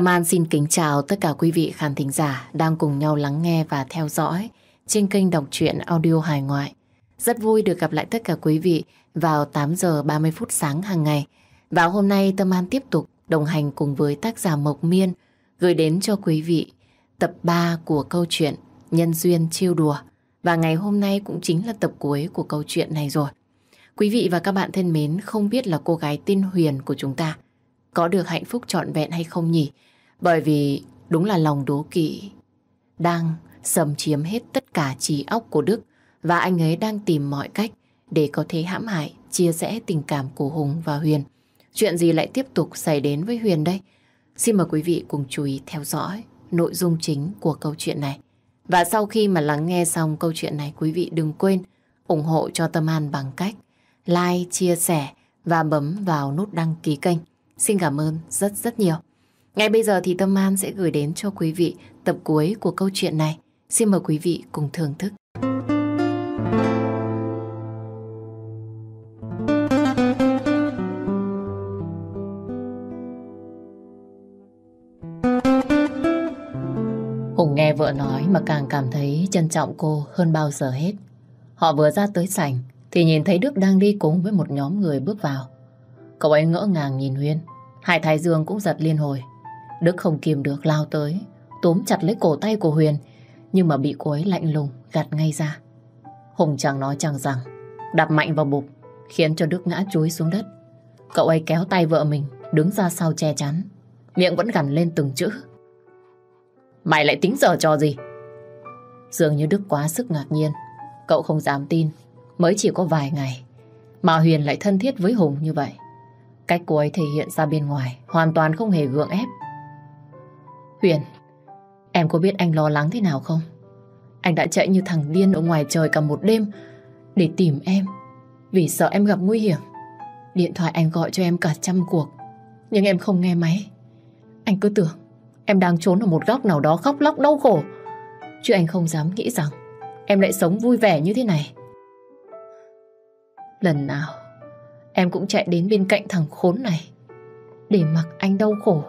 Tâm An xin kính chào tất cả quý vị khán thính giả đang cùng nhau lắng nghe và theo dõi trên kênh đọc truyện audio hài ngoại. Rất vui được gặp lại tất cả quý vị vào 8 giờ 30 phút sáng hàng ngày. Và hôm nay Tâm An tiếp tục đồng hành cùng với tác giả Mộc Miên gửi đến cho quý vị tập 3 của câu chuyện Nhân duyên chiêu đùa. Và ngày hôm nay cũng chính là tập cuối của câu chuyện này rồi. Quý vị và các bạn thân mến, không biết là cô gái tin Huyền của chúng ta có được hạnh phúc trọn vẹn hay không nhỉ? Bởi vì đúng là lòng đố kỵ đang xâm chiếm hết tất cả trí óc của Đức và anh ấy đang tìm mọi cách để có thể hãm hại, chia rẽ tình cảm của Hùng và Huyền. Chuyện gì lại tiếp tục xảy đến với Huyền đây? Xin mời quý vị cùng chú ý theo dõi nội dung chính của câu chuyện này. Và sau khi mà lắng nghe xong câu chuyện này, quý vị đừng quên ủng hộ cho Tâm An bằng cách like, chia sẻ và bấm vào nút đăng ký kênh. Xin cảm ơn rất rất nhiều. Ngay bây giờ thì Tâm An sẽ gửi đến cho quý vị tập cuối của câu chuyện này. Xin mời quý vị cùng thưởng thức. Hùng nghe vợ nói mà càng cảm thấy trân trọng cô hơn bao giờ hết. Họ vừa ra tới sảnh thì nhìn thấy Đức đang đi cùng với một nhóm người bước vào. Cậu ấy ngỡ ngàng nhìn Huyên. Hải thái dương cũng giật liên hồi. Đức không kìm được lao tới, túm chặt lấy cổ tay của Huyền, nhưng mà bị cô ấy lạnh lùng gạt ngay ra. Hùng chẳng nói chẳng rằng, đạp mạnh vào bụng, khiến cho Đức ngã chuối xuống đất. Cậu ấy kéo tay vợ mình, đứng ra sau che chắn, miệng vẫn gằn lên từng chữ. Mày lại tính giờ trò gì? Dường như Đức quá sức ngạc nhiên, cậu không dám tin, mới chỉ có vài ngày, mà Huyền lại thân thiết với Hùng như vậy. Cách cô ấy thể hiện ra bên ngoài hoàn toàn không hề gượng ép. Huyền, em có biết anh lo lắng thế nào không? Anh đã chạy như thằng điên ở ngoài trời cả một đêm để tìm em vì sợ em gặp nguy hiểm. Điện thoại anh gọi cho em cả trăm cuộc nhưng em không nghe máy. Anh cứ tưởng em đang trốn ở một góc nào đó khóc lóc đau khổ. Chứ anh không dám nghĩ rằng em lại sống vui vẻ như thế này. Lần nào Em cũng chạy đến bên cạnh thằng khốn này Để mặc anh đau khổ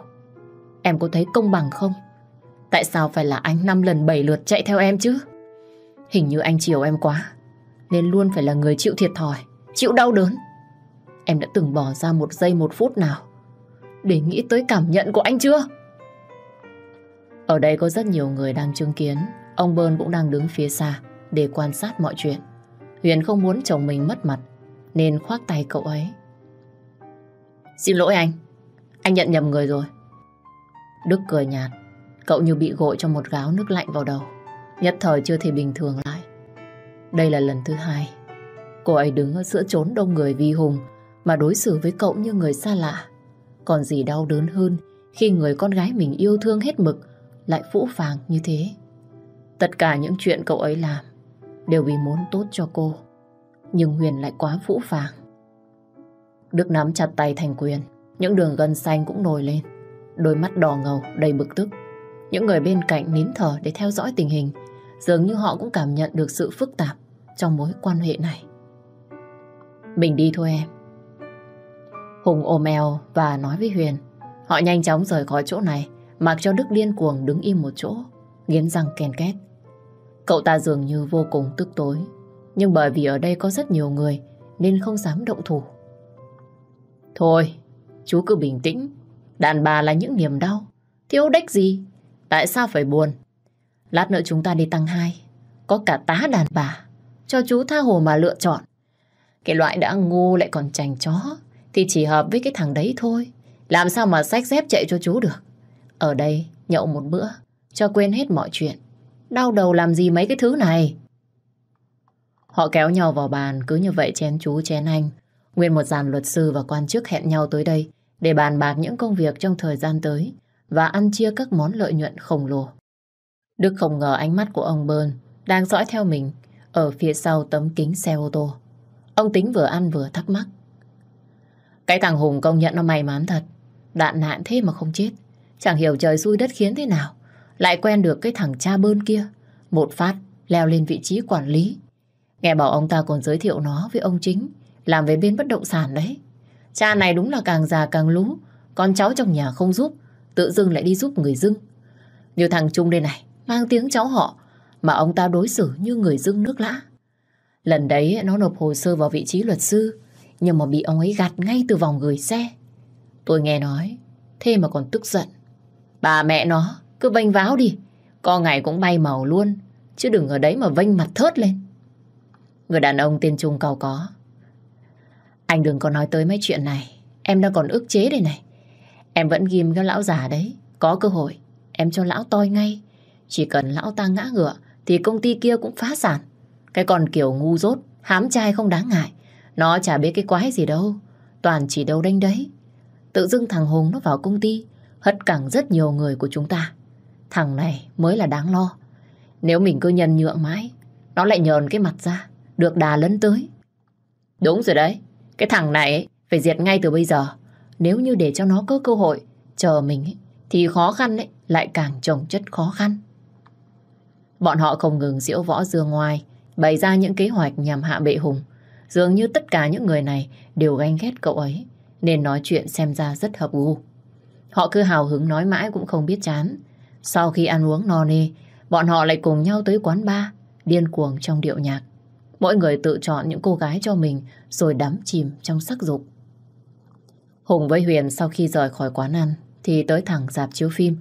Em có thấy công bằng không? Tại sao phải là anh năm lần bảy lượt chạy theo em chứ? Hình như anh chiều em quá Nên luôn phải là người chịu thiệt thòi Chịu đau đớn Em đã từng bỏ ra một giây một phút nào Để nghĩ tới cảm nhận của anh chưa? Ở đây có rất nhiều người đang chứng kiến Ông Bơn cũng đang đứng phía xa Để quan sát mọi chuyện Huyền không muốn chồng mình mất mặt nên khoác tay cậu ấy. Xin lỗi anh, anh nhận nhầm người rồi. Đức cười nhạt, cậu như bị gội cho một gáo nước lạnh vào đầu. Nhất thời chưa thể bình thường lại. Đây là lần thứ hai. Cô ấy đứng ở giữa chốn đông người vi hùng mà đối xử với cậu như người xa lạ. Còn gì đau đớn hơn khi người con gái mình yêu thương hết mực lại phũ phàng như thế. Tất cả những chuyện cậu ấy làm đều vì muốn tốt cho cô. Nhưng Huyền lại quá phũ phàng. Đức nắm chặt tay Thành Quyền, những đường gân xanh cũng nổi lên. Đôi mắt đỏ ngầu, đầy bực tức. Những người bên cạnh nín thở để theo dõi tình hình, dường như họ cũng cảm nhận được sự phức tạp trong mối quan hệ này. Mình đi thôi em. Hùng ôm eo và nói với Huyền. Họ nhanh chóng rời khỏi chỗ này, mặc cho Đức điên cuồng đứng im một chỗ, nghiến răng ken két. Cậu ta dường như vô cùng tức tối nhưng bởi vì ở đây có rất nhiều người Nên không dám động thủ Thôi Chú cứ bình tĩnh Đàn bà là những niềm đau. Thiếu đếch gì? Tại sao phải buồn? Lát nữa chúng ta đi tăng hai. Có cả tá đàn bà. Cho chú tha hồ mà lựa chọn. Cái loại đã ngu lại còn chành chó, Thì chỉ hợp với cái thằng đấy thôi. Làm sao mà sách dép chạy cho chú được? Ở đây, nhậu một bữa, Cho quên hết mọi chuyện. Đau đầu làm gì mấy cái thứ này? Họ kéo nhau vào bàn, cứ như vậy chén chú, chén anh. Nguyên một dàn luật sư và quan chức hẹn nhau tới đây để bàn bạc những công việc trong thời gian tới và ăn chia các món lợi nhuận khổng lồ. Đức không ngờ ánh mắt của ông Bơn đang dõi theo mình ở phía sau tấm kính xe ô tô. Ông tính vừa ăn vừa thắc mắc. Cái thằng Hùng công nhận nó may mắn thật. Đạn nạn thế mà không chết. Chẳng hiểu trời xui đất khiến thế nào. Lại quen được cái thằng cha bơn kia. Một phát leo lên vị trí quản lý Nghe bảo ông ta còn giới thiệu nó với ông chính, làm về bên bất động sản đấy. Cha này đúng là càng già càng lú, con cháu trong nhà không giúp, tự dưng lại đi giúp người dưng. Như thằng Trung đây này, mang tiếng cháu họ, mà ông ta đối xử như người dưng nước lã. Lần đấy nó nộp hồ sơ vào vị trí luật sư, nhưng mà bị ông ấy gạt ngay từ vòng gửi xe. Tôi nghe nói, thế mà còn tức giận. Bà mẹ nó, cứ vênh váo đi, con ngày cũng bay màu luôn, chứ đừng ở đấy mà vênh mặt thớt lên. Người đàn ông tên Trung cầu có. Anh đừng có nói tới mấy chuyện này, em đang còn ức chế đây này. Em vẫn ghim cái lão già đấy, có cơ hội, em cho lão toi ngay. Chỉ cần lão ta ngã ngựa, thì công ty kia cũng phá sản. Cái còn kiểu ngu dốt, hám trai không đáng ngại. Nó chả biết cái quái gì đâu, toàn chỉ đâu đánh đấy. Tự dưng thằng Hùng nó vào công ty, hất cẳng rất nhiều người của chúng ta. Thằng này mới là đáng lo. Nếu mình cứ nhân nhượng mãi, nó lại nhờn cái mặt ra, được đà lấn tới. Đúng rồi đấy, cái thằng này ấy, phải diệt ngay từ bây giờ. Nếu như để cho nó có cơ hội chờ mình ấy, thì khó khăn ấy, lại càng trồng chất khó khăn. Bọn họ không ngừng diễu võ dương ngoài, bày ra những kế hoạch nhằm hạ bệ hùng. Dường như tất cả những người này đều ganh ghét cậu ấy, nên nói chuyện xem ra rất hợp gu. Họ cứ hào hứng nói mãi cũng không biết chán. Sau khi ăn uống no nê, bọn họ lại cùng nhau tới quán bar, điên cuồng trong điệu nhạc. Mỗi người tự chọn những cô gái cho mình rồi đắm chìm trong sắc dục. Hùng với Huyền sau khi rời khỏi quán ăn thì tới thẳng dạp chiếu phim.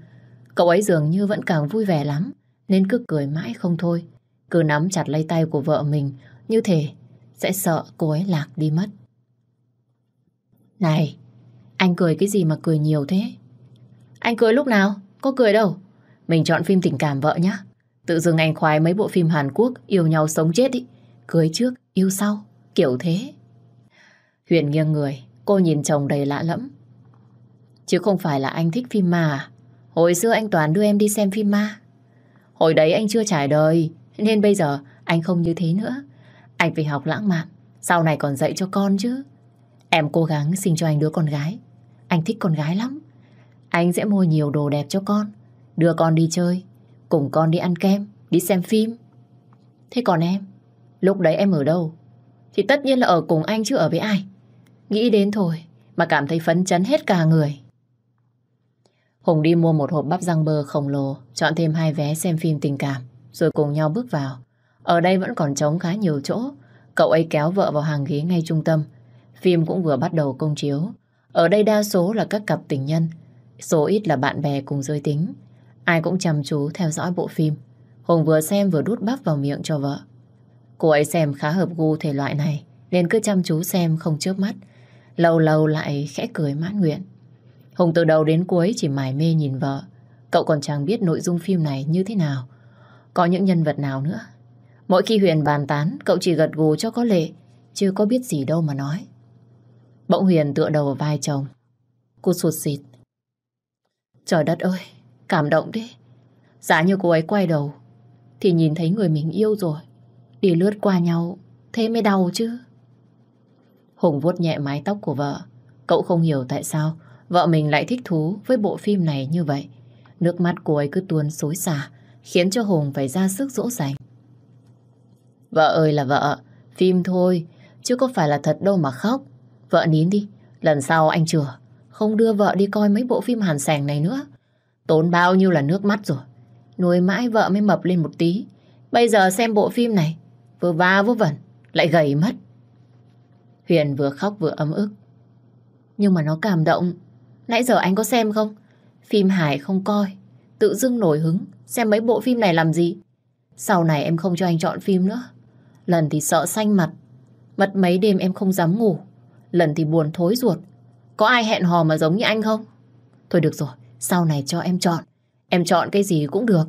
Cậu ấy dường như vẫn càng vui vẻ lắm nên cứ cười mãi không thôi. Cứ nắm chặt lấy tay của vợ mình như thể sẽ sợ cô ấy lạc đi mất. Này, anh cười cái gì mà cười nhiều thế? Anh cười lúc nào? Có cười đâu. Mình chọn phim tình cảm vợ nhá. Tự dưng anh khoái mấy bộ phim Hàn Quốc yêu nhau sống chết ý. Cưới trước, yêu sau, kiểu thế. Huyền nghiêng người, cô nhìn chồng đầy lạ lẫm. Chứ không phải là anh thích phim ma à? Hồi xưa anh Toàn đưa em đi xem phim ma. Hồi đấy anh chưa trải đời, nên bây giờ anh không như thế nữa. Anh phải học lãng mạn, sau này còn dạy cho con chứ. Em cố gắng sinh cho anh đứa con gái. Anh thích con gái lắm. Anh sẽ mua nhiều đồ đẹp cho con, đưa con đi chơi, cùng con đi ăn kem, đi xem phim. Thế còn em, lúc đấy em ở đâu? Thì tất nhiên là ở cùng anh chứ ở với ai. Nghĩ đến thôi mà cảm thấy phấn chấn hết cả người. Hùng đi mua một hộp bắp rang bơ khổng lồ, chọn thêm hai vé xem phim tình cảm, rồi cùng nhau bước vào. Ở đây vẫn còn trống khá nhiều chỗ. Cậu ấy kéo vợ vào hàng ghế ngay trung tâm. Phim cũng vừa bắt đầu công chiếu. Ở đây đa số là các cặp tình nhân, số ít là bạn bè cùng giới tính. Ai cũng chăm chú theo dõi bộ phim. Hùng vừa xem vừa đút bắp vào miệng cho vợ. Cô ấy xem khá hợp gu thể loại này, nên cứ chăm chú xem không chớp mắt. Lâu lâu lại khẽ cười mãn nguyện. Hùng từ đầu đến cuối chỉ mải mê nhìn vợ. Cậu còn chẳng biết nội dung phim này như thế nào. Có những nhân vật nào nữa. Mỗi khi Huyền bàn tán, cậu chỉ gật gù cho có lệ, chứ có biết gì đâu mà nói. Bỗng Huyền tựa đầu vào vai chồng. Cô sụt xịt. Trời đất ơi, cảm động thế. Giá như cô ấy quay đầu, thì nhìn thấy người mình yêu rồi. Đi lướt qua nhau, thế mới đau chứ. Hùng vuốt nhẹ mái tóc của vợ. Cậu không hiểu tại sao vợ mình lại thích thú với bộ phim này như vậy. Nước mắt cô ấy cứ tuôn xối xả, khiến cho Hùng phải ra sức dỗ dành. Vợ ơi là vợ, phim thôi, chứ có phải là thật đâu mà khóc. Vợ nín đi, lần sau anh chừa, không đưa vợ đi coi mấy bộ phim hàn sàng này nữa. Tốn bao nhiêu là nước mắt rồi. Nuôi mãi vợ mới mập lên một tí. Bây giờ xem bộ phim này, vừa va vừa vẩn, lại gầy mất. Huyền vừa khóc vừa ấm ức. Nhưng mà nó cảm động. Nãy giờ anh có xem không? Phim hài không coi. Tự dưng nổi hứng. Xem mấy bộ phim này làm gì? Sau này em không cho anh chọn phim nữa. Lần thì sợ xanh mặt. Mất mấy đêm em không dám ngủ. Lần thì buồn thối ruột. Có ai hẹn hò mà giống như anh không? Thôi được rồi. Sau này cho em chọn. Em chọn cái gì cũng được.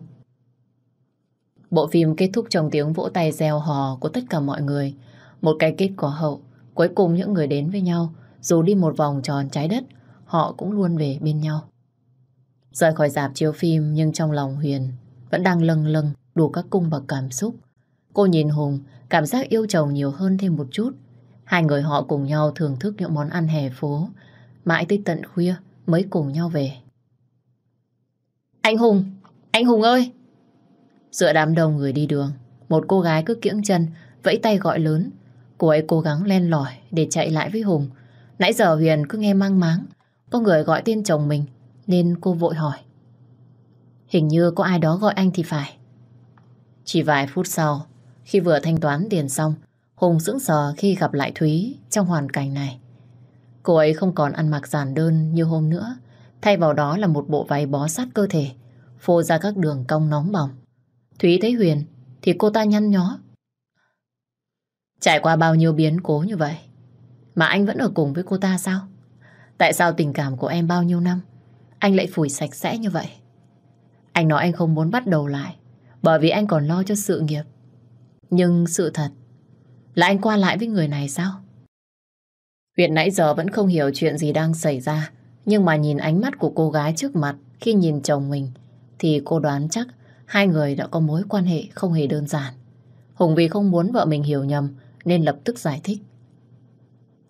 Bộ phim kết thúc trong tiếng vỗ tay reo hò của tất cả mọi người. Một cái kết quả hậu. Cuối cùng những người đến với nhau, dù đi một vòng tròn trái đất, họ cũng luôn về bên nhau. Rời khỏi dạp chiếu phim nhưng trong lòng Huyền vẫn đang lâng lâng đủ các cung bậc cảm xúc. Cô nhìn Hùng, cảm giác yêu chồng nhiều hơn thêm một chút. Hai người họ cùng nhau thưởng thức những món ăn hè phố, mãi tới tận khuya mới cùng nhau về. Anh Hùng! Anh Hùng ơi! Giữa đám đông người đi đường, một cô gái cứ kiễng chân, vẫy tay gọi lớn. Cô ấy cố gắng len lỏi để chạy lại với Hùng. Nãy giờ Huyền cứ nghe mang máng, có người gọi tên chồng mình, nên cô vội hỏi. Hình như có ai đó gọi anh thì phải. Chỉ vài phút sau, khi vừa thanh toán tiền xong, Hùng sững sờ khi gặp lại Thúy trong hoàn cảnh này. Cô ấy không còn ăn mặc giản đơn như hôm nữa, thay vào đó là một bộ váy bó sát cơ thể, phô ra các đường cong nóng bỏng. Thúy thấy Huyền thì cô ta nhăn nhó. Trải qua bao nhiêu biến cố như vậy, mà anh vẫn ở cùng với cô ta sao? Tại sao tình cảm của em bao nhiêu năm, anh lại phủi sạch sẽ như vậy? Anh nói anh không muốn bắt đầu lại, bởi vì anh còn lo cho sự nghiệp. Nhưng sự thật là anh qua lại với người này sao? Huyền nãy giờ vẫn không hiểu chuyện gì đang xảy ra, nhưng mà nhìn ánh mắt của cô gái trước mặt khi nhìn chồng mình thì cô đoán chắc hai người đã có mối quan hệ không hề đơn giản. Hùng vì không muốn vợ mình hiểu nhầm nên lập tức giải thích.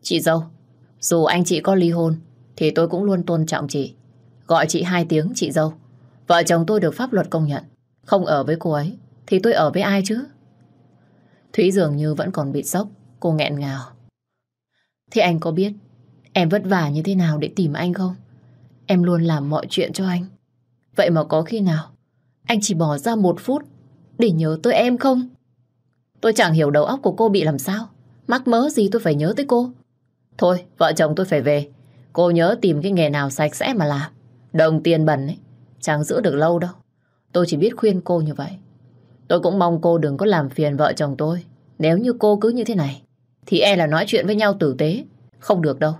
Chị dâu, dù anh chị có ly hôn thì tôi cũng luôn tôn trọng chị. Gọi chị hai tiếng chị dâu. Vợ chồng tôi được pháp luật công nhận. Không ở với cô ấy thì tôi ở với ai chứ? Thúy dường như vẫn còn bị sốc. Cô nghẹn ngào. Thì anh có biết em vất vả như thế nào để tìm anh không? Em luôn làm mọi chuyện cho anh. Vậy mà có khi nào anh chỉ bỏ ra một phút để nhớ tới em không? Tôi chẳng hiểu đầu óc của cô bị làm sao. Mắc mớ gì tôi phải nhớ tới cô. Thôi, vợ chồng tôi phải về. Cô nhớ tìm cái nghề nào sạch sẽ mà làm. Đồng tiền bẩn ấy, chẳng giữ được lâu đâu. Tôi chỉ biết khuyên cô như vậy. Tôi cũng mong cô đừng có làm phiền vợ chồng tôi. Nếu như cô cứ như thế này, thì e là nói chuyện với nhau tử tế. Không được đâu.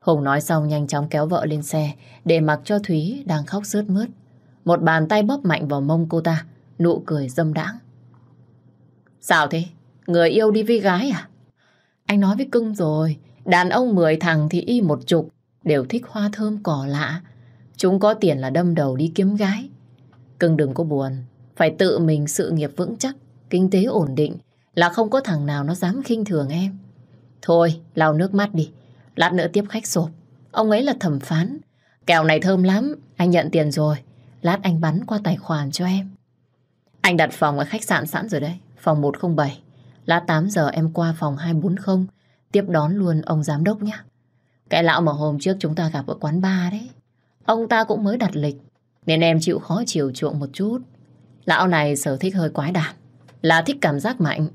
Hùng nói xong nhanh chóng kéo vợ lên xe để mặc cho Thúy đang khóc rớt mướt. Một bàn tay bóp mạnh vào mông cô ta, nụ cười dâm đãng. Sao thế? Người yêu đi với gái à? Anh nói với cưng rồi, đàn ông 10 thằng thì y một chục, đều thích hoa thơm cỏ lạ. Chúng có tiền là đâm đầu đi kiếm gái. Cưng đừng có buồn, phải tự mình sự nghiệp vững chắc, kinh tế ổn định, là không có thằng nào nó dám khinh thường em. Thôi, lau nước mắt đi, lát nữa tiếp khách sộp. Ông ấy là thẩm phán, kẹo này thơm lắm, anh nhận tiền rồi, lát anh bắn qua tài khoản cho em. Anh đặt phòng ở khách sạn sẵn rồi đấy, phòng 107. Lát 8 giờ em qua phòng 240 tiếp đón luôn ông giám đốc nhé. Cái lão mà hôm trước chúng ta gặp ở quán bar đấy. Ông ta cũng mới đặt lịch nên em chịu khó chiều chuộng một chút. Lão này sở thích hơi quái đản là thích cảm giác mạnh.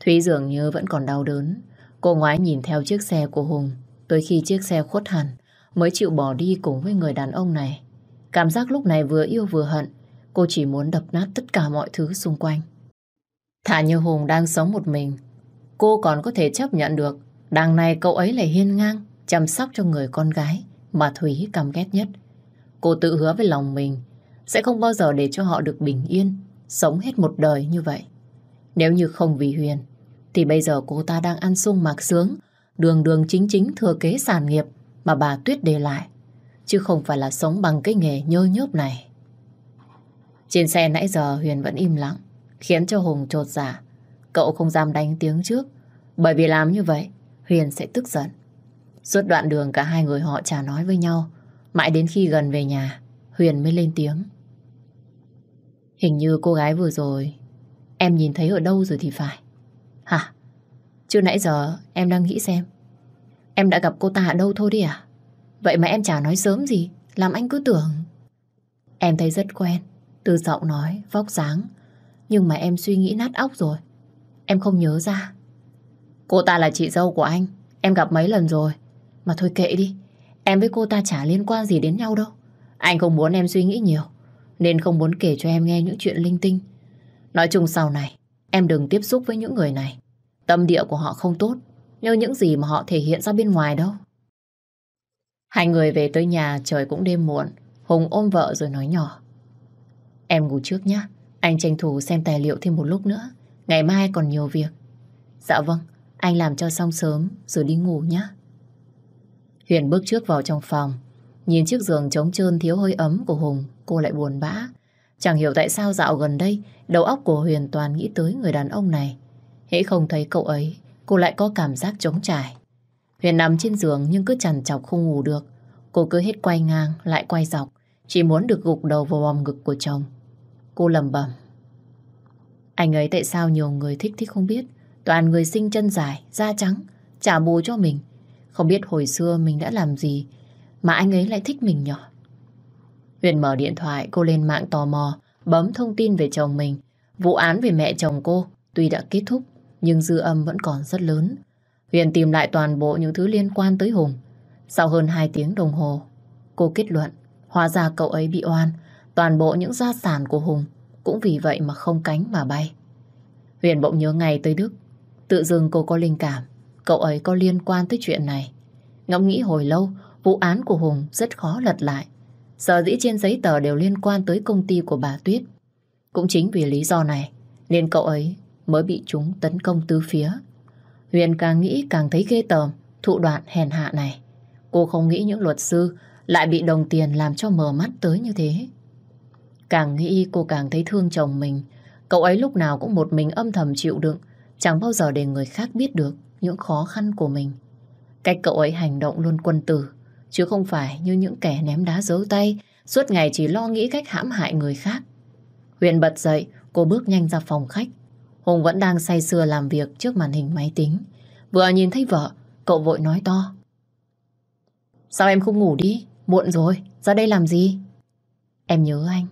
Thúy dường như vẫn còn đau đớn. Cô ngoái nhìn theo chiếc xe của Hùng tới khi chiếc xe khuất hẳn mới chịu bỏ đi cùng với người đàn ông này. Cảm giác lúc này vừa yêu vừa hận cô chỉ muốn đập nát tất cả mọi thứ xung quanh. Thả như Hùng đang sống một mình, cô còn có thể chấp nhận được. Đằng này cậu ấy lại hiên ngang, chăm sóc cho người con gái mà Thúy căm ghét nhất. Cô tự hứa với lòng mình sẽ không bao giờ để cho họ được bình yên, sống hết một đời như vậy. Nếu như không vì Huyền, thì bây giờ cô ta đang ăn sung mặc sướng, đường đường chính chính thừa kế sản nghiệp mà bà Tuyết để lại, chứ không phải là sống bằng cái nghề nhơ nhớp này. Trên xe nãy giờ Huyền vẫn im lặng, khiến cho Hùng trột dạ. Cậu không dám đánh tiếng trước, bởi vì làm như vậy, Huyền sẽ tức giận. Suốt đoạn đường cả hai người họ chả nói với nhau, mãi đến khi gần về nhà, Huyền mới lên tiếng. Hình như cô gái vừa rồi, em nhìn thấy ở đâu rồi thì phải. Hả? Chưa nãy giờ em đang nghĩ xem, em đã gặp cô ta ở đâu thôi đi à? Vậy mà em chả nói sớm gì, làm anh cứ tưởng. Em thấy rất quen, từ giọng nói, vóc dáng, nhưng mà em suy nghĩ nát óc rồi. Em không nhớ ra. Cô ta là chị dâu của anh. Em gặp mấy lần rồi. Mà thôi kệ đi. Em với cô ta chả liên quan gì đến nhau đâu. Anh không muốn em suy nghĩ nhiều. Nên không muốn kể cho em nghe những chuyện linh tinh. Nói chung sau này, em đừng tiếp xúc với những người này. Tâm địa của họ không tốt. Như những gì mà họ thể hiện ra bên ngoài đâu. Hai người về tới nhà trời cũng đêm muộn. Hùng ôm vợ rồi nói nhỏ. Em ngủ trước nhé. Anh tranh thủ xem tài liệu thêm một lúc nữa. Ngày mai còn nhiều việc. Dạ vâng, anh làm cho xong sớm rồi đi ngủ nhé. Huyền bước trước vào trong phòng. Nhìn chiếc giường trống trơn thiếu hơi ấm của Hùng, cô lại buồn bã. Chẳng hiểu tại sao dạo gần đây, đầu óc của Huyền toàn nghĩ tới người đàn ông này. Hễ không thấy cậu ấy, cô lại có cảm giác trống trải. Huyền nằm trên giường nhưng cứ chằn chọc không ngủ được. Cô cứ hết quay ngang, lại quay dọc, chỉ muốn được gục đầu vào vòng ngực của chồng. Cô lầm bầm. Anh ấy tại sao nhiều người thích thích không biết. Toàn người sinh chân dài, da trắng, trả bù cho mình. Không biết hồi xưa mình đã làm gì mà anh ấy lại thích mình nhỏ. Huyền mở điện thoại, cô lên mạng tò mò, bấm thông tin về chồng mình. Vụ án về mẹ chồng cô tuy đã kết thúc, nhưng dư âm vẫn còn rất lớn. Huyền tìm lại toàn bộ những thứ liên quan tới Hùng. Sau hơn 2 tiếng đồng hồ, cô kết luận, hóa ra cậu ấy bị oan, toàn bộ những gia sản của Hùng cũng vì vậy mà không cánh mà bay. Huyền bỗng nhớ ngày tới Đức, tự dưng cô có linh cảm, cậu ấy có liên quan tới chuyện này. Ngẫm nghĩ hồi lâu, vụ án của Hùng rất khó lật lại. Sở dĩ trên giấy tờ đều liên quan tới công ty của bà Tuyết. Cũng chính vì lý do này nên cậu ấy mới bị chúng tấn công tứ phía. Huyền càng nghĩ càng thấy ghê tởm thụ đoạn hèn hạ này. Cô không nghĩ những luật sư lại bị đồng tiền làm cho mờ mắt tới như thế. Càng nghĩ cô càng thấy thương chồng mình. Cậu ấy lúc nào cũng một mình âm thầm chịu đựng, chẳng bao giờ để người khác biết được những khó khăn của mình. Cách cậu ấy hành động luôn quân tử, chứ không phải như những kẻ ném đá giấu tay, suốt ngày chỉ lo nghĩ cách hãm hại người khác. Huyền bật dậy, cô bước nhanh ra phòng khách. Hùng vẫn đang say sưa làm việc trước màn hình máy tính. Vừa nhìn thấy vợ, cậu vội nói to. Sao em không ngủ đi? Muộn rồi, ra đây làm gì? Em nhớ anh.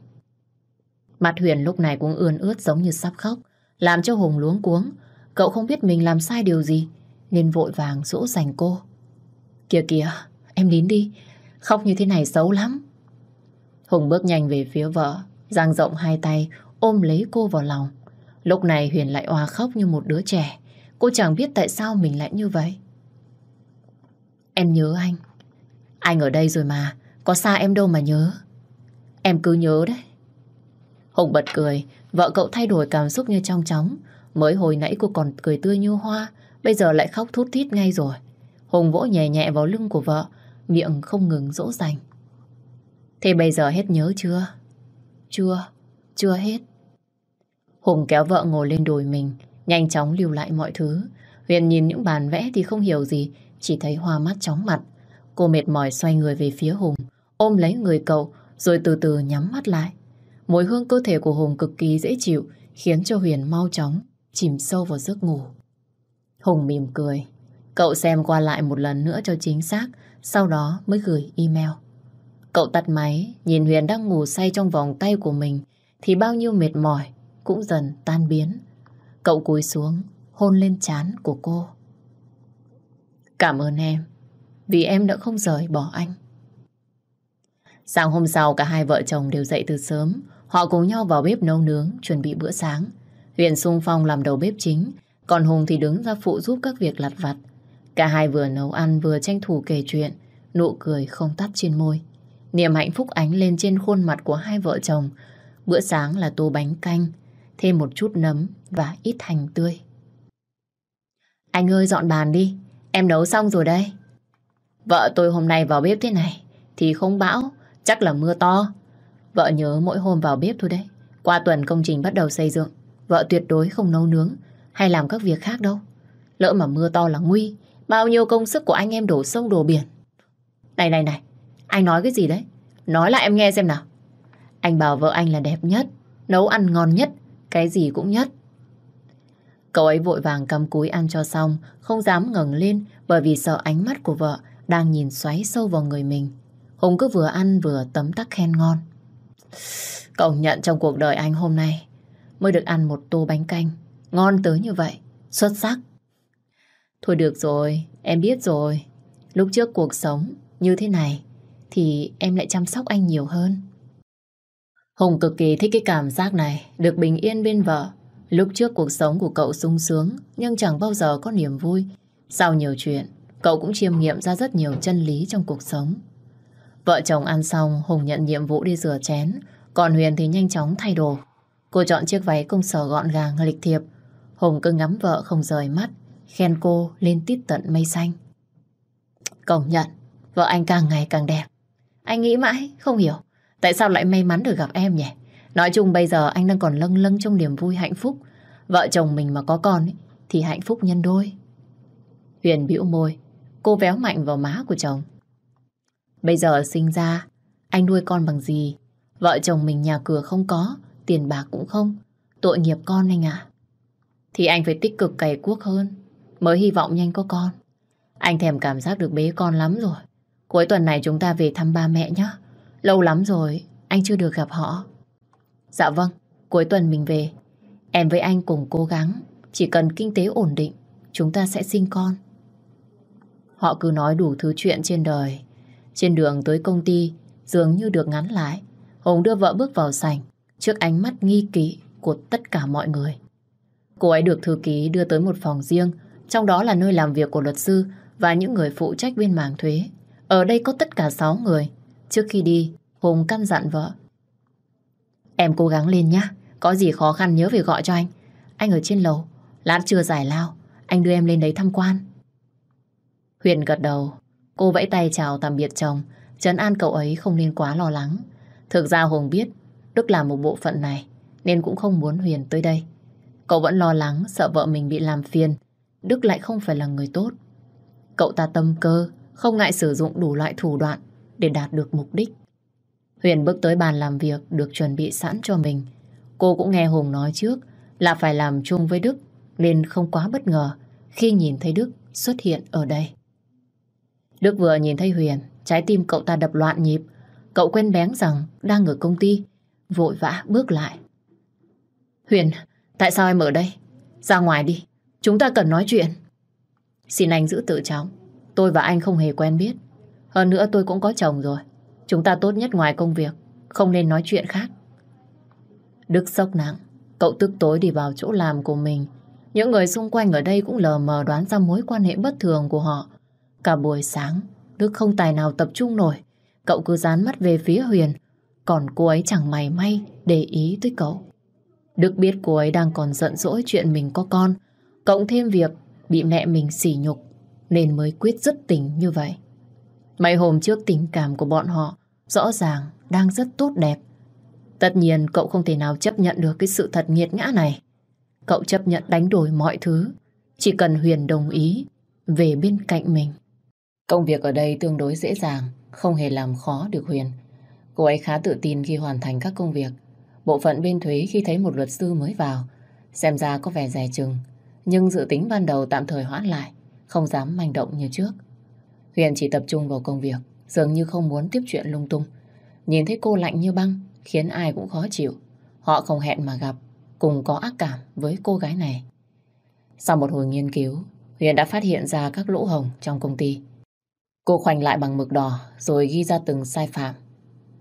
Mặt Huyền lúc này cũng ươn ướt giống như sắp khóc, làm cho Hùng luống cuống. Cậu không biết mình làm sai điều gì, nên vội vàng dỗ dành cô. Kìa kìa, em nín đi, khóc như thế này xấu lắm. Hùng bước nhanh về phía vợ, dang rộng hai tay, ôm lấy cô vào lòng. Lúc này Huyền lại oà khóc như một đứa trẻ. Cô chẳng biết tại sao mình lại như vậy. Em nhớ anh. Anh ở đây rồi mà, có xa em đâu mà nhớ. Em cứ nhớ đấy. Hùng bật cười, vợ cậu thay đổi cảm xúc như trong chóng. Mới hồi nãy cô còn cười tươi như hoa, bây giờ lại khóc thút thít ngay rồi. Hùng vỗ nhẹ nhẹ vào lưng của vợ, miệng không ngừng dỗ dành. Thế bây giờ hết nhớ chưa? Chưa, chưa hết. Hùng kéo vợ ngồi lên đùi mình, nhanh chóng lưu lại mọi thứ. Huyền nhìn những bàn vẽ thì không hiểu gì, chỉ thấy hoa mắt chóng mặt. Cô mệt mỏi xoay người về phía Hùng, ôm lấy người cậu, rồi từ từ nhắm mắt lại. Mùi hương cơ thể của Hùng cực kỳ dễ chịu, khiến cho Huyền mau chóng chìm sâu vào giấc ngủ. Hùng mỉm cười. Cậu xem qua lại một lần nữa cho chính xác, sau đó mới gửi email. Cậu tắt máy, nhìn Huyền đang ngủ say trong vòng tay của mình, thì bao nhiêu mệt mỏi cũng dần tan biến. Cậu cúi xuống, hôn lên trán của cô. Cảm ơn em, vì em đã không rời bỏ anh. Sáng hôm sau cả hai vợ chồng đều dậy từ sớm, họ cùng nhau vào bếp nấu nướng, chuẩn bị bữa sáng. Huyền sung phong làm đầu bếp chính, còn Hùng thì đứng ra phụ giúp các việc lặt vặt. Cả hai vừa nấu ăn vừa tranh thủ kể chuyện, nụ cười không tắt trên môi. Niềm hạnh phúc ánh lên trên khuôn mặt của hai vợ chồng. Bữa sáng là tô bánh canh, thêm một chút nấm và ít hành tươi. Anh ơi dọn bàn đi, em nấu xong rồi đây. Vợ tôi hôm nay vào bếp thế này thì không bão, chắc là mưa to. Vợ nhớ mỗi hôm vào bếp thôi đấy. Qua tuần công trình bắt đầu xây dựng, vợ tuyệt đối không nấu nướng hay làm các việc khác đâu. Lỡ mà mưa to là nguy, bao nhiêu công sức của anh em đổ sông đổ biển. Này này này, anh nói cái gì đấy? Nói lại em nghe xem nào. Anh bảo vợ anh là đẹp nhất, nấu ăn ngon nhất, cái gì cũng nhất. Cậu ấy vội vàng cầm cúi ăn cho xong, không dám ngẩng lên bởi vì sợ ánh mắt của vợ đang nhìn xoáy sâu vào người mình. Hùng cứ vừa ăn vừa tấm tắc khen ngon. Cậu nhận trong cuộc đời anh hôm nay mới được ăn một tô bánh canh. Ngon tới như vậy. Xuất sắc. Thôi được rồi, em biết rồi. Lúc trước cuộc sống như thế này thì em lại chăm sóc anh nhiều hơn. Hùng cực kỳ thích cái cảm giác này, được bình yên bên vợ. Lúc trước cuộc sống của cậu sung sướng, nhưng chẳng bao giờ có niềm vui. Sau nhiều chuyện, cậu cũng chiêm nghiệm ra rất nhiều chân lý trong cuộc sống. Vợ chồng ăn xong, Hùng nhận nhiệm vụ đi rửa chén, còn Huyền thì nhanh chóng thay đồ. Cô chọn chiếc váy công sở gọn gàng, lịch thiệp. Hùng cứ ngắm vợ không rời mắt, khen cô lên tít tận mây xanh. Công nhận, vợ anh càng ngày càng đẹp. Anh nghĩ mãi, không hiểu, tại sao lại may mắn được gặp em nhỉ? Nói chung bây giờ anh đang còn lâng lâng trong niềm vui hạnh phúc. Vợ chồng mình mà có con ấy, thì hạnh phúc nhân đôi. Huyền bĩu môi, cô véo mạnh vào má của chồng. Bây giờ sinh ra, anh nuôi con bằng gì? Vợ chồng mình nhà cửa không có, tiền bạc cũng không. Tội nghiệp con anh à. Thì anh phải tích cực cày cuốc hơn, mới hy vọng nhanh có con. Anh thèm cảm giác được bế con lắm rồi. cuối tuần này chúng ta về thăm ba mẹ nhé. Lâu lắm rồi, anh chưa được gặp họ. Dạ vâng, cuối tuần mình về. Em với anh cùng cố gắng, chỉ cần kinh tế ổn định, chúng ta sẽ sinh con. Họ cứ nói đủ thứ chuyện trên đời. Trên đường tới công ty, dường như được ngắn lại. Hùng đưa vợ bước vào sảnh, trước ánh mắt nghi kỵ của tất cả mọi người. Cô ấy được thư ký đưa tới một phòng riêng, trong đó là nơi làm việc của luật sư và những người phụ trách bên mảng thuế. Ở đây có tất cả 6 người. Trước khi đi, Hùng căn dặn vợ. Em cố gắng lên nhá, có gì khó khăn nhớ về gọi cho anh. Anh ở trên lầu, lát chưa giải lao, anh đưa em lên đấy tham quan. Huyền gật đầu, cô vẫy tay chào tạm biệt chồng, trấn an cậu ấy không nên quá lo lắng. Thực ra Hùng biết Đức làm một bộ phận này nên cũng không muốn Huyền tới đây. Cậu vẫn lo lắng sợ vợ mình bị làm phiền. Đức lại không phải là người tốt. Cậu ta tâm cơ, không ngại sử dụng đủ loại thủ đoạn để đạt được mục đích. Huyền bước tới bàn làm việc được chuẩn bị sẵn cho mình. Cô cũng nghe Hùng nói trước là phải làm chung với Đức nên không quá bất ngờ khi nhìn thấy Đức xuất hiện ở đây. Đức vừa nhìn thấy Huyền, trái tim cậu ta đập loạn nhịp. Cậu quên bén rằng đang ở công ty, vội vã bước lại. Huyền, tại sao em ở đây? Ra ngoài đi, chúng ta cần nói chuyện. Xin anh giữ tự trọng, tôi và anh không hề quen biết. Hơn nữa tôi cũng có chồng rồi. Chúng ta tốt nhất ngoài công việc, không nên nói chuyện khác. Đức sốc nặng, cậu tức tối đi vào chỗ làm của mình. Những người xung quanh ở đây cũng lờ mờ đoán ra mối quan hệ bất thường của họ. Cả buổi sáng, Đức không tài nào tập trung nổi. Cậu cứ dán mắt về phía Huyền, còn cô ấy chẳng mày may để ý tới cậu. Đức biết cô ấy đang còn giận dỗi chuyện mình có con, cộng thêm việc bị mẹ mình sỉ nhục, nên mới quyết dứt tình như vậy. Mấy hôm trước tình cảm của bọn họ rõ ràng đang rất tốt đẹp. Tất nhiên cậu không thể nào chấp nhận được cái sự thật nghiệt ngã này. Cậu chấp nhận đánh đổi mọi thứ, chỉ cần Huyền đồng ý về bên cạnh mình. Công việc ở đây tương đối dễ dàng, không hề làm khó được Huyền. Cô ấy khá tự tin khi hoàn thành các công việc. Bộ phận bên thuế khi thấy một luật sư mới vào, xem ra có vẻ rẻ chừng, nhưng dự tính ban đầu tạm thời hoãn lại, không dám manh động như trước. Huyền chỉ tập trung vào công việc, dường như không muốn tiếp chuyện lung tung. Nhìn thấy cô lạnh như băng, khiến ai cũng khó chịu. Họ không hẹn mà gặp, cùng có ác cảm với cô gái này. Sau một hồi nghiên cứu, Huyền đã phát hiện ra các lỗ hồng trong công ty. Cô khoanh lại bằng mực đỏ rồi ghi ra từng sai phạm.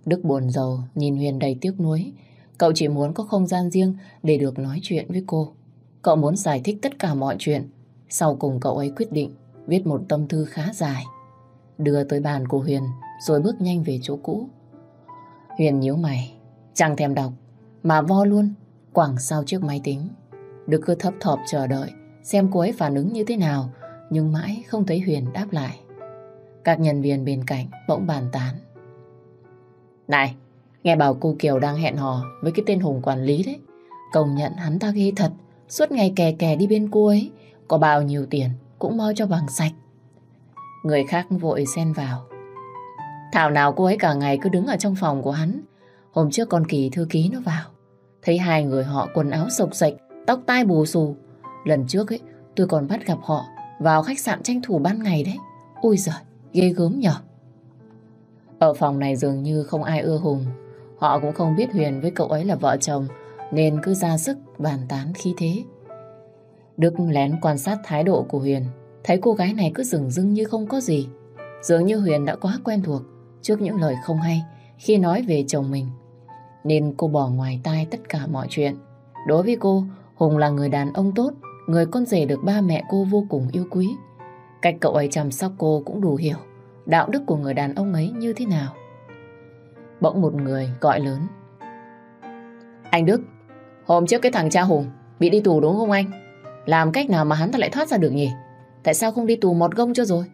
Đức buồn rầu nhìn Huyền đầy tiếc nuối. Cậu chỉ muốn có không gian riêng để được nói chuyện với cô. Cậu muốn giải thích tất cả mọi chuyện. Sau cùng cậu ấy quyết định viết một tâm thư khá dài. Đưa tới bàn của Huyền rồi bước nhanh về chỗ cũ. Huyền nhíu mày, chẳng thèm đọc, mà vo luôn, quẳng sau chiếc máy tính. Đức cứ thấp thọp chờ đợi, xem cô ấy phản ứng như thế nào, nhưng mãi không thấy Huyền đáp lại. Các nhân viên bên cạnh bỗng bàn tán. Này, nghe bảo cô Kiều đang hẹn hò với cái tên Hùng quản lý đấy. Công nhận hắn ta ghê thật, suốt ngày kè kè đi bên cô ấy, có bao nhiêu tiền cũng moi cho bằng sạch. Người khác vội xen vào. Thảo nào cô ấy cả ngày cứ đứng ở trong phòng của hắn. Hôm trước con kỳ thư ký nó vào. Thấy hai người họ quần áo sộc sạch, tóc tai bù xù. Lần trước ấy, tôi còn bắt gặp họ vào khách sạn tranh thủ ban ngày đấy. Ôi giời, ghê gớm nhở. Ở phòng này dường như không ai ưa Hùng. Họ cũng không biết Huyền với cậu ấy là vợ chồng, nên cứ ra sức bàn tán khi thế. Đức lén quan sát thái độ của Huyền, thấy cô gái này cứ dừng dưng như không có gì. Dường như Huyền đã quá quen thuộc trước những lời không hay khi nói về chồng mình. Nên cô bỏ ngoài tai tất cả mọi chuyện. Đối với cô, Hùng là người đàn ông tốt, người con rể được ba mẹ cô vô cùng yêu quý. Cách cậu ấy chăm sóc cô cũng đủ hiểu đạo đức của người đàn ông ấy như thế nào. Bỗng một người gọi lớn. Anh Đức, hôm trước cái thằng cha Hùng bị đi tù đúng không anh? Làm cách nào mà hắn ta lại thoát ra được nhỉ? Tại sao không đi tù một gông cho rồi?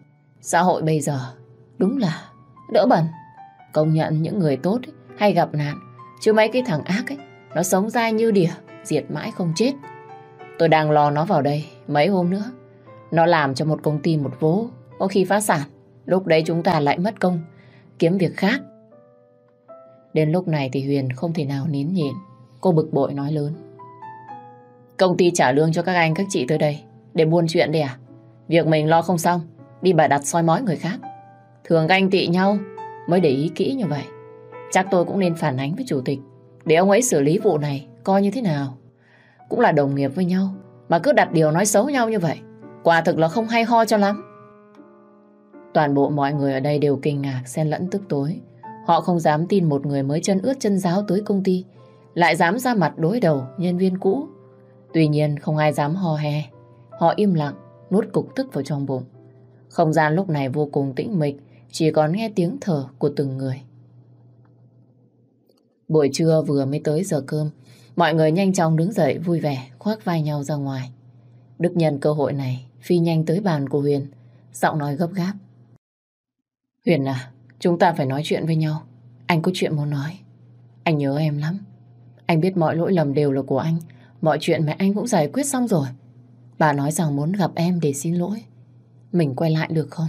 Xã hội bây giờ đúng là đỡ bẩn. Công nhận những người tốt ấy, hay gặp nạn, chứ mấy cái thằng ác ấy, nó sống dai như đỉa, diệt mãi không chết. Tôi đang lo nó vào đây mấy hôm nữa. Nó làm cho một công ty một vố, có khi phá sản. Lúc đấy chúng ta lại mất công, kiếm việc khác. Đến lúc này thì Huyền không thể nào nín nhịn. Cô bực bội nói lớn. Công ty trả lương cho các anh các chị tới đây để buôn chuyện đi à? Việc mình lo không xong, đi bà đặt soi mói người khác. Thường ganh tị nhau mới để ý kỹ như vậy. Chắc tôi cũng nên phản ánh với chủ tịch để ông ấy xử lý vụ này coi như thế nào. Cũng là đồng nghiệp với nhau mà cứ đặt điều nói xấu nhau như vậy. Quả thực là không hay ho cho lắm. Toàn bộ mọi người ở đây đều kinh ngạc, xen lẫn tức tối. Họ không dám tin một người mới chân ướt chân giáo tới công ty, lại dám ra mặt đối đầu nhân viên cũ. Tuy nhiên không ai dám ho hè. Họ im lặng, nuốt cục tức vào trong bụng. Không gian lúc này vô cùng tĩnh mịch, chỉ còn nghe tiếng thở của từng người. Buổi trưa vừa mới tới giờ cơm, mọi người nhanh chóng đứng dậy vui vẻ, khoác vai nhau ra ngoài. Đức nhân cơ hội này, phi nhanh tới bàn của Huyền, giọng nói gấp gáp. Huyền à, chúng ta phải nói chuyện với nhau. Anh có chuyện muốn nói. Anh nhớ em lắm. Anh biết mọi lỗi lầm đều là của anh. Mọi chuyện mẹ anh cũng giải quyết xong rồi. Bà nói rằng muốn gặp em để xin lỗi. Mình quay lại được không?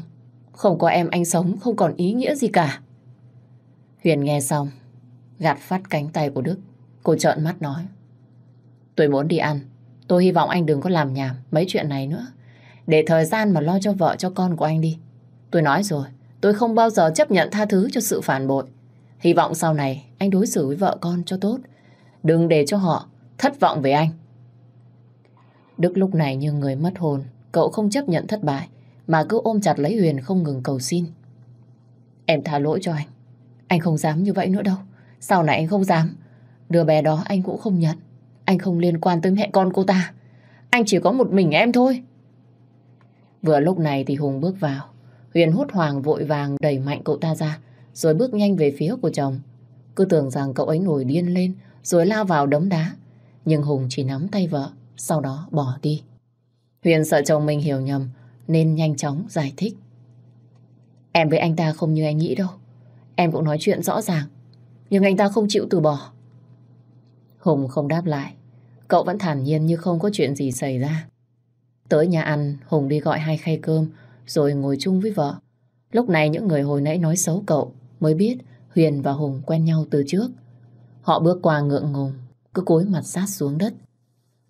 Không có em anh sống không còn ý nghĩa gì cả. Huyền nghe xong, gạt phát cánh tay của Đức. Cô trợn mắt nói. Tôi muốn đi ăn. Tôi hy vọng anh đừng có làm nhảm mấy chuyện này nữa. Để thời gian mà lo cho vợ cho con của anh đi. Tôi nói rồi, tôi không bao giờ chấp nhận tha thứ cho sự phản bội. Hy vọng sau này anh đối xử với vợ con cho tốt. Đừng để cho họ thất vọng về anh. Đức lúc này như người mất hồn, cậu không chấp nhận thất bại, mà cứ ôm chặt lấy Huyền không ngừng cầu xin. Em tha lỗi cho anh. Anh không dám như vậy nữa đâu. Sau này anh không dám. Đứa bé đó anh cũng không nhận. Anh không liên quan tới mẹ con cô ta. Anh chỉ có một mình em thôi. Vừa lúc này thì Hùng bước vào. Huyền hút hoàng vội vàng đẩy mạnh cậu ta ra, rồi bước nhanh về phía của chồng. Cứ tưởng rằng cậu ấy nổi điên lên, rồi lao vào đấm đá. Nhưng Hùng chỉ nắm tay vợ, sau đó bỏ đi. Huyền sợ chồng mình hiểu nhầm, nên nhanh chóng giải thích. Em với anh ta không như anh nghĩ đâu. Em cũng nói chuyện rõ ràng, nhưng anh ta không chịu từ bỏ. Hùng không đáp lại. Cậu vẫn thản nhiên như không có chuyện gì xảy ra. Tới nhà ăn, Hùng đi gọi hai khay cơm, rồi ngồi chung với vợ. Lúc này những người hồi nãy nói xấu cậu mới biết Huyền và Hùng quen nhau từ trước. Họ bước qua ngượng ngùng, cứ cúi mặt sát xuống đất.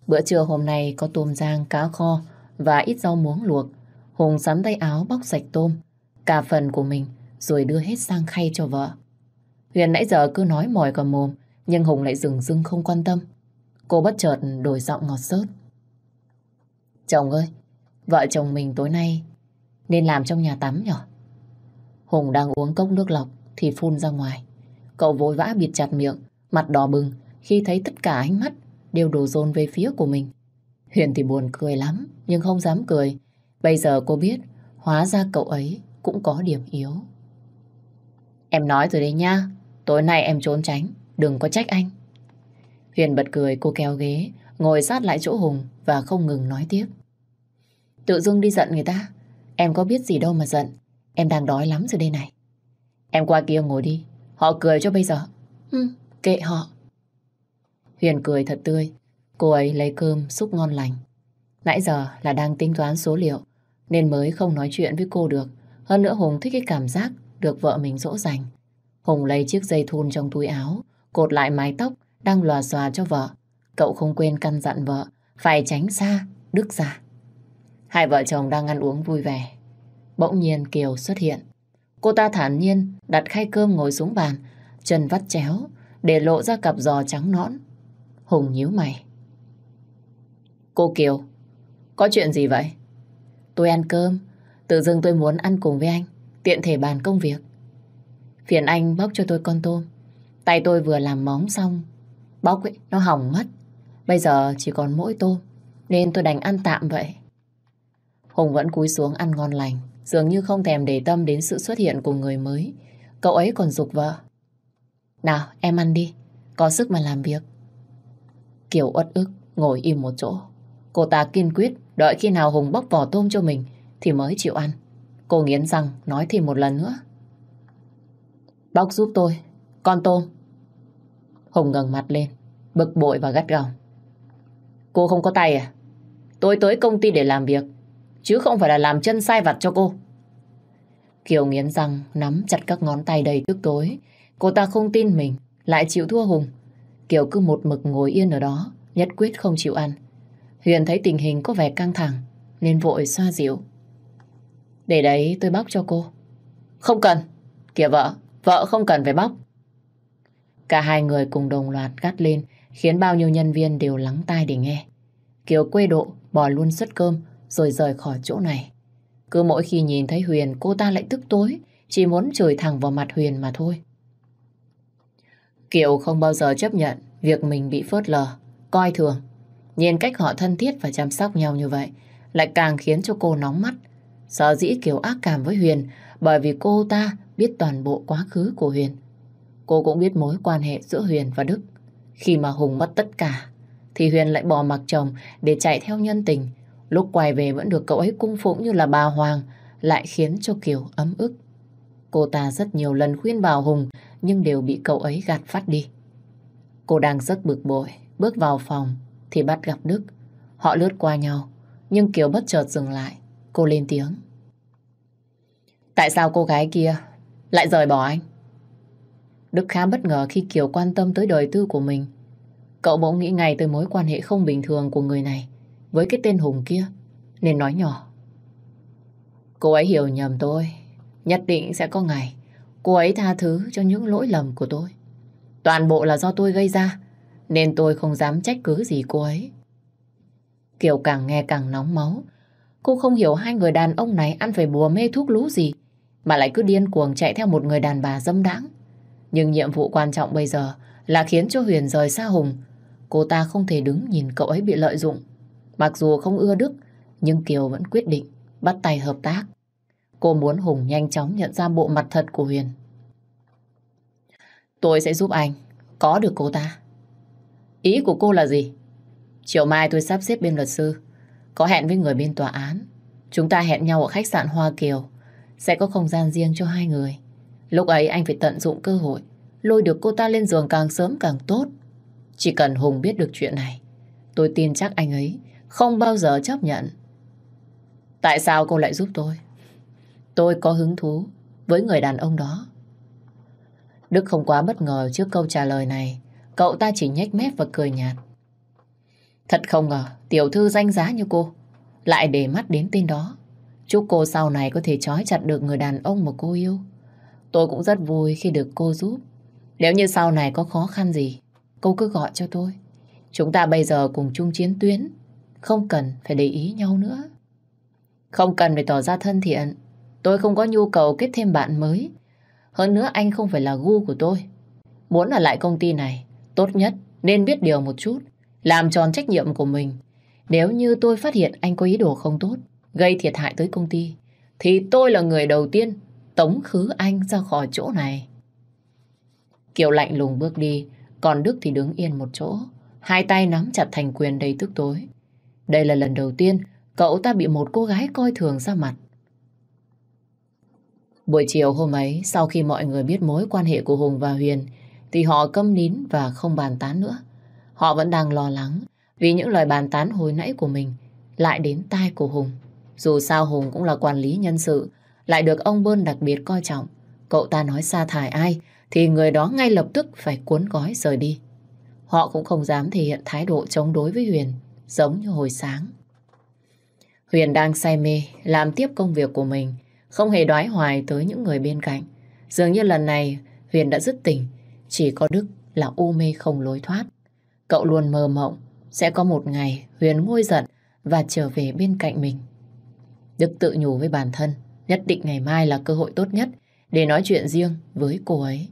Bữa trưa hôm nay có tôm rang, cá kho và ít rau muống luộc. Hùng sắn tay áo bóc sạch tôm, cả phần của mình, rồi đưa hết sang khay cho vợ. Huyền nãy giờ cứ nói mỏi cả mồm, nhưng Hùng lại dừng dưng không quan tâm. Cô bất chợt đổi giọng ngọt sớt. Chồng ơi, vợ chồng mình tối nay nên làm trong nhà tắm nhở? Hùng đang uống cốc nước lọc thì phun ra ngoài. Cậu vội vã bịt chặt miệng, mặt đỏ bừng khi thấy tất cả ánh mắt đều đổ dồn về phía của mình. Huyền thì buồn cười lắm, nhưng không dám cười. Bây giờ cô biết, hóa ra cậu ấy cũng có điểm yếu. Em nói rồi đấy nha, tối nay em trốn tránh, đừng có trách anh. Huyền bật cười cô kéo ghế, ngồi sát lại chỗ Hùng và không ngừng nói tiếp. Tự dưng đi giận người ta, em có biết gì đâu mà giận, em đang đói lắm rồi đây này. Em qua kia ngồi đi, họ cười cho bây giờ. Hừm, kệ họ. Huyền cười thật tươi, cô ấy lấy cơm xúc ngon lành. Nãy giờ là đang tính toán số liệu, nên mới không nói chuyện với cô được. Hơn nữa Hùng thích cái cảm giác được vợ mình dỗ dành. Hùng lấy chiếc dây thun trong túi áo, cột lại mái tóc đang lòa xòa cho vợ. Cậu không quên căn dặn vợ, phải tránh xa, Đức ra. Hai vợ chồng đang ăn uống vui vẻ. Bỗng nhiên Kiều xuất hiện. Cô ta thản nhiên đặt khay cơm ngồi xuống bàn, chân vắt chéo, để lộ ra cặp giò trắng nõn. Hùng nhíu mày. Cô Kiều, có chuyện gì vậy? Tôi ăn cơm, tự dưng tôi muốn ăn cùng với anh, tiện thể bàn công việc. Phiền anh bóc cho tôi con tôm. Tay tôi vừa làm móng xong, bóc ấy, nó hỏng mất. Bây giờ chỉ còn mỗi tôm, nên tôi đành ăn tạm vậy. Hùng vẫn cúi xuống ăn ngon lành, dường như không thèm để tâm đến sự xuất hiện của người mới. Cậu ấy còn dục vợ. Nào, em ăn đi, có sức mà làm việc. Kiều uất ức, ngồi im một chỗ. Cô ta kiên quyết, đợi khi nào Hùng bóc vỏ tôm cho mình, thì mới chịu ăn. Cô nghiến răng, nói thêm một lần nữa. Bóc giúp tôi, con tôm. Hùng ngẩng mặt lên, bực bội và gắt gỏng. Cô không có tay à? Tôi tới công ty để làm việc, chứ không phải là làm chân sai vặt cho cô. Kiều nghiến răng, nắm chặt các ngón tay đầy tức tối. Cô ta không tin mình, lại chịu thua Hùng. Kiều cứ một mực ngồi yên ở đó, nhất quyết không chịu ăn. Huyền thấy tình hình có vẻ căng thẳng, nên vội xoa dịu. Để đấy tôi bóc cho cô. Không cần. Kìa vợ, vợ không cần phải bóc. Cả hai người cùng đồng loạt gắt lên, khiến bao nhiêu nhân viên đều lắng tai để nghe. Kiều quê độ, bỏ luôn suất cơm, rồi rời khỏi chỗ này. Cứ mỗi khi nhìn thấy Huyền, cô ta lại tức tối, chỉ muốn chửi thẳng vào mặt Huyền mà thôi. Kiều không bao giờ chấp nhận việc mình bị phớt lờ, coi thường. Nhìn cách họ thân thiết và chăm sóc nhau như vậy, lại càng khiến cho cô nóng mắt. Sợ dĩ Kiều ác cảm với Huyền bởi vì cô ta biết toàn bộ quá khứ của Huyền. Cô cũng biết mối quan hệ giữa Huyền và Đức. Khi mà Hùng mất tất cả, thì Huyền lại bỏ mặc chồng để chạy theo nhân tình. Lúc quay về vẫn được cậu ấy cung phụng như là bà Hoàng, lại khiến cho Kiều ấm ức. Cô ta rất nhiều lần khuyên bảo Hùng, nhưng đều bị cậu ấy gạt phát đi. Cô đang rất bực bội, bước vào phòng, thì bắt gặp Đức. Họ lướt qua nhau, nhưng Kiều bất chợt dừng lại. Cô lên tiếng. Tại sao cô gái kia lại rời bỏ anh? Đức khá bất ngờ khi Kiều quan tâm tới đời tư của mình. Cậu bỗng nghĩ ngay tới mối quan hệ không bình thường của người này với cái tên Hùng kia, nên nói nhỏ. Cô ấy hiểu nhầm tôi, nhất định sẽ có ngày cô ấy tha thứ cho những lỗi lầm của tôi. Toàn bộ là do tôi gây ra, nên tôi không dám trách cứ gì cô ấy. Kiều càng nghe càng nóng máu. Cô không hiểu hai người đàn ông này ăn phải bùa mê thuốc lú gì, mà lại cứ điên cuồng chạy theo một người đàn bà dâm đãng. Nhưng nhiệm vụ quan trọng bây giờ là khiến cho Huyền rời xa Hùng. Cô ta không thể đứng nhìn cậu ấy bị lợi dụng. Mặc dù không ưa Đức, nhưng Kiều vẫn quyết định bắt tay hợp tác. Cô muốn Hùng nhanh chóng nhận ra bộ mặt thật của Huyền. Tôi sẽ giúp anh có được cô ta. Ý của cô là gì? Chiều mai tôi sắp xếp bên luật sư. Có hẹn với người bên tòa án. Chúng ta hẹn nhau ở khách sạn Hoa Kiều. Sẽ có không gian riêng cho hai người. Lúc ấy anh phải tận dụng cơ hội. Lôi được cô ta lên giường càng sớm càng tốt. Chỉ cần Hùng biết được chuyện này. Tôi tin chắc anh ấy không bao giờ chấp nhận. Tại sao cô lại giúp tôi? Tôi có hứng thú với người đàn ông đó. Đức không quá bất ngờ trước câu trả lời này. Cậu ta chỉ nhếch mép và cười nhạt. Thật không ngờ, tiểu thư danh giá như cô lại để mắt đến tên đó. Chúc cô sau này có thể trói chặt được người đàn ông mà cô yêu. Tôi cũng rất vui khi được cô giúp. Nếu như sau này có khó khăn gì, cô cứ gọi cho tôi. Chúng ta bây giờ cùng chung chiến tuyến, không cần phải để ý nhau nữa. Không cần phải tỏ ra thân thiện. Tôi không có nhu cầu kết thêm bạn mới. Hơn nữa anh không phải là gu của tôi. Muốn ở lại công ty này, tốt nhất nên biết điều một chút, làm tròn trách nhiệm của mình. Nếu như tôi phát hiện anh có ý đồ không tốt, gây thiệt hại tới công ty, thì tôi là người đầu tiên tống khứ anh ra khỏi chỗ này. Kiều lạnh lùng bước đi, còn Đức thì đứng yên một chỗ, hai tay nắm chặt thành quyền đầy tức tối. Đây là lần đầu tiên cậu ta bị một cô gái coi thường ra mặt. Buổi chiều hôm ấy, sau khi mọi người biết mối quan hệ của Hùng và Huyền, thì họ câm nín và không bàn tán nữa. Họ vẫn đang lo lắng vì những lời bàn tán hồi nãy của mình lại đến tai của Hùng. Dù sao Hùng cũng là quản lý nhân sự, lại được ông Bơn đặc biệt coi trọng. Cậu ta nói sa thải ai thì người đó ngay lập tức phải cuốn gói rời đi. Họ cũng không dám thể hiện thái độ chống đối với Huyền, giống như hồi sáng. Huyền đang say mê, làm tiếp công việc của mình, không hề đoái hoài tới những người bên cạnh. Dường như lần này Huyền đã dứt tỉnh, chỉ có Đức là u mê không lối thoát. Cậu luôn mơ mộng, sẽ có một ngày Huyền nguôi giận và trở về bên cạnh mình. Đức tự nhủ với bản thân, nhất định ngày mai là cơ hội tốt nhất để nói chuyện riêng với cô ấy.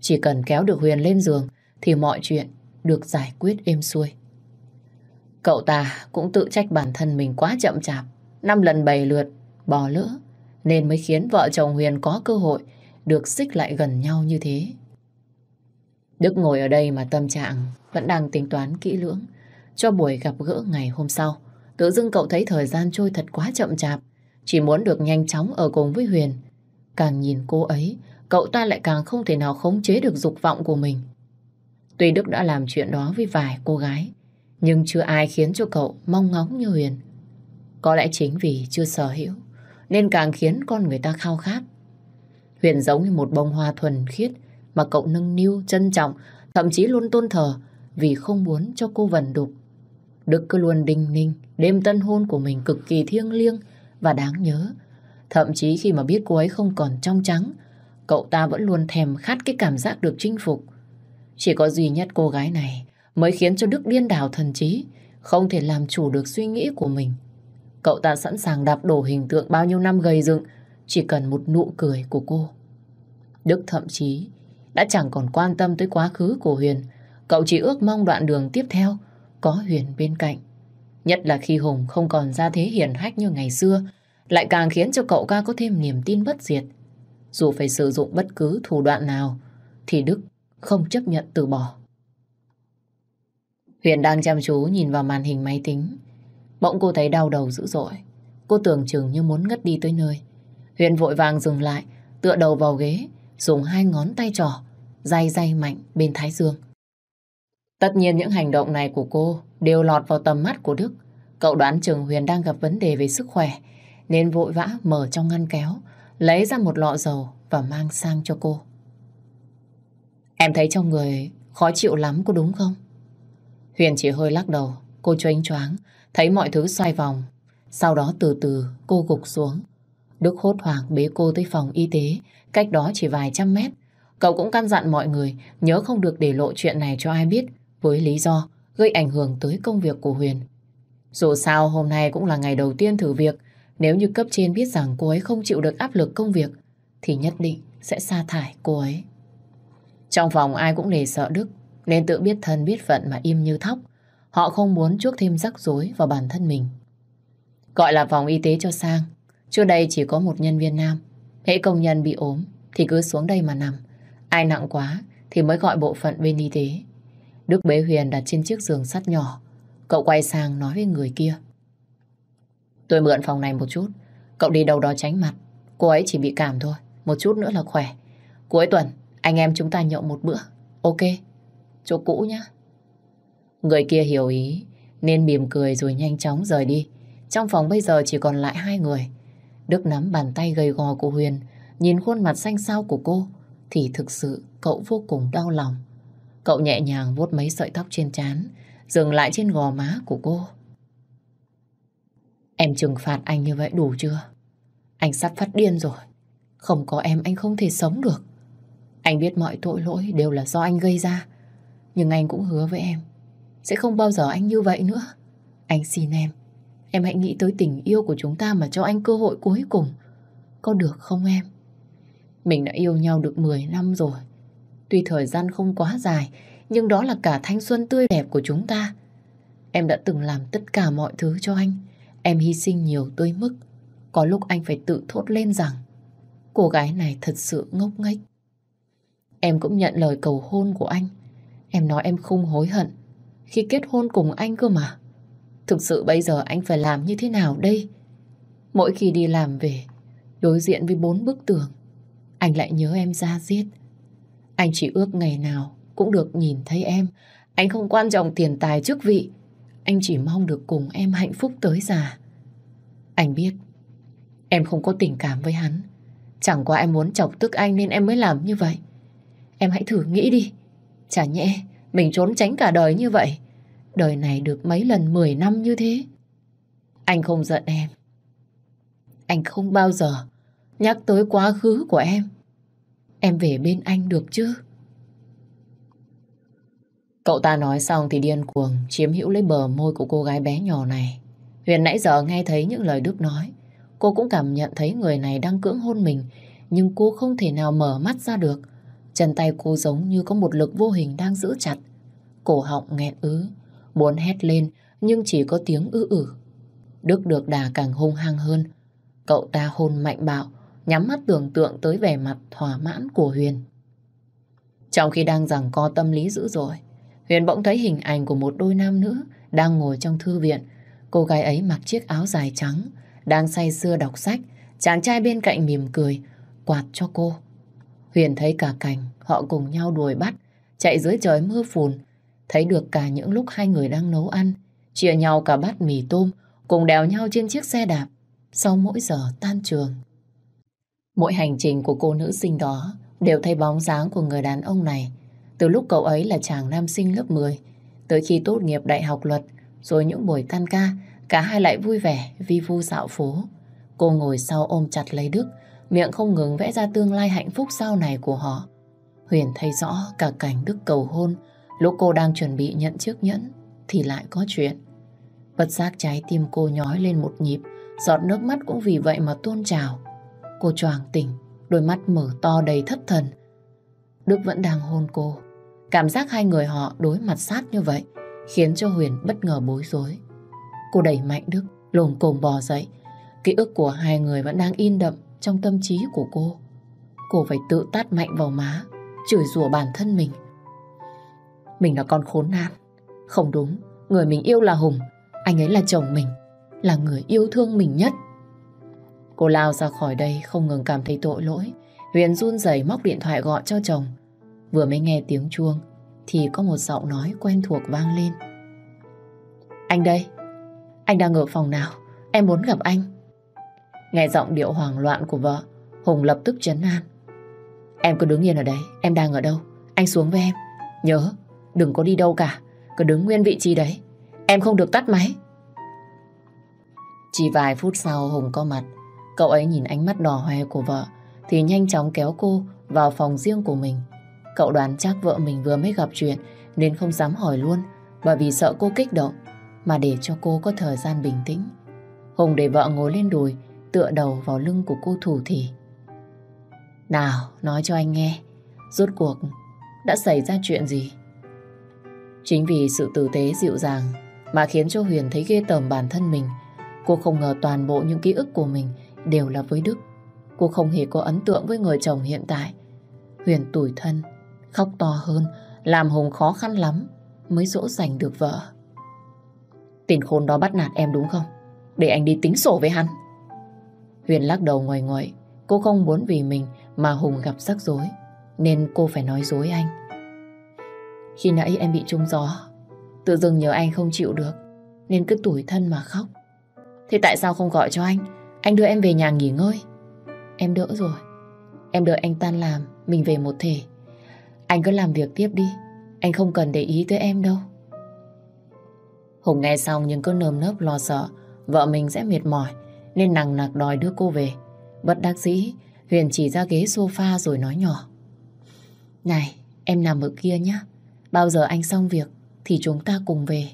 Chỉ cần kéo được Huyền lên giường thì mọi chuyện được giải quyết êm xuôi. Cậu ta cũng tự trách bản thân mình quá chậm chạp, năm lần bày lượt, bỏ lỡ, nên mới khiến vợ chồng Huyền có cơ hội được xích lại gần nhau như thế. Đức ngồi ở đây mà tâm trạng vẫn đang tính toán kỹ lưỡng cho buổi gặp gỡ ngày hôm sau. Tự dưng cậu thấy thời gian trôi thật quá chậm chạp, chỉ muốn được nhanh chóng ở cùng với Huyền. Càng nhìn cô ấy, cậu ta lại càng không thể nào khống chế được dục vọng của mình. Tuy Đức đã làm chuyện đó với vài cô gái, nhưng chưa ai khiến cho cậu mong ngóng như Huyền. Có lẽ chính vì chưa sở hữu, nên càng khiến con người ta khao khát. Huyền giống như một bông hoa thuần khiết mà cậu nâng niu, trân trọng, thậm chí luôn tôn thờ vì không muốn cho cô vần đục. Đức cứ luôn đinh ninh, đêm tân hôn của mình cực kỳ thiêng liêng và đáng nhớ. Thậm chí khi mà biết cô ấy không còn trong trắng, cậu ta vẫn luôn thèm khát cái cảm giác được chinh phục. Chỉ có duy nhất cô gái này mới khiến cho Đức điên đảo thần trí, không thể làm chủ được suy nghĩ của mình. Cậu ta sẵn sàng đạp đổ hình tượng bao nhiêu năm gầy dựng, chỉ cần một nụ cười của cô. Đức thậm chí đã chẳng còn quan tâm tới quá khứ của Huyền. Cậu chỉ ước mong đoạn đường tiếp theo có Huyền bên cạnh. Nhất là khi Hùng không còn ra thế hiển hách như ngày xưa, lại càng khiến cho cậu ca có thêm niềm tin bất diệt. Dù phải sử dụng bất cứ thủ đoạn nào, thì Đức không chấp nhận từ bỏ. Huyền đang chăm chú nhìn vào màn hình máy tính. Bỗng cô thấy đau đầu dữ dội. Cô tưởng chừng như muốn ngất đi tới nơi. Huyền vội vàng dừng lại, tựa đầu vào ghế, dùng hai ngón tay trỏ, day day mạnh bên thái dương. Tất nhiên những hành động này của cô đều lọt vào tầm mắt của Đức. Cậu đoán chừng Huyền đang gặp vấn đề về sức khỏe, nên vội vã mở trong ngăn kéo, lấy ra một lọ dầu và mang sang cho cô. Em thấy trong người khó chịu lắm có đúng không? Huyền chỉ hơi lắc đầu, cô choáng choáng, thấy mọi thứ xoay vòng. Sau đó từ từ cô gục xuống. Đức hốt hoảng bế cô tới phòng y tế, cách đó chỉ vài trăm mét. Cậu cũng căn dặn mọi người nhớ không được để lộ chuyện này cho ai biết với lý do gây ảnh hưởng tới công việc của Huyền. Dù sao hôm nay cũng là ngày đầu tiên thử việc, nếu như cấp trên biết rằng cô ấy không chịu được áp lực công việc thì nhất định sẽ sa thải cô ấy. Trong phòng ai cũng để sợ Đức nên tự biết thân biết phận mà im như thóc. Họ không muốn chuốc thêm rắc rối vào bản thân mình. Gọi là phòng y tế cho sang. Trước đây chỉ có một nhân viên nam. Hễ công nhân bị ốm thì cứ xuống đây mà nằm. Ai nặng quá thì mới gọi bộ phận bên y tế. Đức bế Huyền đặt trên chiếc giường sắt nhỏ. Cậu quay sang nói với người kia. Tôi mượn phòng này một chút. Cậu đi đâu đó tránh mặt. Cô ấy chỉ bị cảm thôi. Một chút nữa là khỏe. Cuối tuần, anh em chúng ta nhậu một bữa. Ok. Chỗ cũ nhá. Người kia hiểu ý, nên mỉm cười rồi nhanh chóng rời đi. Trong phòng bây giờ chỉ còn lại hai người. Đức nắm bàn tay gầy gò của Huyền, nhìn khuôn mặt xanh xao của cô, thì thực sự cậu vô cùng đau lòng. Cậu nhẹ nhàng vuốt mấy sợi tóc trên trán, dừng lại trên gò má của cô. Em trừng phạt anh như vậy đủ chưa? Anh sắp phát điên rồi. Không có em anh không thể sống được. Anh biết mọi tội lỗi đều là do anh gây ra. Nhưng anh cũng hứa với em sẽ không bao giờ anh như vậy nữa. Anh xin em, em hãy nghĩ tới tình yêu của chúng ta mà cho anh cơ hội cuối cùng. Có được không em? Mình đã yêu nhau được 10 năm rồi. Tuy thời gian không quá dài, nhưng đó là cả thanh xuân tươi đẹp của chúng ta. Em đã từng làm tất cả mọi thứ cho anh. Em hy sinh nhiều tới mức. Có lúc anh phải tự thốt lên rằng cô gái này thật sự ngốc nghếch. Em cũng nhận lời cầu hôn của anh. Em nói em không hối hận khi kết hôn cùng anh cơ mà. Thực sự bây giờ anh phải làm như thế nào đây? Mỗi khi đi làm về, đối diện với bốn bức tường, anh lại nhớ em ra giết. Anh chỉ ước ngày nào cũng được nhìn thấy em. Anh không quan trọng tiền tài chức vị. Anh chỉ mong được cùng em hạnh phúc tới già. Anh biết, em không có tình cảm với hắn. Chẳng qua em muốn chọc tức anh nên em mới làm như vậy. Em hãy thử nghĩ đi. Chả nhẽ mình trốn tránh cả đời như vậy. Đời này được mấy lần 10 năm như thế. Anh không giận em. Anh không bao giờ nhắc tới quá khứ của em. Em về bên anh được chứ? Cậu ta nói xong thì điên cuồng chiếm hữu lấy bờ môi của cô gái bé nhỏ này. Huyền nãy giờ nghe thấy những lời Đức nói. Cô cũng cảm nhận thấy người này đang cưỡng hôn mình, nhưng cô không thể nào mở mắt ra được. Chân tay cô giống như có một lực vô hình đang giữ chặt. Cổ họng nghẹn ứ, muốn hét lên nhưng chỉ có tiếng ư ử. Đức được đà càng hung hăng hơn. Cậu ta hôn mạnh bạo, nhắm mắt tưởng tượng tới vẻ mặt thỏa mãn của Huyền. Trong khi đang rằng co tâm lý dữ dội, Huyền bỗng thấy hình ảnh của một đôi nam nữ đang ngồi trong thư viện. Cô gái ấy mặc chiếc áo dài trắng, đang say sưa đọc sách. Chàng trai bên cạnh mỉm cười, quạt cho cô. Huyền thấy cả cảnh họ cùng nhau đuổi bắt, chạy dưới trời mưa phùn. Thấy được cả những lúc hai người đang nấu ăn, chia nhau cả bát mì tôm, cùng đèo nhau trên chiếc xe đạp sau mỗi giờ tan trường. Mỗi hành trình của cô nữ sinh đó đều thấy bóng dáng của người đàn ông này. Từ lúc cậu ấy là chàng nam sinh lớp 10, tới khi tốt nghiệp đại học luật, rồi những buổi tan ca, cả hai lại vui vẻ vi vu dạo phố. Cô ngồi sau ôm chặt lấy Đức, miệng không ngừng vẽ ra tương lai hạnh phúc sau này của họ. Huyền thấy rõ cả cảnh Đức cầu hôn, lúc cô đang chuẩn bị nhận chiếc nhẫn thì lại có chuyện. Bất giác trái tim cô nhói lên một nhịp, giọt nước mắt cũng vì vậy mà tuôn trào. Cô choàng tỉnh, đôi mắt mở to đầy thất thần. Đức vẫn đang hôn cô. Cảm giác hai người họ đối mặt sát như vậy khiến cho Huyền bất ngờ bối rối. Cô đẩy mạnh Đức, lồm cồm bò dậy. Ký ức của hai người vẫn đang in đậm trong tâm trí của cô. Cô phải tự tát mạnh vào má, chửi rủa bản thân mình. Mình là con khốn nạn. Không đúng, người mình yêu là Hùng. Anh ấy là chồng mình, là người yêu thương mình nhất. Cô lao ra khỏi đây không ngừng cảm thấy tội lỗi. Huyền run rẩy móc điện thoại gọi cho chồng. Vừa mới nghe tiếng chuông thì có một giọng nói quen thuộc vang lên. Anh đây, anh đang ở phòng nào? Em muốn gặp anh. Nghe giọng điệu hoảng loạn của vợ, Hùng lập tức chấn an. Em cứ đứng yên ở đây, em đang ở đâu? Anh xuống với em. Nhớ, đừng có đi đâu cả, cứ đứng nguyên vị trí đấy. Em không được tắt máy. Chỉ vài phút sau Hùng có mặt, cậu ấy nhìn ánh mắt đỏ hoe của vợ thì nhanh chóng kéo cô vào phòng riêng của mình. Cậu đoán chắc vợ mình vừa mới gặp chuyện nên không dám hỏi luôn bởi vì sợ cô kích động mà để cho cô có thời gian bình tĩnh. Hùng để vợ ngồi lên đùi tựa đầu vào lưng của cô thủ thì. Nào, nói cho anh nghe, rốt cuộc đã xảy ra chuyện gì? Chính vì sự tử tế dịu dàng mà khiến cho Huyền thấy ghê tởm bản thân mình. Cô không ngờ toàn bộ những ký ức của mình đều là với Đức. Cô không hề có ấn tượng với người chồng hiện tại. Huyền tủi thân, khóc to hơn, làm Hùng khó khăn lắm mới dỗ dành được vợ. Tiền khôn đó bắt nạt em đúng không? Để anh đi tính sổ với hắn. Huyền lắc đầu ngoài ngoại. Cô không muốn vì mình mà Hùng gặp rắc rối. Nên cô phải nói dối anh. Khi nãy em bị trúng gió. Tự dưng nhớ anh không chịu được. Nên cứ tủi thân mà khóc. Thế tại sao không gọi cho anh? Anh đưa em về nhà nghỉ ngơi. Em đỡ rồi. Em đợi anh tan làm, mình về một thể. Anh cứ làm việc tiếp đi. Anh không cần để ý tới em đâu. Hùng nghe xong nhưng cứ nơm nớp lo sợ vợ mình sẽ mệt mỏi nên nằng nặc đòi đưa cô về. Bất đắc dĩ, Huyền chỉ ra ghế sofa rồi nói nhỏ. Này, em nằm ở kia nhé. Bao giờ anh xong việc thì chúng ta cùng về.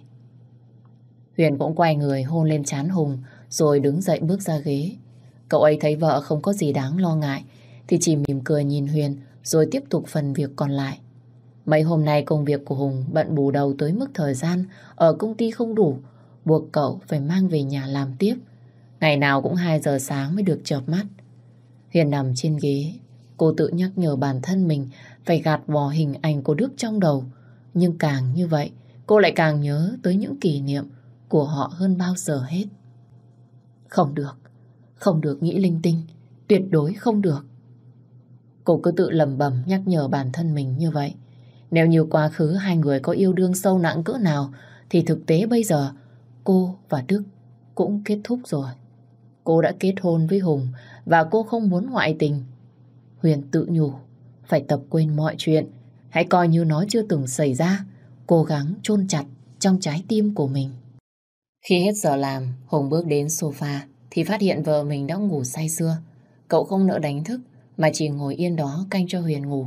Huyền cũng quay người hôn lên chán Hùng rồi đứng dậy bước ra ghế. Cậu ấy thấy vợ không có gì đáng lo ngại thì chỉ mỉm cười nhìn Huyền rồi tiếp tục phần việc còn lại. Mấy hôm nay công việc của Hùng bận bù đầu tới mức thời gian ở công ty không đủ, buộc cậu phải mang về nhà làm tiếp. Ngày nào cũng 2 giờ sáng mới được chợp mắt. Huyền nằm trên ghế, cô tự nhắc nhở bản thân mình phải gạt bỏ hình ảnh của Đức trong đầu. Nhưng càng như vậy, cô lại càng nhớ tới những kỷ niệm của họ hơn bao giờ hết. Không được, không được nghĩ linh tinh, tuyệt đối không được. Cô cứ tự lầm bầm nhắc nhở bản thân mình như vậy. Nếu như quá khứ hai người có yêu đương sâu nặng cỡ nào thì thực tế bây giờ cô và Đức cũng kết thúc rồi. Cô đã kết hôn với Hùng và cô không muốn ngoại tình. Huyền tự nhủ, phải tập quên mọi chuyện, hãy coi như nó chưa từng xảy ra, cố gắng chôn chặt trong trái tim của mình. Khi hết giờ làm, Hùng bước đến sofa thì phát hiện vợ mình đã ngủ say sưa. Cậu không nỡ đánh thức mà chỉ ngồi yên đó canh cho Huyền ngủ.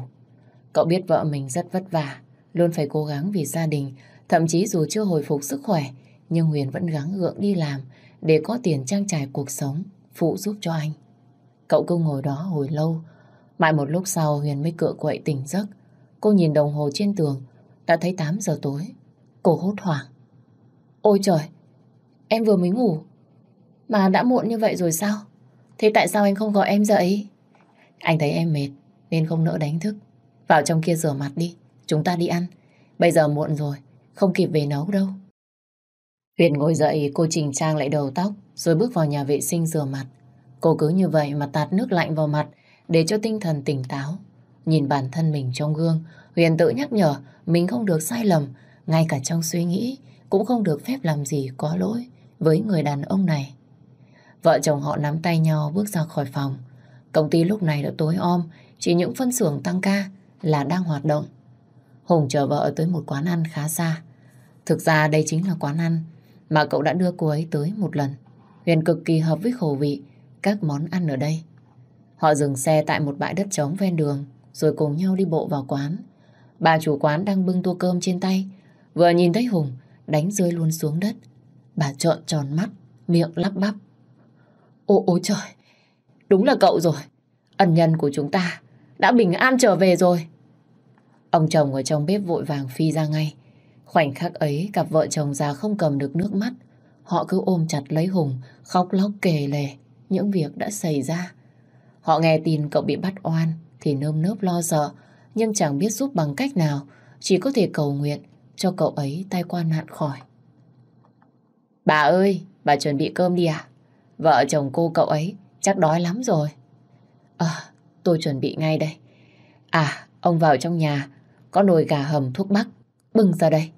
Cậu biết vợ mình rất vất vả, luôn phải cố gắng vì gia đình, thậm chí dù chưa hồi phục sức khỏe, nhưng Huyền vẫn gắng gượng đi làm để có tiền trang trải cuộc sống, phụ giúp cho anh. Cậu cứ ngồi đó hồi lâu, mãi một lúc sau Huyền mới cựa quậy tỉnh giấc. Cô nhìn đồng hồ trên tường, đã thấy 8 giờ tối. Cô hốt hoảng. Ôi trời, em vừa mới ngủ. Mà đã muộn như vậy rồi sao? Thế tại sao anh không gọi em dậy? Anh thấy em mệt, nên không nỡ đánh thức. Vào trong kia rửa mặt đi, chúng ta đi ăn. Bây giờ muộn rồi, không kịp về nấu đâu. Huyền ngồi dậy, cô chỉnh trang lại đầu tóc, rồi bước vào nhà vệ sinh rửa mặt. Cô cứ như vậy mà tạt nước lạnh vào mặt, để cho tinh thần tỉnh táo. Nhìn bản thân mình trong gương, Huyền tự nhắc nhở mình không được sai lầm, ngay cả trong suy nghĩ, cũng không được phép làm gì có lỗi với người đàn ông này. Vợ chồng họ nắm tay nhau bước ra khỏi phòng. Công ty lúc này đã tối om, chỉ những phân xưởng tăng ca là đang hoạt động. Hùng chờ vợ tới một quán ăn khá xa. Thực ra đây chính là quán ăn mà cậu đã đưa cô ấy tới một lần. Huyền cực kỳ hợp với khẩu vị các món ăn ở đây. Họ dừng xe tại một bãi đất trống ven đường, rồi cùng nhau đi bộ vào quán. Bà chủ quán đang bưng tô cơm trên tay, vừa nhìn thấy Hùng, đánh rơi luôn xuống đất. Bà trợn tròn mắt, miệng lắp bắp. Ôi, ôi trời, đúng là cậu rồi. Ân nhân của chúng ta đã bình an trở về rồi. Ông chồng ở trong bếp vội vàng phi ra ngay. Khoảnh khắc ấy, cặp vợ chồng già không cầm được nước mắt. Họ cứ ôm chặt lấy Hùng, khóc lóc kề lề những việc đã xảy ra. Họ nghe tin cậu bị bắt oan thì nơm nớp lo sợ, nhưng chẳng biết giúp bằng cách nào, chỉ có thể cầu nguyện cho cậu ấy tai qua nạn khỏi. Bà ơi, bà chuẩn bị cơm đi à? Vợ chồng cô cậu ấy chắc đói lắm rồi. À, tôi chuẩn bị ngay đây. À, ông vào trong nhà, có nồi gà hầm thuốc bắc, bưng ra đây.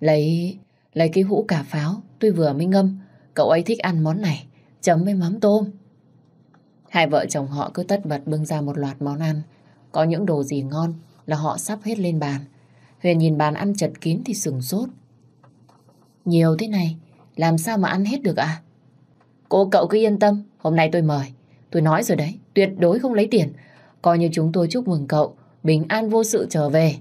Lấy lấy cái hũ cà pháo tôi vừa mới ngâm, cậu ấy thích ăn món này, chấm với mắm tôm. Hai vợ chồng họ cứ tất bật bưng ra một loạt món ăn. Có những đồ gì ngon là họ sắp hết lên bàn. Huyền nhìn bàn ăn chật kín thì sừng sốt. Nhiều thế này, làm sao mà ăn hết được ạ? À? Cô cậu cứ yên tâm, hôm nay tôi mời. Tôi nói rồi đấy, tuyệt đối không lấy tiền. Coi như chúng tôi chúc mừng cậu, bình an vô sự trở về.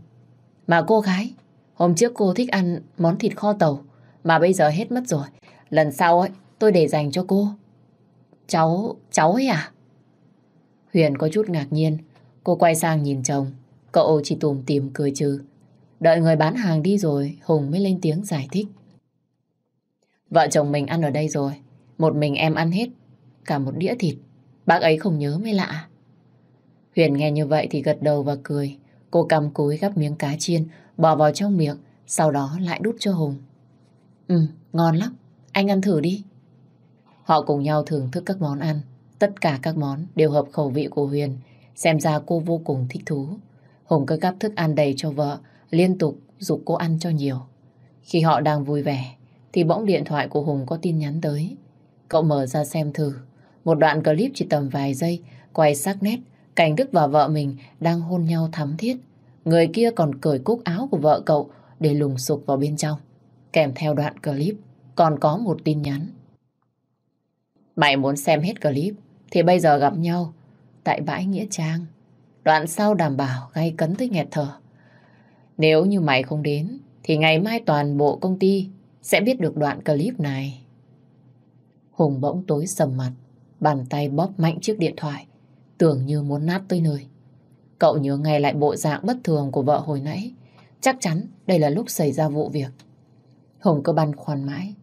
Mà cô gái, hôm trước cô thích ăn món thịt kho tàu, mà bây giờ hết mất rồi. Lần sau ấy, tôi để dành cho cô. Cháu, cháu ấy à? Huyền có chút ngạc nhiên. Cô quay sang nhìn chồng. Cậu chỉ tùm tìm cười trừ. Đợi người bán hàng đi rồi, Hùng mới lên tiếng giải thích. Vợ chồng mình ăn ở đây rồi. Một mình em ăn hết. Cả một đĩa thịt. Bác ấy không nhớ mới lạ. Huyền nghe như vậy thì gật đầu và cười. Cô cầm cúi gắp miếng cá chiên, bỏ vào trong miệng, sau đó lại đút cho Hùng. Ừ, ngon lắm. Anh ăn thử đi. Họ cùng nhau thưởng thức các món ăn. Tất cả các món đều hợp khẩu vị của Huyền. Xem ra cô vô cùng thích thú. Hùng cứ gắp thức ăn đầy cho vợ, liên tục dục cô ăn cho nhiều. Khi họ đang vui vẻ, thì bỗng điện thoại của Hùng có tin nhắn tới. Cậu mở ra xem thử. Một đoạn clip chỉ tầm vài giây, quay sắc nét, cảnh Đức và vợ mình đang hôn nhau thắm thiết. Người kia còn cởi cúc áo của vợ cậu để lùng sục vào bên trong. Kèm theo đoạn clip, còn có một tin nhắn. Mày muốn xem hết clip, thì bây giờ gặp nhau tại bãi Nghĩa Trang. Đoạn sau đảm bảo gây cấn tới nghẹt thở. Nếu như mày không đến, thì ngày mai toàn bộ công ty sẽ biết được đoạn clip này. Hùng bỗng tối sầm mặt, bàn tay bóp mạnh chiếc điện thoại, tưởng như muốn nát tới nơi. Cậu nhớ ngay lại bộ dạng bất thường của vợ hồi nãy. Chắc chắn đây là lúc xảy ra vụ việc. Hùng cứ băn khoăn mãi.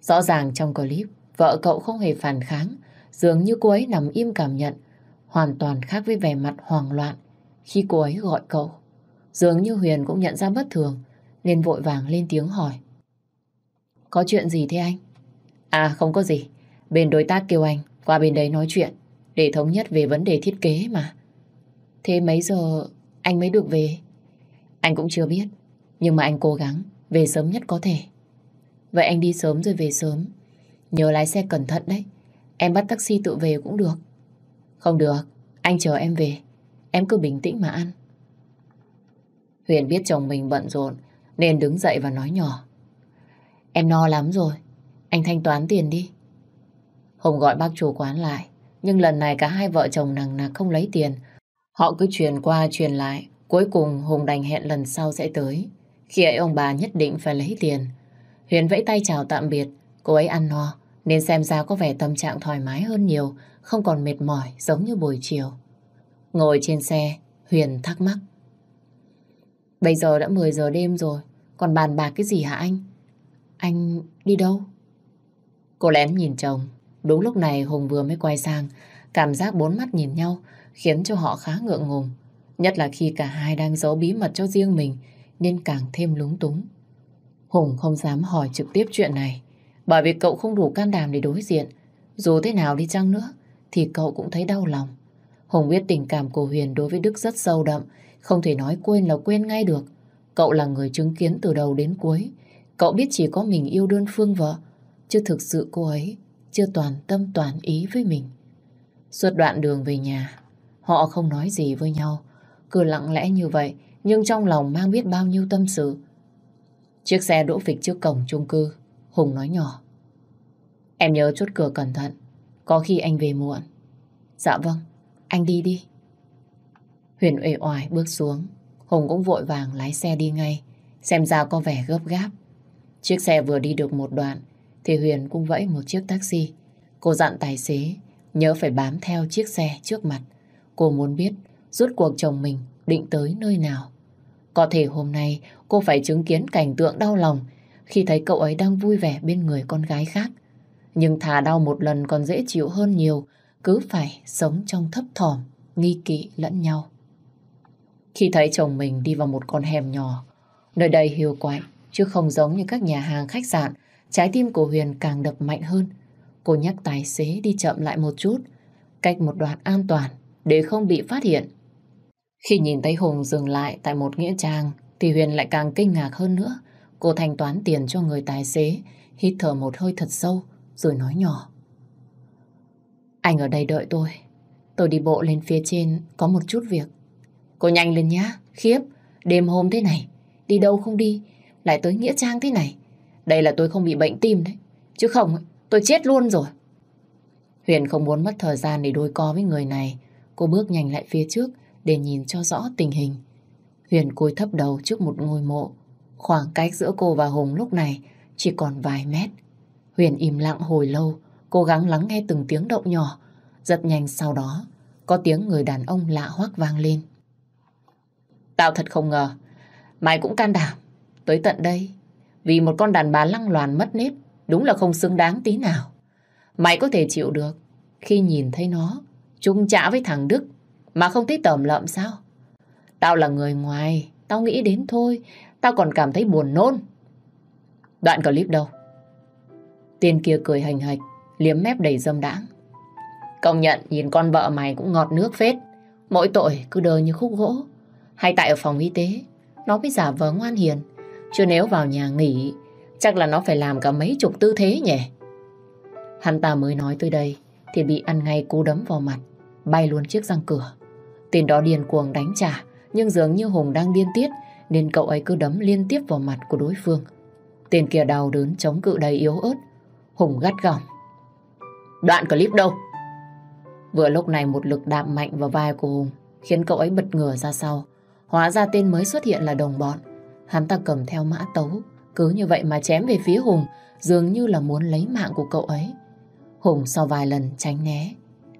Rõ ràng trong clip, vợ cậu không hề phản kháng, dường như cô ấy nằm im cảm nhận, hoàn toàn khác với vẻ mặt hoang loạn khi cô ấy gọi cậu. Dường như Huyền cũng nhận ra bất thường, nên vội vàng lên tiếng hỏi. Có chuyện gì thế anh? À không có gì, bên đối tác kêu anh qua bên đấy nói chuyện, để thống nhất về vấn đề thiết kế mà. Thế mấy giờ anh mới được về? Anh cũng chưa biết, nhưng mà anh cố gắng về sớm nhất có thể. Vậy anh đi sớm rồi về sớm. Nhớ lái xe cẩn thận đấy. Em bắt taxi tự về cũng được. Không được, anh chờ em về. Em cứ bình tĩnh mà ăn. Huyền biết chồng mình bận rộn nên đứng dậy và nói nhỏ. Em no lắm rồi. Anh thanh toán tiền đi. Hùng gọi bác chủ quán lại. Nhưng lần này cả hai vợ chồng nằng nặc không lấy tiền. Họ cứ truyền qua truyền lại. Cuối cùng Hùng đành hẹn lần sau sẽ tới. Khi ấy ông bà nhất định phải lấy tiền. Huyền vẫy tay chào tạm biệt. Cô ấy ăn no nên xem ra có vẻ tâm trạng thoải mái hơn nhiều, không còn mệt mỏi giống như buổi chiều. Ngồi trên xe, Huyền thắc mắc. Bây giờ đã 10 giờ đêm rồi, còn bàn bạc cái gì hả anh? Anh đi đâu? Cô lén nhìn chồng. Đúng lúc này Hùng vừa mới quay sang, cảm giác bốn mắt nhìn nhau khiến cho họ khá ngượng ngùng. Nhất là khi cả hai đang giấu bí mật cho riêng mình nên càng thêm lúng túng. Hùng không dám hỏi trực tiếp chuyện này bởi vì cậu không đủ can đảm để đối diện. Dù thế nào đi chăng nữa thì cậu cũng thấy đau lòng. Hùng biết tình cảm của Huyền đối với Đức rất sâu đậm, không thể nói quên là quên ngay được. Cậu là người chứng kiến từ đầu đến cuối. Cậu biết chỉ có mình yêu đơn phương vợ, chứ thực sự cô ấy chưa toàn tâm toàn ý với mình. Suốt đoạn đường về nhà, họ không nói gì với nhau, cứ lặng lẽ như vậy, nhưng trong lòng mang biết bao nhiêu tâm sự. Chiếc xe đỗ phịch trước cổng chung cư, Hùng nói nhỏ. Em nhớ chốt cửa cẩn thận, Có khi anh về muộn. Dạ vâng, anh đi đi. Huyền uể oải bước xuống. Hùng cũng vội vàng lái xe đi ngay. Xem ra có vẻ gấp gáp. Chiếc xe vừa đi được một đoạn thì Huyền cũng vẫy một chiếc taxi. Cô dặn tài xế nhớ phải bám theo chiếc xe trước mặt. Cô muốn biết rút cuộc chồng mình định tới nơi nào. Có thể hôm nay cô phải chứng kiến cảnh tượng đau lòng khi thấy cậu ấy đang vui vẻ bên người con gái khác. Nhưng thà đau một lần còn dễ chịu hơn nhiều, cứ phải sống trong thấp thỏm, nghi kỵ lẫn nhau. Khi thấy chồng mình đi vào một con hẻm nhỏ, nơi đây hiu quạnh, chứ không giống như các nhà hàng khách sạn, trái tim của Huyền càng đập mạnh hơn. Cô nhắc tài xế đi chậm lại một chút, cách một đoạn an toàn để không bị phát hiện. Khi nhìn thấy Hùng dừng lại tại một nghĩa trang thì Huyền lại càng kinh ngạc hơn nữa. Cô thanh toán tiền cho người tài xế, hít thở một hơi thật sâu rồi nói nhỏ. Anh ở đây đợi tôi. Tôi đi bộ lên phía trên có một chút việc. Cô nhanh lên nhá, khiếp, đêm hôm thế này, đi đâu không đi, lại tới Nghĩa Trang thế này. Đây là tôi không bị bệnh tim đấy, chứ không tôi chết luôn rồi. Huyền không muốn mất thời gian để đôi co với người này. Cô bước nhanh lại phía trước để nhìn cho rõ tình hình. Huyền cúi thấp đầu trước một ngôi mộ. Khoảng cách giữa cô và Hùng lúc này chỉ còn vài mét. Huyền im lặng hồi lâu, cố gắng lắng nghe từng tiếng động nhỏ. Rất nhanh sau đó, có tiếng người đàn ông lạ hoắc vang lên. Tao thật không ngờ, mày cũng can đảm, tới tận đây. Vì một con đàn bà lăng loàn mất nếp đúng là không xứng đáng tí nào. Mày có thể chịu được khi nhìn thấy nó chung trả với thằng Đức mà không thấy tởm lợm sao? Tao là người ngoài, tao nghĩ đến thôi, tao còn cảm thấy buồn nôn. Đoạn clip đâu? Tên kia cười hành hạch, liếm mép đầy dâm đãng. Công nhận nhìn con vợ mày cũng ngọt nước phết. Mỗi tội cứ đơ như khúc gỗ. Hay tại ở phòng y tế, nó mới giả vờ ngoan hiền. Chứ nếu vào nhà nghỉ, chắc là nó phải làm cả mấy chục tư thế nhỉ. Hắn ta mới nói tới đây, thì bị ăn ngay cú đấm vào mặt, bay luôn chiếc răng cửa. Tên đó điên cuồng đánh trả, nhưng dường như Hùng đang điên tiết, nên cậu ấy cứ đấm liên tiếp vào mặt của đối phương. Tên kia đau đớn chống cự đầy yếu ớt, Hùng gắt gỏng. Đoạn clip đâu? Vừa lúc này một lực đạp mạnh vào vai của Hùng khiến cậu ấy bật ngửa ra sau. Hóa ra tên mới xuất hiện là đồng bọn. Hắn ta cầm theo mã tấu, cứ như vậy mà chém về phía Hùng, dường như là muốn lấy mạng của cậu ấy. Hùng sau vài lần tránh né,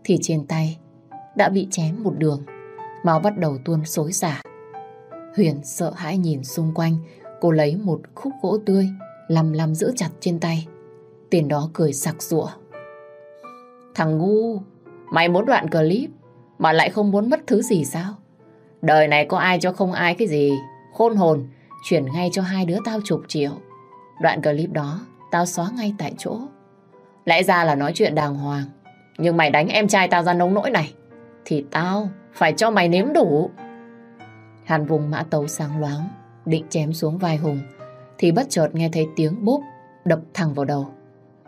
thì trên tay đã bị chém một đường, máu bắt đầu tuôn xối xả. Huyền sợ hãi nhìn xung quanh, cô lấy một khúc gỗ tươi, lầm lầm giữ chặt trên tay. Tiền đó cười sặc sụa. Thằng ngu, mày muốn đoạn clip mà lại không muốn mất thứ gì sao? Đời này có ai cho không ai cái gì. Khôn hồn, chuyển ngay cho hai đứa tao chục triệu. Đoạn clip đó, tao xóa ngay tại chỗ. Lẽ ra là nói chuyện đàng hoàng. Nhưng mày đánh em trai tao ra nông nỗi này. Thì tao phải cho mày nếm đủ. Hàn vùng mã tấu sáng loáng, định chém xuống vai Hùng. Thì bất chợt nghe thấy tiếng bốp đập thẳng vào đầu.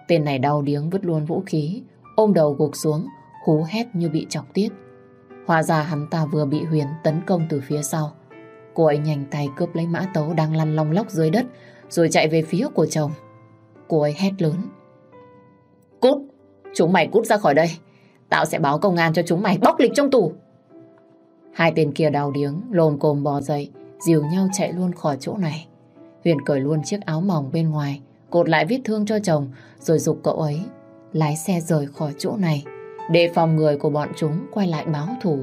Tên này đau điếng vứt luôn vũ khí, ôm đầu gục xuống, hú hét như bị chọc tiết. Hóa ra hắn ta vừa bị Huyền tấn công từ phía sau. Cô ấy nhanh tay cướp lấy mã tấu đang lăn long lóc dưới đất, rồi chạy về phía của chồng. Cô ấy hét lớn. Cút! Chúng mày cút ra khỏi đây. Tao sẽ báo công an cho chúng mày bóc lịch trong tù. Hai tên kia đau điếng, lồm cồm bò dậy, dìu nhau chạy luôn khỏi chỗ này. Huyền cởi luôn chiếc áo mỏng bên ngoài, cột lại vết thương cho chồng, rồi dục cậu ấy lái xe rời khỏi chỗ này, để phòng người của bọn chúng quay lại báo thù.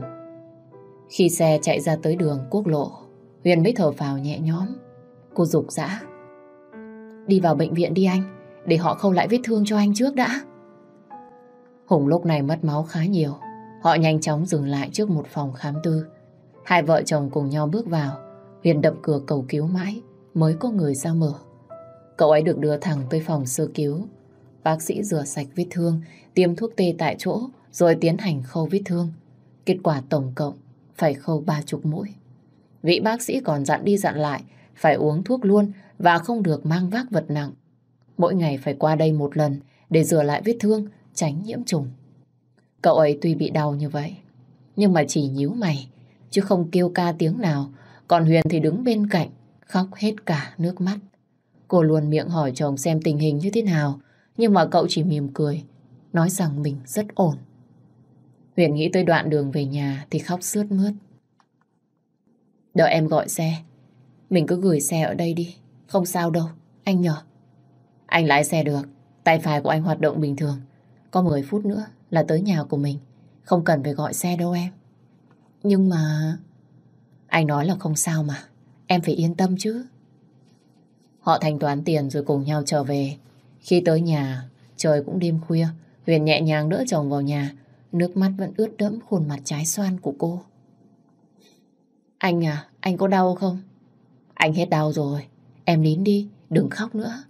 Khi xe chạy ra tới đường quốc lộ, Huyền mới thở phào nhẹ nhõm. Cô dục dã. Đi vào bệnh viện đi anh, để họ khâu lại vết thương cho anh trước đã. Hùng lúc này mất máu khá nhiều. Họ nhanh chóng dừng lại trước một phòng khám tư. Hai vợ chồng cùng nhau bước vào. Huyền đập cửa cầu cứu mãi mới có người ra mở. Cậu ấy được đưa thẳng tới phòng sơ cứu. Bác sĩ rửa sạch vết thương, tiêm thuốc tê tại chỗ, rồi tiến hành khâu vết thương. Kết quả tổng cộng phải khâu ba chục mũi. Vị bác sĩ còn dặn đi dặn lại, phải uống thuốc luôn và không được mang vác vật nặng. Mỗi ngày phải qua đây một lần để rửa lại vết thương, tránh nhiễm trùng. Cậu ấy tuy bị đau như vậy, nhưng mà chỉ nhíu mày, chứ không kêu ca tiếng nào. Còn Huyền thì đứng bên cạnh, khóc hết cả nước mắt. Cô luôn miệng hỏi chồng xem tình hình như thế nào, nhưng mà cậu chỉ mỉm cười, nói rằng mình rất ổn. Huyền nghĩ tới đoạn đường về nhà thì khóc sướt mướt. Đợi em gọi xe, mình cứ gửi xe ở đây đi, không sao đâu, anh nhờ. Anh lái xe được, tay phải của anh hoạt động bình thường. Có 10 phút nữa là tới nhà của mình, không cần phải gọi xe đâu em. Nhưng mà... Anh nói là không sao mà, em phải yên tâm chứ. Họ thanh toán tiền rồi cùng nhau trở về. Khi tới nhà, trời cũng đêm khuya, Huyền nhẹ nhàng đỡ chồng vào nhà, nước mắt vẫn ướt đẫm khuôn mặt trái xoan của cô. Anh à, anh có đau không? Anh hết đau rồi, em nín đi, đừng khóc nữa.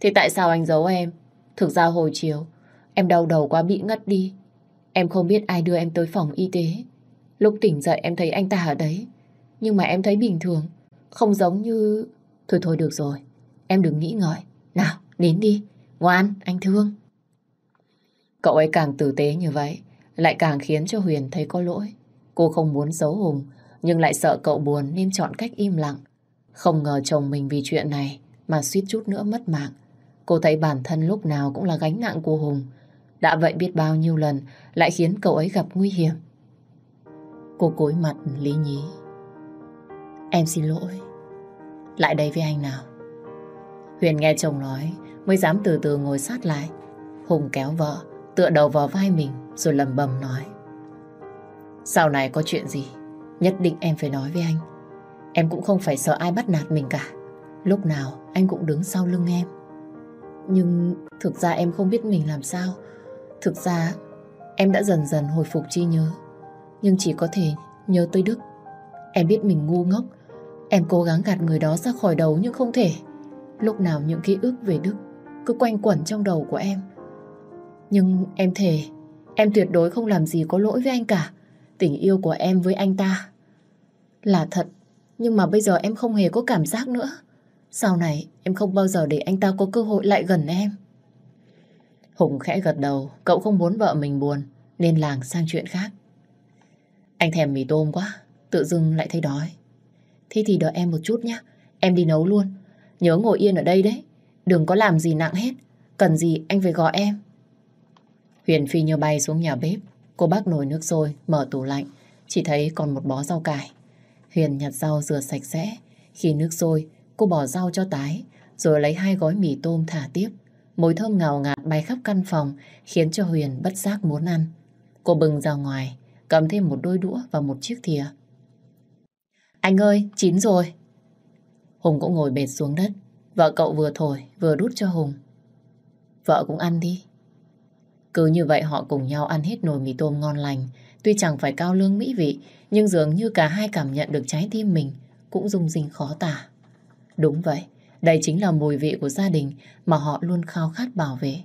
Thì tại sao anh giấu em? Thực ra hồi chiều, em đau đầu quá bị ngất đi. Em không biết ai đưa em tới phòng y tế. Lúc tỉnh dậy em thấy anh ta ở đấy. Nhưng mà em thấy bình thường, không giống như... Thôi thôi được rồi, em đừng nghĩ ngợi. Nào, đến đi, ngoan, anh thương. Cậu ấy càng tử tế như vậy, lại càng khiến cho Huyền thấy có lỗi. Cô không muốn giấu Hùng, nhưng lại sợ cậu buồn nên chọn cách im lặng. Không ngờ chồng mình vì chuyện này mà suýt chút nữa mất mạng. Cô thấy bản thân lúc nào cũng là gánh nặng của Hùng. Đã vậy biết bao nhiêu lần lại khiến cậu ấy gặp nguy hiểm. Cô cối mặt lý nhí. Em xin lỗi. Lại đây với anh nào. Huyền nghe chồng nói mới dám từ từ ngồi sát lại. Hùng kéo vợ, tựa đầu vào vai mình rồi lầm bầm nói. Sau này có chuyện gì, nhất định em phải nói với anh. Em cũng không phải sợ ai bắt nạt mình cả. Lúc nào anh cũng đứng sau lưng em. Nhưng thực ra em không biết mình làm sao. Thực ra em đã dần dần hồi phục trí nhớ. Nhưng chỉ có thể nhớ tới Đức. Em biết mình ngu ngốc. Em cố gắng gạt người đó ra khỏi đầu nhưng không thể. Lúc nào những ký ức về Đức cứ quanh quẩn trong đầu của em. Nhưng em thề, em tuyệt đối không làm gì có lỗi với anh cả. Tình yêu của em với anh ta là thật, nhưng mà bây giờ em không hề có cảm giác nữa. Sau này em không bao giờ để anh ta có cơ hội lại gần em. Hùng khẽ gật đầu, cậu không muốn vợ mình buồn, nên làng sang chuyện khác. Anh thèm mì tôm quá, tự dưng lại thấy đói. Thế thì đợi em một chút nhé, em đi nấu luôn. Nhớ ngồi yên ở đây đấy, đừng có làm gì nặng hết. Cần gì anh phải gọi em. Huyền phi như bay xuống nhà bếp. Cô bác nồi nước sôi, mở tủ lạnh. Chỉ thấy còn một bó rau cải. Huyền nhặt rau rửa sạch sẽ. Khi nước sôi, cô bỏ rau cho tái. Rồi lấy hai gói mì tôm thả tiếp. Mùi thơm ngào ngạt bay khắp căn phòng khiến cho Huyền bất giác muốn ăn. Cô bừng ra ngoài, cầm thêm một đôi đũa và một chiếc thìa. Anh ơi, chín rồi. Hùng cũng ngồi bệt xuống đất. Vợ cậu vừa thổi, vừa đút cho Hùng. Vợ cũng ăn đi. Cứ như vậy họ cùng nhau ăn hết nồi mì tôm ngon lành. Tuy chẳng phải cao lương mỹ vị, nhưng dường như cả hai cảm nhận được trái tim mình cũng rung rinh khó tả. Đúng vậy, đây chính là mùi vị của gia đình mà họ luôn khao khát bảo vệ.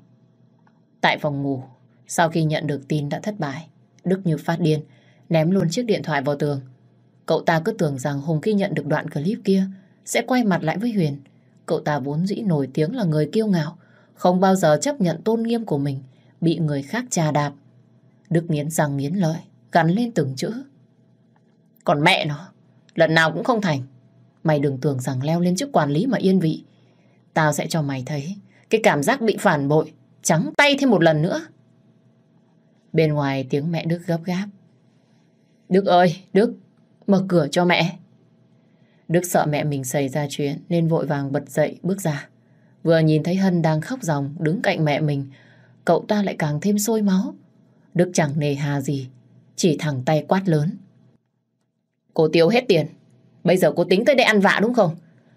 Tại phòng ngủ, sau khi nhận được tin đã thất bại, Đức như phát điên, ném luôn chiếc điện thoại vào tường. Cậu ta cứ tưởng rằng Hùng khi nhận được đoạn clip kia sẽ quay mặt lại với Huyền. Cậu ta vốn dĩ nổi tiếng là người kiêu ngạo, không bao giờ chấp nhận tôn nghiêm của mình bị người khác trà đạp. Đức nghiến răng nghiến lợi, gắn lên từng chữ. Còn mẹ nó, lần nào cũng không thành. Mày đừng tưởng rằng leo lên chức quản lý mà yên vị. Tao sẽ cho mày thấy cái cảm giác bị phản bội, trắng tay thêm một lần nữa. Bên ngoài tiếng mẹ Đức gấp gáp. Đức ơi, Đức, mở cửa cho mẹ. Đức sợ mẹ mình xảy ra chuyện nên vội vàng bật dậy bước ra. Vừa nhìn thấy Hân đang khóc ròng đứng cạnh mẹ mình, cậu ta lại càng thêm sôi máu. Đức chẳng nề hà gì, chỉ thẳng tay quát lớn. Cô tiêu hết tiền, bây giờ cô tính tới đây ăn vạ đúng không?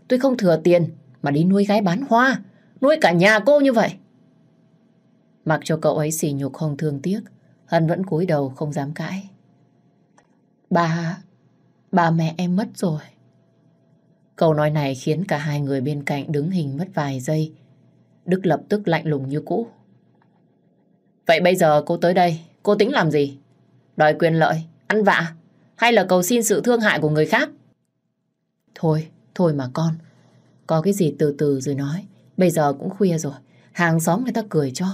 Tôi không thừa tiền mà đi nuôi gái bán hoa, nuôi cả nhà cô như vậy. Mặc cho cậu ấy xỉ nhục không thương tiếc, Hân vẫn cúi đầu không dám cãi. bà, bà mẹ em mất rồi. Câu nói này khiến cả hai người bên cạnh đứng hình mất vài giây. Đức lập tức lạnh lùng như cũ. Vậy bây giờ cô tới đây, cô tính làm gì? Đòi quyền lợi, ăn vạ, hay là cầu xin sự thương hại của người khác? Thôi, thôi mà con. Có cái gì từ từ rồi nói. Bây giờ cũng khuya rồi, hàng xóm người ta cười cho.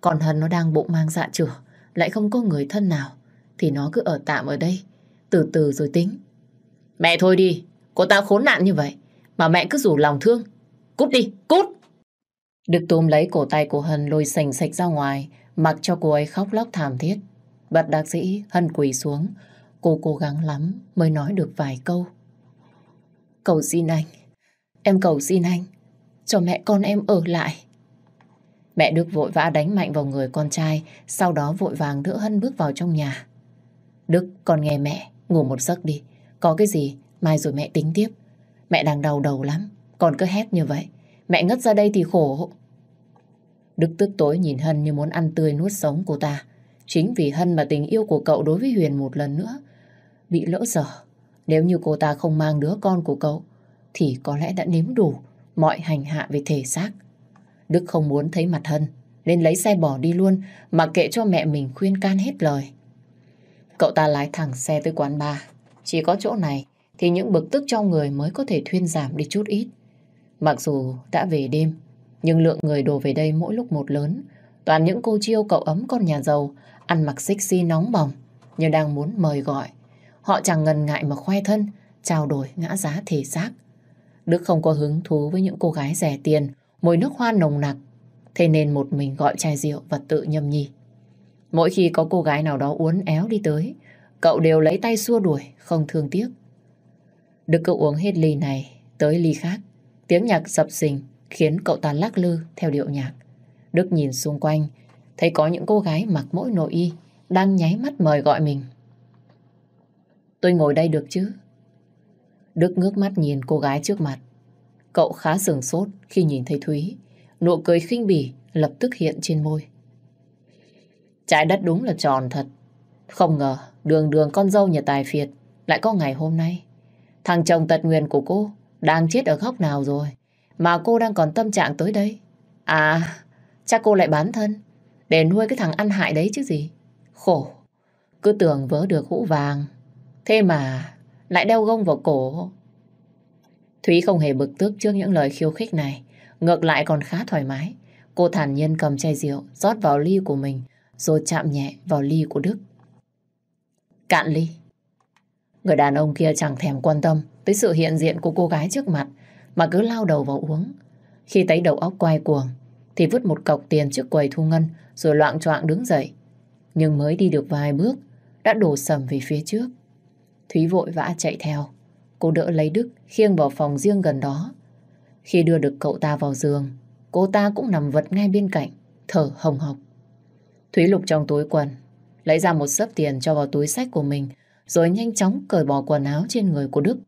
Còn Hân nó đang bụng mang dạ chửa, lại không có người thân nào. Thì nó cứ ở tạm ở đây, từ từ rồi tính. Mẹ thôi đi, cô ta khốn nạn như vậy, mà mẹ cứ rủ lòng thương. Cút đi, cút! được túm lấy cổ tay của Hân lôi sành sạch ra ngoài, Mặc cho cô ấy khóc lóc thảm thiết. Bật đặc sĩ hân quỳ xuống. Cô cố gắng lắm mới nói được vài câu. Cầu xin anh. Em cầu xin anh. Cho mẹ con em ở lại. Mẹ Đức vội vã đánh mạnh vào người con trai. Sau đó vội vàng đỡ Hân bước vào trong nhà. Đức, con nghe mẹ. Ngủ một giấc đi. Có cái gì, mai rồi mẹ tính tiếp. Mẹ đang đau đầu lắm. Còn cứ hét như vậy. Mẹ ngất ra đây thì khổ. Đức tức tối nhìn Hân như muốn ăn tươi nuốt sống cô ta. Chính vì Hân mà tình yêu của cậu đối với Huyền một lần nữa bị lỡ dở. Nếu như cô ta không mang đứa con của cậu thì có lẽ đã nếm đủ mọi hành hạ về thể xác. Đức không muốn thấy mặt Hân nên lấy xe bỏ đi luôn mà kệ cho mẹ mình khuyên can hết lời. Cậu ta lái thẳng xe tới quán bar. Chỉ có chỗ này thì những bực tức trong người mới có thể thuyên giảm đi chút ít. Mặc dù đã về đêm, nhưng lượng người đổ về đây mỗi lúc một lớn. Toàn những cô chiêu cậu ấm con nhà giàu, ăn mặc sexy nóng bỏng, như đang muốn mời gọi. Họ chẳng ngần ngại mà khoe thân, trao đổi ngã giá thể xác. Đức không có hứng thú với những cô gái rẻ tiền, mùi nước hoa nồng nặc. Thế nên một mình gọi chai rượu và tự nhâm nhi. Mỗi khi có cô gái nào đó uốn éo đi tới, cậu đều lấy tay xua đuổi, không thương tiếc. Đức cậu uống hết ly này, tới ly khác. Tiếng nhạc sập sình khiến cậu ta lắc lư theo điệu nhạc. Đức nhìn xung quanh, thấy có những cô gái mặc mỗi nội y đang nháy mắt mời gọi mình. Tôi ngồi đây được chứ? Đức ngước mắt nhìn cô gái trước mặt. Cậu khá sửng sốt khi nhìn thấy Thúy. Nụ cười khinh bỉ lập tức hiện trên môi. Trái đất đúng là tròn thật. Không ngờ đường đường con dâu nhà tài phiệt lại có ngày hôm nay. Thằng chồng tật nguyền của cô đang chết ở góc nào rồi mà cô đang còn tâm trạng tới đây. À, chắc cô lại bán thân để nuôi cái thằng ăn hại đấy chứ gì. Khổ, cứ tưởng vỡ được hũ vàng. Thế mà lại đeo gông vào cổ. Thúy không hề bực tức trước những lời khiêu khích này. Ngược lại còn khá thoải mái. Cô thản nhiên cầm chai rượu, rót vào ly của mình, rồi chạm nhẹ vào ly của Đức. Cạn ly. Người đàn ông kia chẳng thèm quan tâm tới sự hiện diện của cô gái trước mặt, mà cứ lao đầu vào uống. Khi thấy đầu óc quay cuồng, thì vứt một cọc tiền trước quầy thu ngân, rồi loạn choạng đứng dậy. Nhưng mới đi được vài bước, đã đổ sầm về phía trước. Thúy vội vã chạy theo. Cô đỡ lấy Đức khiêng vào phòng riêng gần đó. Khi đưa được cậu ta vào giường, cô ta cũng nằm vật ngay bên cạnh, thở hồng hộc. Thúy lục trong túi quần, lấy ra một sớp tiền cho vào túi sách của mình, rồi nhanh chóng cởi bỏ quần áo trên người của Đức.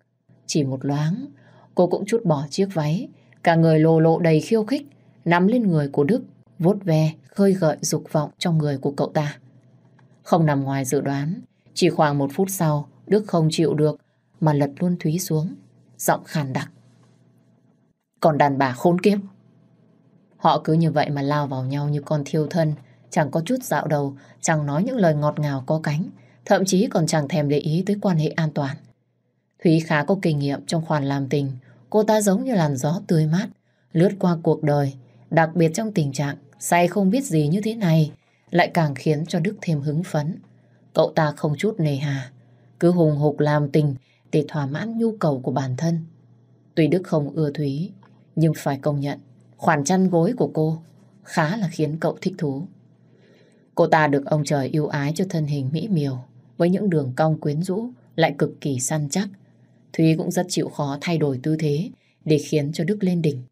Chỉ một loáng, cô cũng chút bỏ chiếc váy, cả người lồ lộ đầy khiêu khích, nắm lên người của Đức, vuốt ve, khơi gợi dục vọng trong người của cậu ta. Không nằm ngoài dự đoán, chỉ khoảng một phút sau, Đức không chịu được mà lật luôn Thúy xuống, giọng khàn đặc. Còn đàn bà khốn kiếp. Họ cứ như vậy mà lao vào nhau như con thiêu thân, chẳng có chút dạo đầu, chẳng nói những lời ngọt ngào có cánh, thậm chí còn chẳng thèm để ý tới quan hệ an toàn. Thúy khá có kinh nghiệm trong khoản làm tình, cô ta giống như làn gió tươi mát, lướt qua cuộc đời, đặc biệt trong tình trạng say không biết gì như thế này, lại càng khiến cho Đức thêm hứng phấn. Cậu ta không chút nề hà, cứ hùng hục làm tình để thỏa mãn nhu cầu của bản thân. Tuy Đức không ưa Thúy, nhưng phải công nhận, khoản chăn gối của cô khá là khiến cậu thích thú. Cô ta được ông trời yêu ái cho thân hình mỹ miều, với những đường cong quyến rũ, lại cực kỳ săn chắc. Thúy cũng rất chịu khó thay đổi tư thế để khiến cho Đức lên đỉnh.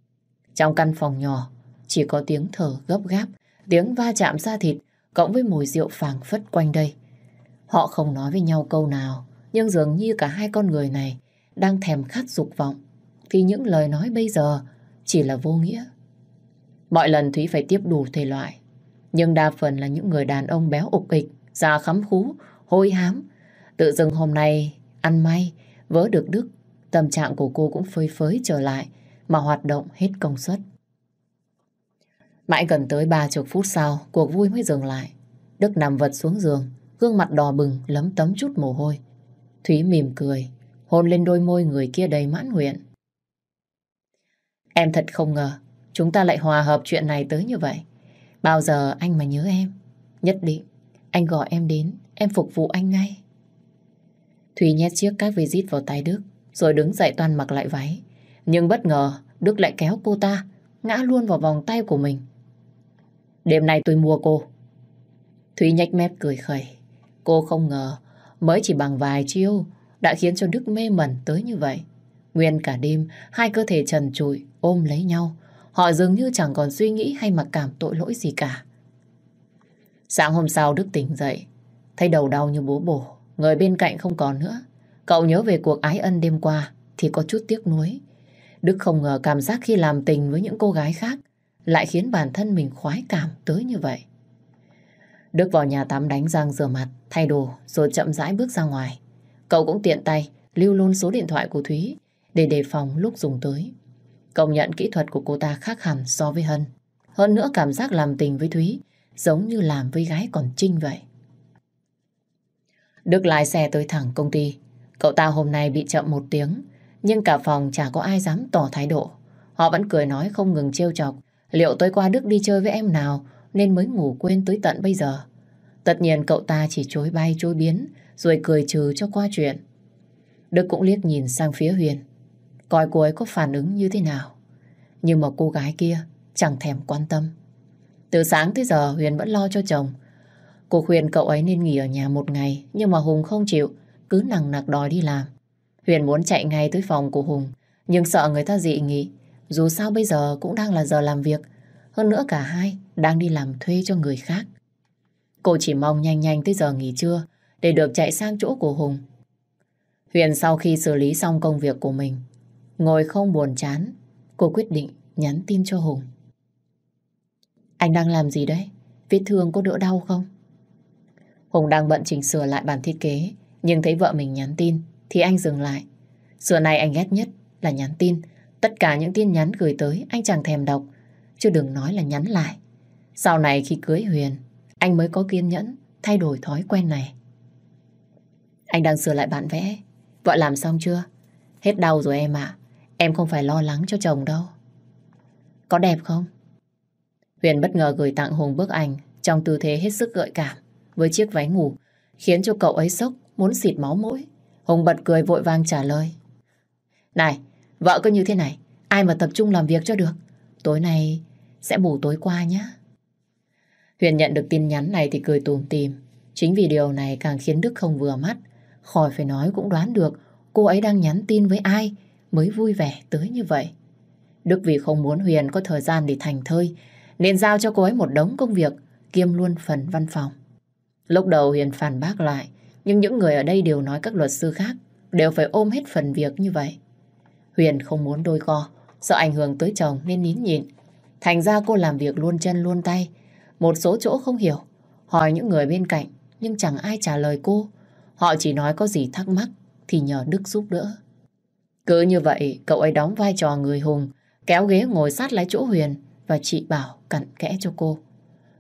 Trong căn phòng nhỏ, chỉ có tiếng thở gấp gáp, tiếng va chạm da thịt, cộng với mùi rượu phảng phất quanh đây. Họ không nói với nhau câu nào, nhưng dường như cả hai con người này đang thèm khát dục vọng, Vì những lời nói bây giờ chỉ là vô nghĩa. Mọi lần Thúy phải tiếp đủ thể loại, nhưng đa phần là những người đàn ông béo ục ịch, già khắm khú, hôi hám. Tự dưng hôm nay ăn may, vỡ được Đức, tâm trạng của cô cũng phơi phới trở lại mà hoạt động hết công suất. Mãi gần tới ba chục phút sau, cuộc vui mới dừng lại. Đức nằm vật xuống giường, gương mặt đỏ bừng, lấm tấm chút mồ hôi. Thúy mỉm cười, hôn lên đôi môi người kia đầy mãn nguyện. Em thật không ngờ, chúng ta lại hòa hợp chuyện này tới như vậy. Bao giờ anh mà nhớ em, nhất định anh gọi em đến, em phục vụ anh ngay. Thúy nhét chiếc các visit vào tay Đức, rồi đứng dậy toàn mặc lại váy. Nhưng bất ngờ, Đức lại kéo cô ta, ngã luôn vào vòng tay của mình. Đêm nay tôi mua cô. Thúy nhách mép cười khẩy. Cô không ngờ mới chỉ bằng vài chiêu đã khiến cho Đức mê mẩn tới như vậy. Nguyên cả đêm, hai cơ thể trần trụi ôm lấy nhau. Họ dường như chẳng còn suy nghĩ hay mặc cảm tội lỗi gì cả. Sáng hôm sau Đức tỉnh dậy, thấy đầu đau như bố bổ, người bên cạnh không còn nữa. Cậu nhớ về cuộc ái ân đêm qua thì có chút tiếc nuối. Đức không ngờ cảm giác khi làm tình với những cô gái khác lại khiến bản thân mình khoái cảm tới như vậy. Đức vào nhà tắm đánh răng rửa mặt, thay đồ rồi chậm rãi bước ra ngoài. Cậu cũng tiện tay lưu luôn số điện thoại của Thúy để đề phòng lúc dùng tới. Công nhận kỹ thuật của cô ta khác hẳn so với Hân. Hơn nữa cảm giác làm tình với Thúy giống như làm với gái còn trinh vậy. Đức lái xe tới thẳng công ty. Cậu ta hôm nay bị chậm một tiếng, nhưng cả phòng chả có ai dám tỏ thái độ. Họ vẫn cười nói không ngừng trêu chọc. Liệu tối qua Đức đi chơi với em nào nên mới ngủ quên tới tận bây giờ? Tất nhiên cậu ta chỉ chối bay chối biến rồi cười trừ cho qua chuyện. Đức cũng liếc nhìn sang phía Huyền coi cô ấy có phản ứng như thế nào. Nhưng mà cô gái kia chẳng thèm quan tâm. Từ sáng tới giờ Huyền vẫn lo cho chồng. Cô khuyên cậu ấy nên nghỉ ở nhà một ngày, nhưng mà Hùng không chịu, cứ nằng nặc đòi đi làm. Huyền muốn chạy ngay tới phòng của Hùng, nhưng sợ người ta dị nghị. Dù sao bây giờ cũng đang là giờ làm việc, hơn nữa cả hai đang đi làm thuê cho người khác. Cô chỉ mong nhanh nhanh tới giờ nghỉ trưa để được chạy sang chỗ của Hùng. Huyền sau khi xử lý xong công việc của mình, ngồi không buồn chán, cô quyết định nhắn tin cho Hùng. Anh đang làm gì đấy? Vết thương có đỡ đau không? Hùng đang bận chỉnh sửa lại bản thiết kế, nhưng thấy vợ mình nhắn tin, thì anh dừng lại. Sửa này anh ghét nhất là nhắn tin. Tất cả những tin nhắn gửi tới anh chẳng thèm đọc, chứ đừng nói là nhắn lại. Sau này khi cưới Huyền, anh mới có kiên nhẫn thay đổi thói quen này. Anh đang sửa lại bản vẽ. Vợ làm xong chưa? Hết đau rồi em ạ. Em không phải lo lắng cho chồng đâu. Có đẹp không? Huyền bất ngờ gửi tặng Hùng bức ảnh trong tư thế hết sức gợi cảm với chiếc váy ngủ khiến cho cậu ấy sốc muốn xịt máu mũi. Hùng bật cười vội vang trả lời. Này, vợ cứ như thế này, ai mà tập trung làm việc cho được. Tối nay sẽ bù tối qua nhé. Huyền nhận được tin nhắn này thì cười tùm tìm. Chính vì điều này càng khiến Đức không vừa mắt. Khỏi phải nói cũng đoán được cô ấy đang nhắn tin với ai mới vui vẻ tới như vậy. Đức vì không muốn Huyền có thời gian để thành thơi nên giao cho cô ấy một đống công việc kiêm luôn phần văn phòng. Lúc đầu Huyền phản bác lại nhưng những người ở đây đều nói các luật sư khác đều phải ôm hết phần việc như vậy. Huyền không muốn đôi co, sợ ảnh hưởng tới chồng nên nín nhịn. Thành ra cô làm việc luôn chân luôn tay. Một số chỗ không hiểu, hỏi những người bên cạnh nhưng chẳng ai trả lời cô. Họ chỉ nói có gì thắc mắc thì nhờ Đức giúp đỡ. Cứ như vậy, cậu ấy đóng vai trò người hùng, kéo ghế ngồi sát lái chỗ Huyền và chị Bảo cặn kẽ cho cô.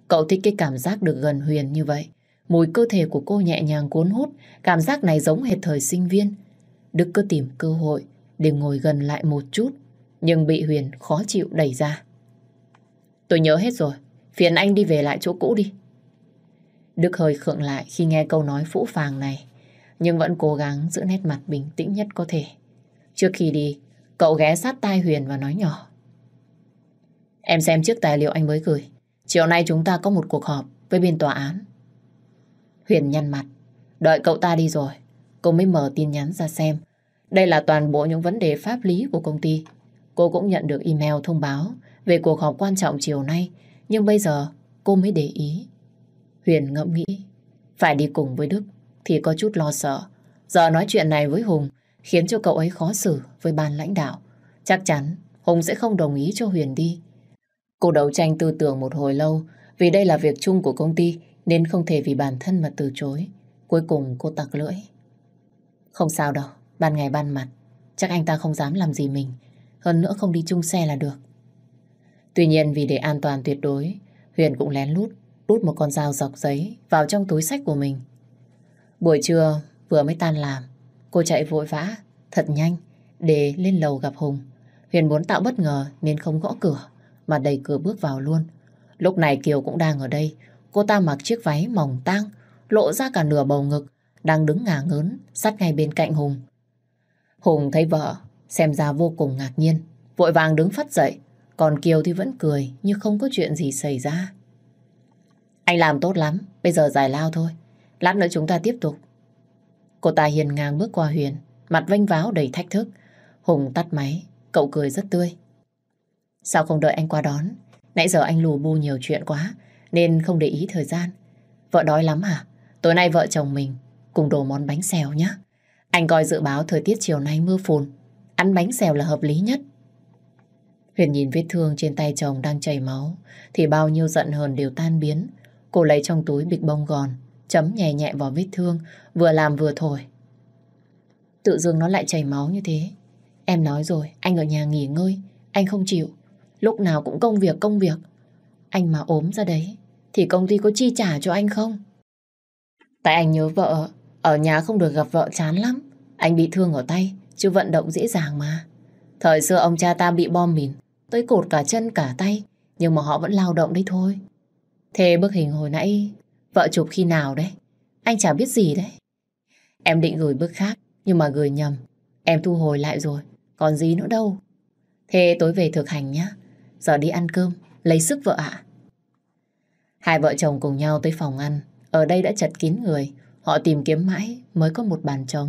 Cậu thích cái cảm giác được gần Huyền như vậy. Mùi cơ thể của cô nhẹ nhàng cuốn hút, cảm giác này giống hệt thời sinh viên. Đức cứ tìm cơ hội để ngồi gần lại một chút, nhưng bị Huyền khó chịu đẩy ra. Tôi nhớ hết rồi, phiền anh đi về lại chỗ cũ đi. Đức hơi khựng lại khi nghe câu nói phũ phàng này, nhưng vẫn cố gắng giữ nét mặt bình tĩnh nhất có thể. Trước khi đi, cậu ghé sát tai Huyền và nói nhỏ. Em xem trước tài liệu anh mới gửi. Chiều nay chúng ta có một cuộc họp với bên tòa án. Huyền nhăn mặt. Đợi cậu ta đi rồi, cô mới mở tin nhắn ra xem. Đây là toàn bộ những vấn đề pháp lý của công ty. Cô cũng nhận được email thông báo về cuộc họp quan trọng chiều nay, nhưng bây giờ cô mới để ý. Huyền ngẫm nghĩ, phải đi cùng với Đức thì có chút lo sợ. Giờ nói chuyện này với Hùng khiến cho cậu ấy khó xử với ban lãnh đạo. Chắc chắn Hùng sẽ không đồng ý cho Huyền đi. Cô đấu tranh tư tưởng một hồi lâu vì đây là việc chung của công ty nên không thể vì bản thân mà từ chối. Cuối cùng cô tặc lưỡi. Không sao đâu, ban ngày ban mặt, chắc anh ta không dám làm gì mình. Hơn nữa không đi chung xe là được. Tuy nhiên vì để an toàn tuyệt đối, Huyền cũng lén lút đút một con dao dọc giấy vào trong túi sách của mình. Buổi trưa vừa mới tan làm, cô chạy vội vã, thật nhanh để lên lầu gặp Hùng. Huyền muốn tạo bất ngờ nên không gõ cửa mà đẩy cửa bước vào luôn. Lúc này Kiều cũng đang ở đây, Cô ta mặc chiếc váy mỏng tang, lộ ra cả nửa bầu ngực, đang đứng ngả ngớn, sát ngay bên cạnh Hùng. Hùng thấy vợ, xem ra vô cùng ngạc nhiên, vội vàng đứng phát dậy, còn Kiều thì vẫn cười như không có chuyện gì xảy ra. Anh làm tốt lắm, bây giờ giải lao thôi. Lát nữa chúng ta tiếp tục. Cô ta hiền ngang bước qua Huyền, mặt vênh váo đầy thách thức. Hùng tắt máy, cậu cười rất tươi. Sao không đợi anh qua đón? Nãy giờ anh lù bu nhiều chuyện quá, nên không để ý thời gian. Vợ đói lắm hả? Tối nay vợ chồng mình cùng đồ món bánh xèo nhé. Anh coi dự báo thời tiết chiều nay mưa phùn, ăn bánh xèo là hợp lý nhất. Huyền nhìn vết thương trên tay chồng đang chảy máu, thì bao nhiêu giận hờn đều tan biến. Cô lấy trong túi bịch bông gòn, chấm nhẹ nhẹ vào vết thương, vừa làm vừa thổi. Tự dưng nó lại chảy máu như thế. Em nói rồi, anh ở nhà nghỉ ngơi, anh không chịu. Lúc nào cũng công việc công việc. Anh mà ốm ra đấy, thì công ty có chi trả cho anh không? Tại anh nhớ vợ, ở nhà không được gặp vợ chán lắm. Anh bị thương ở tay, chứ vận động dễ dàng mà. Thời xưa ông cha ta bị bom mìn, tới cột cả chân cả tay, nhưng mà họ vẫn lao động đấy thôi. Thế bức hình hồi nãy, vợ chụp khi nào đấy? Anh chả biết gì đấy. Em định gửi bức khác, nhưng mà gửi nhầm. Em thu hồi lại rồi, còn gì nữa đâu. Thế tối về thực hành nhá. Giờ đi ăn cơm, lấy sức vợ ạ. Hai vợ chồng cùng nhau tới phòng ăn. Ở đây đã chật kín người. Họ tìm kiếm mãi mới có một bàn trống.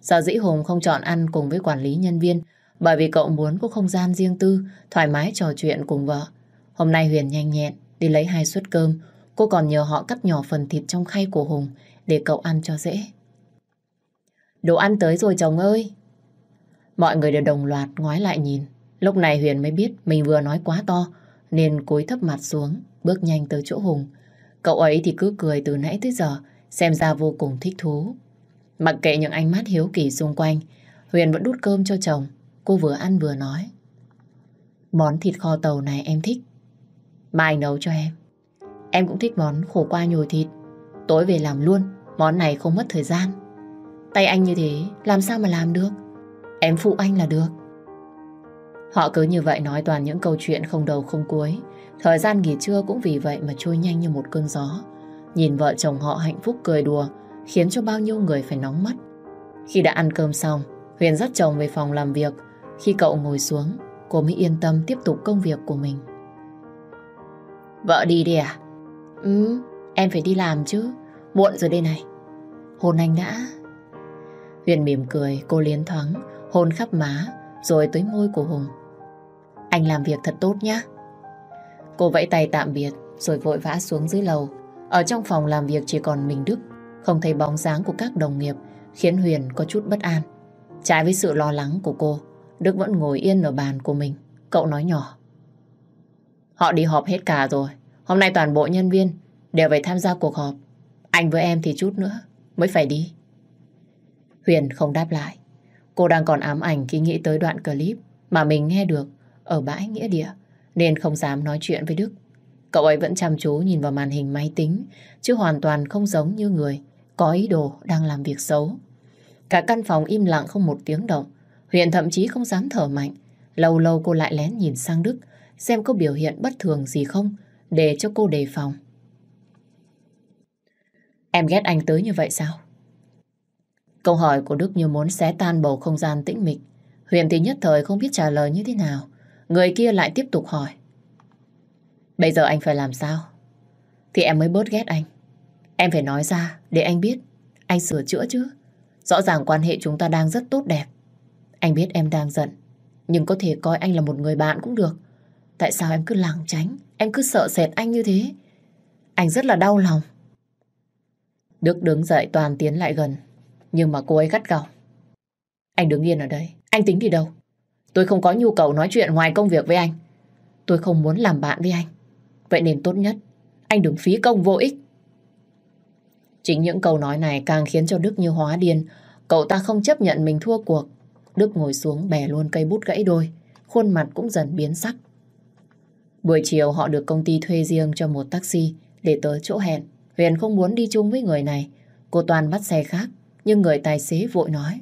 Sở dĩ Hùng không chọn ăn cùng với quản lý nhân viên bởi vì cậu muốn có không gian riêng tư, thoải mái trò chuyện cùng vợ. Hôm nay Huyền nhanh nhẹn đi lấy hai suất cơm. Cô còn nhờ họ cắt nhỏ phần thịt trong khay của Hùng để cậu ăn cho dễ. Đồ ăn tới rồi chồng ơi! Mọi người đều đồng loạt ngoái lại nhìn. Lúc này Huyền mới biết mình vừa nói quá to nên cúi thấp mặt xuống, bước nhanh tới chỗ Hùng. Cậu ấy thì cứ cười từ nãy tới giờ, xem ra vô cùng thích thú. Mặc kệ những ánh mắt hiếu kỳ xung quanh, Huyền vẫn đút cơm cho chồng. Cô vừa ăn vừa nói. Món thịt kho tàu này em thích. Mai nấu cho em. Em cũng thích món khổ qua nhồi thịt. Tối về làm luôn, món này không mất thời gian. Tay anh như thế, làm sao mà làm được? Em phụ anh là được. Họ cứ như vậy nói toàn những câu chuyện không đầu không cuối. Thời gian nghỉ trưa cũng vì vậy mà trôi nhanh như một cơn gió. Nhìn vợ chồng họ hạnh phúc cười đùa, khiến cho bao nhiêu người phải nóng mắt. Khi đã ăn cơm xong, Huyền dắt chồng về phòng làm việc. Khi cậu ngồi xuống, cô mới yên tâm tiếp tục công việc của mình. Vợ đi đi à? Ừ, em phải đi làm chứ. Muộn rồi đây này. Hôn anh đã. Huyền mỉm cười, cô liến thoáng, hôn khắp má, rồi tới môi của Hùng. Anh làm việc thật tốt nhá. Cô vẫy tay tạm biệt, rồi vội vã xuống dưới lầu. Ở trong phòng làm việc chỉ còn mình Đức, không thấy bóng dáng của các đồng nghiệp, khiến Huyền có chút bất an. Trái với sự lo lắng của cô, Đức vẫn ngồi yên ở bàn của mình. Cậu nói nhỏ. Họ đi họp hết cả rồi. Hôm nay toàn bộ nhân viên đều phải tham gia cuộc họp. Anh với em thì chút nữa mới phải đi. Huyền không đáp lại. Cô đang còn ám ảnh khi nghĩ tới đoạn clip mà mình nghe được ở bãi nghĩa địa, nên không dám nói chuyện với Đức. Cậu ấy vẫn chăm chú nhìn vào màn hình máy tính, chứ hoàn toàn không giống như người có ý đồ đang làm việc xấu. Cả căn phòng im lặng không một tiếng động. Huyền thậm chí không dám thở mạnh. Lâu lâu cô lại lén nhìn sang Đức, xem có biểu hiện bất thường gì không, để cho cô đề phòng. Em ghét anh tới như vậy sao? Câu hỏi của Đức như muốn xé tan bầu không gian tĩnh mịch. Huyền thì nhất thời không biết trả lời như thế nào. Người kia lại tiếp tục hỏi. Bây giờ anh phải làm sao? Thì em mới bớt ghét anh. Em phải nói ra để anh biết anh sửa chữa chứ. Rõ ràng quan hệ chúng ta đang rất tốt đẹp. Anh biết em đang giận, nhưng có thể coi anh là một người bạn cũng được. Tại sao em cứ lảng tránh, em cứ sợ sệt anh như thế? Anh rất là đau lòng. Đức đứng dậy toàn tiến lại gần, nhưng mà cô ấy gắt gỏng. Anh đứng yên ở đây, anh tính đi đâu? Tôi không có nhu cầu nói chuyện ngoài công việc với anh. Tôi không muốn làm bạn với anh. Vậy nên tốt nhất, anh đừng phí công vô ích. Chính những câu nói này càng khiến cho Đức như hóa điên. Cậu ta không chấp nhận mình thua cuộc. Đức ngồi xuống bẻ luôn cây bút gãy đôi. Khuôn mặt cũng dần biến sắc. Buổi chiều họ được công ty thuê riêng cho một taxi để tới chỗ hẹn. Huyền không muốn đi chung với người này. Cô Toàn bắt xe khác. Nhưng người tài xế vội nói.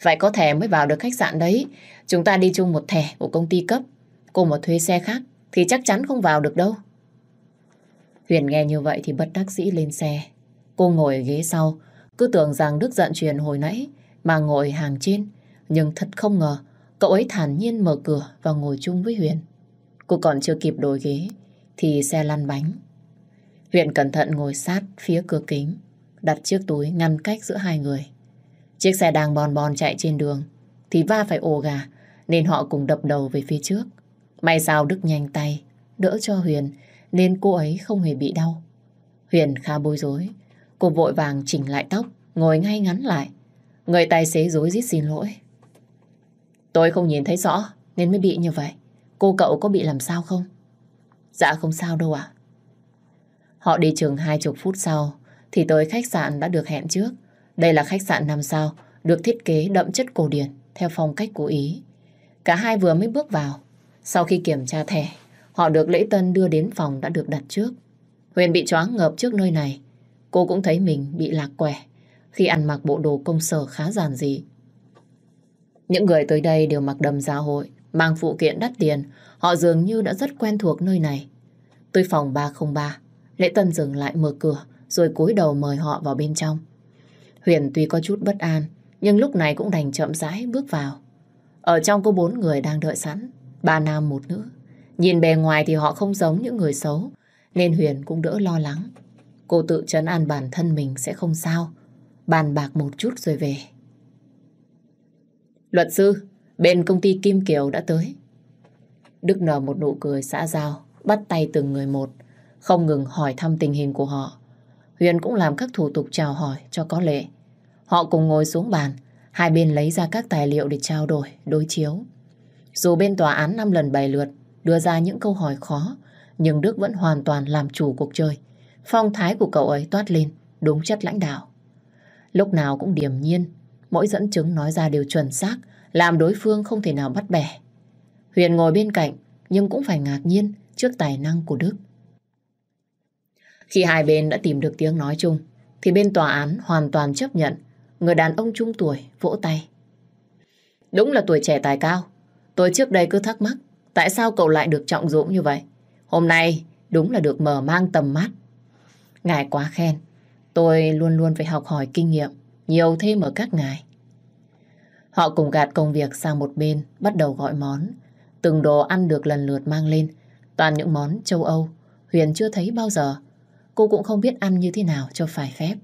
Phải có thẻ mới vào được khách sạn đấy. Chúng ta đi chung một thẻ của công ty cấp. Cô mà thuê xe khác thì chắc chắn không vào được đâu. Huyền nghe như vậy thì bất đắc dĩ lên xe. Cô ngồi ở ghế sau, cứ tưởng rằng Đức giận truyền hồi nãy mà ngồi hàng trên. Nhưng thật không ngờ, cậu ấy thản nhiên mở cửa và ngồi chung với Huyền. Cô còn chưa kịp đổi ghế thì xe lăn bánh. Huyền cẩn thận ngồi sát phía cửa kính, đặt chiếc túi ngăn cách giữa hai người. Chiếc xe đang bon bon chạy trên đường, thì va phải ồ gà, nên họ cùng đập đầu về phía trước. May sao Đức nhanh tay, đỡ cho Huyền, nên cô ấy không hề bị đau. Huyền khá bối rối, cô vội vàng chỉnh lại tóc, ngồi ngay ngắn lại. Người tài xế dối rít xin lỗi. Tôi không nhìn thấy rõ, nên mới bị như vậy. Cô cậu có bị làm sao không? Dạ không sao đâu ạ. Họ đi chừng hai chục phút sau thì tới khách sạn đã được hẹn trước. Đây là khách sạn 5 sao, được thiết kế đậm chất cổ điển theo phong cách của Ý. Cả hai vừa mới bước vào. Sau khi kiểm tra thẻ, họ được lễ tân đưa đến phòng đã được đặt trước. Huyền bị choáng ngợp trước nơi này. Cô cũng thấy mình bị lạc quẻ khi ăn mặc bộ đồ công sở khá giản dị. Những người tới đây đều mặc đầm gia hội, mang phụ kiện đắt tiền, họ dường như đã rất quen thuộc nơi này. Tới phòng 303, Lễ Tân dừng lại mở cửa, rồi cúi đầu mời họ vào bên trong. Huyền tuy có chút bất an, nhưng lúc này cũng đành chậm rãi bước vào. Ở trong có bốn người đang đợi sẵn, ba nam một nữ. Nhìn bề ngoài thì họ không giống những người xấu, nên Huyền cũng đỡ lo lắng. Cô tự chấn an bản thân mình sẽ không sao, bàn bạc một chút rồi về. Luật sư, bên công ty Kim Kiều đã tới. Đức nở một nụ cười xã giao, bắt tay từng người một, không ngừng hỏi thăm tình hình của họ. Huyền cũng làm các thủ tục chào hỏi cho có lệ. Họ cùng ngồi xuống bàn, hai bên lấy ra các tài liệu để trao đổi, đối chiếu. Dù bên tòa án năm lần bày lượt đưa ra những câu hỏi khó, nhưng Đức vẫn hoàn toàn làm chủ cuộc chơi. Phong thái của cậu ấy toát lên, đúng chất lãnh đạo. Lúc nào cũng điềm nhiên, mỗi dẫn chứng nói ra đều chuẩn xác, làm đối phương không thể nào bắt bẻ. Huyền ngồi bên cạnh, nhưng cũng phải ngạc nhiên trước tài năng của Đức. Khi hai bên đã tìm được tiếng nói chung, thì bên tòa án hoàn toàn chấp nhận người đàn ông trung tuổi vỗ tay. Đúng là tuổi trẻ tài cao. Tôi trước đây cứ thắc mắc tại sao cậu lại được trọng dụng như vậy. Hôm nay đúng là được mở mang tầm mắt. Ngài quá khen. Tôi luôn luôn phải học hỏi kinh nghiệm nhiều thêm ở các ngài. Họ cùng gạt công việc sang một bên, bắt đầu gọi món. Từng đồ ăn được lần lượt mang lên, toàn những món châu Âu, Huyền chưa thấy bao giờ. Cô cũng không biết ăn như thế nào cho phải phép.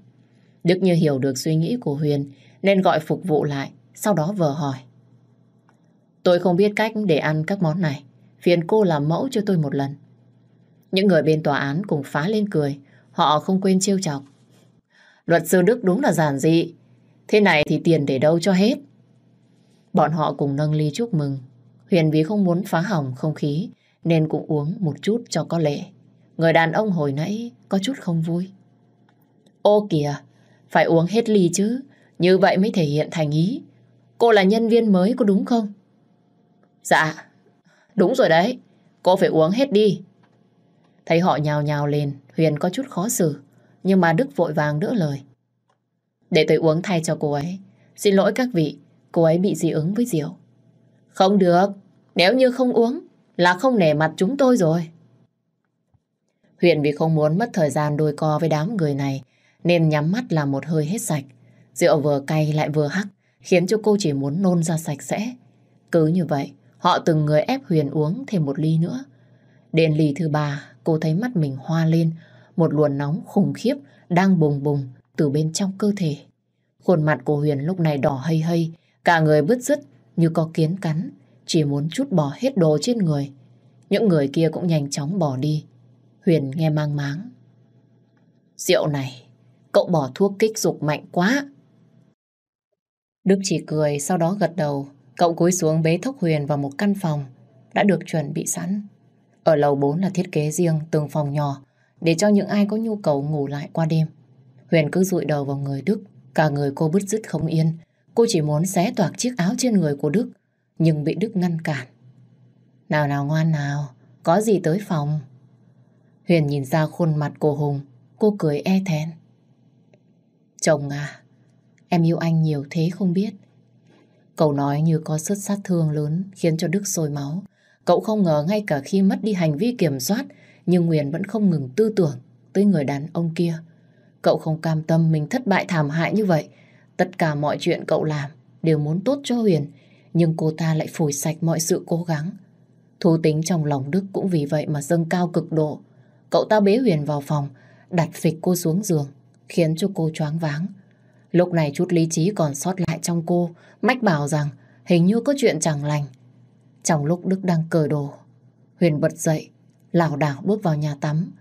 Đức như hiểu được suy nghĩ của Huyền, nên gọi phục vụ lại, sau đó vờ hỏi. Tôi không biết cách để ăn các món này, phiền cô làm mẫu cho tôi một lần. Những người bên tòa án cùng phá lên cười, họ không quên trêu chọc. Luật sư Đức đúng là giản dị, thế này thì tiền để đâu cho hết. Bọn họ cùng nâng ly chúc mừng. Huyền vì không muốn phá hỏng không khí nên cũng uống một chút cho có lệ. Người đàn ông hồi nãy có chút không vui. Ô kìa, phải uống hết ly chứ. Như vậy mới thể hiện thành ý. Cô là nhân viên mới có đúng không? Dạ, đúng rồi đấy. Cô phải uống hết đi. Thấy họ nhào nhào lên, Huyền có chút khó xử. Nhưng mà Đức vội vàng đỡ lời. Để tôi uống thay cho cô ấy. Xin lỗi các vị, cô ấy bị dị ứng với rượu. Không được, nếu như không uống là không nể mặt chúng tôi rồi. Huyền vì không muốn mất thời gian đôi co với đám người này nên nhắm mắt làm một hơi hết sạch. Rượu vừa cay lại vừa hắc khiến cho cô chỉ muốn nôn ra sạch sẽ. Cứ như vậy, họ từng người ép Huyền uống thêm một ly nữa. Đến ly thứ ba, cô thấy mắt mình hoa lên, một luồn nóng khủng khiếp đang bùng bùng từ bên trong cơ thể. Khuôn mặt của Huyền lúc này đỏ hây hây, cả người bứt rứt như có kiến cắn, chỉ muốn chút bỏ hết đồ trên người. Những người kia cũng nhanh chóng bỏ đi. Huyền nghe mang máng. Rượu này, cậu bỏ thuốc kích dục mạnh quá. Đức chỉ cười, sau đó gật đầu. Cậu cúi xuống bế thốc Huyền vào một căn phòng đã được chuẩn bị sẵn. Ở lầu 4 là thiết kế riêng từng phòng nhỏ để cho những ai có nhu cầu ngủ lại qua đêm. Huyền cứ dụi đầu vào người Đức, cả người cô bứt rứt không yên. Cô chỉ muốn xé toạc chiếc áo trên người của Đức, nhưng bị Đức ngăn cản. Nào nào ngoan nào, có gì tới phòng. Huyền nhìn ra khuôn mặt của Hùng, cô cười e thẹn. Chồng à, em yêu anh nhiều thế không biết. Cậu nói như có sức sát thương lớn khiến cho Đức sôi máu. Cậu không ngờ ngay cả khi mất đi hành vi kiểm soát, nhưng Huyền vẫn không ngừng tư tưởng tới người đàn ông kia. Cậu không cam tâm mình thất bại thảm hại như vậy. Tất cả mọi chuyện cậu làm đều muốn tốt cho Huyền, nhưng cô ta lại phủi sạch mọi sự cố gắng. Thú tính trong lòng Đức cũng vì vậy mà dâng cao cực độ. Cậu ta bế Huyền vào phòng, đặt phịch cô xuống giường, khiến cho cô choáng váng. Lúc này chút lý trí còn sót lại trong cô, mách bảo rằng hình như có chuyện chẳng lành. Trong lúc Đức đang cởi đồ, Huyền bật dậy, lảo đảo bước vào nhà tắm.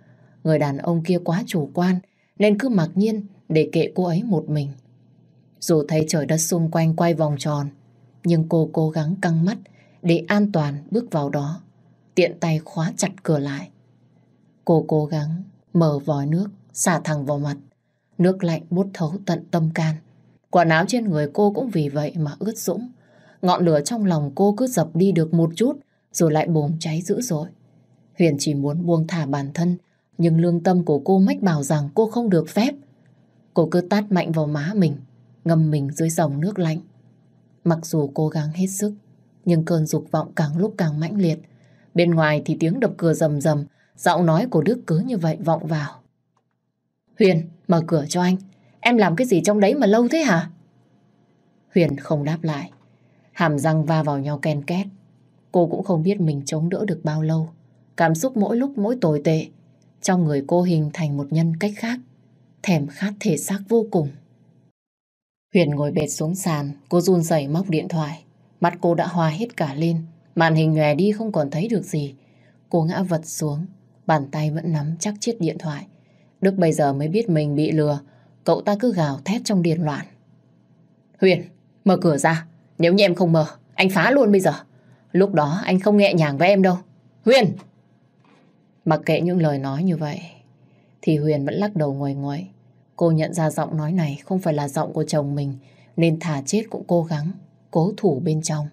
Người đàn ông kia quá chủ quan, nên cứ mặc nhiên để kệ cô ấy một mình. Dù thấy trời đất xung quanh quay vòng tròn, nhưng cô cố gắng căng mắt để an toàn bước vào đó, tiện tay khóa chặt cửa lại. Cô cố gắng mở vòi nước, xả thẳng vào mặt. Nước lạnh bút thấu tận tâm can. Quần áo trên người cô cũng vì vậy mà ướt sũng. Ngọn lửa trong lòng cô cứ dập đi được một chút, rồi lại bùng cháy dữ dội. Huyền chỉ muốn buông thả bản thân, nhưng lương tâm của cô mách bảo rằng cô không được phép. Cô cứ tát mạnh vào má mình, ngâm mình dưới dòng nước lạnh. Mặc dù cố gắng hết sức, nhưng cơn dục vọng càng lúc càng mãnh liệt. Bên ngoài thì tiếng đập cửa rầm rầm, giọng nói của Đức cứ như vậy vọng vào. Huyền, mở cửa cho anh. Em làm cái gì trong đấy mà lâu thế hả? Huyền không đáp lại. Hàm răng va vào nhau ken két. Cô cũng không biết mình chống đỡ được bao lâu. Cảm xúc mỗi lúc mỗi tồi tệ. Trong người cô hình thành một nhân cách khác. Thèm khát thể xác vô cùng. Huyền ngồi bệt xuống sàn, cô run rẩy móc điện thoại. Mắt cô đã hoa hết cả lên, màn hình nhòe đi không còn thấy được gì. Cô ngã vật xuống, bàn tay vẫn nắm chắc chiếc điện thoại. Đức bây giờ mới biết mình bị lừa, cậu ta cứ gào thét trong điên loạn. Huyền, mở cửa ra, nếu như em không mở, anh phá luôn bây giờ. Lúc đó anh không nhẹ nhàng với em đâu. Huyền! Mặc kệ những lời nói như vậy, thì Huyền vẫn lắc đầu ngoài ngoài. Cô nhận ra giọng nói này không phải là giọng của chồng mình, nên thả chết cũng cố gắng, cố thủ bên trong.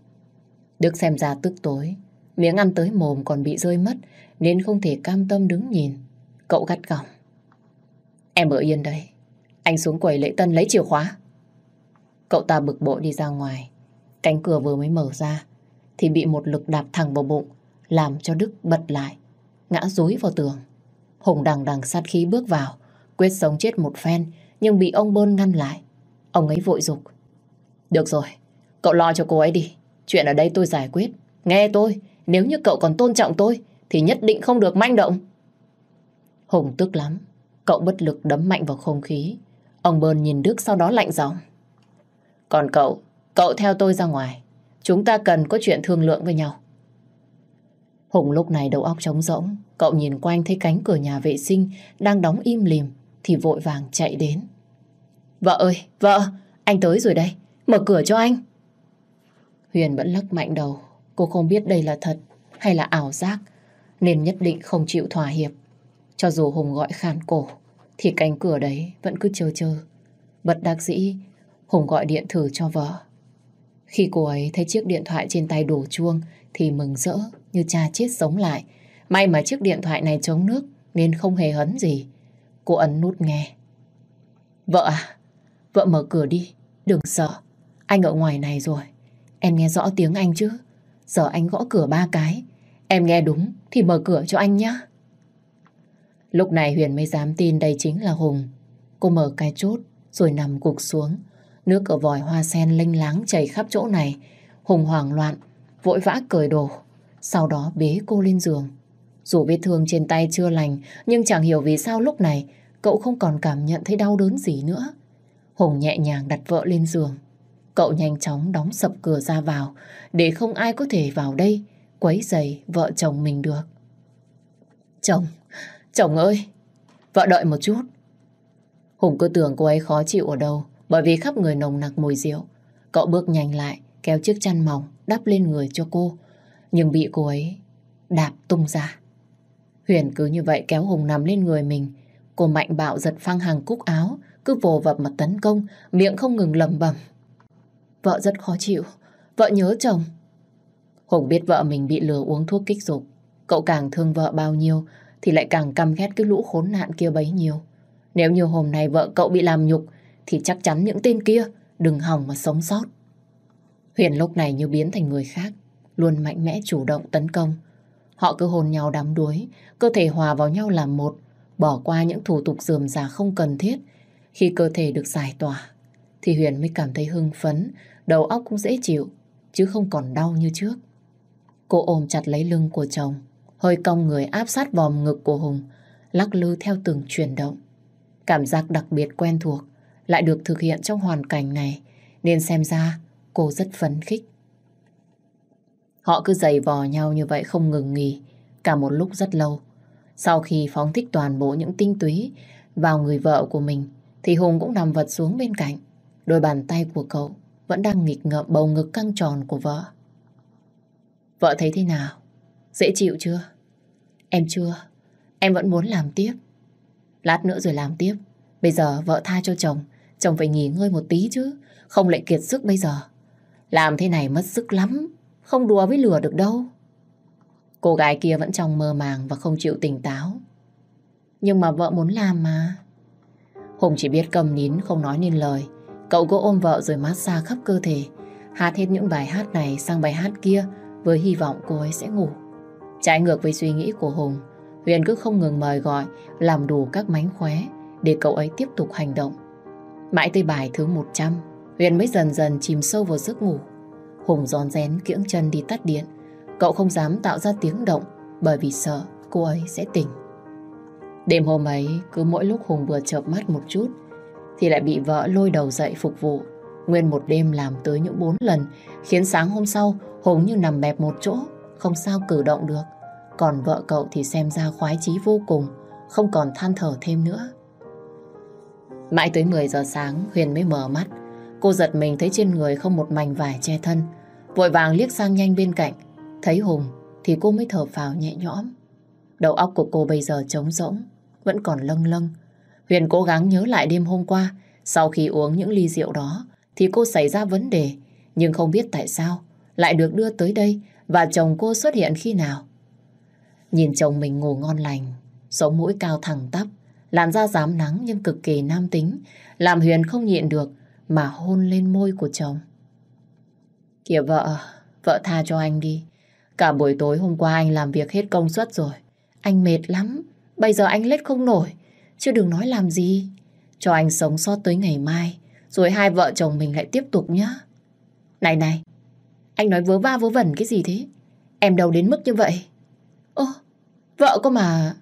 Đức xem ra tức tối, miếng ăn tới mồm còn bị rơi mất, nên không thể cam tâm đứng nhìn. Cậu gắt gỏng. Em ở yên đây, anh xuống quầy lễ tân lấy chìa khóa. Cậu ta bực bội đi ra ngoài, cánh cửa vừa mới mở ra, thì bị một lực đạp thẳng vào bụng, làm cho Đức bật lại, ngã rúi vào tường. Hùng đằng đằng sát khí bước vào, quyết sống chết một phen, nhưng bị ông Bơn ngăn lại. Ông ấy vội dục Được rồi, cậu lo cho cô ấy đi. Chuyện ở đây tôi giải quyết. Nghe tôi, nếu như cậu còn tôn trọng tôi, thì nhất định không được manh động. Hùng tức lắm. Cậu bất lực đấm mạnh vào không khí. Ông Bơn nhìn Đức sau đó lạnh giọng. Còn cậu, cậu theo tôi ra ngoài. Chúng ta cần có chuyện thương lượng với nhau. Hùng lúc này đầu óc trống rỗng. Cậu nhìn quanh thấy cánh cửa nhà vệ sinh đang đóng im lìm thì vội vàng chạy đến. Vợ ơi, vợ, anh tới rồi đây. Mở cửa cho anh. Huyền vẫn lắc mạnh đầu. Cô không biết đây là thật hay là ảo giác nên nhất định không chịu thỏa hiệp. Cho dù Hùng gọi khàn cổ thì cánh cửa đấy vẫn cứ chờ chờ. Bật đặc dĩ, Hùng gọi điện thử cho vợ. Khi cô ấy thấy chiếc điện thoại trên tay đổ chuông thì mừng rỡ như cha chết sống lại. May mà chiếc điện thoại này chống nước nên không hề hấn gì. Cô ấn nút nghe. Vợ à, vợ mở cửa đi, đừng sợ. Anh ở ngoài này rồi. Em nghe rõ tiếng anh chứ? Giờ anh gõ cửa ba cái. Em nghe đúng thì mở cửa cho anh nhé. Lúc này Huyền mới dám tin đây chính là Hùng. Cô mở cái chốt rồi nằm cục xuống. Nước ở vòi hoa sen lênh láng chảy khắp chỗ này. Hùng hoảng loạn, vội vã cởi đồ. Sau đó bế cô lên giường. Dù vết thương trên tay chưa lành, nhưng chẳng hiểu vì sao lúc này cậu không còn cảm nhận thấy đau đớn gì nữa. Hùng nhẹ nhàng đặt vợ lên giường. Cậu nhanh chóng đóng sập cửa ra vào để không ai có thể vào đây quấy giày vợ chồng mình được. Chồng, chồng ơi, vợ đợi một chút. Hùng cứ tưởng cô ấy khó chịu ở đâu bởi vì khắp người nồng nặc mùi rượu. Cậu bước nhanh lại, kéo chiếc chăn mỏng đắp lên người cho cô. Nhưng bị cô ấy đạp tung ra. Huyền cứ như vậy kéo Hùng nằm lên người mình. Cô mạnh bạo giật phăng hàng cúc áo, cứ vồ vập mà tấn công, miệng không ngừng lầm bầm. Vợ rất khó chịu, vợ nhớ chồng. Hùng biết vợ mình bị lừa uống thuốc kích dục. Cậu càng thương vợ bao nhiêu thì lại càng căm ghét cái lũ khốn nạn kia bấy nhiêu. Nếu như hôm nay vợ cậu bị làm nhục thì chắc chắn những tên kia đừng hòng mà sống sót. Huyền lúc này như biến thành người khác, luôn mạnh mẽ chủ động tấn công. Họ cứ hôn nhau đắm đuối, cơ thể hòa vào nhau làm một, bỏ qua những thủ tục dườm già không cần thiết. Khi cơ thể được giải tỏa, thì Huyền mới cảm thấy hưng phấn, đầu óc cũng dễ chịu, chứ không còn đau như trước. Cô ôm chặt lấy lưng của chồng, hơi cong người áp sát vòng ngực của Hùng, lắc lư theo từng chuyển động. Cảm giác đặc biệt quen thuộc lại được thực hiện trong hoàn cảnh này nên xem ra cô rất phấn khích. Họ cứ giày vò nhau như vậy không ngừng nghỉ, cả một lúc rất lâu. Sau khi phóng thích toàn bộ những tinh túy vào người vợ của mình, thì Hùng cũng nằm vật xuống bên cạnh. Đôi bàn tay của cậu vẫn đang nghịch ngợm bầu ngực căng tròn của vợ. Vợ thấy thế nào? Dễ chịu chưa? Em chưa. Em vẫn muốn làm tiếp. Lát nữa rồi làm tiếp. Bây giờ vợ tha cho chồng. Chồng phải nghỉ ngơi một tí chứ. Không lại kiệt sức bây giờ. Làm thế này mất sức lắm. Không đùa với lửa được đâu. Cô gái kia vẫn trong mơ màng và không chịu tỉnh táo. Nhưng mà vợ muốn làm mà. Hùng chỉ biết cầm nín không nói nên lời. Cậu cô ôm vợ rồi massage khắp cơ thể. Hát hết những bài hát này sang bài hát kia với hy vọng cô ấy sẽ ngủ. Trái ngược với suy nghĩ của Hùng, Huyền cứ không ngừng mời gọi, làm đủ các mánh khóe để cậu ấy tiếp tục hành động. Mãi tới bài thứ 100, Huyền mới dần dần chìm sâu vào giấc ngủ. Hùng giòn rén kiễng chân đi tắt điện. Cậu không dám tạo ra tiếng động bởi vì sợ cô ấy sẽ tỉnh. Đêm hôm ấy, cứ mỗi lúc Hùng vừa chợp mắt một chút thì lại bị vợ lôi đầu dậy phục vụ. Nguyên một đêm làm tới những bốn lần khiến sáng hôm sau Hùng như nằm bẹp một chỗ không sao cử động được. Còn vợ cậu thì xem ra khoái chí vô cùng không còn than thở thêm nữa. Mãi tới 10 giờ sáng Huyền mới mở mắt Cô giật mình thấy trên người không một mảnh vải che thân. Vội vàng liếc sang nhanh bên cạnh. Thấy Hùng thì cô mới thở phào nhẹ nhõm. Đầu óc của cô bây giờ trống rỗng, Vẫn còn lâng lâng. Huyền cố gắng nhớ lại đêm hôm qua, Sau khi uống những ly rượu đó Thì cô xảy ra vấn đề, Nhưng không biết tại sao Lại được đưa tới đây Và chồng cô xuất hiện khi nào. Nhìn chồng mình ngủ ngon lành, Sống mũi cao thẳng tắp, Làn da dám nắng nhưng cực kỳ nam tính, Làm Huyền không nhịn được mà hôn lên môi của chồng. Kìa vợ Vợ tha cho anh đi. Cả buổi tối hôm qua anh làm việc hết công suất rồi. Anh mệt lắm. Bây giờ anh lết không nổi. Chứ đừng nói làm gì. Cho anh sống sót tới ngày mai Rồi hai vợ chồng mình lại tiếp tục nhá. Này này Anh nói vớ va vớ vẩn cái gì thế? Em đâu đến mức như vậy. Ô vợ có mà.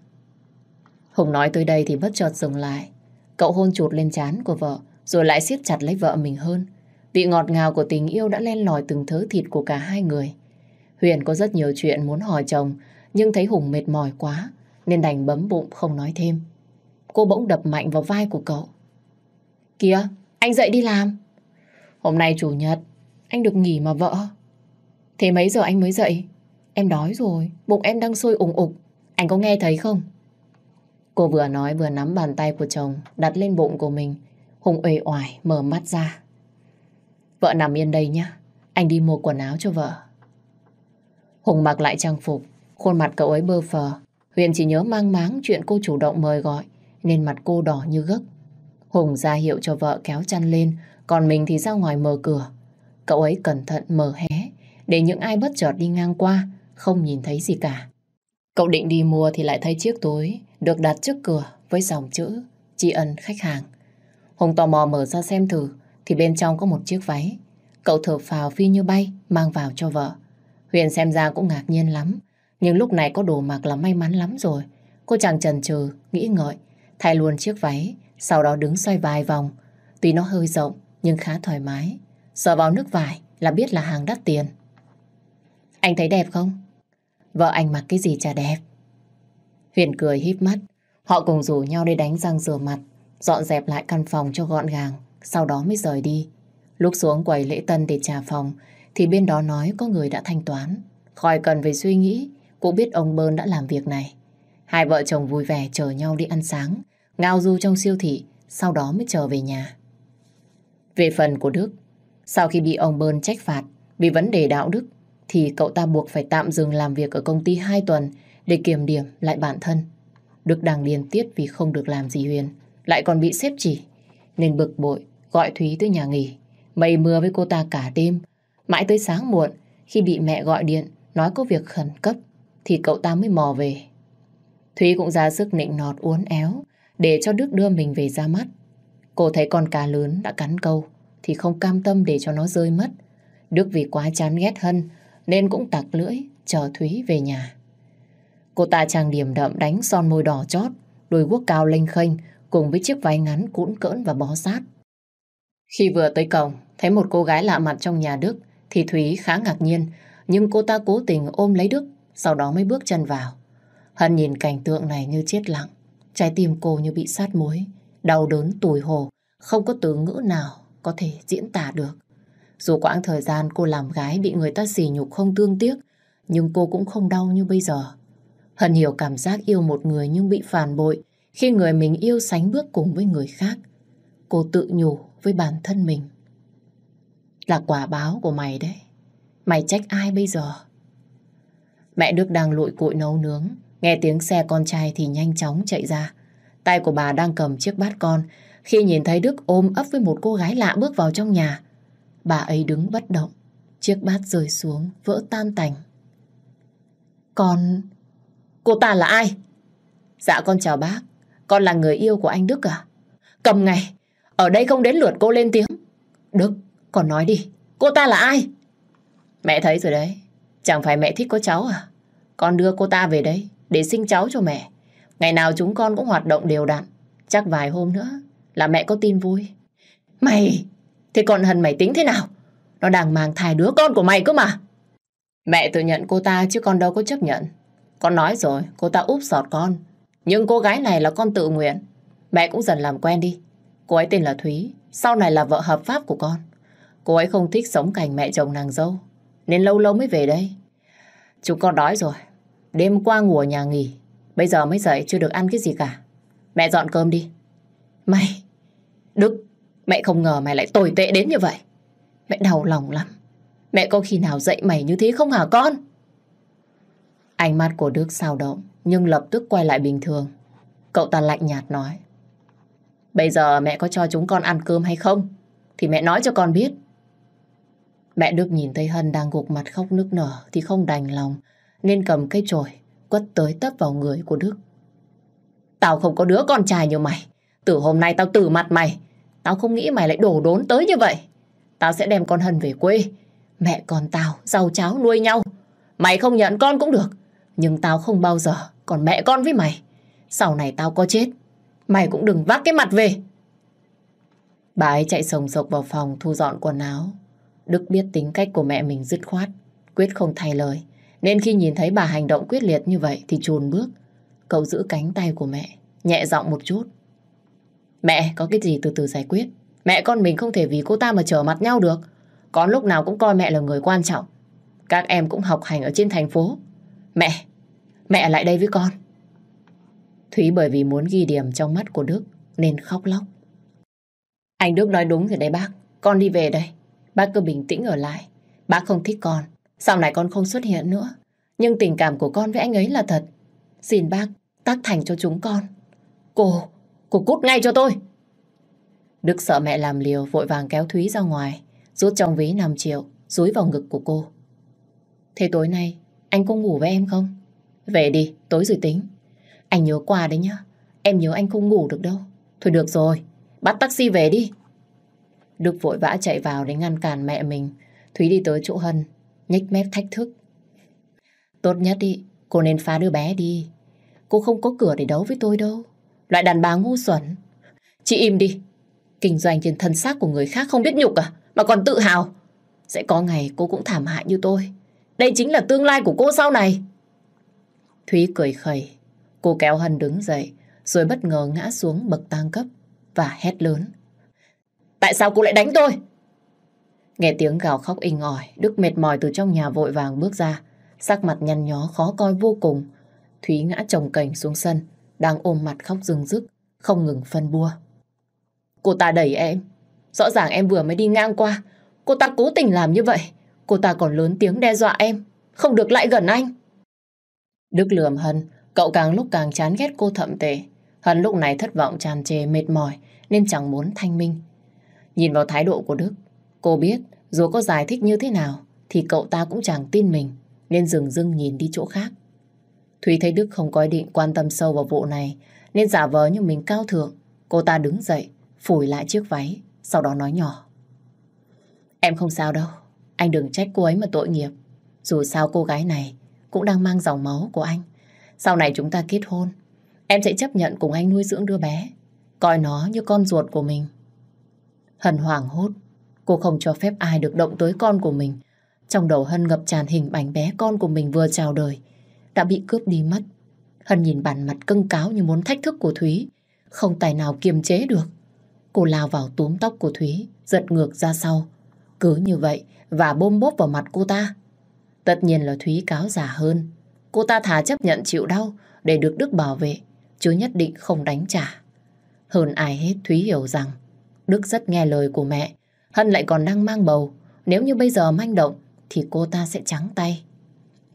Hùng nói tới đây thì bất chợt dừng lại. Cậu hôn chụt lên trán của vợ, rồi lại siết chặt lấy vợ mình hơn. Vị ngọt ngào của tình yêu đã len lỏi từng thớ thịt của cả hai người. Huyền có rất nhiều chuyện muốn hỏi chồng, nhưng thấy Hùng mệt mỏi quá, nên đành bấm bụng không nói thêm. Cô bỗng đập mạnh vào vai của cậu. Kìa, anh dậy đi làm. Hôm nay chủ nhật, anh được nghỉ mà vợ. Thế mấy giờ anh mới dậy? Em đói rồi, bụng em đang sôi ủng ục. Anh có nghe thấy không? Cô vừa nói vừa nắm bàn tay của chồng đặt lên bụng của mình. Hùng uể oải mở mắt ra. Vợ nằm yên đây nhá. Anh đi mua quần áo cho vợ. Hùng mặc lại trang phục. Khuôn mặt cậu ấy bơ phờ. Huyền chỉ nhớ mang máng chuyện cô chủ động mời gọi, nên mặt cô đỏ như gấc. Hùng ra hiệu cho vợ kéo chăn lên, còn mình thì ra ngoài mở cửa. Cậu ấy cẩn thận mở hé, để những ai bất chợt đi ngang qua, không nhìn thấy gì cả. Cậu định đi mua thì lại thấy chiếc túi được đặt trước cửa với dòng chữ, tri ân khách hàng. Hùng tò mò mở ra xem thử thì bên trong có một chiếc váy. Cậu thở phào phi như bay mang vào cho vợ. Huyền xem ra cũng ngạc nhiên lắm. Nhưng lúc này có đồ mặc là may mắn lắm rồi. Cô chàng chần chừ, nghĩ ngợi, thay luôn chiếc váy, sau đó đứng xoay vài vòng. Tuy nó hơi rộng nhưng khá thoải mái. Sờ vào nước vải là biết là hàng đắt tiền. Anh thấy đẹp không? Vợ anh mặc cái gì chả đẹp. Huyền cười híp mắt. Họ cùng rủ nhau đi đánh răng rửa mặt, dọn dẹp lại căn phòng cho gọn gàng, sau đó mới rời đi. Lúc xuống quầy lễ tân để trả phòng, thì bên đó nói có người đã thanh toán. Khỏi cần phải suy nghĩ, cũng biết ông Bơn đã làm việc này. Hai vợ chồng vui vẻ chờ nhau đi ăn sáng, ngao du trong siêu thị, sau đó mới trở về nhà. Về phần của Đức, sau khi bị ông Bơn trách phạt vì vấn đề đạo đức, thì cậu ta buộc phải tạm dừng làm việc ở công ty 2 tuần để kiểm điểm lại bản thân. Đức đang điên tiết vì không được làm gì Huyền, lại còn bị xếp chỉ, nên bực bội gọi Thúy tới nhà nghỉ, mây mưa với cô ta cả đêm, mãi tới sáng muộn khi bị mẹ gọi điện nói có việc khẩn cấp thì cậu ta mới mò về. Thúy cũng ra sức nịnh nọt uốn éo để cho Đức đưa mình về ra mắt. Cô thấy con cá lớn đã cắn câu thì không cam tâm để cho nó rơi mất. Đức vì quá chán ghét Hân nên cũng tặc lưỡi chờ Thúy về nhà. Cô ta trang điểm đậm đánh son môi đỏ chót, đôi guốc cao lênh khênh cùng với chiếc váy ngắn cũn cỡn và bó sát. Khi vừa tới cổng, thấy một cô gái lạ mặt trong nhà Đức, thì Thúy khá ngạc nhiên, nhưng cô ta cố tình ôm lấy Đức, sau đó mới bước chân vào. Hân nhìn cảnh tượng này như chết lặng, trái tim cô như bị sát muối, đau đớn tủi hổ, không có từ ngữ nào có thể diễn tả được. Dù quãng thời gian cô làm gái bị người ta xỉ nhục không thương tiếc, nhưng cô cũng không đau như bây giờ. Hân hiểu cảm giác yêu một người nhưng bị phản bội khi người mình yêu sánh bước cùng với người khác. Cô tự nhủ với bản thân mình. Là quả báo của mày đấy. Mày trách ai bây giờ? Mẹ Đức đang lội cội nấu nướng. Nghe tiếng xe con trai thì nhanh chóng chạy ra. Tay của bà đang cầm chiếc bát con. Khi nhìn thấy Đức ôm ấp với một cô gái lạ bước vào trong nhà. Bà ấy đứng bất động. Chiếc bát rơi xuống, vỡ tan tành. Con... Cô ta là ai? Dạ con chào bác. Con là người yêu của anh Đức à? Cầm ngay. Ở đây không đến lượt cô lên tiếng. Đức, con nói đi. Cô ta là ai? Mẹ thấy rồi đấy. Chẳng phải mẹ thích có cháu à? Con đưa cô ta về đây để sinh cháu cho mẹ. Ngày nào chúng con cũng hoạt động đều đặn. Chắc vài hôm nữa là mẹ có tin vui. Mày, thế con Hân mày tính thế nào? Nó đang mang thai đứa con của mày cơ mà. Mẹ tự nhận cô ta chứ con đâu có chấp nhận. Con nói rồi, cô ta úp sọt con. Nhưng cô gái này là con tự nguyện. Mẹ cũng dần làm quen đi. Cô ấy tên là Thúy, sau này là vợ hợp pháp của con. Cô ấy không thích sống cạnh mẹ chồng nàng dâu, nên lâu lâu mới về đây. Chúng con đói rồi. Đêm qua ngủ ở nhà nghỉ, bây giờ mới dậy chưa được ăn cái gì cả. Mẹ dọn cơm đi. Mày, Đức, mẹ không ngờ mày lại tồi tệ đến như vậy. Mẹ đau lòng lắm. Mẹ có khi nào dạy mày như thế không hả con? Ánh mắt của Đức sao động, nhưng lập tức quay lại bình thường. Cậu ta lạnh nhạt nói. Bây giờ mẹ có cho chúng con ăn cơm hay không? Thì mẹ nói cho con biết. Mẹ Đức nhìn thấy Hân đang gục mặt khóc nức nở thì không đành lòng, nên cầm cây chổi quất tới tấp vào người của Đức. Tao không có đứa con trai như mày. Từ hôm nay tao tử mặt mày. Tao không nghĩ mày lại đổ đốn tới như vậy. Tao sẽ đem con Hân về quê. Mẹ con tao giàu cháo nuôi nhau. Mày không nhận con cũng được. Nhưng tao không bao giờ còn mẹ con với mày. Sau này tao có chết. Mày cũng đừng vác cái mặt về. Bà ấy chạy sồng sộc vào phòng thu dọn quần áo. Đức biết tính cách của mẹ mình dứt khoát, quyết không thay lời. Nên khi nhìn thấy bà hành động quyết liệt như vậy thì chùn bước. Cậu giữ cánh tay của mẹ, nhẹ giọng một chút. Mẹ, có cái gì từ từ giải quyết. Mẹ con mình không thể vì cô ta mà trở mặt nhau được. Con lúc nào cũng coi mẹ là người quan trọng. Các em cũng học hành ở trên thành phố. Mẹ, mẹ lại đây với con. Thúy bởi vì muốn ghi điểm trong mắt của Đức nên khóc lóc. Anh Đức nói đúng rồi đấy bác. Con đi về đây. Bác cứ bình tĩnh ở lại. Bác không thích con. Sau này con không xuất hiện nữa. Nhưng tình cảm của con với anh ấy là thật. Xin bác tác thành cho chúng con. Cô, cô cút ngay cho tôi. Đức sợ mẹ làm liều vội vàng kéo Thúy ra ngoài. Rút trong ví 5 triệu, dúi vào ngực của cô. Thế tối nay, anh có ngủ với em không? Về đi, tối rồi tính. Anh nhớ quà đấy nhá. Em nhớ anh không ngủ được đâu. Thôi được rồi, bắt taxi về đi. Đức vội vã chạy vào để ngăn cản mẹ mình. Thúy đi tới chỗ Hân, nhếch mép thách thức. Tốt nhất đi, cô nên phá đứa bé đi. Cô không có cửa để đấu với tôi đâu. Loại đàn bà ngu xuẩn. Chị im đi. Kinh doanh trên thân xác của người khác không biết nhục à, mà còn tự hào. Sẽ có ngày cô cũng thảm hại như tôi. Đây chính là tương lai của cô sau này. Thúy cười khẩy. Cô kéo Hân đứng dậy, rồi bất ngờ ngã xuống bậc tăng cấp và hét lớn. Tại sao cô lại đánh tôi? Nghe tiếng gào khóc inh ỏi, Đức mệt mỏi từ trong nhà vội vàng bước ra. Sắc mặt nhăn nhó khó coi vô cùng. Thúy ngã chồng cành xuống sân, đang ôm mặt khóc rừng rức, không ngừng phân bua. Cô ta đẩy em. Rõ ràng em vừa mới đi ngang qua. Cô ta cố tình làm như vậy. Cô ta còn lớn tiếng đe dọa em. Không được lại gần anh. Đức lườm Hân, cậu càng lúc càng chán ghét cô thậm tệ. Hân lúc này thất vọng tràn trề mệt mỏi nên chẳng muốn thanh minh. Nhìn vào thái độ của Đức, cô biết dù có giải thích như thế nào thì cậu ta cũng chẳng tin mình nên dừng dưng nhìn đi chỗ khác. Thúy thấy Đức không có ý định quan tâm sâu vào vụ này nên giả vờ như mình cao thượng. Cô ta đứng dậy, phủi lại chiếc váy, sau đó nói nhỏ. Em không sao đâu, anh đừng trách cô ấy mà tội nghiệp. Dù sao cô gái này cũng đang mang dòng máu của anh. Sau này chúng ta kết hôn, em sẽ chấp nhận cùng anh nuôi dưỡng đứa bé. coi nó như con ruột của mình. Hân hoảng hốt, cô không cho phép ai được động tới con của mình. Trong đầu Hân ngập tràn hình ảnh bé con của mình vừa chào đời, đã bị cướp đi mất. Hân nhìn bản mặt cưng cáo như muốn thách thức của Thúy, không tài nào kiềm chế được. Cô lao vào túm tóc của Thúy, giật ngược ra sau. Cứ như vậy và bôm bốp vào mặt cô ta. Tất nhiên là Thúy cáo giả hơn. Cô ta thà chấp nhận chịu đau để được Đức bảo vệ, chứ nhất định không đánh trả. Hơn ai hết Thúy hiểu rằng Đức rất nghe lời của mẹ. Hân lại còn đang mang bầu. Nếu như bây giờ manh động thì cô ta sẽ trắng tay.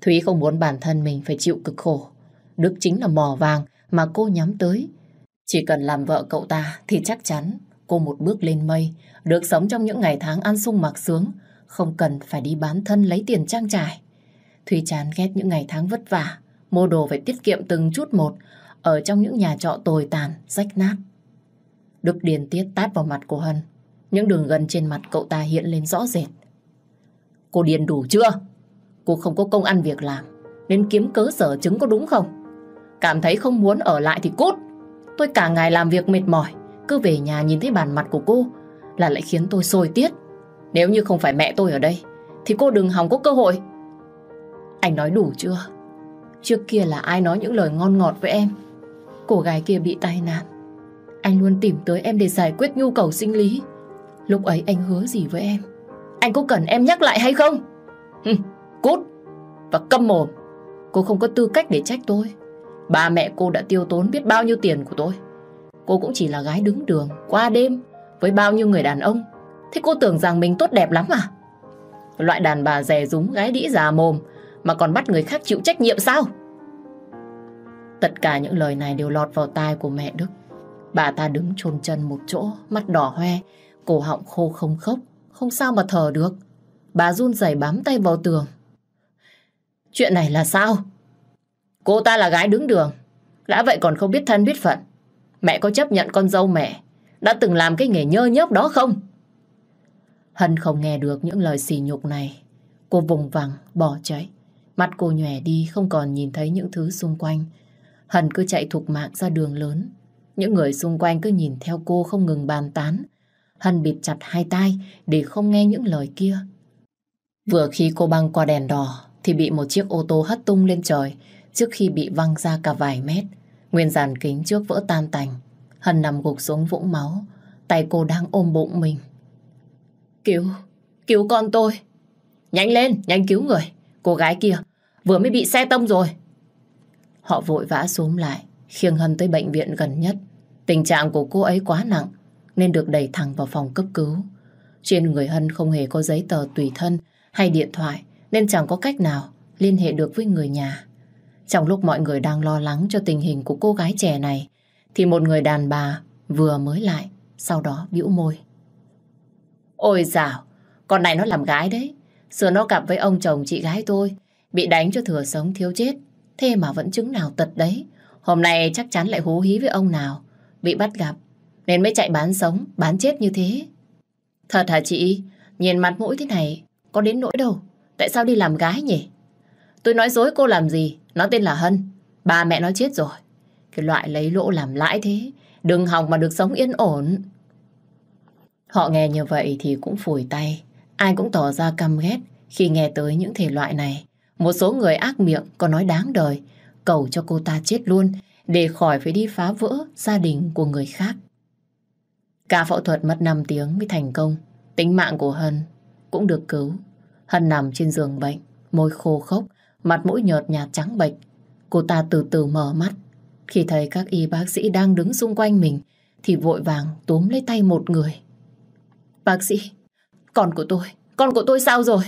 Thúy không muốn bản thân mình phải chịu cực khổ. Đức chính là mỏ vàng mà cô nhắm tới. Chỉ cần làm vợ cậu ta thì chắc chắn cô một bước lên mây, được sống trong những ngày tháng ăn sung mặc sướng, không cần phải đi bán thân lấy tiền trang trải. Thúy chán ghét những ngày tháng vất vả, mua đồ phải tiết kiệm từng chút một, ở trong những nhà trọ tồi tàn, rách nát. Đức điền tiết tát vào mặt của Hân. Những đường gân trên mặt cậu ta hiện lên rõ rệt. Cô điền đủ chưa? Cô không có công ăn việc làm, nên kiếm cớ sở chứng có đúng không? Cảm thấy không muốn ở lại thì cút. Tôi cả ngày làm việc mệt mỏi, cứ về nhà nhìn thấy bàn mặt của cô là lại khiến tôi sôi tiết. Nếu như không phải mẹ tôi ở đây, thì cô đừng hòng có cơ hội. Anh nói đủ chưa? Trước kia là ai nói những lời ngon ngọt với em? Cô gái kia bị tai nạn. Anh luôn tìm tới em để giải quyết nhu cầu sinh lý. Lúc ấy anh hứa gì với em? Anh có cần em nhắc lại hay không? Hừ, cút và câm mồm. Cô không có tư cách để trách tôi. Ba mẹ cô đã tiêu tốn biết bao nhiêu tiền của tôi. Cô cũng chỉ là gái đứng đường, qua đêm, với bao nhiêu người đàn ông. Thế cô tưởng rằng mình tốt đẹp lắm à? Loại đàn bà rẻ rúng, gái đĩ già mồm, mà còn bắt người khác chịu trách nhiệm sao? Tất cả những lời này đều lọt vào tai của mẹ Đức. Bà ta đứng chôn chân một chỗ, mắt đỏ hoe, cổ họng khô không khốc, không sao mà thở được. Bà run rẩy bám tay vào tường. Chuyện này là sao? Cô ta là gái đứng đường, đã vậy còn không biết thân biết phận. Mẹ có chấp nhận con dâu mẹ đã từng làm cái nghề nhơ nhớp đó không? Hân không nghe được những lời xỉ nhục này. Cô vùng vằng, bỏ chạy. Mắt cô nhòe đi không còn nhìn thấy những thứ xung quanh. Hân cứ chạy thục mạng ra đường lớn. Những người xung quanh cứ nhìn theo cô không ngừng bàn tán. Hân bịt chặt hai tay để không nghe những lời kia. Vừa khi cô băng qua đèn đỏ thì bị một chiếc ô tô hất tung lên trời trước khi bị văng ra cả vài mét. Nguyên dàn kính trước vỡ tan tành. Hân nằm gục xuống vũng máu. Tay cô đang ôm bụng mình. Cứu, cứu con tôi. Nhanh lên, nhanh cứu người. Cô gái kia vừa mới bị xe tông rồi. Họ vội vã xuống lại, khiêng Hân tới bệnh viện gần nhất. Tình trạng của cô ấy quá nặng, nên được đẩy thẳng vào phòng cấp cứu. Trên người Hân không hề có giấy tờ tùy thân hay điện thoại, nên chẳng có cách nào liên hệ được với người nhà. Trong lúc mọi người đang lo lắng cho tình hình của cô gái trẻ này, thì một người đàn bà vừa mới lại, sau đó bĩu môi. Ôi dào, con này nó làm gái đấy. Xưa nó gặp với ông chồng chị gái tôi, bị đánh cho thừa sống thiếu chết. Thế mà vẫn chứng nào tật đấy. Hôm nay chắc chắn lại hú hí với ông nào. Bị bắt gặp, nên mới chạy bán sống, bán chết như thế. Thật hả chị? Nhìn mặt mũi thế này, có đến nỗi đâu. Tại sao đi làm gái nhỉ? Tôi nói dối cô làm gì? Nó tên là Hân. Ba mẹ nó chết rồi. Cái loại lấy lỗ làm lãi thế. Đừng hòng mà được sống yên ổn. Họ nghe như vậy thì cũng phủi tay. Ai cũng tỏ ra căm ghét khi nghe tới những thể loại này. Một số người ác miệng còn nói đáng đời, cầu cho cô ta chết luôn để khỏi phải đi phá vỡ gia đình của người khác. Cả phẫu thuật mất 5 tiếng mới thành công. Tính mạng của Hân cũng được cứu. Hân nằm trên giường bệnh, môi khô khốc, mặt mũi nhợt nhạt trắng bệch. Cô ta từ từ mở mắt. Khi thấy các y bác sĩ đang đứng xung quanh mình thì vội vàng túm lấy tay một người. Bác sĩ, con của tôi, con của tôi sao rồi?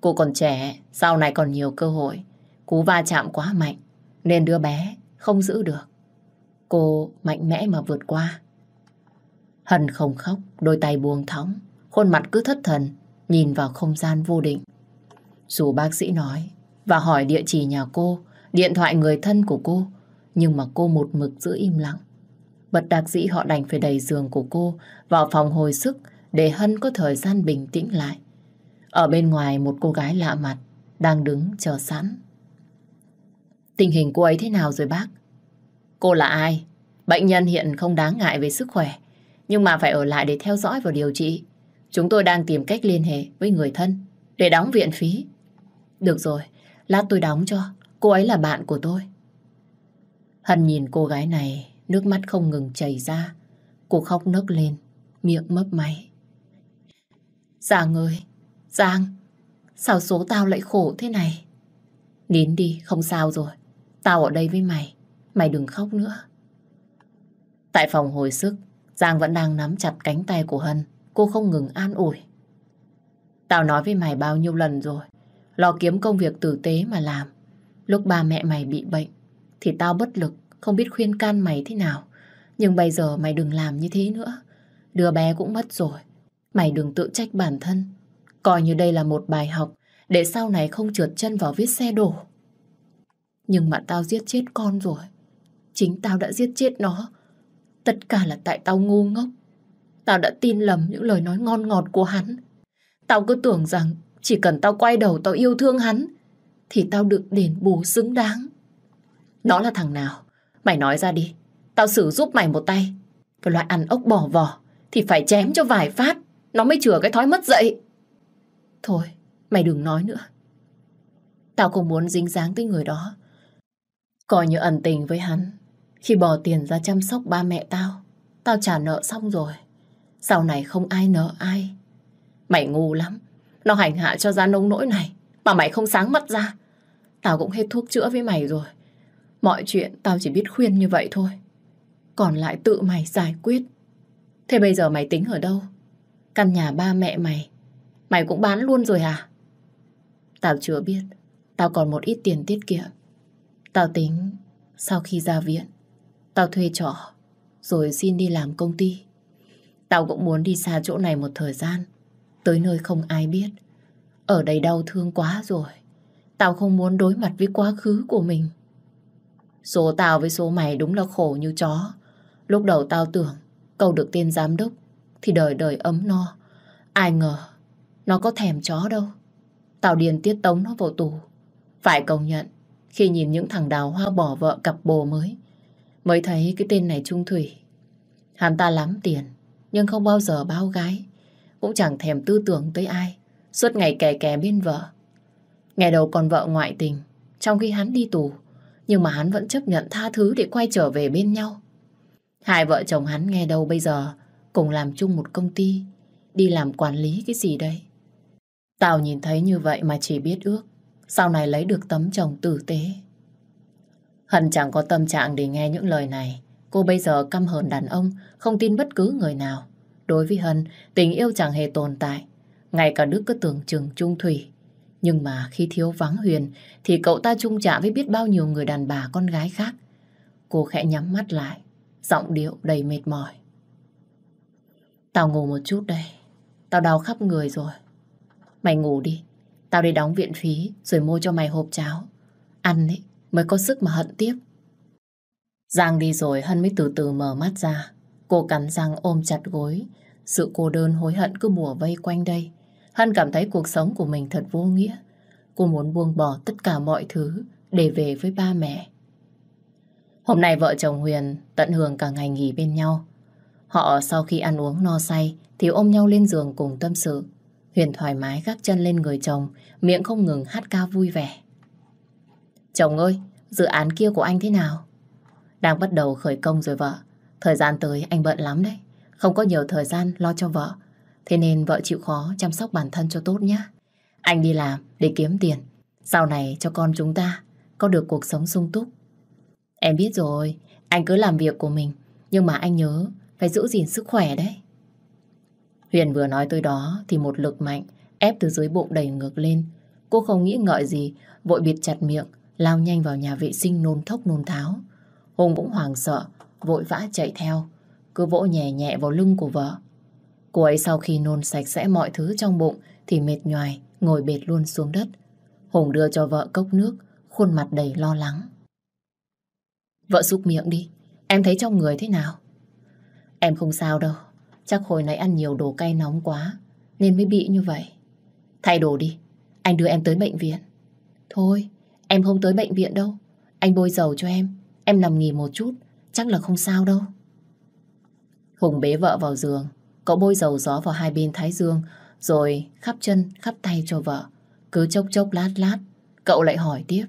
Cô còn trẻ, sau này còn nhiều cơ hội. Cú va chạm quá mạnh, nên đứa bé không giữ được. Cô mạnh mẽ mà vượt qua. Hân không khóc, đôi tay buông thõng, khuôn mặt cứ thất thần, nhìn vào không gian vô định. Dù bác sĩ nói và hỏi địa chỉ nhà cô, điện thoại người thân của cô, nhưng mà cô một mực giữ im lặng. Bất đắc dĩ họ đành phải đẩy giường của cô vào phòng hồi sức để Hân có thời gian bình tĩnh lại. Ở bên ngoài một cô gái lạ mặt đang đứng chờ sẵn. Tình hình cô ấy thế nào rồi bác? Cô là ai? Bệnh nhân hiện không đáng ngại về sức khỏe, nhưng mà phải ở lại để theo dõi và điều trị. Chúng tôi đang tìm cách liên hệ với người thân để đóng viện phí. Được rồi, lát tôi đóng cho. Cô ấy là bạn của tôi. Hân nhìn cô gái này, nước mắt không ngừng chảy ra. Cô khóc nấc lên, miệng mấp máy. Giang ơi, Giang, sao số tao lại khổ thế này? Nín đi, không sao rồi. Tao ở đây với mày, mày đừng khóc nữa. Tại phòng hồi sức, Giang vẫn đang nắm chặt cánh tay của Hân. Cô không ngừng an ủi. Tao nói với mày bao nhiêu lần rồi. Lo kiếm công việc tử tế mà làm. Lúc ba mẹ mày bị bệnh, thì tao bất lực, không biết khuyên can mày thế nào. Nhưng bây giờ mày đừng làm như thế nữa. Đứa bé cũng mất rồi. Mày đừng tự trách bản thân. Coi như đây là một bài học để sau này không trượt chân vào viết xe đổ. Nhưng mà tao giết chết con rồi. Chính tao đã giết chết nó. Tất cả là tại tao ngu ngốc. Tao đã tin lầm những lời nói ngon ngọt của hắn. Tao cứ tưởng rằng chỉ cần tao quay đầu tao yêu thương hắn, thì tao được đền bù xứng đáng. Nó là thằng nào? Mày nói ra đi. Tao xử giúp mày một tay. Cái loại ăn ốc bỏ vỏ thì phải chém cho vài phát. Nó mới chừa cái thói mất dậy. Thôi, mày đừng nói nữa. Tao không muốn dính dáng tới người đó. Coi như ẩn tình với hắn. Khi bỏ tiền ra chăm sóc ba mẹ tao, tao trả nợ xong rồi. Sau này không ai nợ ai. Mày ngu lắm. Nó hành hạ cho ra nông nỗi này. Mà mày không sáng mắt ra. Tao cũng hết thuốc chữa với mày rồi. Mọi chuyện tao chỉ biết khuyên như vậy thôi. Còn lại tự mày giải quyết. Thế bây giờ mày tính ở đâu? Căn nhà ba mẹ mày, mày cũng bán luôn rồi à? Tao chưa biết. Tao còn một ít tiền tiết kiệm. Tao tính sau khi ra viện, tao thuê trọ, rồi xin đi làm công ty. Tao cũng muốn đi xa chỗ này một thời gian, tới nơi không ai biết. Ở đây đau thương quá rồi. Tao không muốn đối mặt với quá khứ của mình. Số tao với số mày đúng là khổ như chó. Lúc đầu tao tưởng câu được tên giám đốc, thì đời đời ấm no. Ai ngờ nó có thèm chó đâu. Tao điền tiết tống nó vào tù. Phải công nhận, khi nhìn những thằng đào hoa bỏ vợ cặp bồ mới mới thấy cái tên này trung thủy. Hắn ta lắm tiền, nhưng không bao giờ bao gái cũng chẳng thèm tư tưởng tới ai, suốt ngày kè kè bên vợ. Ngày đầu còn vợ ngoại tình, trong khi hắn đi tù nhưng mà hắn vẫn chấp nhận tha thứ để quay trở về bên nhau. Hai vợ chồng hắn nghe đâu bây giờ cùng làm chung một công ty, đi làm quản lý cái gì đây. Tao nhìn thấy như vậy mà chỉ biết ước, sau này lấy được tấm chồng tử tế. Hân chẳng có tâm trạng để nghe những lời này. Cô bây giờ căm hờn đàn ông, không tin bất cứ người nào. Đối với Hân, tình yêu chẳng hề tồn tại. Ngay cả Đức cứ tưởng chừng trung thủy. Nhưng mà khi thiếu vắng Huyền, thì cậu ta chung trả với biết bao nhiêu người đàn bà con gái khác. Cô khẽ nhắm mắt lại, giọng điệu đầy mệt mỏi. Tao ngủ một chút đây. Tao đau khắp người rồi. Mày ngủ đi. Tao đi đóng viện phí rồi mua cho mày hộp cháo. Ăn ấy mới có sức mà hận tiếp. Giang đi rồi Hân mới từ từ mở mắt ra. Cô cắn răng ôm chặt gối. Sự cô đơn hối hận cứ bùa vây quanh đây. Hân cảm thấy cuộc sống của mình thật vô nghĩa. Cô muốn buông bỏ tất cả mọi thứ để về với ba mẹ. Hôm nay vợ chồng Huyền tận hưởng cả ngày nghỉ bên nhau. Họ sau khi ăn uống no say thì ôm nhau lên giường cùng tâm sự. Huyền thoải mái gác chân lên người chồng, miệng không ngừng hát ca vui vẻ. Chồng ơi, dự án kia của anh thế nào? Đang bắt đầu khởi công rồi vợ. Thời gian tới anh bận lắm đấy. Không có nhiều thời gian lo cho vợ. Thế nên vợ chịu khó chăm sóc bản thân cho tốt nhé. Anh đi làm để kiếm tiền. Sau này cho con chúng ta có được cuộc sống sung túc. Em biết rồi, anh cứ làm việc của mình. Nhưng mà anh nhớ phải giữ gìn sức khỏe đấy. Huyền vừa nói tới đó thì một lực mạnh ép từ dưới bụng đầy ngược lên. Cô không nghĩ ngợi gì, vội bịt chặt miệng, lao nhanh vào nhà vệ sinh nôn thốc nôn tháo. Hùng cũng hoảng sợ, vội vã chạy theo, cứ vỗ nhẹ nhẹ vào lưng của vợ. Cô ấy sau khi nôn sạch sẽ mọi thứ trong bụng thì mệt nhoài, ngồi bệt luôn xuống đất. Hùng đưa cho vợ cốc nước, khuôn mặt đầy lo lắng. Vợ xúc miệng đi, em thấy trong người thế nào? Em không sao đâu, chắc hồi nãy ăn nhiều đồ cay nóng quá, nên mới bị như vậy. Thay đồ đi, anh đưa em tới bệnh viện. Thôi, em không tới bệnh viện đâu. Anh bôi dầu cho em, em nằm nghỉ một chút, chắc là không sao đâu. Hùng bế vợ vào giường, cậu bôi dầu gió vào hai bên thái dương, rồi khắp chân, khắp tay cho vợ. Cứ chốc chốc lát lát, cậu lại hỏi tiếp.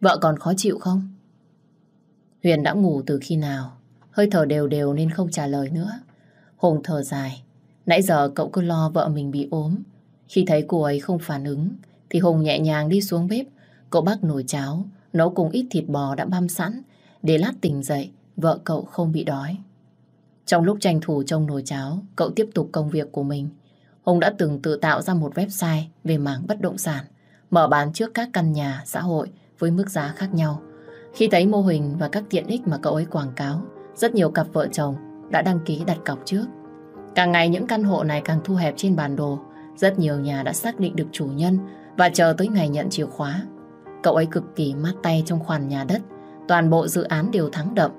Vợ còn khó chịu không? Huyền đã ngủ từ khi nào? Hơi thở đều đều nên không trả lời nữa. Hùng thở dài. Nãy giờ cậu cứ lo vợ mình bị ốm. Khi thấy cô ấy không phản ứng, thì Hùng nhẹ nhàng đi xuống bếp. Cậu bắt nồi cháo, nấu cùng ít thịt bò đã băm sẵn, để lát tỉnh dậy, vợ cậu không bị đói. Trong lúc tranh thủ trông nồi cháo, cậu tiếp tục công việc của mình. Hùng đã từng tự tạo ra một website về mảng bất động sản, mở bán trước các căn nhà, xã hội với mức giá khác nhau. Khi thấy mô hình và các tiện ích mà cậu ấy quảng cáo, rất nhiều cặp vợ chồng đã đăng ký đặt cọc trước. Càng ngày những căn hộ này càng thu hẹp trên bản đồ, rất nhiều nhà đã xác định được chủ nhân và chờ tới ngày nhận chìa khóa. Cậu ấy cực kỳ mát tay trong khoản nhà đất, toàn bộ dự án đều thắng đậm.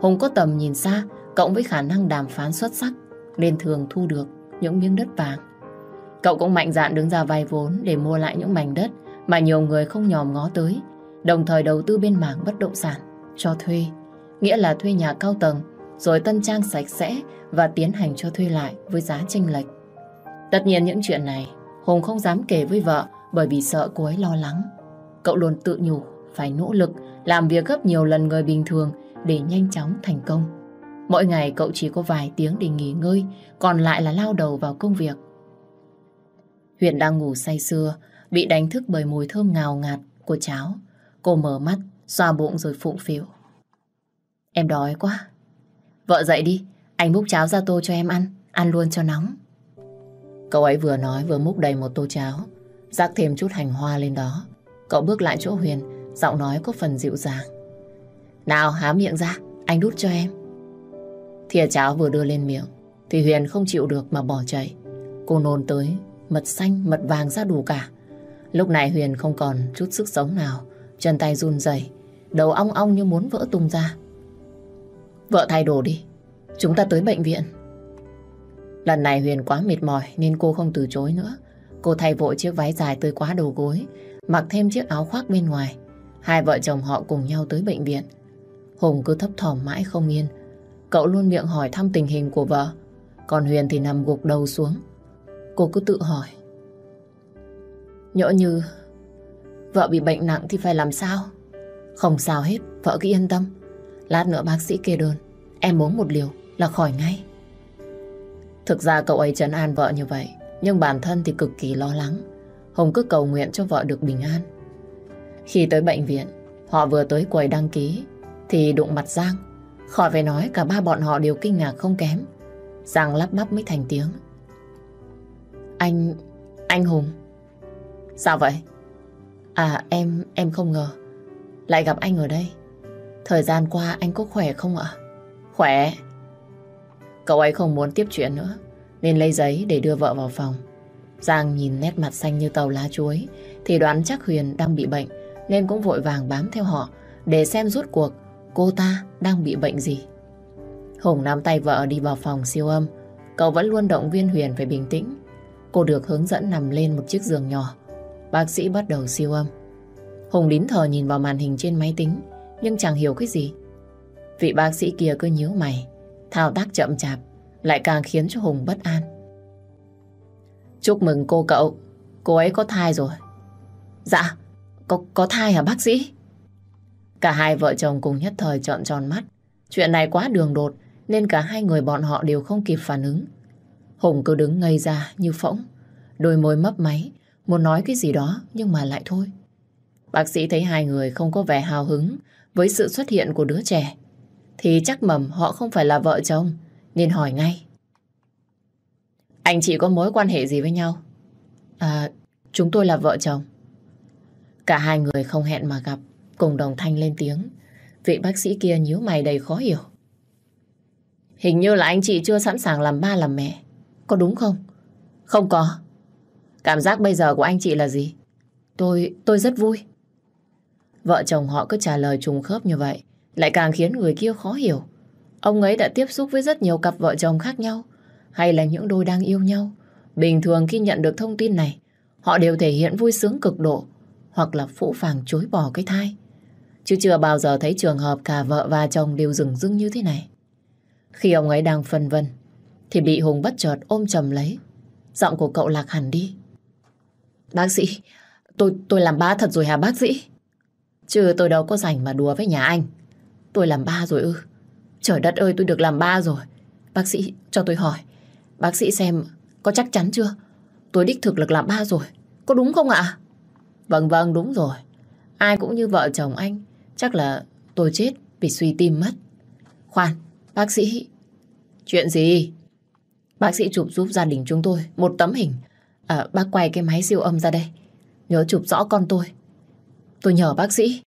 Hùng có tầm nhìn xa, cộng với khả năng đàm phán xuất sắc, nên thường thu được những miếng đất vàng. Cậu cũng mạnh dạn đứng ra vay vốn để mua lại những mảnh đất mà nhiều người không nhòm ngó tới, đồng thời đầu tư bên mảng bất động sản, cho thuê, nghĩa là thuê nhà cao tầng, rồi tân trang sạch sẽ và tiến hành cho thuê lại với giá chênh lệch. Tất nhiên những chuyện này Hùng không dám kể với vợ bởi vì sợ cô ấy lo lắng. Cậu luôn tự nhủ phải nỗ lực làm việc gấp nhiều lần người bình thường để nhanh chóng thành công. Mỗi ngày cậu chỉ có vài tiếng để nghỉ ngơi, còn lại là lao đầu vào công việc. Huyền đang ngủ say sưa, bị đánh thức bởi mùi thơm ngào ngạt của cháo. Cô mở mắt, xoa bụng rồi phụng phịu. Em đói quá. Vợ dậy đi, anh múc cháo ra tô cho em ăn, ăn luôn cho nóng. Cậu ấy vừa nói vừa múc đầy một tô cháo, rắc thêm chút hành hoa lên đó. Cậu bước lại chỗ Huyền, giọng nói có phần dịu dàng. Nào há miệng ra, anh đút cho em. Thìa cháo vừa đưa lên miệng, thì Huyền không chịu được mà bỏ chạy. Cô nôn tới, mật xanh, mật vàng ra đủ cả. Lúc này Huyền không còn chút sức sống nào, chân tay run rẩy, đầu ong ong như muốn vỡ tung ra. Vợ thay đồ đi, chúng ta tới bệnh viện. Lần này Huyền quá mệt mỏi nên cô không từ chối nữa. Cô thay vội chiếc váy dài tới quá đầu gối, mặc thêm chiếc áo khoác bên ngoài. Hai vợ chồng họ cùng nhau tới bệnh viện. Hùng cứ thấp thỏm mãi không yên. Cậu luôn miệng hỏi thăm tình hình của vợ. Còn Huyền thì nằm gục đầu xuống. Cô cứ tự hỏi. Nhỡ như vợ bị bệnh nặng thì phải làm sao? Không sao hết, vợ cứ yên tâm. Lát nữa bác sĩ kê đơn, em uống một liều là khỏi ngay. Thực ra cậu ấy trấn an vợ như vậy, nhưng bản thân thì cực kỳ lo lắng. Hồng cứ cầu nguyện cho vợ được bình an. Khi tới bệnh viện, họ vừa tới quầy đăng ký, thì đụng mặt Giang. Khỏi phải nói cả ba bọn họ đều kinh ngạc không kém. Giang lắp bắp mới thành tiếng. Anh... anh Hùng. Sao vậy? À em... em không ngờ. Lại gặp anh ở đây. Thời gian qua anh có khỏe không ạ? Khỏe. Cậu ấy không muốn tiếp chuyện nữa, nên lấy giấy để đưa vợ vào phòng. Giang nhìn nét mặt xanh như tàu lá chuối, thì đoán chắc Huyền đang bị bệnh, nên cũng vội vàng bám theo họ để xem rút cuộc cô ta đang bị bệnh gì. Hùng nắm tay vợ đi vào phòng siêu âm, cậu vẫn luôn động viên Huyền phải bình tĩnh. Cô được hướng dẫn nằm lên một chiếc giường nhỏ. Bác sĩ bắt đầu siêu âm. Hùng đín thờ nhìn vào màn hình trên máy tính, nhưng chẳng hiểu cái gì. Vị bác sĩ kia cứ nhíu mày, thao tác chậm chạp, lại càng khiến cho Hùng bất an. Chúc mừng cô cậu, cô ấy có thai rồi. Dạ, có, có thai hả bác sĩ? Cả hai vợ chồng cùng nhất thời trợn tròn mắt. Chuyện này quá đường đột, nên cả hai người bọn họ đều không kịp phản ứng. Hùng cứ đứng ngây ra như phỗng, đôi môi mấp máy, muốn nói cái gì đó nhưng mà lại thôi. Bác sĩ thấy hai người không có vẻ hào hứng với sự xuất hiện của đứa trẻ, thì chắc mầm họ không phải là vợ chồng, nên hỏi ngay. Anh chị có mối quan hệ gì với nhau? À, chúng tôi là vợ chồng. Cả hai người không hẹn mà gặp, cùng đồng thanh lên tiếng. Vị bác sĩ kia nhíu mày đầy khó hiểu. Hình như là anh chị chưa sẵn sàng làm ba làm mẹ. Có đúng không? Không có. Cảm giác bây giờ của anh chị là gì? Tôi, tôi rất vui. Vợ chồng họ cứ trả lời trùng khớp như vậy, lại càng khiến người kia khó hiểu. Ông ấy đã tiếp xúc với rất nhiều cặp vợ chồng khác nhau, hay là những đôi đang yêu nhau. Bình thường khi nhận được thông tin này, họ đều thể hiện vui sướng cực độ, hoặc là phũ phàng chối bỏ cái thai chứ chưa bao giờ thấy trường hợp cả vợ và chồng đều rừng rưng như thế này. Khi ông ấy đang phân vân, thì bị Hùng bất chợt ôm chầm lấy. Giọng của cậu lạc hẳn đi. Bác sĩ, tôi tôi làm ba thật rồi hả bác sĩ? Chứ tôi đâu có rảnh mà đùa với nhà anh. Tôi làm ba rồi ư. Trời đất ơi tôi được làm ba rồi. Bác sĩ cho tôi hỏi. Bác sĩ xem có chắc chắn chưa? Tôi đích thực lực làm ba rồi. Có đúng không ạ? Vâng vâng đúng rồi. Ai cũng như vợ chồng anh. Chắc là tôi chết vì suy tim mất. Khoan, bác sĩ. Chuyện gì? Bác sĩ chụp giúp gia đình chúng tôi một tấm hình. À, bác quay cái máy siêu âm ra đây. Nhớ chụp rõ con tôi. Tôi nhờ bác sĩ.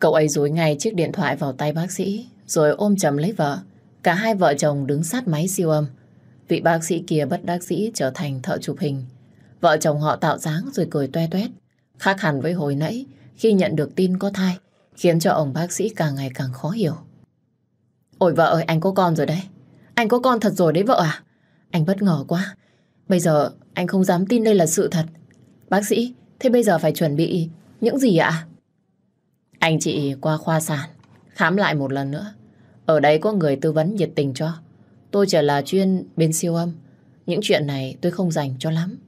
Cậu ấy dối ngay chiếc điện thoại vào tay bác sĩ, rồi ôm chầm lấy vợ. Cả hai vợ chồng đứng sát máy siêu âm. Vị bác sĩ kia bất đắc dĩ trở thành thợ chụp hình. Vợ chồng họ tạo dáng rồi cười toe toét. Khác hẳn với hồi nãy khi nhận được tin có thai, khiến cho ông bác sĩ càng ngày càng khó hiểu. Ôi vợ ơi, anh có con rồi đấy. Anh có con thật rồi đấy vợ à? Anh bất ngờ quá. Bây giờ anh không dám tin đây là sự thật. Bác sĩ, thế bây giờ phải chuẩn bị những gì ạ? Anh chị qua khoa sản, khám lại một lần nữa. Ở đây có người tư vấn nhiệt tình cho. Tôi chỉ là chuyên bên siêu âm. Những chuyện này tôi không dành cho lắm.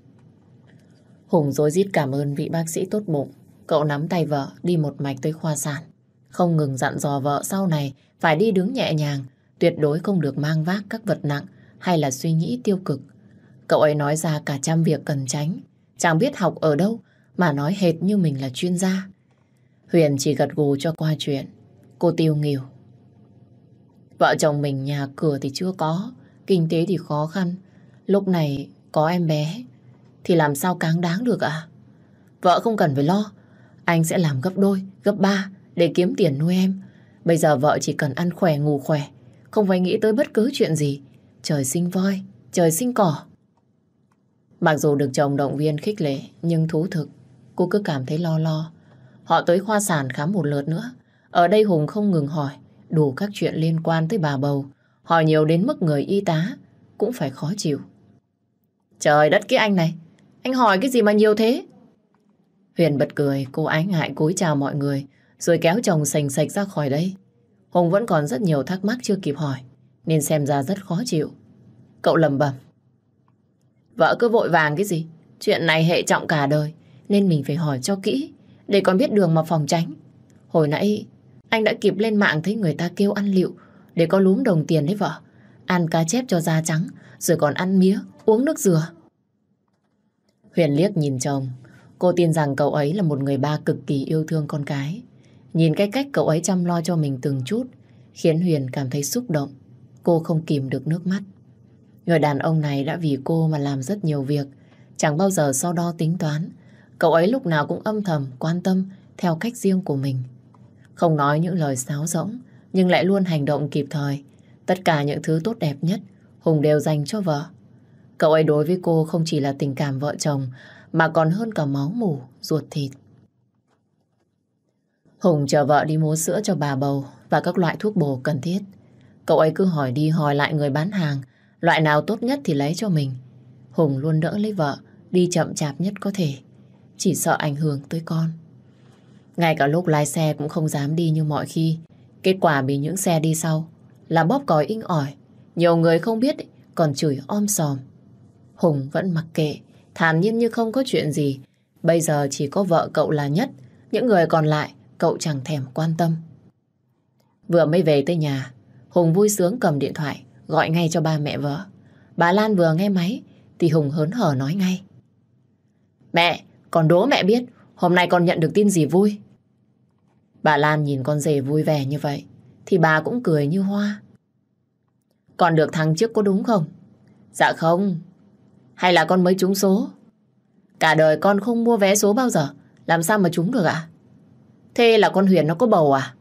Hùng dối rít cảm ơn vị bác sĩ tốt bụng. Cậu nắm tay vợ đi một mạch tới khoa sản. Không ngừng dặn dò vợ sau này phải đi đứng nhẹ nhàng, tuyệt đối không được mang vác các vật nặng hay là suy nghĩ tiêu cực. Cậu ấy nói ra cả trăm việc cần tránh. Chẳng biết học ở đâu mà nói hệt như mình là chuyên gia. Huyền chỉ gật gù cho qua chuyện. Cô tiêu nghỉu. Vợ chồng mình nhà cửa thì chưa có, kinh tế thì khó khăn. Lúc này có em bé thì làm sao cáng đáng được ạ? Vợ không cần phải lo, anh sẽ làm gấp đôi, gấp ba để kiếm tiền nuôi em. Bây giờ vợ chỉ cần ăn khỏe, ngủ khỏe, không phải nghĩ tới bất cứ chuyện gì. Trời sinh voi, trời sinh cỏ. Mặc dù được chồng động viên khích lệ, nhưng thú thực, cô cứ cảm thấy lo lo. Họ tới khoa sản khám một lượt nữa. Ở đây Hùng không ngừng hỏi, đủ các chuyện liên quan tới bà bầu. Hỏi nhiều đến mức người y tá cũng phải khó chịu. Trời đất cái anh này, anh hỏi cái gì mà nhiều thế? Huyền bật cười, cô ái ngại cúi chào mọi người, rồi kéo chồng sành sạch ra khỏi đây. Hùng vẫn còn rất nhiều thắc mắc chưa kịp hỏi, nên xem ra rất khó chịu. Cậu lầm bầm. Vợ cứ vội vàng cái gì? Chuyện này hệ trọng cả đời, nên mình phải hỏi cho kỹ, để còn biết đường mà phòng tránh. Hồi nãy, anh đã kịp lên mạng thấy người ta kêu ăn liệu, để có lúm đồng tiền đấy vợ. Ăn cá chép cho da trắng, rồi còn ăn mía, uống nước dừa. Huyền liếc nhìn chồng, cô tin rằng cậu ấy là một người ba cực kỳ yêu thương con cái. Nhìn cái cách cậu ấy chăm lo cho mình từng chút, khiến Huyền cảm thấy xúc động. Cô không kìm được nước mắt. Người đàn ông này đã vì cô mà làm rất nhiều việc, chẳng bao giờ so đo tính toán. Cậu ấy lúc nào cũng âm thầm, quan tâm theo cách riêng của mình. Không nói những lời sáo rỗng, nhưng lại luôn hành động kịp thời. Tất cả những thứ tốt đẹp nhất, Hùng đều dành cho vợ. Cậu ấy đối với cô không chỉ là tình cảm vợ chồng, mà còn hơn cả máu mủ, ruột thịt. Hùng chờ vợ đi mua sữa cho bà bầu và các loại thuốc bổ cần thiết. Cậu ấy cứ hỏi đi hỏi lại người bán hàng, loại nào tốt nhất thì lấy cho mình. Hùng luôn đỡ lấy vợ, đi chậm chạp nhất có thể. Chỉ sợ ảnh hưởng tới con. Ngay cả lúc lái xe cũng không dám đi như mọi khi. Kết quả bị những xe đi sau là bóp còi inh ỏi. Nhiều người không biết còn chửi om sòm. Hùng vẫn mặc kệ, thản nhiên như không có chuyện gì. Bây giờ chỉ có vợ cậu là nhất, những người còn lại cậu chẳng thèm quan tâm. Vừa mới về tới nhà, Hùng vui sướng cầm điện thoại, gọi ngay cho ba mẹ vợ. Bà Lan vừa nghe máy, thì Hùng hớn hở nói ngay. Mẹ, con đố mẹ biết, hôm nay con nhận được tin gì vui. Bà Lan nhìn con rể vui vẻ như vậy, thì bà cũng cười như hoa. còn được thằng trước có đúng không? Dạ không. Hay là con mới trúng số? Cả đời con không mua vé số bao giờ, làm sao mà trúng được ạ? Thế là con Huyền nó có bầu à?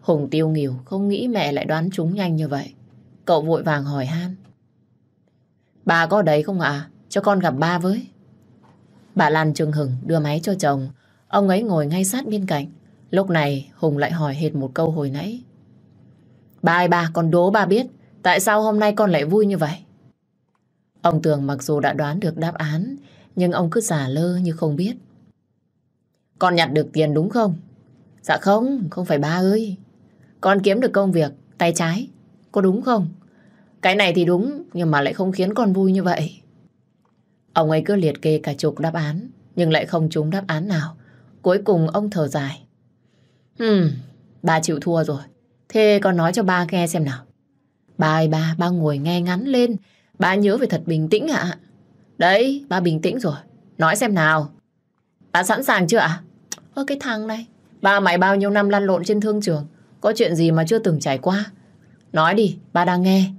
Hùng tiêu nghỉu không nghĩ mẹ lại đoán trúng nhanh như vậy. Cậu vội vàng hỏi han. Bà có đấy không ạ? Cho con gặp ba với. Bà Lan trừng hừng đưa máy cho chồng. Ông ấy ngồi ngay sát bên cạnh. Lúc này Hùng lại hỏi hệt một câu hồi nãy. Ba ơi ba, con đố ba biết tại sao hôm nay con lại vui như vậy? Ông Tường mặc dù đã đoán được đáp án nhưng ông cứ giả lơ như không biết. Con nhặt được tiền đúng không? Dạ không, không phải ba ơi. Con kiếm được công việc, tay trái. Có đúng không? Cái này thì đúng, nhưng mà lại không khiến con vui như vậy. Ông ấy cứ liệt kê cả chục đáp án, nhưng lại không trúng đáp án nào. Cuối cùng ông thở dài. Hừm, ba chịu thua rồi. Thế con nói cho ba nghe xem nào. Ba ơi ba, ba ngồi nghe ngắn lên. Ba nhớ phải thật bình tĩnh ạ. Đấy, ba bình tĩnh rồi. Nói xem nào. Ba sẵn sàng chưa ạ? Ơ cái thằng này, ba mày bao nhiêu năm lăn lộn trên thương trường. Có chuyện gì mà chưa từng trải qua? Nói đi, ba đang nghe.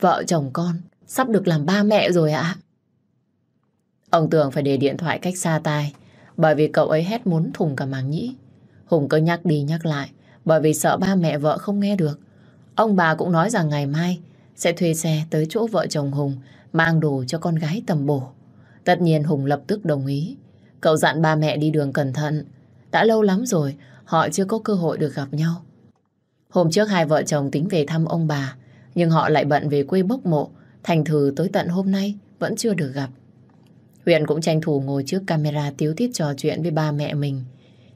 Vợ chồng con sắp được làm ba mẹ rồi ạ. Ông Tường phải để điện thoại cách xa tai bởi vì cậu ấy hét muốn thùng cả màng nhĩ. Hùng cứ nhắc đi nhắc lại bởi vì sợ ba mẹ vợ không nghe được. Ông bà cũng nói rằng ngày mai sẽ thuê xe tới chỗ vợ chồng Hùng mang đồ cho con gái tầm bổ. Tất nhiên Hùng lập tức đồng ý. Cậu dặn ba mẹ đi đường cẩn thận. Đã lâu lắm rồi họ chưa có cơ hội được gặp nhau. Hôm trước hai vợ chồng tính về thăm ông bà nhưng họ lại bận về quê bốc mộ thành thử tới tận hôm nay vẫn chưa được gặp. Huyền cũng tranh thủ ngồi trước camera tiếu tiết trò chuyện với ba mẹ mình.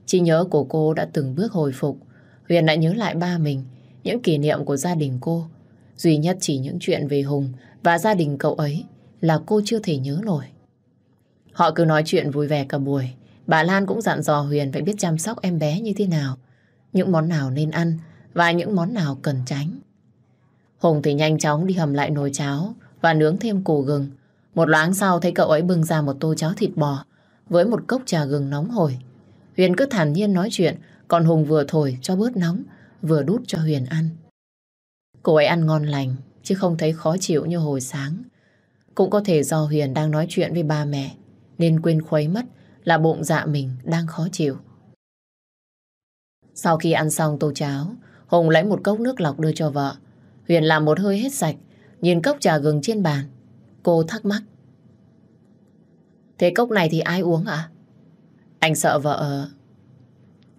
Chỉ nhớ của cô đã từng bước hồi phục. Huyền đã nhớ lại ba mình, những kỷ niệm của gia đình cô. Duy nhất chỉ những chuyện về Hùng và gia đình cậu ấy là cô chưa thể nhớ nổi. Họ cứ nói chuyện vui vẻ cả buổi. Bà Lan cũng dặn dò Huyền phải biết chăm sóc em bé như thế nào. Những món nào nên ăn và những món nào cần tránh. Hùng thì nhanh chóng đi hầm lại nồi cháo và nướng thêm củ gừng một loáng sau thấy cậu ấy bưng ra một tô cháo thịt bò với một cốc trà gừng nóng hổi. Huyền cứ thản nhiên nói chuyện, còn Hùng vừa thổi cho bớt nóng, vừa đút cho Huyền ăn. Cô ấy ăn ngon lành, chứ không thấy khó chịu như hồi sáng. Cũng có thể do Huyền đang nói chuyện với ba mẹ, nên quên khuấy mất là bụng dạ mình đang khó chịu. Sau khi ăn xong tô cháo, Hùng lấy một cốc nước lọc đưa cho vợ. Huyền làm một hơi hết sạch, nhìn cốc trà gừng trên bàn, Cô thắc mắc. Thế cốc này thì ai uống ạ? Anh sợ vợ... Ờ.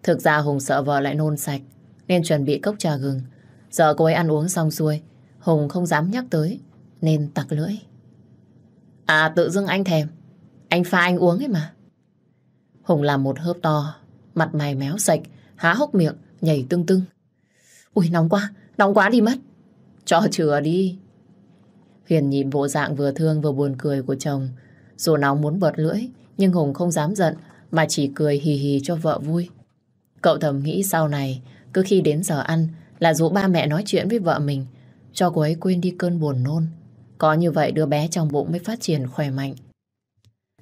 Thực ra Hùng sợ vợ lại nôn sạch, nên chuẩn bị cốc trà gừng. Giờ cô ấy ăn uống xong xuôi, Hùng không dám nhắc tới, nên tặc lưỡi. À tự dưng anh thèm, anh pha anh uống ấy mà. Hùng làm một hớp to, mặt mày méo sạch, há hốc miệng, nhảy tưng tưng. Ui nóng quá, nóng quá đi mất. Cho chừa đi. Huyền nhìn bộ dạng vừa thương vừa buồn cười của chồng. Dù nóng muốn bật lưỡi, nhưng Hùng không dám giận, mà chỉ cười hì hì cho vợ vui. Cậu thầm nghĩ sau này, cứ khi đến giờ ăn là dụ ba mẹ nói chuyện với vợ mình, cho cô ấy quên đi cơn buồn nôn. Có như vậy đứa bé trong bụng mới phát triển khỏe mạnh.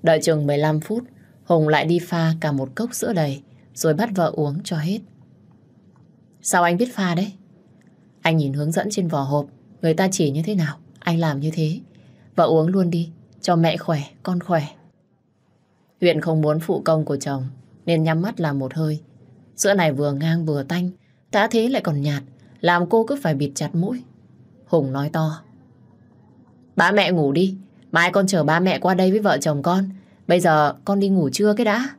Đợi chừng 15 phút, Hùng lại đi pha cả một cốc sữa đầy, rồi bắt vợ uống cho hết. Sao anh biết pha đấy? Anh nhìn hướng dẫn trên vỏ hộp, người ta chỉ như thế nào? Anh làm như thế. Vợ uống luôn đi, cho mẹ khỏe, con khỏe. Huyện không muốn phụ công của chồng, nên nhắm mắt làm một hơi. Sữa này vừa ngang vừa tanh, đã thế lại còn nhạt, làm cô cứ phải bịt chặt mũi. Hùng nói to. Ba mẹ ngủ đi, mai con chờ ba mẹ qua đây với vợ chồng con. Bây giờ con đi ngủ trưa cái đã.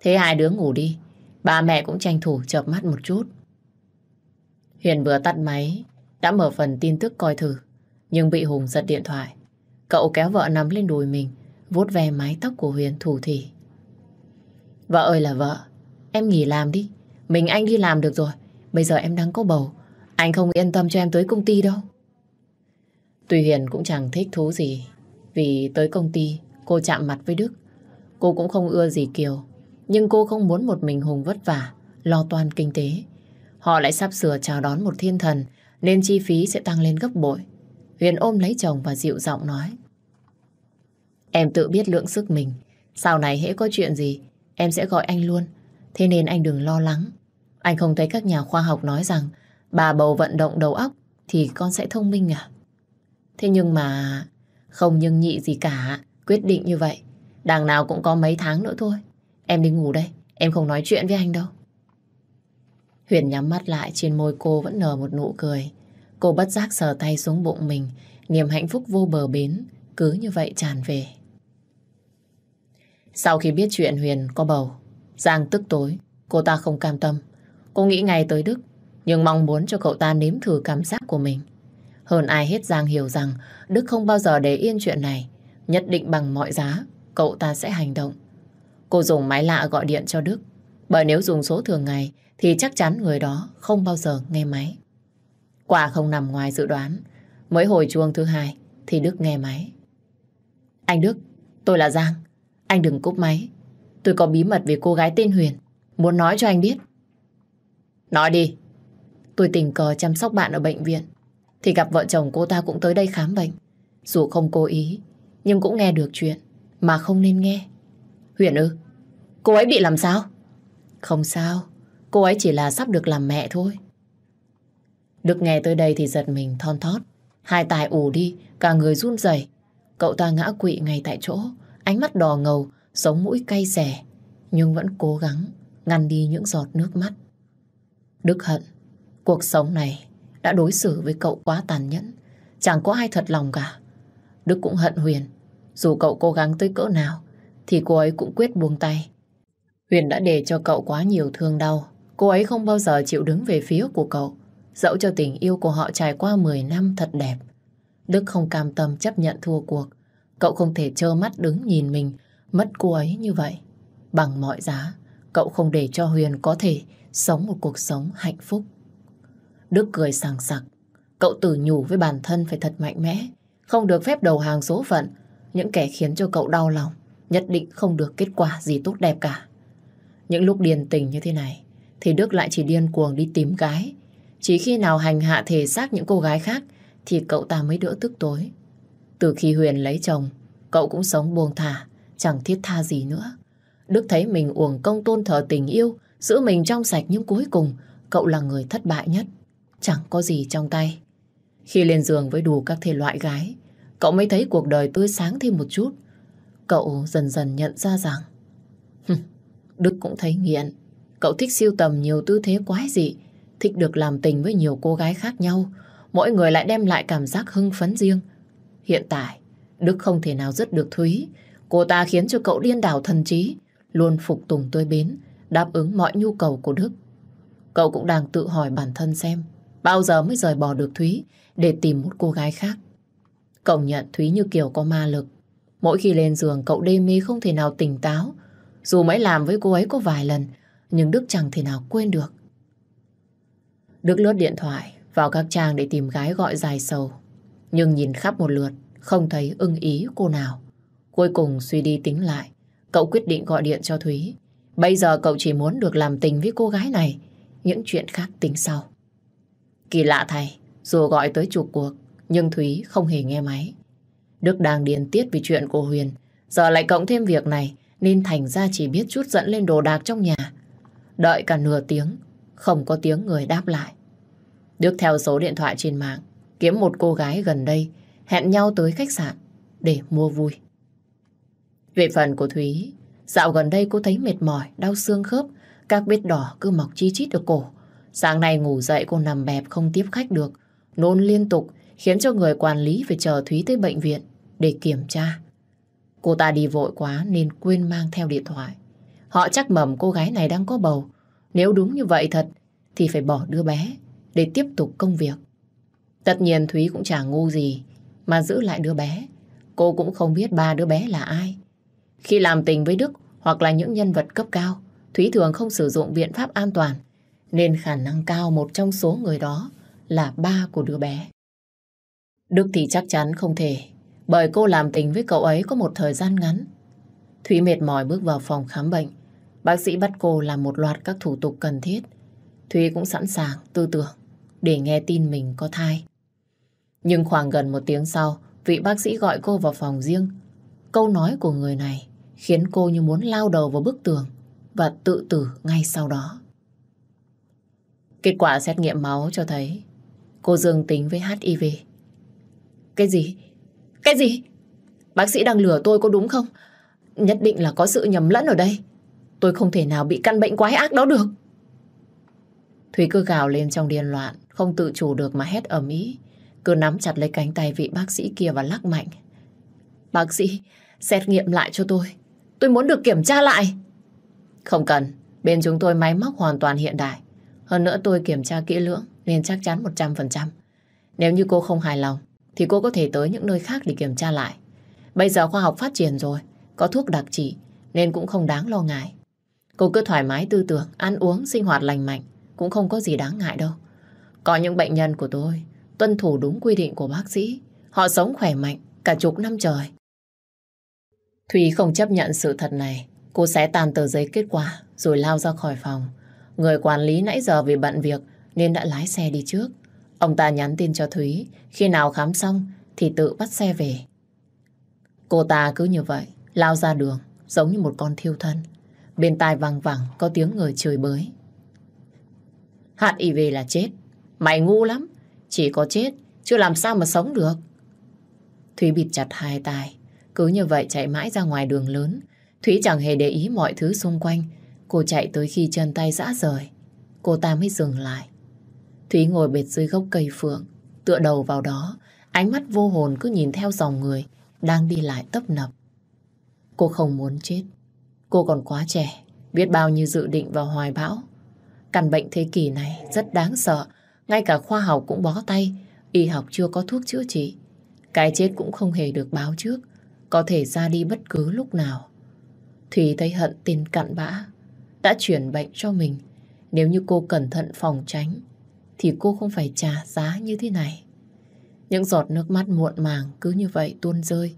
Thế hai đứa ngủ đi, ba mẹ cũng tranh thủ chợp mắt một chút. Huyền vừa tắt máy, đã mở phần tin tức coi thử nhưng bị Hùng giật điện thoại. Cậu kéo vợ nắm lên đùi mình, vuốt ve mái tóc của Huyền thủ thỉ. Vợ ơi là vợ, em nghỉ làm đi. Mình anh đi làm được rồi, bây giờ em đang có bầu. Anh không yên tâm cho em tới công ty đâu. Tuy hiền cũng chẳng thích thú gì, vì tới công ty cô chạm mặt với Đức. Cô cũng không ưa gì Kiều, nhưng cô không muốn một mình Hùng vất vả, lo toan kinh tế. Họ lại sắp sửa chào đón một thiên thần, nên chi phí sẽ tăng lên gấp bội. Huyền ôm lấy chồng và dịu giọng nói. Em tự biết lượng sức mình. Sau này hễ có chuyện gì, em sẽ gọi anh luôn. Thế nên anh đừng lo lắng. Anh không thấy các nhà khoa học nói rằng bà bầu vận động đầu óc thì con sẽ thông minh à? Thế nhưng mà không nhưng nhị gì cả, quyết định như vậy. Đằng nào cũng có mấy tháng nữa thôi. Em đi ngủ đây, em không nói chuyện với anh đâu. Huyền nhắm mắt lại trên môi cô vẫn nở một nụ cười. Cô bất giác sờ tay xuống bụng mình, niềm hạnh phúc vô bờ bến, cứ như vậy tràn về. Sau khi biết chuyện Huyền có bầu, Giang tức tối, cô ta không cam tâm. Cô nghĩ ngay tới Đức, nhưng mong muốn cho cậu ta nếm thử cảm giác của mình. Hơn ai hết Giang hiểu rằng Đức không bao giờ để yên chuyện này, nhất định bằng mọi giá, cậu ta sẽ hành động. Cô dùng máy lạ gọi điện cho Đức. Bởi nếu dùng số thường ngày thì chắc chắn người đó không bao giờ nghe máy. Quả không nằm ngoài dự đoán. Mới hồi chuông thứ hai thì Đức nghe máy. Anh Đức, tôi là Giang. Anh đừng cúp máy. Tôi có bí mật về cô gái tên Huyền. Muốn nói cho anh biết. Nói đi. Tôi tình cờ chăm sóc bạn ở bệnh viện. Thì gặp vợ chồng cô ta cũng tới đây khám bệnh. Dù không cố ý, nhưng cũng nghe được chuyện mà không nên nghe. Huyền ư? Cô ấy bị làm sao? Không sao, cô ấy chỉ là sắp được làm mẹ thôi. Đức nghe tới đây thì giật mình thon thót. Hai tài ù đi, cả người run rẩy. Cậu ta ngã quỵ ngay tại chỗ, ánh mắt đỏ ngầu, sống mũi cay xẻ, nhưng vẫn cố gắng ngăn đi những giọt nước mắt. Đức hận, cuộc sống này đã đối xử với cậu quá tàn nhẫn. Chẳng có ai thật lòng cả. Đức cũng hận Huyền. Dù cậu cố gắng tới cỡ nào, thì cô ấy cũng quyết buông tay. Huyền đã để cho cậu quá nhiều thương đau. Cô ấy không bao giờ chịu đứng về phía của cậu. Dẫu cho tình yêu của họ trải qua 10 năm thật đẹp. Đức không cam tâm chấp nhận thua cuộc. Cậu không thể trơ mắt đứng nhìn mình mất cô ấy như vậy. Bằng mọi giá, cậu không để cho Huyền có thể sống một cuộc sống hạnh phúc. Đức cười sảng sặc. Cậu tự nhủ với bản thân phải thật mạnh mẽ, không được phép đầu hàng số phận. Những kẻ khiến cho cậu đau lòng, nhất định không được kết quả gì tốt đẹp cả. Những lúc điền tình như thế này, thì Đức lại chỉ điên cuồng đi tìm gái. Chỉ khi nào hành hạ thể xác những cô gái khác, thì cậu ta mới đỡ tức tối. Từ khi Huyền lấy chồng, cậu cũng sống buông thả, chẳng thiết tha gì nữa. Đức thấy mình uổng công tôn thờ tình yêu, giữ mình trong sạch nhưng cuối cùng cậu là người thất bại nhất. Chẳng có gì trong tay. Khi lên giường với đủ các thể loại gái, cậu mới thấy cuộc đời tươi sáng thêm một chút. Cậu dần dần nhận ra rằng Đức cũng thấy nghiện. Cậu thích siêu tầm nhiều tư thế quái dị, thích được làm tình với nhiều cô gái khác nhau. Mỗi người lại đem lại cảm giác hưng phấn riêng. Hiện tại, Đức không thể nào dứt được Thúy. Cô ta khiến cho cậu điên đảo thần trí, luôn phục tùng tôi bến, đáp ứng mọi nhu cầu của Đức. Cậu cũng đang tự hỏi bản thân xem bao giờ mới rời bỏ được Thúy để tìm một cô gái khác. Cậu nhận Thúy như kiểu có ma lực. Mỗi khi lên giường cậu đê mê không thể nào tỉnh táo. Dù mới làm với cô ấy có vài lần, nhưng Đức chẳng thể nào quên được. Đức lướt điện thoại vào các trang để tìm gái gọi dài sầu. Nhưng nhìn khắp một lượt, không thấy ưng ý cô nào. Cuối cùng suy đi tính lại, cậu quyết định gọi điện cho Thúy. Bây giờ cậu chỉ muốn được làm tình với cô gái này, những chuyện khác tính sau. Kỳ lạ thay, dù gọi tới chục cuộc, nhưng Thúy không hề nghe máy. Đức đang điên tiết vì chuyện của Huyền, giờ lại cộng thêm việc này, nên thành ra chỉ biết chút dẫn lên đồ đạc trong nhà. Đợi cả nửa tiếng, không có tiếng người đáp lại. Đức theo số điện thoại trên mạng, kiếm một cô gái gần đây, hẹn nhau tới khách sạn để mua vui. Về phần của Thúy, dạo gần đây cô thấy mệt mỏi, đau xương khớp, các vết đỏ cứ mọc chi chít ở cổ. Sáng nay ngủ dậy cô nằm bẹp không tiếp khách được, nôn liên tục, khiến cho người quản lý phải chờ Thúy tới bệnh viện để kiểm tra. Cô ta đi vội quá nên quên mang theo điện thoại. Họ chắc mầm cô gái này đang có bầu. Nếu đúng như vậy thật thì phải bỏ đứa bé để tiếp tục công việc. Tất nhiên Thúy cũng chẳng ngu gì mà giữ lại đứa bé. Cô cũng không biết ba đứa bé là ai. Khi làm tình với Đức hoặc là những nhân vật cấp cao, Thúy thường không sử dụng biện pháp an toàn nên khả năng cao một trong số người đó là ba của đứa bé. Đức thì chắc chắn không thể bởi cô làm tình với cậu ấy có một thời gian ngắn. Thúy mệt mỏi bước vào phòng khám bệnh. Bác sĩ bắt cô làm một loạt các thủ tục cần thiết. Thúy cũng sẵn sàng, tư tưởng để nghe tin mình có thai. Nhưng khoảng gần một tiếng sau, vị bác sĩ gọi cô vào phòng riêng. Câu nói của người này khiến cô như muốn lao đầu vào bức tường và tự tử ngay sau đó. Kết quả xét nghiệm máu cho thấy cô dương tính với HIV. Cái gì? Cái gì? Bác sĩ đang lừa tôi có đúng không? Nhất định là có sự nhầm lẫn ở đây. Tôi không thể nào bị căn bệnh quái ác đó được. Thúy cứ gào lên trong điên loạn, không tự chủ được mà hét ầm ĩ, cứ nắm chặt lấy cánh tay vị bác sĩ kia và lắc mạnh. Bác sĩ, xét nghiệm lại cho tôi. Tôi muốn được kiểm tra lại. Không cần, bên chúng tôi máy móc hoàn toàn hiện đại. Hơn nữa tôi kiểm tra kỹ lưỡng nên chắc chắn 100%. Nếu như cô không hài lòng thì cô có thể tới những nơi khác để kiểm tra lại. Bây giờ khoa học phát triển rồi, có thuốc đặc trị nên cũng không đáng lo ngại. Cô cứ thoải mái tư tưởng, ăn uống, sinh hoạt lành mạnh, cũng không có gì đáng ngại đâu. Có những bệnh nhân của tôi tuân thủ đúng quy định của bác sĩ. Họ sống khỏe mạnh cả chục năm trời. Thùy không chấp nhận sự thật này. Cô sẽ tàn tờ giấy kết quả rồi lao ra khỏi phòng. Người quản lý nãy giờ vì bận việc nên đã lái xe đi trước. Ông ta nhắn tin cho Thúy khi nào khám xong thì tự bắt xe về. Cô ta cứ như vậy lao ra đường giống như một con thiêu thân. Bên tai vang vẳng có tiếng người chửi bới. HIV là chết. Mày ngu lắm. Chỉ có chết, chứ làm sao mà sống được. Thúy bịt chặt hai tay. Cứ như vậy chạy mãi ra ngoài đường lớn. Thúy chẳng hề để ý mọi thứ xung quanh. Cô chạy tới khi chân tay rã rời. Cô ta mới dừng lại. Thúy ngồi bệt dưới gốc cây phượng, tựa đầu vào đó, ánh mắt vô hồn cứ nhìn theo dòng người đang đi lại tấp nập. Cô không muốn chết. Cô còn quá trẻ, biết bao nhiêu dự định và hoài bão. Căn bệnh thế kỷ này rất đáng sợ, ngay cả khoa học cũng bó tay, y học chưa có thuốc chữa trị. Cái chết cũng không hề được báo trước, có thể ra đi bất cứ lúc nào. Thùy thấy hận tin cặn bã, đã chuyển bệnh cho mình. Nếu như cô cẩn thận phòng tránh, thì cô không phải trả giá như thế này. Những giọt nước mắt muộn màng cứ như vậy tuôn rơi.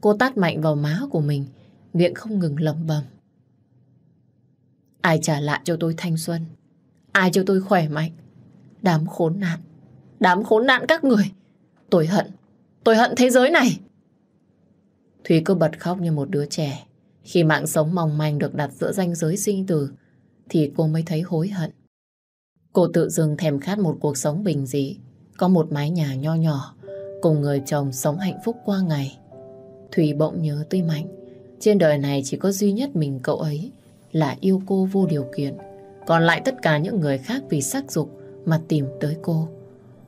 Cô tát mạnh vào má của mình, miệng không ngừng lẩm bẩm. Ai trả lại cho tôi thanh xuân? Ai cho tôi khỏe mạnh? Đám khốn nạn. Đám khốn nạn các người. Tôi hận. Tôi hận thế giới này. Thúy cứ bật khóc như một đứa trẻ. Khi mạng sống mong manh được đặt giữa ranh giới sinh tử, thì cô mới thấy hối hận. Cô tự dưng thèm khát một cuộc sống bình dị, có một mái nhà nho nhỏ, cùng người chồng sống hạnh phúc qua ngày. Thủy bỗng nhớ tuy Mạnh. Trên đời này chỉ có duy nhất mình cậu ấy là yêu cô vô điều kiện. Còn lại tất cả những người khác vì sắc dục mà tìm tới cô.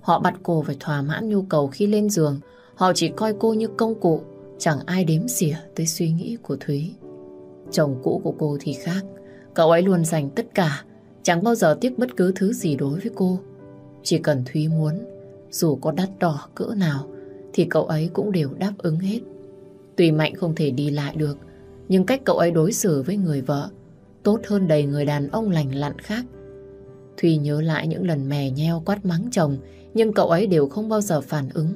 Họ bắt cô phải thỏa mãn nhu cầu khi lên giường. Họ chỉ coi cô như công cụ, chẳng ai đếm xỉa tới suy nghĩ của Thúy. Chồng cũ của cô thì khác. Cậu ấy luôn dành tất cả, chẳng bao giờ tiếc bất cứ thứ gì đối với cô. Chỉ cần Thúy muốn, dù có đắt đỏ cỡ nào, thì cậu ấy cũng đều đáp ứng hết. Tuy Mạnh không thể đi lại được, nhưng cách cậu ấy đối xử với người vợ tốt hơn đầy người đàn ông lành lặn khác. Thùy nhớ lại những lần mè nheo quát mắng chồng, nhưng cậu ấy đều không bao giờ phản ứng.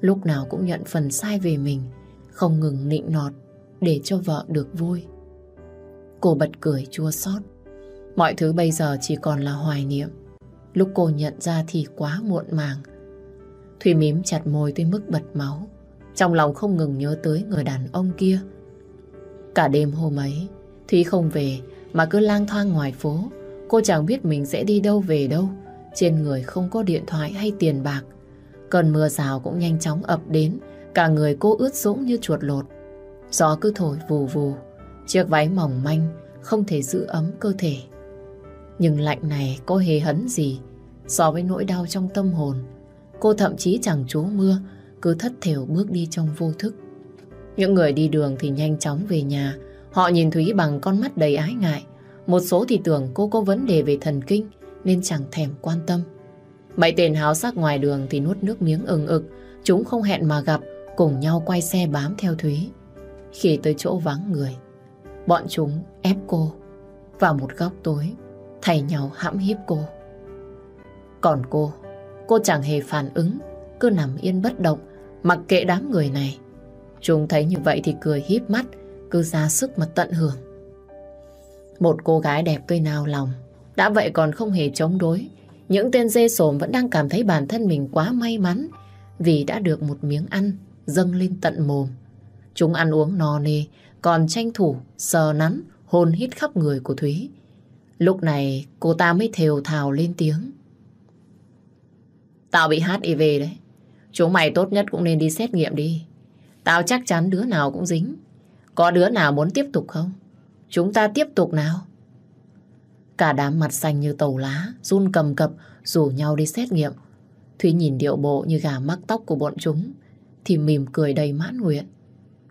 Lúc nào cũng nhận phần sai về mình, không ngừng nịnh nọt để cho vợ được vui. Cô bật cười chua xót. Mọi thứ bây giờ chỉ còn là hoài niệm. Lúc cô nhận ra thì quá muộn màng. Thùy mím chặt môi tới mức bật máu. Trong lòng không ngừng nhớ tới người đàn ông kia. Cả đêm hôm ấy, Thúy không về mà cứ lang thang ngoài phố. Cô chẳng biết mình sẽ đi đâu về đâu. Trên người không có điện thoại hay tiền bạc. Cơn mưa rào cũng nhanh chóng ập đến. Cả người cô ướt sũng như chuột lột. Gió cứ thổi vù vù. Chiếc váy mỏng manh không thể giữ ấm cơ thể. Nhưng lạnh này có hề hấn gì so với nỗi đau trong tâm hồn. Cô thậm chí chẳng trú mưa, cứ thất thểu bước đi trong vô thức. Những người đi đường thì nhanh chóng về nhà. Họ nhìn Thúy bằng con mắt đầy ái ngại. Một số thì tưởng cô có vấn đề về thần kinh nên chẳng thèm quan tâm. Mấy tên háo sắc ngoài đường thì nuốt nước miếng ừng ực. Chúng không hẹn mà gặp, cùng nhau quay xe bám theo Thúy. Khi tới chỗ vắng người, bọn chúng ép cô vào một góc tối, thay nhau hãm hiếp cô. Còn cô, cô chẳng hề phản ứng, cứ nằm yên bất động, mặc kệ đám người này. Chúng thấy như vậy thì cười híp mắt, cứ ra sức mà tận hưởng. Một cô gái đẹp tươi nào lòng, đã vậy còn không hề chống đối. Những tên dê sổm vẫn đang cảm thấy bản thân mình quá may mắn vì đã được một miếng ăn dâng lên tận mồm. Chúng ăn uống no nê, còn tranh thủ, sờ nắn, hôn hít khắp người của Thúy. Lúc này cô ta mới thều thào lên tiếng. Tao bị HIV đấy. Chúng mày tốt nhất cũng nên đi xét nghiệm đi. Tao chắc chắn đứa nào cũng dính. Có đứa nào muốn tiếp tục không? Chúng ta tiếp tục nào. Cả đám mặt xanh như tàu lá, run cầm cập, rủ nhau đi xét nghiệm. Thúy nhìn điệu bộ như gà mắc tóc của bọn chúng, thì mỉm cười đầy mãn nguyện.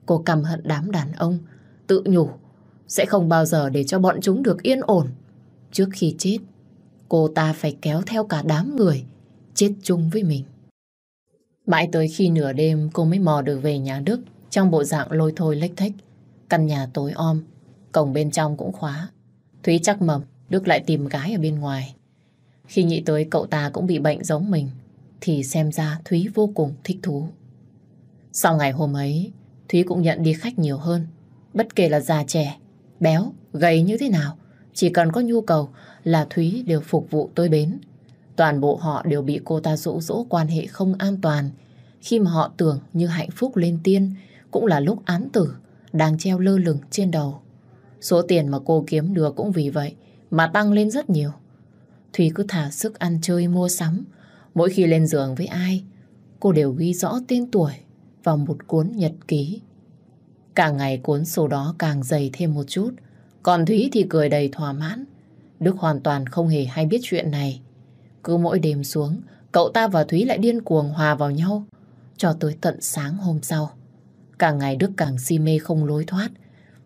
Cô căm hận đám đàn ông, tự nhủ, sẽ không bao giờ để cho bọn chúng được yên ổn. Trước khi chết, cô ta phải kéo theo cả đám người, chết chung với mình. Mãi tới khi nửa đêm cô mới mò được về nhà Đức trong bộ dạng lôi thôi lếch thách. Căn nhà tối om, cổng bên trong cũng khóa. Thúy chắc mầm, Đức lại tìm gái ở bên ngoài. Khi nghĩ tới cậu ta cũng bị bệnh giống mình, thì xem ra Thúy vô cùng thích thú. Sau ngày hôm ấy, Thúy cũng nhận đi khách nhiều hơn. Bất kể là già trẻ, béo, gầy như thế nào, chỉ cần có nhu cầu là Thúy đều phục vụ tôi bến. Toàn bộ họ đều bị cô ta dỗ dỗ quan hệ không an toàn. Khi mà họ tưởng như hạnh phúc lên tiên, cũng là lúc án tử đang treo lơ lửng trên đầu. Số tiền mà cô kiếm được cũng vì vậy mà tăng lên rất nhiều. Thúy cứ thả sức ăn chơi mua sắm. Mỗi khi lên giường với ai, cô đều ghi rõ tên tuổi vào một cuốn nhật ký. Càng ngày cuốn sổ đó càng dày thêm một chút. Còn Thúy thì cười đầy thỏa mãn. Đức hoàn toàn không hề hay biết chuyện này. Cứ mỗi đêm xuống, cậu ta và Thúy lại điên cuồng hòa vào nhau. Cho tới tận sáng hôm sau. Càng ngày Đức càng si mê không lối thoát.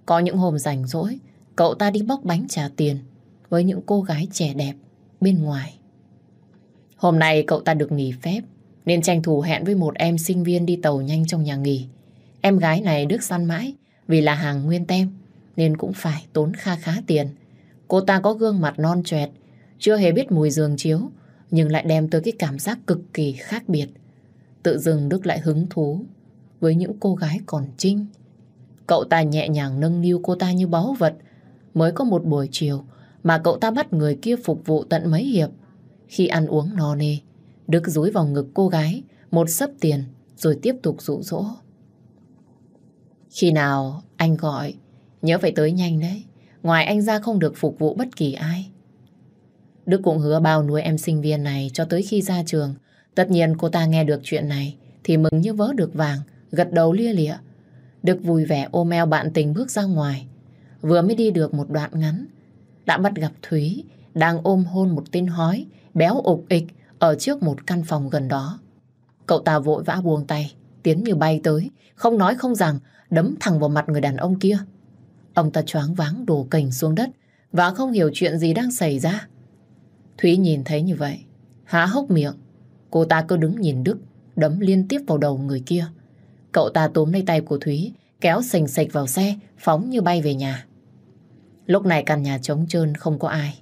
Có những hôm rảnh rỗi, cậu ta đi bóc bánh trả tiền với những cô gái trẻ đẹp bên ngoài. Hôm nay cậu ta được nghỉ phép, nên tranh thủ hẹn với một em sinh viên đi tàu nhanh trong nhà nghỉ. Em gái này Đức săn mãi vì là hàng nguyên tem, nên cũng phải tốn kha khá tiền. Cô ta có gương mặt non choẹt, chưa hề biết mùi giường chiếu, nhưng lại đem tới cái cảm giác cực kỳ khác biệt. Tự dưng Đức lại hứng thú với những cô gái còn trinh. Cậu ta nhẹ nhàng nâng niu cô ta như báu vật. Mới có một buổi chiều mà cậu ta bắt người kia phục vụ tận mấy hiệp. Khi ăn uống no nê, Đức dúi vào ngực cô gái một sấp tiền rồi tiếp tục dụ dỗ. Khi nào anh gọi, nhớ phải tới nhanh đấy. Ngoài anh ra không được phục vụ bất kỳ ai. Đức cũng hứa bao nuôi em sinh viên này cho tới khi ra trường. Tất nhiên cô ta nghe được chuyện này thì mừng như vớ được vàng, gật đầu lia lịa. Đức vui vẻ ôm eo bạn tình bước ra ngoài. Vừa mới đi được một đoạn ngắn, đã bắt gặp Thúy đang ôm hôn một tên hói, béo ục ịch ở trước một căn phòng gần đó. Cậu ta vội vã buông tay, tiến như bay tới, không nói không rằng, đấm thẳng vào mặt người đàn ông kia. Ông ta choáng váng đổ cành xuống đất và không hiểu chuyện gì đang xảy ra. Thúy nhìn thấy như vậy, há hốc miệng. Cô ta cứ đứng nhìn Đức, đấm liên tiếp vào đầu người kia. Cậu ta tóm lấy tay của Thúy, kéo sành sạch vào xe, phóng như bay về nhà. Lúc này căn nhà trống trơn không có ai.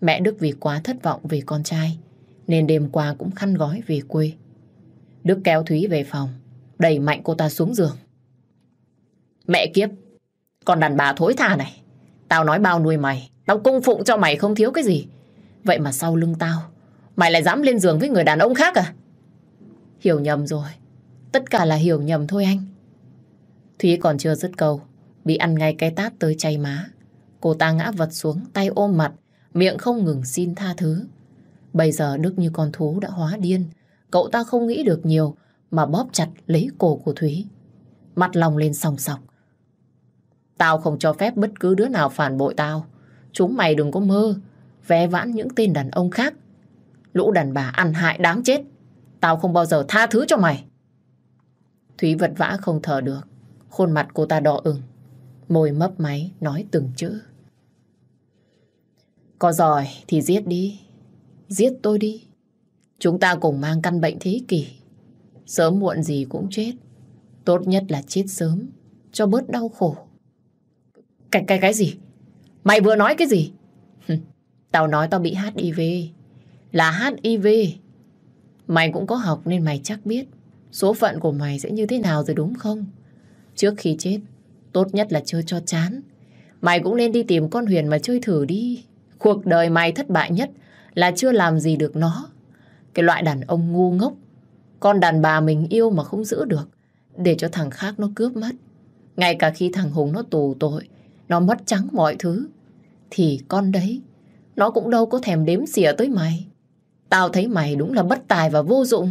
Mẹ Đức vì quá thất vọng về con trai, nên đêm qua cũng khăn gói về quê. Đức kéo Thúy về phòng, đẩy mạnh cô ta xuống giường. Mẹ kiếp, con đàn bà thối tha này. Tao nói bao nuôi mày, tao cung phụng cho mày không thiếu cái gì. Vậy mà sau lưng tao, mày lại dám lên giường với người đàn ông khác à? Hiểu nhầm rồi. Tất cả là hiểu nhầm thôi anh. Thúy còn chưa dứt câu, bị ăn ngay cái tát tới chay má. Cô ta ngã vật xuống, tay ôm mặt, miệng không ngừng xin tha thứ. Bây giờ Đức như con thú đã hóa điên. Cậu ta không nghĩ được nhiều mà bóp chặt lấy cổ của Thúy. Mặt lòng lên sòng sọc. Tao không cho phép bất cứ đứa nào phản bội tao. Chúng mày đừng có mơ, vé vãn những tên đàn ông khác. Lũ đàn bà ăn hại đáng chết. Tao không bao giờ tha thứ cho mày. Thúy vật vã không thở được. Khuôn mặt cô ta đỏ ửng. Môi mấp máy nói từng chữ. Có giỏi thì giết đi. Giết tôi đi. Chúng ta cùng mang căn bệnh thế kỷ. Sớm muộn gì cũng chết. Tốt nhất là chết sớm. Cho bớt đau khổ. Cái cái cái gì? Mày vừa nói cái gì? tao nói tao bị HIV. Là HIV. Mày cũng có học nên mày chắc biết số phận của mày sẽ như thế nào rồi đúng không? Trước khi chết, tốt nhất là chơi cho chán. Mày cũng nên đi tìm con Huyền mà chơi thử đi. Cuộc đời mày thất bại nhất là chưa làm gì được nó. Cái loại đàn ông ngu ngốc, con đàn bà mình yêu mà không giữ được, để cho thằng khác nó cướp mất. Ngay cả khi thằng Hùng nó tù tội, nó mất trắng mọi thứ, thì con đấy, nó cũng đâu có thèm đếm xỉa tới mày. Tao thấy mày đúng là bất tài và vô dụng.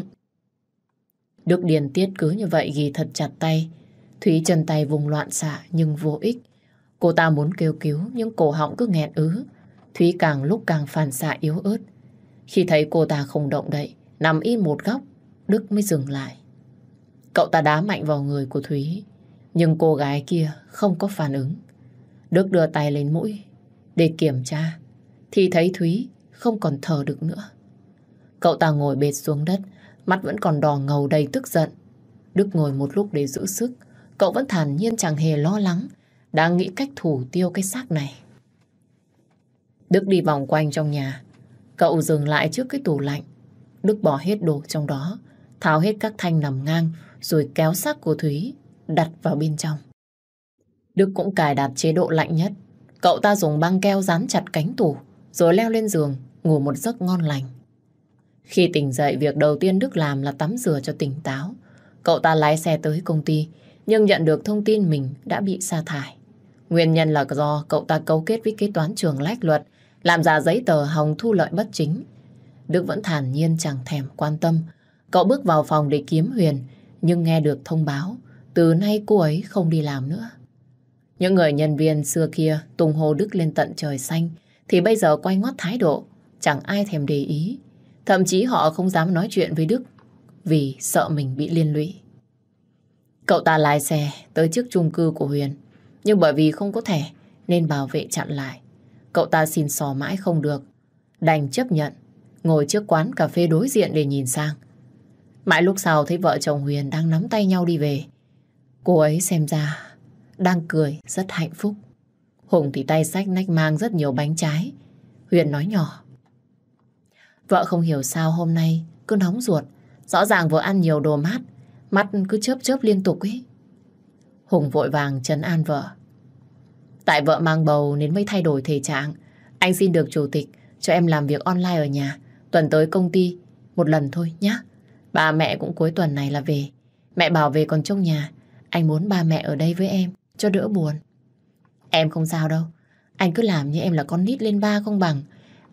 Đức Điền Tiết cứ như vậy ghi thật chặt tay. Thúy chân tay vùng loạn xạ nhưng vô ích. Cô ta muốn kêu cứu nhưng cổ họng cứ nghẹn ứ. Thúy càng lúc càng phản xạ yếu ớt. Khi thấy cô ta không động đậy, nằm im một góc, Đức mới dừng lại. Cậu ta đá mạnh vào người của Thúy, nhưng cô gái kia không có phản ứng. Đức đưa tay lên mũi để kiểm tra, thì thấy Thúy không còn thở được nữa. Cậu ta ngồi bệt xuống đất, mắt vẫn còn đỏ ngầu đầy tức giận. Đức ngồi một lúc để giữ sức, cậu vẫn thản nhiên chẳng hề lo lắng, đang nghĩ cách thủ tiêu cái xác này. Đức đi vòng quanh trong nhà. Cậu dừng lại trước cái tủ lạnh. Đức bỏ hết đồ trong đó, tháo hết các thanh nằm ngang, rồi kéo xác của Thúy đặt vào bên trong. Đức cũng cài đặt chế độ lạnh nhất. Cậu ta dùng băng keo dán chặt cánh tủ, rồi leo lên giường, ngủ một giấc ngon lành. Khi tỉnh dậy, việc đầu tiên Đức làm là tắm rửa cho tỉnh táo. Cậu ta lái xe tới công ty, nhưng nhận được thông tin mình đã bị sa thải. Nguyên nhân là do cậu ta cấu kết với kế toán trường lách luật, làm giả giấy tờ hòng thu lợi bất chính. Đức vẫn thản nhiên chẳng thèm quan tâm. Cậu bước vào phòng để kiếm Huyền, nhưng nghe được thông báo, từ nay cô ấy không đi làm nữa. Những người nhân viên xưa kia tung hô Đức lên tận trời xanh, thì bây giờ quay ngoắt thái độ, chẳng ai thèm để ý. Thậm chí họ không dám nói chuyện với Đức, vì sợ mình bị liên lụy. Cậu ta lái xe tới trước chung cư của Huyền, nhưng bởi vì không có thẻ nên bảo vệ chặn lại. Cậu ta xin xò mãi không được, đành chấp nhận, ngồi trước quán cà phê đối diện để nhìn sang. Mãi lúc sau thấy vợ chồng Huyền đang nắm tay nhau đi về. Cô ấy xem ra đang cười rất hạnh phúc. Hùng thì tay sách nách mang rất nhiều bánh trái. Huyền nói nhỏ. Vợ không hiểu sao hôm nay cứ nóng ruột. Rõ ràng vừa ăn nhiều đồ mát, mắt cứ chớp chớp liên tục ấy. Hùng vội vàng trấn an vợ. Tại vợ mang bầu nên mới thay đổi thể trạng. Anh xin được chủ tịch, cho em làm việc online ở nhà. Tuần tới công ty, một lần thôi nhé. Ba mẹ cũng cuối tuần này là về. Mẹ bảo về còn trong nhà. Anh muốn ba mẹ ở đây với em, cho đỡ buồn. Em không sao đâu. Anh cứ làm như em là con nít lên ba không bằng.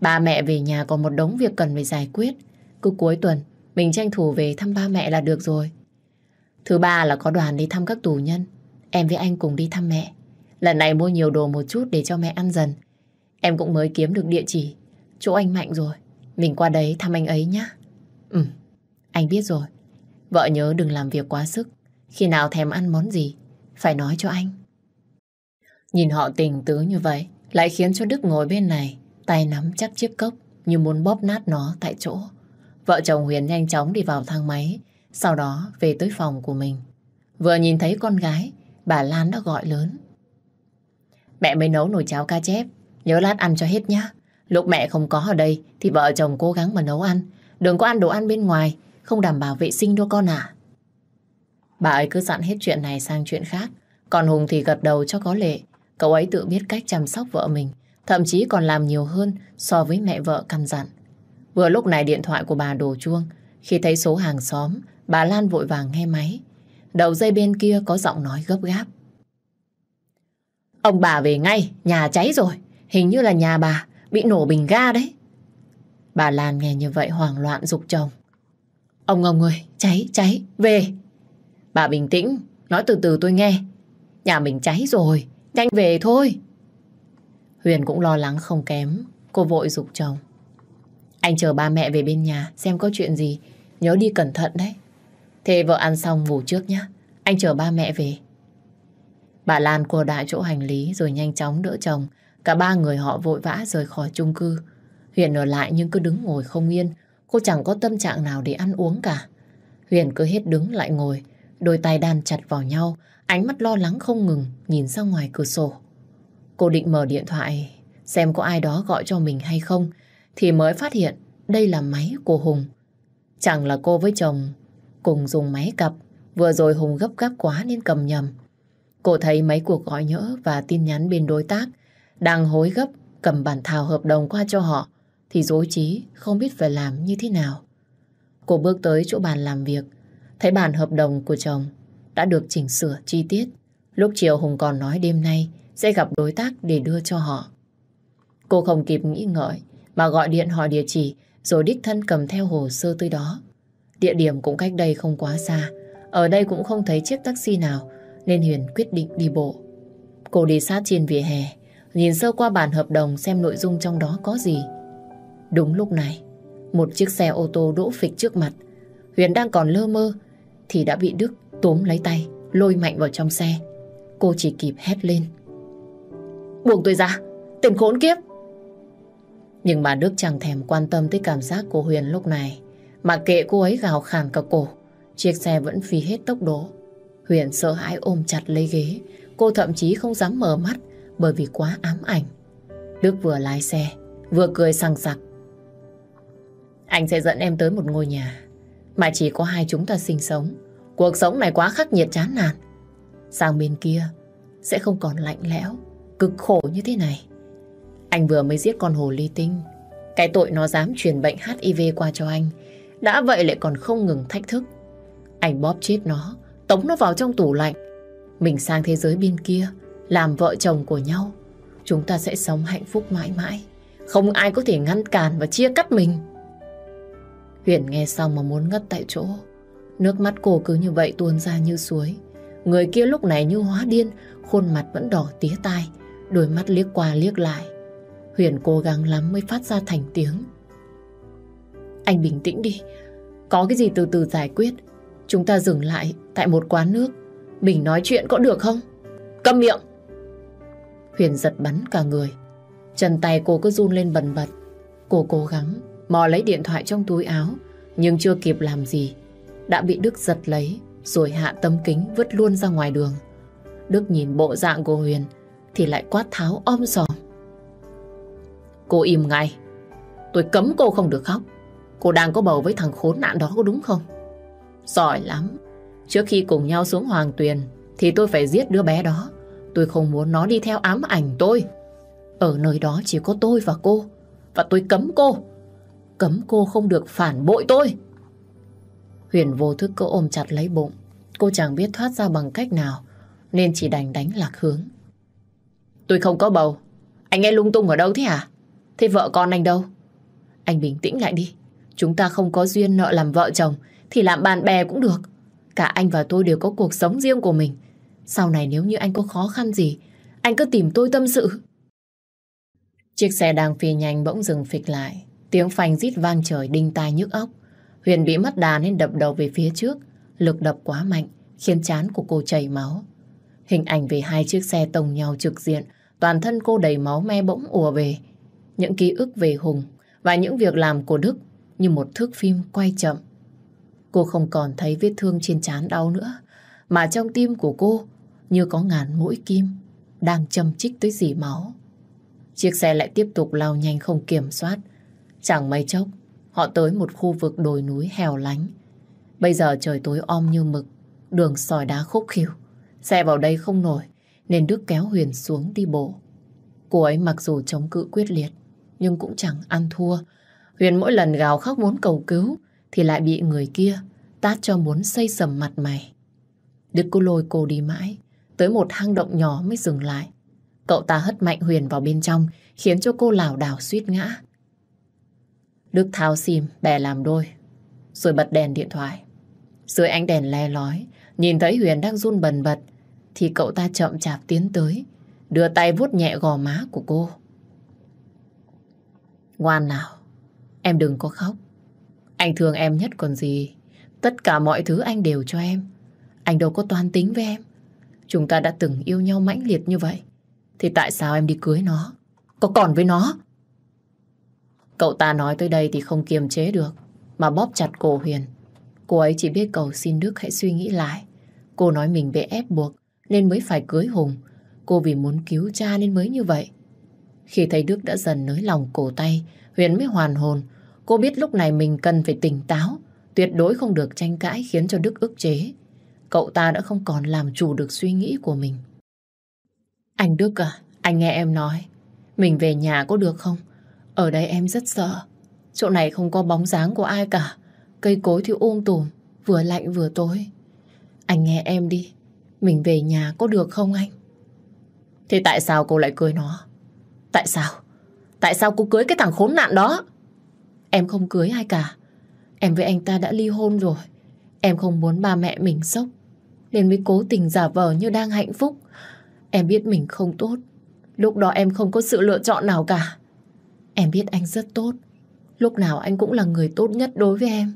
Ba mẹ về nhà còn một đống việc cần phải giải quyết. Cứ cuối tuần, mình tranh thủ về thăm ba mẹ là được rồi. Thứ ba là có đoàn đi thăm các tù nhân. Em với anh cùng đi thăm mẹ. Lần này mua nhiều đồ một chút để cho mẹ ăn dần. Em cũng mới kiếm được địa chỉ. Chỗ anh Mạnh rồi. Mình qua đấy thăm anh ấy nhé. Ừ, anh biết rồi. Vợ nhớ đừng làm việc quá sức. Khi nào thèm ăn món gì, phải nói cho anh. Nhìn họ tình tứ như vậy, lại khiến cho Đức ngồi bên này, tay nắm chắc chiếc cốc như muốn bóp nát nó tại chỗ. Vợ chồng Huyền nhanh chóng đi vào thang máy, sau đó về tới phòng của mình. Vừa nhìn thấy con gái, bà Lan đã gọi lớn. Mẹ mới nấu nồi cháo ca chép, nhớ lát ăn cho hết nhá. Lúc mẹ không có ở đây thì vợ chồng cố gắng mà nấu ăn. Đừng có ăn đồ ăn bên ngoài, không đảm bảo vệ sinh đâu con ạ. Bà ấy cứ dặn hết chuyện này sang chuyện khác. Còn Hùng thì gật đầu cho có lệ. Cậu ấy tự biết cách chăm sóc vợ mình. Thậm chí còn làm nhiều hơn so với mẹ vợ căn dặn. Vừa lúc này điện thoại của bà đổ chuông. Khi thấy số hàng xóm, bà Lan vội vàng nghe máy. Đầu dây bên kia có giọng nói gấp gáp. Ông bà về ngay, nhà cháy rồi. Hình như là nhà bà bị nổ bình ga đấy. Bà Lan nghe như vậy hoảng loạn dục chồng. Ông ông ơi, cháy, cháy, về. Bà bình tĩnh, nói từ từ tôi nghe. Nhà mình cháy rồi, nhanh về thôi. Huyền cũng lo lắng không kém, cô vội dục chồng. Anh chờ ba mẹ về bên nhà xem có chuyện gì, nhớ đi cẩn thận đấy. Thế vợ ăn xong ngủ trước nhé, anh chờ ba mẹ về. Bà Lan cô đại chỗ hành lý rồi nhanh chóng đỡ chồng. Cả ba người họ vội vã rời khỏi chung cư. Huyền ở lại nhưng cứ đứng ngồi không yên. Cô chẳng có tâm trạng nào để ăn uống cả. Huyền cứ hết đứng lại ngồi, đôi tay đan chặt vào nhau, ánh mắt lo lắng không ngừng nhìn ra ngoài cửa sổ. Cô định mở điện thoại xem có ai đó gọi cho mình hay không thì mới phát hiện đây là máy của Hùng. Chẳng là cô với chồng cùng dùng máy cặp vừa rồi Hùng gấp gáp quá nên cầm nhầm. Cô thấy mấy cuộc gọi nhỡ và tin nhắn bên đối tác đang hối gấp cầm bản thảo hợp đồng qua cho họ, thì dối trí không biết phải làm như thế nào. Cô bước tới chỗ bàn làm việc, thấy bản hợp đồng của chồng đã được chỉnh sửa chi tiết. Lúc chiều Hùng còn nói đêm nay sẽ gặp đối tác để đưa cho họ. Cô không kịp nghĩ ngợi mà gọi điện hỏi địa chỉ rồi đích thân cầm theo hồ sơ tới đó. Địa điểm cũng cách đây không quá xa. Ở đây cũng không thấy chiếc taxi nào nên Huyền quyết định đi bộ. Cô đi sát trên vỉa hè, nhìn sơ qua bản hợp đồng xem nội dung trong đó có gì. Đúng lúc này, một chiếc xe ô tô đỗ phịch trước mặt. Huyền đang còn lơ mơ thì đã bị Đức túm lấy tay, lôi mạnh vào trong xe. Cô chỉ kịp hét lên. Buông tôi ra, tên khốn kiếp! Nhưng mà Đức chẳng thèm quan tâm tới cảm giác của Huyền lúc này. Mà kệ cô ấy gào khàn cả cổ, chiếc xe vẫn phi hết tốc độ. Huyền sợ hãi ôm chặt lấy ghế. Cô thậm chí không dám mở mắt bởi vì quá ám ảnh. Đức vừa lái xe, vừa cười sằng sặc. Anh sẽ dẫn em tới một ngôi nhà mà chỉ có hai chúng ta sinh sống. Cuộc sống này quá khắc nghiệt chán nản. Sang bên kia sẽ không còn lạnh lẽo, cực khổ như thế này. Anh vừa mới giết con hồ ly tinh. Cái tội nó dám truyền bệnh HIV qua cho anh. Đã vậy lại còn không ngừng thách thức. Anh bóp chết nó, tống nó vào trong tủ lạnh. Mình sang thế giới bên kia, làm vợ chồng của nhau. Chúng ta sẽ sống hạnh phúc mãi mãi. Không ai có thể ngăn cản và chia cắt mình. Huyền nghe xong mà muốn ngất tại chỗ. Nước mắt cô cứ như vậy tuôn ra như suối. Người kia lúc này như hóa điên, khuôn mặt vẫn đỏ tía tai, đôi mắt liếc qua liếc lại. Huyền cố gắng lắm mới phát ra thành tiếng. Anh bình tĩnh đi, có cái gì từ từ giải quyết. Chúng ta dừng lại tại một quán nước. Bình nói chuyện có được không? Câm miệng! Huyền giật bắn cả người. Chân tay cô cứ run lên bần bật. Cô cố gắng mò lấy điện thoại trong túi áo, nhưng chưa kịp làm gì. Đã bị Đức giật lấy, rồi hạ tấm kính vứt luôn ra ngoài đường. Đức nhìn bộ dạng của Huyền thì lại quát tháo om sòm. Cô im ngay. Tôi cấm cô không được khóc. Cô đang có bầu với thằng khốn nạn đó có đúng không? Giỏi lắm. Trước khi cùng nhau xuống Hoàng Tuyền, thì tôi phải giết đứa bé đó. Tôi không muốn nó đi theo ám ảnh tôi. Ở nơi đó chỉ có tôi và cô. Và tôi cấm cô. Cấm cô không được phản bội tôi. Huyền vô thức cô ôm chặt lấy bụng. Cô chẳng biết thoát ra bằng cách nào. Nên chỉ đành đánh lạc hướng. Tôi không có bầu. Anh nghe lung tung ở đâu thế hả? Thế vợ con anh đâu? Anh bình tĩnh lại đi. Chúng ta không có duyên nợ làm vợ chồng thì làm bạn bè cũng được. Cả anh và tôi đều có cuộc sống riêng của mình. Sau này nếu như anh có khó khăn gì, anh cứ tìm tôi tâm sự. Chiếc xe đang phi nhanh bỗng dừng phịch lại. Tiếng phanh rít vang trời đinh tai nhức óc. Huyền bị mất đà nên đập đầu về phía trước. Lực đập quá mạnh, khiến chán của cô chảy máu. Hình ảnh về hai chiếc xe tông nhau trực diện, toàn thân cô đầy máu me bỗng ùa về. Những ký ức về Hùng và những việc làm của Đức như một thước phim quay chậm. Cô không còn thấy vết thương trên trán đau nữa, mà trong tim của cô như có ngàn mũi kim đang châm chích tới dì máu. Chiếc xe lại tiếp tục lao nhanh không kiểm soát. Chẳng mấy chốc, họ tới một khu vực đồi núi hẻo lánh. Bây giờ trời tối om như mực, đường sỏi đá khúc khỉu. Xe vào đây không nổi, nên Đức kéo Huyền xuống đi bộ. Cô ấy mặc dù chống cự quyết liệt, nhưng cũng chẳng ăn thua. Huyền mỗi lần gào khóc muốn cầu cứu, thì lại bị người kia tát cho muốn xây sầm mặt mày. Đức cô lôi cô đi mãi, tới một hang động nhỏ mới dừng lại. Cậu ta hất mạnh Huyền vào bên trong, khiến cho cô lảo đảo suýt ngã. Đức tháo sim, bè làm đôi, rồi bật đèn điện thoại. Dưới ánh đèn le lói, nhìn thấy Huyền đang run bần bật, thì cậu ta chậm chạp tiến tới, đưa tay vuốt nhẹ gò má của cô. Ngoan nào, em đừng có khóc. Anh thương em nhất còn gì. Tất cả mọi thứ anh đều cho em. Anh đâu có toan tính với em. Chúng ta đã từng yêu nhau mãnh liệt như vậy. Thì tại sao em đi cưới nó? Có còn với nó? Cậu ta nói tới đây thì không kiềm chế được. Mà bóp chặt cổ Huyền. Cô ấy chỉ biết cầu xin Đức hãy suy nghĩ lại. Cô nói mình bị ép buộc nên mới phải cưới Hùng. Cô vì muốn cứu cha nên mới như vậy. Khi thấy Đức đã dần nới lòng cổ tay, Huyền mới hoàn hồn. Cô biết lúc này mình cần phải tỉnh táo, tuyệt đối không được tranh cãi khiến cho Đức ức chế. Cậu ta đã không còn làm chủ được suy nghĩ của mình. Anh Đức à, anh nghe em nói, mình về nhà có được không? Ở đây em rất sợ. Chỗ này không có bóng dáng của ai cả. Cây cối thì ôm tùm, vừa lạnh vừa tối. Anh nghe em đi, mình về nhà có được không anh? Thì tại sao cô lại cưới nó? Tại sao? Tại sao cô cưới cái thằng khốn nạn đó? Em không cưới ai cả. Em với anh ta đã ly hôn rồi. Em không muốn ba mẹ mình sốc. Nên mới cố tình giả vờ như đang hạnh phúc. Em biết mình không tốt. Lúc đó em không có sự lựa chọn nào cả. Em biết anh rất tốt. Lúc nào anh cũng là người tốt nhất đối với em.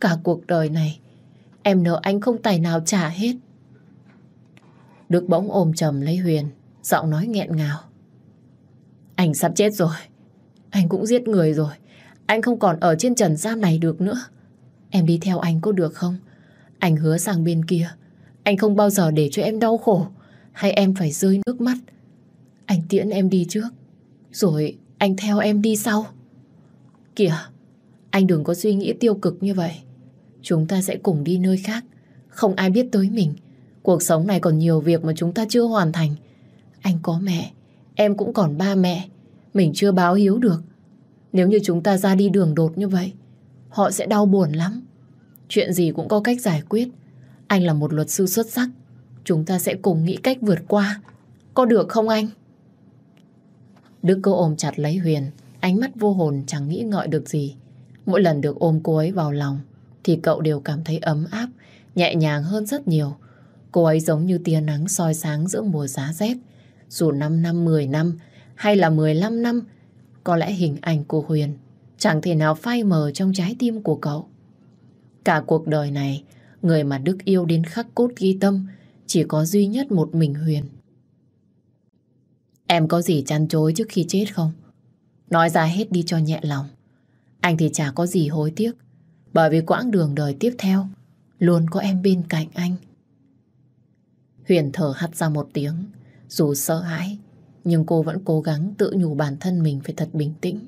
Cả cuộc đời này, em nợ anh không tài nào trả hết. Đức bỗng ôm chầm lấy Huyền, giọng nói nghẹn ngào. Anh sắp chết rồi. Anh cũng giết người rồi. Anh không còn ở trên trần gian này được nữa. Em đi theo anh có được không? Anh hứa sang bên kia. Anh không bao giờ để cho em đau khổ. Hay em phải rơi nước mắt. Anh tiễn em đi trước. Rồi anh theo em đi sau. Kìa, anh đừng có suy nghĩ tiêu cực như vậy. Chúng ta sẽ cùng đi nơi khác. Không ai biết tới mình. Cuộc sống này còn nhiều việc mà chúng ta chưa hoàn thành. Anh có mẹ, em cũng còn ba mẹ. Mình chưa báo hiếu được. Nếu như chúng ta ra đi đường đột như vậy, họ sẽ đau buồn lắm. Chuyện gì cũng có cách giải quyết. Anh là một luật sư xuất sắc. Chúng ta sẽ cùng nghĩ cách vượt qua. Có được không anh? Đức cô ôm chặt lấy Huyền, ánh mắt vô hồn chẳng nghĩ ngợi được gì. Mỗi lần được ôm cô ấy vào lòng, thì cậu đều cảm thấy ấm áp, nhẹ nhàng hơn rất nhiều. Cô ấy giống như tia nắng soi sáng giữa mùa giá rét. Dù 5 năm, 10 năm hay là 15 năm, có lẽ hình ảnh của Huyền chẳng thể nào phai mờ trong trái tim của cậu. Cả cuộc đời này, người mà Đức yêu đến khắc cốt ghi tâm chỉ có duy nhất một mình Huyền. Em có gì chăn chối trước khi chết không? Nói ra hết đi cho nhẹ lòng. Anh thì chả có gì hối tiếc. Bởi vì quãng đường đời tiếp theo luôn có em bên cạnh anh. Huyền thở hắt ra một tiếng. Dù sợ hãi, nhưng cô vẫn cố gắng tự nhủ bản thân mình phải thật bình tĩnh.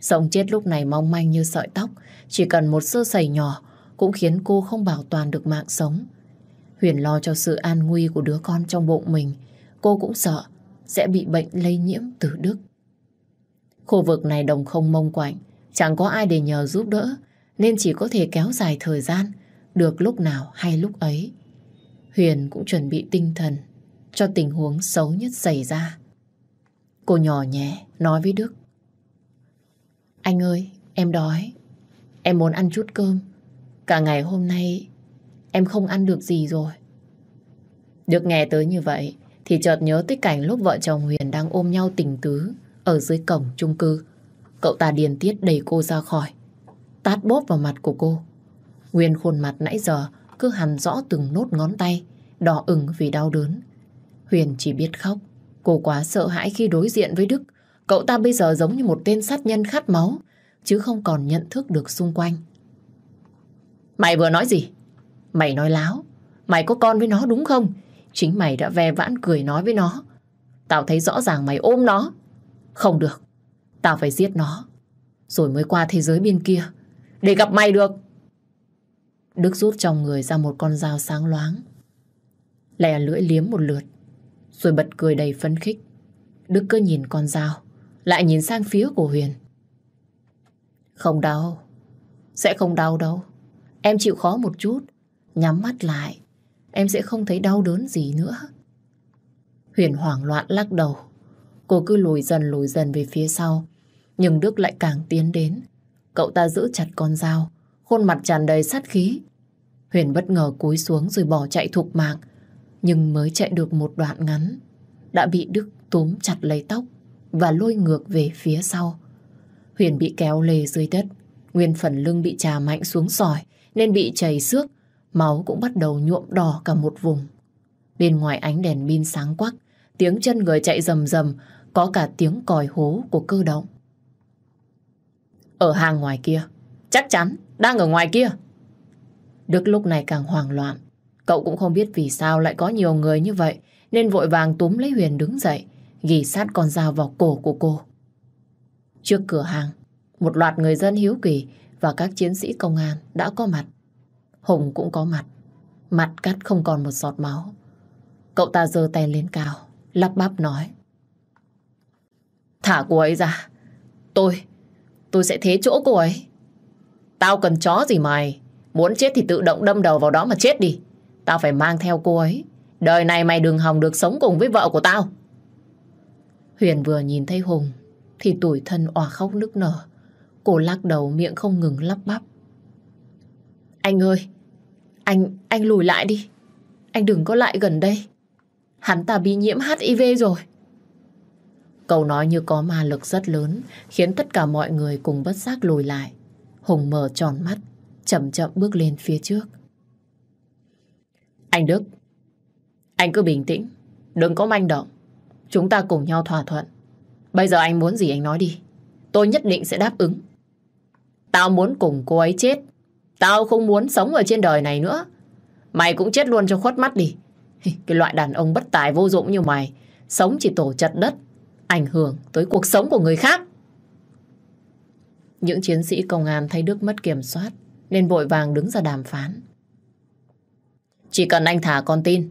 Sống chết lúc này mong manh như sợi tóc. Chỉ cần một sơ sẩy nhỏ cũng khiến cô không bảo toàn được mạng sống. Huyền lo cho sự an nguy của đứa con trong bụng mình. Cô cũng sợ sẽ bị bệnh lây nhiễm từ Đức. Khu vực này đồng không mông quạnh, chẳng có ai để nhờ giúp đỡ, nên chỉ có thể kéo dài thời gian, được lúc nào hay lúc ấy. Huyền cũng chuẩn bị tinh thần cho tình huống xấu nhất xảy ra. Cô nhỏ nhẹ nói với Đức. Anh ơi, em đói. Em muốn ăn chút cơm. Cả ngày hôm nay em không ăn được gì rồi. Được nghe tới như vậy thì chợt nhớ tới cảnh lúc vợ chồng Huyền đang ôm nhau tình tứ ở dưới cổng chung cư. Cậu ta điền tiết đẩy cô ra khỏi. Tát bóp vào mặt của cô. Nguyên khuôn mặt nãy giờ cứ hằn rõ từng nốt ngón tay, đỏ ửng vì đau đớn. Huyền chỉ biết khóc. Cô quá sợ hãi khi đối diện với Đức. Cậu ta bây giờ giống như một tên sát nhân khát máu, chứ không còn nhận thức được xung quanh. Mày vừa nói gì? Mày nói láo. Mày có con với nó đúng không? Chính mày đã ve vãn cười nói với nó. Tao thấy rõ ràng mày ôm nó. Không được. Tao phải giết nó. Rồi mới qua thế giới bên kia. Để gặp mày được. Đức rút trong người ra một con dao sáng loáng. Lè lưỡi liếm một lượt. Rồi bật cười đầy phấn khích. Đức cứ nhìn con dao. Lại nhìn sang phía của Huyền. Không đau. Sẽ không đau đâu. Em chịu khó một chút. Nhắm mắt lại em sẽ không thấy đau đớn gì nữa. Huyền hoảng loạn lắc đầu. Cô cứ lùi dần lùi dần về phía sau. Nhưng Đức lại càng tiến đến. Cậu ta giữ chặt con dao, khuôn mặt tràn đầy sát khí. Huyền bất ngờ cúi xuống rồi bỏ chạy thục mạng. Nhưng mới chạy được một đoạn ngắn, đã bị Đức túm chặt lấy tóc và lôi ngược về phía sau. Huyền bị kéo lê dưới đất, nguyên phần lưng bị trà mạnh xuống sỏi nên bị chảy xước Máu cũng bắt đầu nhuộm đỏ cả một vùng. Bên ngoài ánh đèn pin sáng quắc, tiếng chân người chạy rầm rầm, có cả tiếng còi hố của cơ động. Ở hàng ngoài kia, chắc chắn, đang ở ngoài kia. Đức lúc này càng hoảng loạn. Cậu cũng không biết vì sao lại có nhiều người như vậy, nên vội vàng túm lấy Huyền đứng dậy, ghi sát con dao vào cổ của cô. Trước cửa hàng, một loạt người dân hiếu kỳ và các chiến sĩ công an đã có mặt. Hùng cũng có mặt. Mặt cắt không còn một giọt máu. Cậu ta giơ tay lên cao, lắp bắp nói. Thả cô ấy ra. Tôi, tôi sẽ thế chỗ cô ấy. Tao cần chó gì mày. Muốn chết thì tự động đâm đầu vào đó mà chết đi. Tao phải mang theo cô ấy. Đời này mày đừng hòng được sống cùng với vợ của tao. Huyền vừa nhìn thấy Hùng thì tủi thân òa khóc nức nở. Cô lắc đầu miệng không ngừng lắp bắp. Anh ơi, anh, anh lùi lại đi. Anh đừng có lại gần đây. Hắn ta bị nhiễm HIV rồi. Câu nói như có ma lực rất lớn, khiến tất cả mọi người cùng bất giác lùi lại. Hùng mở tròn mắt, chậm chậm bước lên phía trước. Anh Đức, anh cứ bình tĩnh, đừng có manh động. Chúng ta cùng nhau thỏa thuận. Bây giờ anh muốn gì anh nói đi. Tôi nhất định sẽ đáp ứng. Tao muốn cùng cô ấy chết Tao không muốn sống ở trên đời này nữa. Mày cũng chết luôn cho khuất mắt đi. Cái loại đàn ông bất tài vô dụng như mày, sống chỉ tổ chật đất, ảnh hưởng tới cuộc sống của người khác. Những chiến sĩ công an thấy Đức mất kiểm soát nên vội vàng đứng ra đàm phán. Chỉ cần anh thả con tin,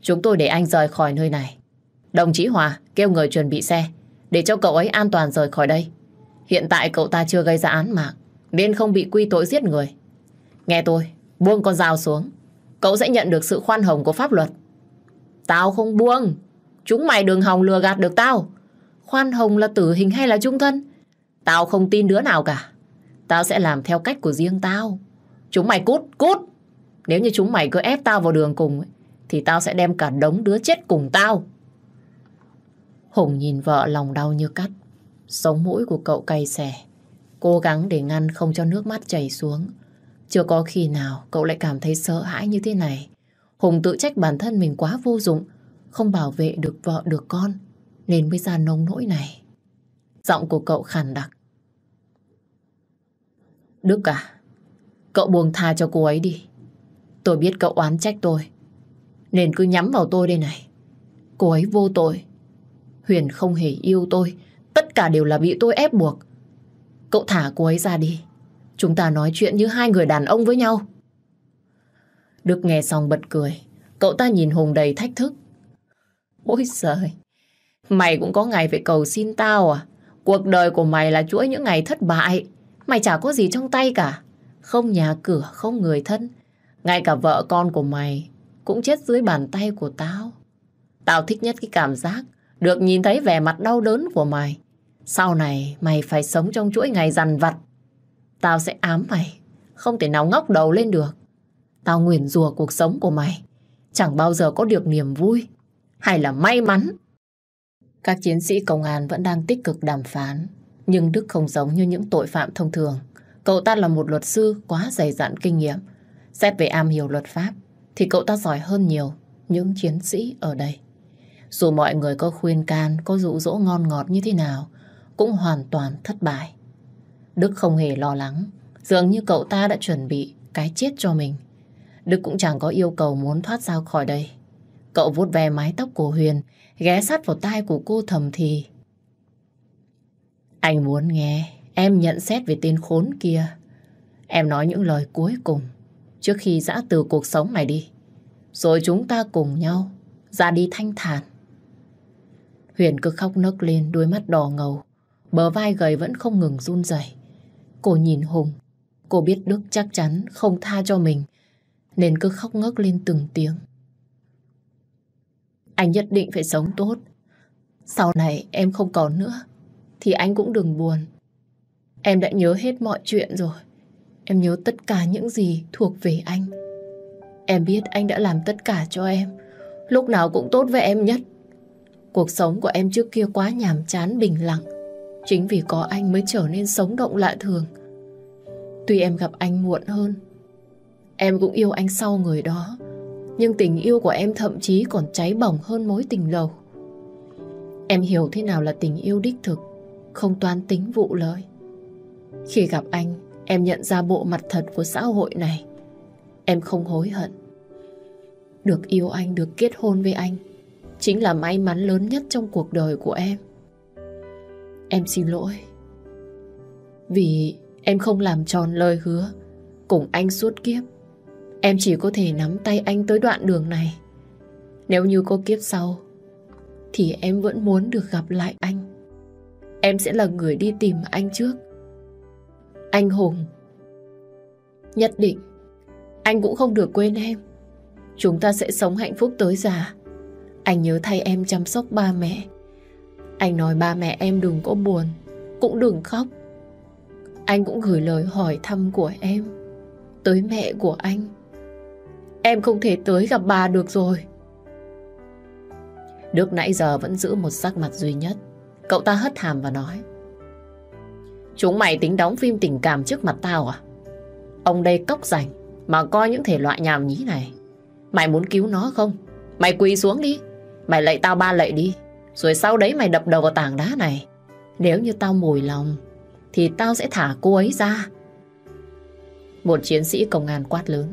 chúng tôi để anh rời khỏi nơi này. Đồng chí Hòa kêu người chuẩn bị xe để cho cậu ấy an toàn rời khỏi đây. Hiện tại cậu ta chưa gây ra án mạng nên không bị quy tội giết người. Nghe tôi, buông con dao xuống. Cậu sẽ nhận được sự khoan hồng của pháp luật. Tao không buông. Chúng mày đừng hòng lừa gạt được tao. Khoan hồng là tử hình hay là trung thân? Tao không tin đứa nào cả. Tao sẽ làm theo cách của riêng tao. Chúng mày cút, cút. Nếu như chúng mày cứ ép tao vào đường cùng thì tao sẽ đem cả đống đứa chết cùng tao. Hùng nhìn vợ lòng đau như cắt. Sống mũi của cậu cay xè. Cố gắng để ngăn không cho nước mắt chảy xuống. Chưa có khi nào cậu lại cảm thấy sợ hãi như thế này. Hùng tự trách bản thân mình quá vô dụng, không bảo vệ được vợ được con, nên mới ra nông nỗi này. Giọng của cậu khàn đặc. Đức à, cậu buông tha cho cô ấy đi. Tôi biết cậu oán trách tôi, nên cứ nhắm vào tôi đây này. Cô ấy vô tội. Huyền không hề yêu tôi, tất cả đều là bị tôi ép buộc. Cậu thả cô ấy ra đi. Chúng ta nói chuyện như hai người đàn ông với nhau. Đức nghe xong bật cười. Cậu ta nhìn Hùng đầy thách thức. Ôi giời, mày cũng có ngày phải cầu xin tao à? Cuộc đời của mày là chuỗi những ngày thất bại. Mày chả có gì trong tay cả. Không nhà cửa, không người thân. Ngay cả vợ con của mày cũng chết dưới bàn tay của tao. Tao thích nhất cái cảm giác được nhìn thấy vẻ mặt đau đớn của mày. Sau này mày phải sống trong chuỗi ngày dằn vặt. Tao sẽ ám mày, không thể nào ngóc đầu lên được. Tao nguyền rùa cuộc sống của mày. Chẳng bao giờ có được niềm vui hay là may mắn. Các chiến sĩ công an vẫn đang tích cực đàm phán. Nhưng Đức không giống như những tội phạm thông thường. Cậu ta là một luật sư quá dày dặn kinh nghiệm. Xét về am hiểu luật pháp thì cậu ta giỏi hơn nhiều những chiến sĩ ở đây. Dù mọi người có khuyên can, có dụ dỗ ngon ngọt như thế nào, cũng hoàn toàn thất bại. Đức không hề lo lắng, dường như cậu ta đã chuẩn bị cái chết cho mình. Đức cũng chẳng có yêu cầu muốn thoát ra khỏi đây. Cậu vuốt ve mái tóc của Huyền, ghé sát vào tai của cô thầm thì. Anh muốn nghe em nhận xét về tên khốn kia. Em nói những lời cuối cùng trước khi dã từ cuộc sống này đi. Rồi chúng ta cùng nhau ra đi thanh thản. Huyền cứ khóc nấc lên, đôi mắt đỏ ngầu. Bờ vai gầy vẫn không ngừng run rẩy. Cô nhìn Hùng. Cô biết Đức chắc chắn không tha cho mình. Nên cứ khóc ngất lên từng tiếng. Anh nhất định phải sống tốt. Sau này em không còn nữa. Thì anh cũng đừng buồn. Em đã nhớ hết mọi chuyện rồi. Em nhớ tất cả những gì thuộc về anh. Em biết anh đã làm tất cả cho em. Lúc nào cũng tốt với em nhất. Cuộc sống của em trước kia quá nhàm chán bình lặng. Chính vì có anh mới trở nên sống động lạ thường. Tuy em gặp anh muộn hơn, em cũng yêu anh sau người đó. Nhưng tình yêu của em thậm chí còn cháy bỏng hơn mối tình lầu. Em hiểu thế nào là tình yêu đích thực, không toan tính vụ lợi. Khi gặp anh, em nhận ra bộ mặt thật của xã hội này. Em không hối hận. Được yêu anh, được kết hôn với anh, chính là may mắn lớn nhất trong cuộc đời của em. Em xin lỗi. Vì em không làm tròn lời hứa cùng anh suốt kiếp. Em chỉ có thể nắm tay anh tới đoạn đường này. Nếu như có kiếp sau, thì em vẫn muốn được gặp lại anh. Em sẽ là người đi tìm anh trước. Anh Hùng. Nhất định, anh cũng không được quên em. Chúng ta sẽ sống hạnh phúc tới già. Anh nhớ thay em chăm sóc ba mẹ. Anh nói ba mẹ em đừng có buồn, cũng đừng khóc. Anh cũng gửi lời hỏi thăm của em tới mẹ của anh. Em không thể tới gặp bà được rồi. Đức nãy giờ vẫn giữ một sắc mặt duy nhất. Cậu ta hất hàm và nói. Chúng mày tính đóng phim tình cảm trước mặt tao à? Ông đây cốc rảnh mà coi những thể loại nhảm nhí này. Mày muốn cứu nó không? Mày quỳ xuống đi. Mày lạy tao ba lạy đi. Rồi sau đấy mày đập đầu vào tảng đá này. Nếu như tao mùi lòng, thì tao sẽ thả cô ấy ra. Một chiến sĩ công an quát lớn.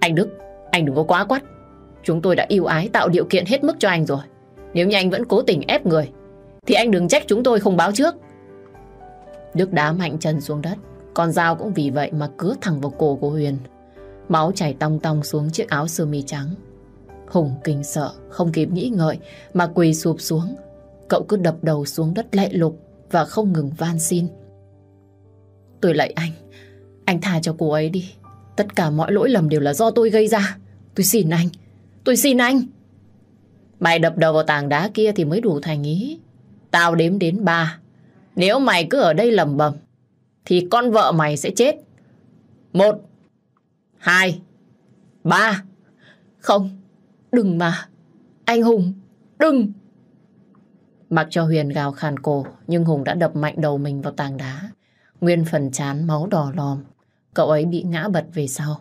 Anh Đức, anh đừng có quá quát. Chúng tôi đã yêu ái tạo điều kiện hết mức cho anh rồi. Nếu như anh vẫn cố tình ép người, thì anh đừng trách chúng tôi không báo trước. Đức đá mạnh chân xuống đất. Con dao cũng vì vậy mà cứa thẳng vào cổ của Huyền. Máu chảy tong tong xuống chiếc áo sơ mi trắng. Hùng kinh sợ, không kịp nghĩ ngợi mà quỳ sụp xuống. Cậu cứ đập đầu xuống đất lệ lục và không ngừng van xin. Tôi lạy anh, anh tha cho cô ấy đi. Tất cả mọi lỗi lầm đều là do tôi gây ra. Tôi xin anh, tôi xin anh. Mày đập đầu vào tảng đá kia thì mới đủ thành ý. Tao đếm đến ba. Nếu mày cứ ở đây lầm bầm, thì con vợ mày sẽ chết. Một, hai, ba. Không, đừng mà. Anh Hùng, đừng. Mặc cho Huyền gào khàn cổ, nhưng Hùng đã đập mạnh đầu mình vào tảng đá. Nguyên phần chán máu đỏ lòm. Cậu ấy bị ngã bật về sau.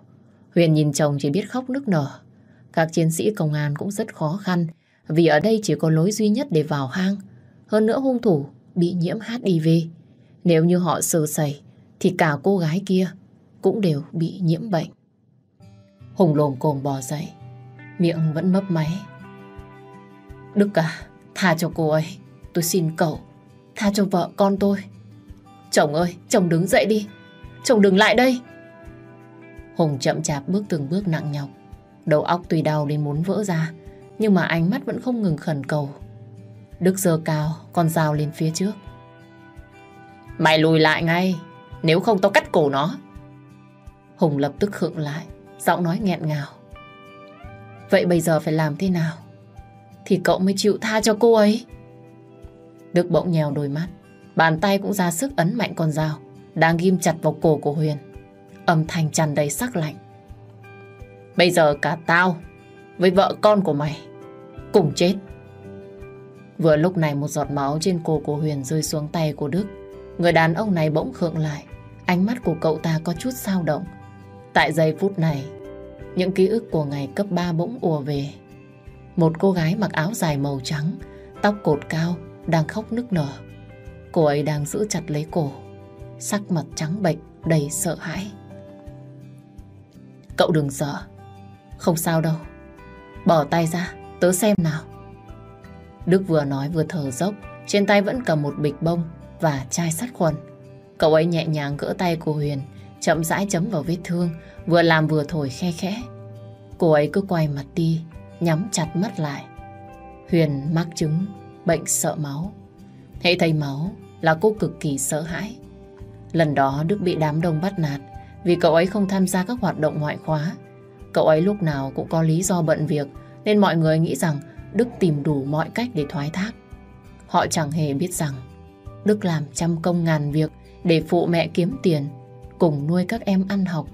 Huyền nhìn chồng chỉ biết khóc nức nở. Các chiến sĩ công an cũng rất khó khăn vì ở đây chỉ có lối duy nhất để vào hang. Hơn nữa hung thủ bị nhiễm HIV. Nếu như họ sơ sẩy thì cả cô gái kia cũng đều bị nhiễm bệnh. Hùng lồm cồm bò dậy, miệng vẫn mấp máy. Đức à, tha cho cô ấy, tôi xin cậu, tha cho vợ con tôi. Chồng ơi, chồng đứng dậy đi, chồng đừng lại đây. Hùng chậm chạp bước từng bước nặng nhọc, đầu óc tuy đau đến muốn vỡ ra, nhưng mà ánh mắt vẫn không ngừng khẩn cầu. Đức giơ cao, con dao lên phía trước. Mày lùi lại ngay, nếu không tao cắt cổ nó. Hùng lập tức khựng lại, giọng nói nghẹn ngào. Vậy bây giờ phải làm thế nào? Thì cậu mới chịu tha cho cô ấy. Đức bỗng nhèo đôi mắt, bàn tay cũng ra sức ấn mạnh con dao, đang ghim chặt vào cổ của Huyền. Âm thanh tràn đầy sắc lạnh. Bây giờ cả tao với vợ con của mày cùng chết. Vừa lúc này một giọt máu trên cổ của Huyền rơi xuống tay của Đức. Người đàn ông này bỗng khựng lại. Ánh mắt của cậu ta có chút sao động. Tại giây phút này, những ký ức của ngày cấp 3 bỗng ùa về. Một cô gái mặc áo dài màu trắng, tóc cột cao, đang khóc nức nở. Cô ấy đang giữ chặt lấy cổ, sắc mặt trắng bệch, đầy sợ hãi. Cậu đừng sợ, không sao đâu. Bỏ tay ra, tớ xem nào. Đức vừa nói vừa thở dốc, trên tay vẫn cầm một bịch bông và chai sát khuẩn. Cậu ấy nhẹ nhàng gỡ tay của Huyền, chậm rãi chấm vào vết thương, vừa làm vừa thổi khe khẽ. Cô ấy cứ quay mặt đi, nhắm chặt mắt lại. Huyền mắc chứng, bệnh sợ máu. Hãy thấy máu là cô cực kỳ sợ hãi. Lần đó Đức bị đám đông bắt nạt vì cậu ấy không tham gia các hoạt động ngoại khóa. Cậu ấy lúc nào cũng có lý do bận việc nên mọi người nghĩ rằng Đức tìm đủ mọi cách để thoái thác. Họ chẳng hề biết rằng Đức làm trăm công ngàn việc để phụ mẹ kiếm tiền, cùng nuôi các em ăn học.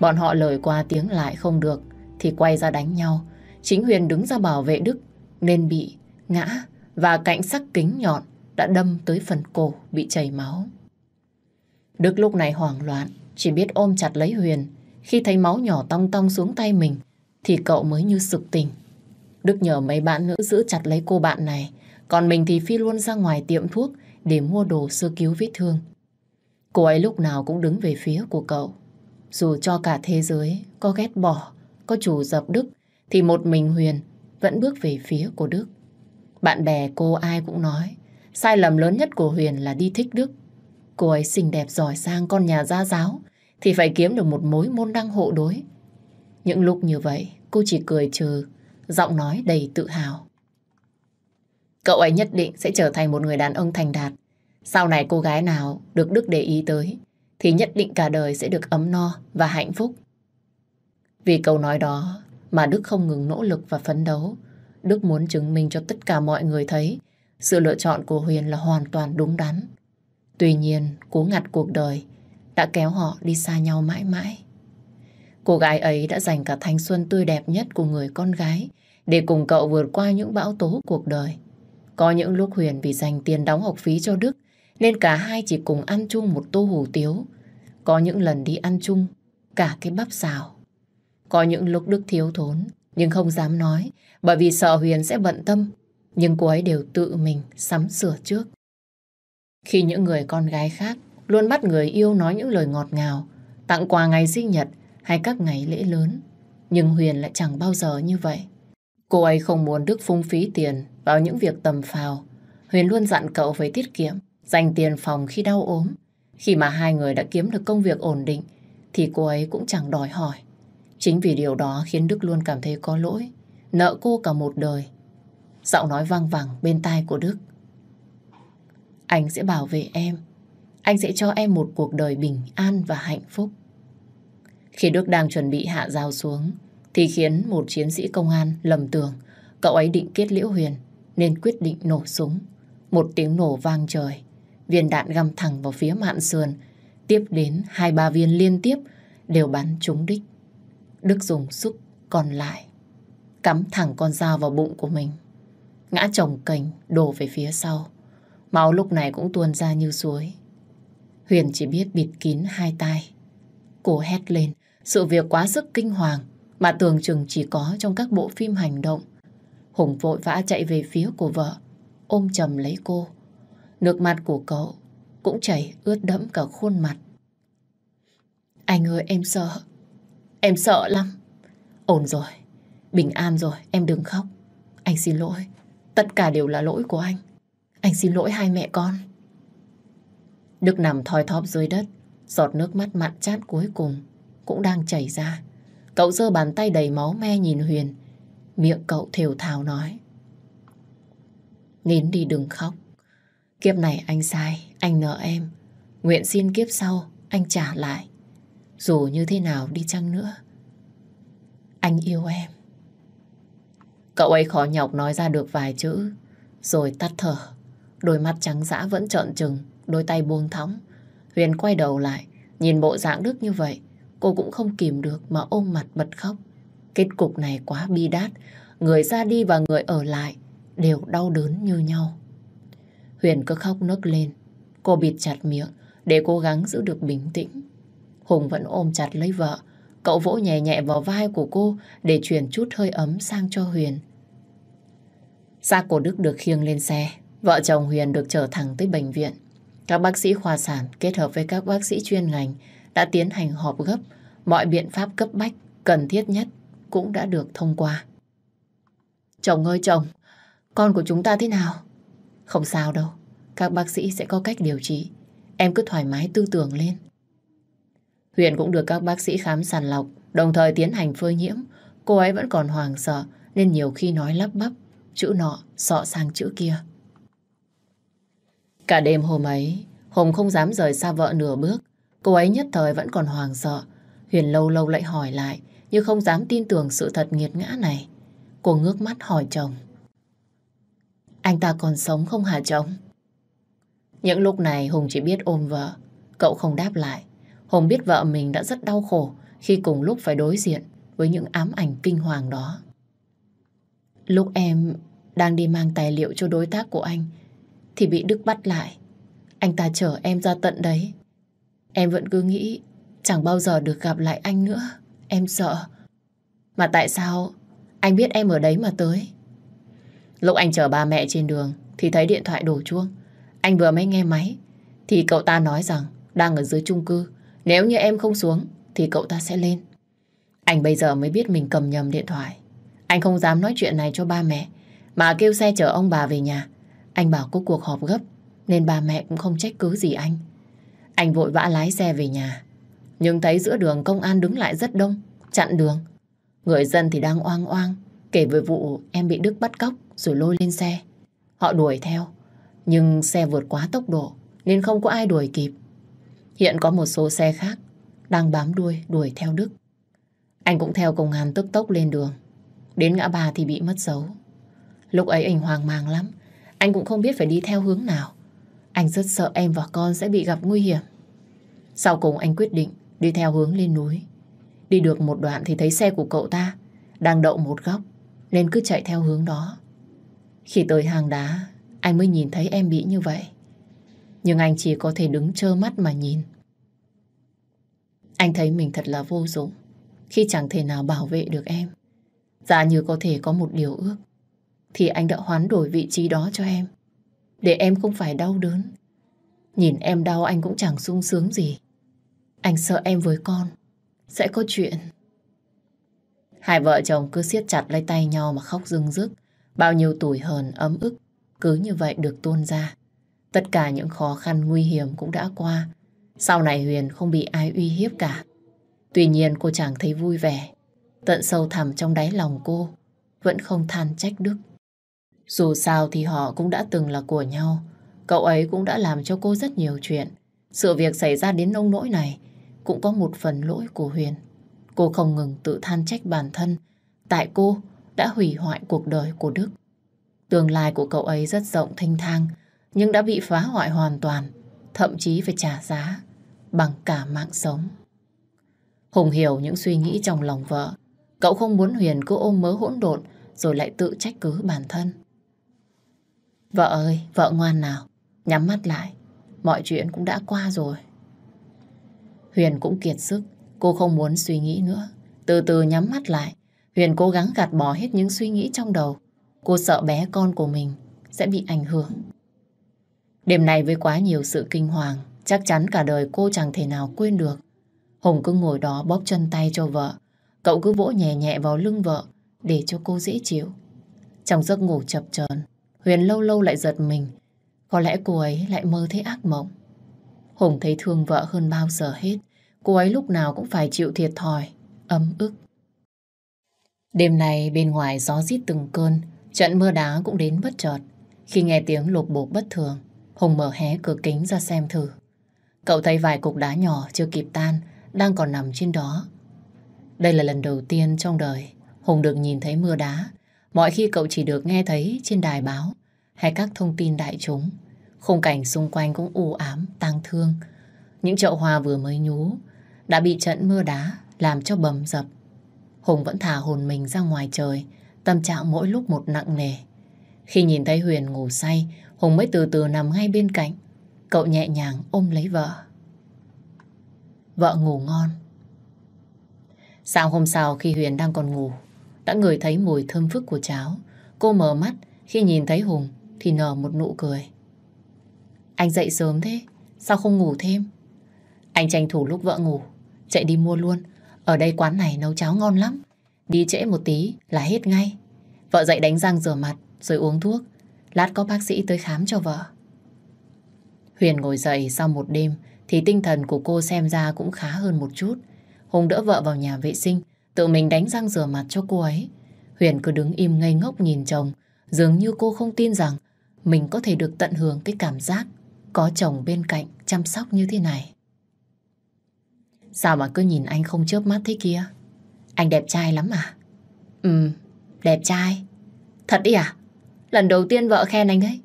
Bọn họ lời qua tiếng lại không được, thì quay ra đánh nhau. Chính Huyền đứng ra bảo vệ Đức, nên bị ngã và cạnh sắc kính nhọn đã đâm tới phần cổ bị chảy máu. Đức lúc này hoảng loạn, chỉ biết ôm chặt lấy Huyền. Khi thấy máu nhỏ tong tong xuống tay mình, thì cậu mới như sực tỉnh. Đức nhờ mấy bạn nữ giữ chặt lấy cô bạn này, còn mình thì phi luôn ra ngoài tiệm thuốc để mua đồ sơ cứu vết thương. Cô ấy lúc nào cũng đứng về phía của cậu. Dù cho cả thế giới có ghét bỏ, có chủ dập Đức, thì một mình Huyền vẫn bước về phía của Đức. Bạn bè cô ai cũng nói, sai lầm lớn nhất của Huyền là đi thích Đức. Cô ấy xinh đẹp giỏi sang con nhà gia giáo, thì phải kiếm được một mối môn đăng hộ đối. Những lúc như vậy, cô chỉ cười trừ, giọng nói đầy tự hào. Cậu ấy nhất định sẽ trở thành một người đàn ông thành đạt. Sau này cô gái nào được Đức để ý tới thì nhất định cả đời sẽ được ấm no và hạnh phúc. Vì câu nói đó mà Đức không ngừng nỗ lực và phấn đấu. Đức muốn chứng minh cho tất cả mọi người thấy sự lựa chọn của Huyền là hoàn toàn đúng đắn. Tuy nhiên, cố ngặt cuộc đời đã kéo họ đi xa nhau mãi mãi. Cô gái ấy đã dành cả thanh xuân tươi đẹp nhất của người con gái để cùng cậu vượt qua những bão tố cuộc đời. Có những lúc Huyền vì dành tiền đóng học phí cho Đức nên cả hai chỉ cùng ăn chung một tô hủ tiếu. Có những lần đi ăn chung cả cái bắp xào. Có những lúc Đức thiếu thốn nhưng không dám nói bởi vì sợ Huyền sẽ bận tâm. Nhưng cô ấy đều tự mình sắm sửa trước. Khi những người con gái khác luôn bắt người yêu nói những lời ngọt ngào, tặng quà ngày sinh nhật hay các ngày lễ lớn. Nhưng Huyền lại chẳng bao giờ như vậy. Cô ấy không muốn Đức phung phí tiền vào những việc tầm phào. Huyền luôn dặn cậu phải tiết kiệm, dành tiền phòng khi đau ốm. Khi mà hai người đã kiếm được công việc ổn định, thì cô ấy cũng chẳng đòi hỏi. Chính vì điều đó khiến Đức luôn cảm thấy có lỗi, nợ cô cả một đời. Giọng nói vang vẳng bên tai của Đức. Anh sẽ bảo vệ em. Anh sẽ cho em một cuộc đời bình an và hạnh phúc. Khi Đức đang chuẩn bị hạ dao xuống, thì khiến một chiến sĩ công an lầm tưởng cậu ấy định kết liễu huyền, nên quyết định nổ súng. Một tiếng nổ vang trời, viên đạn găm thẳng vào phía mạn sườn, tiếp đến hai ba viên liên tiếp đều bắn trúng đích. Đức dùng sức còn lại, cắm thẳng con dao vào bụng của mình. Ngã chồng cành đổ về phía sau. Máu lúc này cũng tuôn ra như suối. Huyền chỉ biết bịt kín hai tay. Cô hét lên, sự việc quá sức kinh hoàng mà tưởng chừng chỉ có trong các bộ phim hành động. Hùng vội vã chạy về phía của vợ, ôm chầm lấy cô. Nước mặt của cậu cũng chảy ướt đẫm cả khuôn mặt. Anh ơi em sợ, em sợ lắm. Ổn rồi, bình an rồi, em đừng khóc. Anh xin lỗi, tất cả đều là lỗi của anh. Anh xin lỗi hai mẹ con. Đức nằm thoi thóp dưới đất, giọt nước mắt mặn chát cuối cùng cũng đang chảy ra. Cậu giơ bàn tay đầy máu me nhìn Huyền, miệng cậu thều thào nói. Nín đi đừng khóc. Kiếp này anh sai, anh nợ em. Nguyện xin kiếp sau, anh trả lại. Dù như thế nào đi chăng nữa. Anh yêu em. Cậu ấy khó nhọc nói ra được vài chữ, rồi tắt thở. Đôi mắt trắng dã vẫn trợn trừng, đôi tay buông thõng. Huyền quay đầu lại, nhìn bộ dạng Đức như vậy, cô cũng không kìm được mà ôm mặt bật khóc. Kết cục này quá bi đát, người ra đi và người ở lại đều đau đớn như nhau. Huyền cứ khóc nấc lên, cô bịt chặt miệng để cố gắng giữ được bình tĩnh. Hùng vẫn ôm chặt lấy vợ, cậu vỗ nhẹ nhẹ vào vai của cô để truyền chút hơi ấm sang cho Huyền. Xác của Đức được khiêng lên xe, vợ chồng Huyền được chở thẳng tới bệnh viện. Các bác sĩ khoa sản kết hợp với các bác sĩ chuyên ngành đã tiến hành họp gấp, mọi biện pháp cấp bách, cần thiết nhất cũng đã được thông qua. Chồng ơi chồng, con của chúng ta thế nào? Không sao đâu, các bác sĩ sẽ có cách điều trị. Em cứ thoải mái tư tưởng lên. Huyền cũng được các bác sĩ khám sàng lọc, đồng thời tiến hành phơi nhiễm. Cô ấy vẫn còn hoàng sợ nên nhiều khi nói lắp bắp, chữ nọ sọ sang chữ kia. Cả đêm hôm ấy, Hùng không dám rời xa vợ nửa bước. Cô ấy nhất thời vẫn còn hoàng sợ. Huyền lâu lâu lại hỏi lại, nhưng không dám tin tưởng sự thật nghiệt ngã này. Cô ngước mắt hỏi chồng. Anh ta còn sống không hả chồng? Những lúc này Hùng chỉ biết ôm vợ. Cậu không đáp lại. Hùng biết vợ mình đã rất đau khổ khi cùng lúc phải đối diện với những ám ảnh kinh hoàng đó. Lúc em đang đi mang tài liệu cho đối tác của anh thì bị Đức bắt lại. Anh ta chở em ra tận đấy. Em vẫn cứ nghĩ chẳng bao giờ được gặp lại anh nữa. Em sợ. Mà tại sao anh biết em ở đấy mà tới? Lúc anh chở ba mẹ trên đường thì thấy điện thoại đổ chuông. Anh vừa mới nghe máy thì cậu ta nói rằng đang ở dưới chung cư. Nếu như em không xuống thì cậu ta sẽ lên. Anh bây giờ mới biết mình cầm nhầm điện thoại. Anh không dám nói chuyện này cho ba mẹ, mà kêu xe chở ông bà về nhà. Anh bảo có cuộc họp gấp nên ba mẹ cũng không trách cứ gì anh. Anh vội vã lái xe về nhà. Nhưng thấy giữa đường công an đứng lại rất đông, chặn đường. Người dân thì đang oang oang kể về vụ em bị Đức bắt cóc rồi lôi lên xe. Họ đuổi theo, nhưng xe vượt quá tốc độ nên không có ai đuổi kịp. Hiện có một số xe khác đang bám đuôi đuổi theo Đức. Anh cũng theo công an tức tốc lên đường. Đến ngã ba thì bị mất dấu. Lúc ấy anh hoang mang lắm. Anh cũng không biết phải đi theo hướng nào. Anh rất sợ em và con sẽ bị gặp nguy hiểm. Sau cùng anh quyết định đi theo hướng lên núi. Đi được một đoạn thì thấy xe của cậu ta đang đậu một góc nên cứ chạy theo hướng đó. Khi tới hàng đá, anh mới nhìn thấy em bị như vậy. Nhưng anh chỉ có thể đứng trơ mắt mà nhìn. Anh thấy mình thật là vô dụng khi chẳng thể nào bảo vệ được em. Giả như có thể có một điều ước thì anh đã hoán đổi vị trí đó cho em. Để em không phải đau đớn. Nhìn em đau anh cũng chẳng sung sướng gì. Anh sợ em với con sẽ có chuyện. Hai vợ chồng cứ siết chặt lấy tay nhau mà khóc rưng rức. Bao nhiêu tuổi hờn, ấm ức cứ như vậy được tuôn ra. Tất cả những khó khăn nguy hiểm cũng đã qua. Sau này Huyền không bị ai uy hiếp cả. Tuy nhiên cô chẳng thấy vui vẻ. Tận sâu thẳm trong đáy lòng cô vẫn không than trách Đức. Dù sao thì họ cũng đã từng là của nhau. Cậu ấy cũng đã làm cho cô rất nhiều chuyện. Sự việc xảy ra đến nông nỗi này cũng có một phần lỗi của Huyền. Cô không ngừng tự than trách bản thân tại cô đã hủy hoại cuộc đời của Đức. Tương lai của cậu ấy rất rộng thanh thang nhưng đã bị phá hoại hoàn toàn thậm chí phải trả giá bằng cả mạng sống. Hùng hiểu những suy nghĩ trong lòng vợ. Cậu không muốn Huyền cứ ôm mớ hỗn độn rồi lại tự trách cứ bản thân. Vợ ơi, vợ ngoan nào, nhắm mắt lại. Mọi chuyện cũng đã qua rồi. Huyền cũng kiệt sức, cô không muốn suy nghĩ nữa. Từ từ nhắm mắt lại, Huyền cố gắng gạt bỏ hết những suy nghĩ trong đầu. Cô sợ bé con của mình sẽ bị ảnh hưởng. Đêm này với quá nhiều sự kinh hoàng, chắc chắn cả đời cô chẳng thể nào quên được. Hùng cứ ngồi đó bóp chân tay cho vợ. Cậu cứ vỗ nhẹ nhẹ vào lưng vợ để cho cô dễ chịu. Trong giấc ngủ chập chờn, Huyền lâu lâu lại giật mình. Có lẽ cô ấy lại mơ thấy ác mộng. Hùng thấy thương vợ hơn bao giờ hết. Cô ấy lúc nào cũng phải chịu thiệt thòi, ấm ức. Đêm nay bên ngoài gió rít từng cơn, trận mưa đá cũng đến bất chợt. Khi nghe tiếng lột bột bất thường, Hùng mở hé cửa kính ra xem thử. Cậu thấy vài cục đá nhỏ chưa kịp tan, đang còn nằm trên đó. Đây là lần đầu tiên trong đời Hùng được nhìn thấy mưa đá. Mọi khi cậu chỉ được nghe thấy trên đài báo hay các thông tin đại chúng. Khung cảnh xung quanh cũng u ám, tang thương. Những chậu hoa vừa mới nhú đã bị trận mưa đá làm cho bầm dập. Hùng vẫn thả hồn mình ra ngoài trời, tâm trạng mỗi lúc một nặng nề. Khi nhìn thấy Huyền ngủ say, Hùng mới từ từ nằm ngay bên cạnh. Cậu nhẹ nhàng ôm lấy vợ. Vợ ngủ ngon. Sáng hôm sau khi Huyền đang còn ngủ, đã ngửi thấy mùi thơm phức của cháo. Cô mở mắt, khi nhìn thấy Hùng thì nở một nụ cười. Anh dậy sớm thế, sao không ngủ thêm? Anh tranh thủ lúc vợ ngủ, chạy đi mua luôn. Ở đây quán này nấu cháo ngon lắm. Đi trễ một tí là hết ngay. Vợ dậy đánh răng rửa mặt rồi uống thuốc. Lát có bác sĩ tới khám cho vợ. Huyền ngồi dậy sau một đêm thì tinh thần của cô xem ra cũng khá hơn một chút. Hùng đỡ vợ vào nhà vệ sinh, tự mình đánh răng rửa mặt cho cô ấy. Huyền cứ đứng im ngây ngốc nhìn chồng, dường như cô không tin rằng mình có thể được tận hưởng cái cảm giác có chồng bên cạnh chăm sóc như thế này. Sao mà cứ nhìn anh không chớp mắt thế kia? Anh đẹp trai lắm à? Ừ, đẹp trai. Thật đi à? Lần đầu tiên vợ khen anh ấy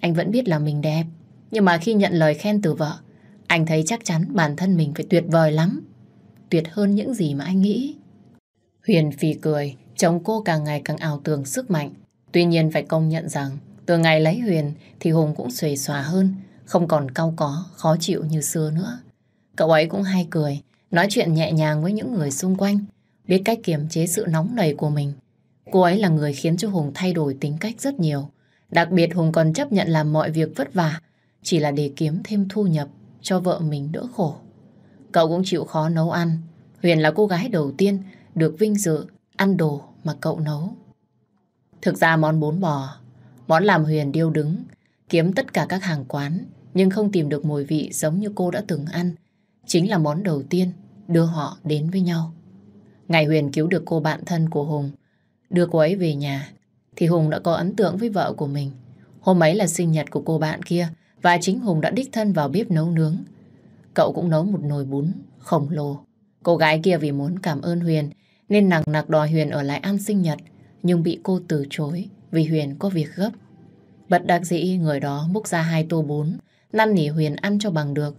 Anh vẫn biết là mình đẹp. Nhưng mà khi nhận lời khen từ vợ, anh thấy chắc chắn bản thân mình phải tuyệt vời lắm. Tuyệt hơn những gì mà anh nghĩ. Huyền phì cười, chồng cô càng ngày càng ảo tưởng sức mạnh. Tuy nhiên phải công nhận rằng, từ ngày lấy Huyền thì Hùng cũng xuề xòa hơn, không còn cau có, khó chịu như xưa nữa. Cậu ấy cũng hay cười, nói chuyện nhẹ nhàng với những người xung quanh, biết cách kiềm chế sự nóng nảy của mình. Cô ấy là người khiến cho Hùng thay đổi tính cách rất nhiều. Đặc biệt Hùng còn chấp nhận làm mọi việc vất vả, chỉ là để kiếm thêm thu nhập cho vợ mình đỡ khổ. Cậu cũng chịu khó nấu ăn. Huyền là cô gái đầu tiên được vinh dự ăn đồ mà cậu nấu. Thực ra món bún bò, món làm Huyền điêu đứng, kiếm tất cả các hàng quán, nhưng không tìm được mùi vị giống như cô đã từng ăn. Chính là món đầu tiên đưa họ đến với nhau. Ngày Huyền cứu được cô bạn thân của Hùng, đưa cô ấy về nhà, thì Hùng đã có ấn tượng với vợ của mình. Hôm ấy là sinh nhật của cô bạn kia, và chính Hùng đã đích thân vào bếp nấu nướng. Cậu cũng nấu một nồi bún khổng lồ. Cô gái kia vì muốn cảm ơn Huyền nên nặng nặc đòi Huyền ở lại ăn sinh nhật nhưng bị cô từ chối vì Huyền có việc gấp. bật đắc dĩ người đó múc ra hai tô bún năn nỉ Huyền ăn cho bằng được.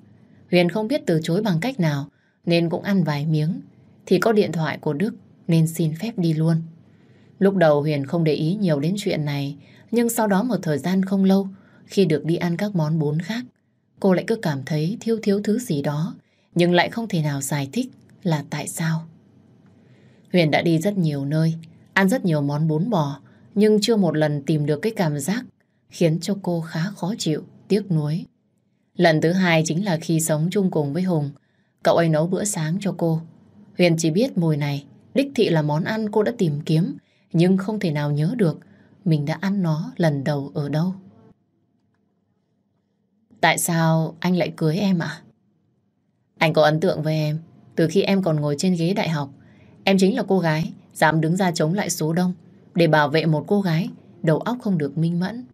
Huyền không biết từ chối bằng cách nào nên cũng ăn vài miếng thì có điện thoại của Đức nên xin phép đi luôn. Lúc đầu Huyền không để ý nhiều đến chuyện này nhưng sau đó một thời gian không lâu khi được đi ăn các món bún khác, cô lại cứ cảm thấy thiếu thiếu thứ gì đó, nhưng lại không thể nào giải thích là tại sao. Huyền đã đi rất nhiều nơi, ăn rất nhiều món bún bò, nhưng chưa một lần tìm được cái cảm giác khiến cho cô khá khó chịu, tiếc nuối. Lần thứ hai chính là khi sống chung cùng với Hùng, cậu ấy nấu bữa sáng cho cô. Huyền chỉ biết mùi này, đích thị là món ăn cô đã tìm kiếm, nhưng không thể nào nhớ được mình đã ăn nó lần đầu ở đâu. Tại sao anh lại cưới em ạ? Anh có ấn tượng với em từ khi em còn ngồi trên ghế đại học. Em chính là cô gái dám đứng ra chống lại số đông để bảo vệ một cô gái đầu óc không được minh mẫn.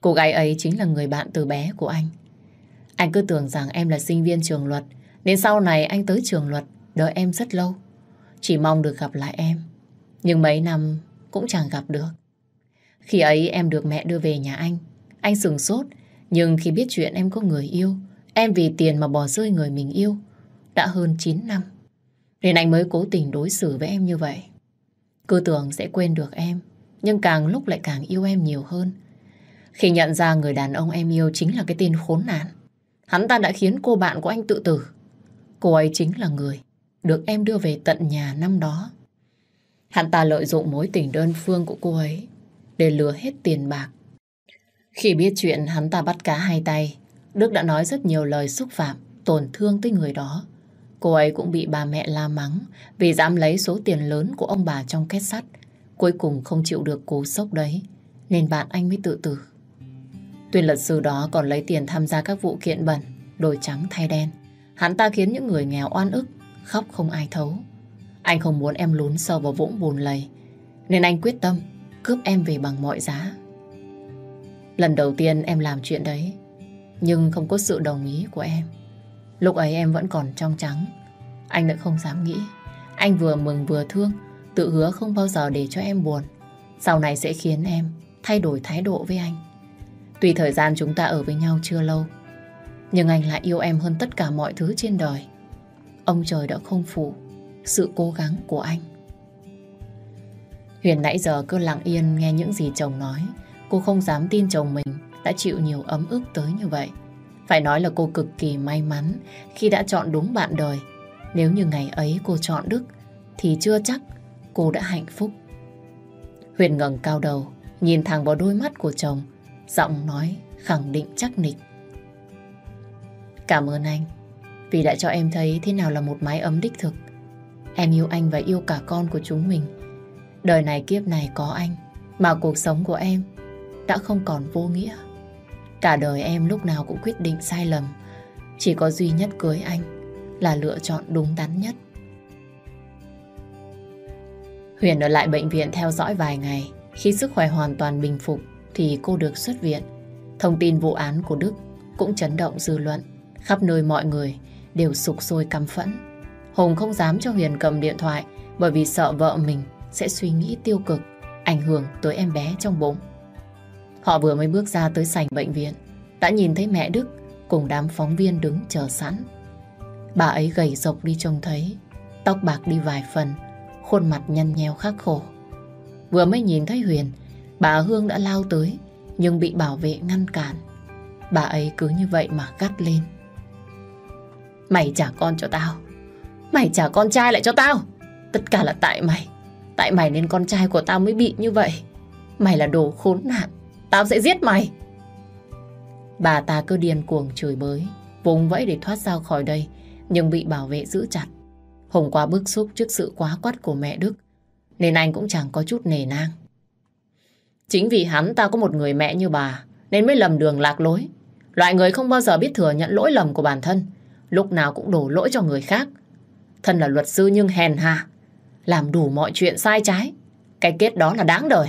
Cô gái ấy chính là người bạn từ bé của anh. Anh cứ tưởng rằng em là sinh viên trường luật nên sau này anh tới trường luật đợi em rất lâu. Chỉ mong được gặp lại em. Nhưng mấy năm cũng chẳng gặp được. Khi ấy em được mẹ đưa về nhà anh. Anh sừng sốt. Nhưng khi biết chuyện em có người yêu, em vì tiền mà bỏ rơi người mình yêu, đã hơn 9 năm. Nên anh mới cố tình đối xử với em như vậy. Cứ tưởng sẽ quên được em, nhưng càng lúc lại càng yêu em nhiều hơn. Khi nhận ra người đàn ông em yêu chính là cái tên khốn nạn, hắn ta đã khiến cô bạn của anh tự tử. Cô ấy chính là người được em đưa về tận nhà năm đó. Hắn ta lợi dụng mối tình đơn phương của cô ấy để lừa hết tiền bạc. Khi biết chuyện hắn ta bắt cá hai tay, Đức đã nói rất nhiều lời xúc phạm, tổn thương tới người đó. Cô ấy cũng bị bà mẹ la mắng vì dám lấy số tiền lớn của ông bà trong kết sắt. Cuối cùng không chịu được cú sốc đấy, nên bạn anh mới tự tử. Tuyên luật sư đó còn lấy tiền tham gia các vụ kiện bẩn, đổi trắng thay đen. Hắn ta khiến những người nghèo oan ức, khóc không ai thấu. Anh không muốn em lún sâu vào vũng bùn lầy, nên anh quyết tâm cướp em về bằng mọi giá. Lần đầu tiên em làm chuyện đấy, nhưng không có sự đồng ý của em. Lúc ấy em vẫn còn trong trắng, anh đã không dám nghĩ. Anh vừa mừng vừa thương, tự hứa không bao giờ để cho em buồn. Sau này sẽ khiến em thay đổi thái độ với anh. Tuy thời gian chúng ta ở với nhau chưa lâu, nhưng anh lại yêu em hơn tất cả mọi thứ trên đời. Ông trời đã không phụ sự cố gắng của anh. Huyền nãy giờ cứ lặng yên nghe những gì chồng nói. Cô không dám tin chồng mình đã chịu nhiều ấm ức tới như vậy. Phải nói là cô cực kỳ may mắn khi đã chọn đúng bạn đời. Nếu như ngày ấy cô chọn Đức thì chưa chắc cô đã hạnh phúc. Huyền ngẩng cao đầu, nhìn thẳng vào đôi mắt của chồng, giọng nói khẳng định chắc nịch. Cảm ơn anh vì đã cho em thấy thế nào là một mái ấm đích thực. Em yêu anh và yêu cả con của chúng mình. Đời này kiếp này có anh, mà cuộc sống của em đã không còn vô nghĩa. Cả đời em lúc nào cũng quyết định sai lầm. Chỉ có duy nhất cưới anh là lựa chọn đúng đắn nhất. Huyền ở lại bệnh viện theo dõi vài ngày. Khi sức khỏe hoàn toàn bình phục thì cô được xuất viện. Thông tin vụ án của Đức cũng chấn động dư luận. Khắp nơi mọi người đều sục sôi căm phẫn. Hùng không dám cho Huyền cầm điện thoại bởi vì sợ vợ mình sẽ suy nghĩ tiêu cực, ảnh hưởng tới em bé trong bụng. Họ vừa mới bước ra tới sảnh bệnh viện, đã nhìn thấy mẹ Đức cùng đám phóng viên đứng chờ sẵn. Bà ấy gầy rộc đi trông thấy, tóc bạc đi vài phần, khuôn mặt nhăn nheo khắc khổ. Vừa mới nhìn thấy Huyền, bà Hương đã lao tới, nhưng bị bảo vệ ngăn cản. Bà ấy cứ như vậy mà gắt lên. Mày trả con cho tao. Mày trả con trai lại cho tao. Tất cả là tại mày. Tại mày nên con trai của tao mới bị như vậy. Mày là đồ khốn nạn. Tao sẽ giết mày. Bà ta cứ điên cuồng chửi bới, vùng vẫy để thoát ra khỏi đây, nhưng bị bảo vệ giữ chặt. Hùng quá bức xúc trước sự quá quắt của mẹ Đức, nên anh cũng chẳng có chút nề nang. Chính vì hắn ta có một người mẹ như bà, nên mới lầm đường lạc lối. Loại người không bao giờ biết thừa nhận lỗi lầm của bản thân, lúc nào cũng đổ lỗi cho người khác. Thân là luật sư nhưng hèn hạ, làm đủ mọi chuyện sai trái. Cái kết đó là đáng đời.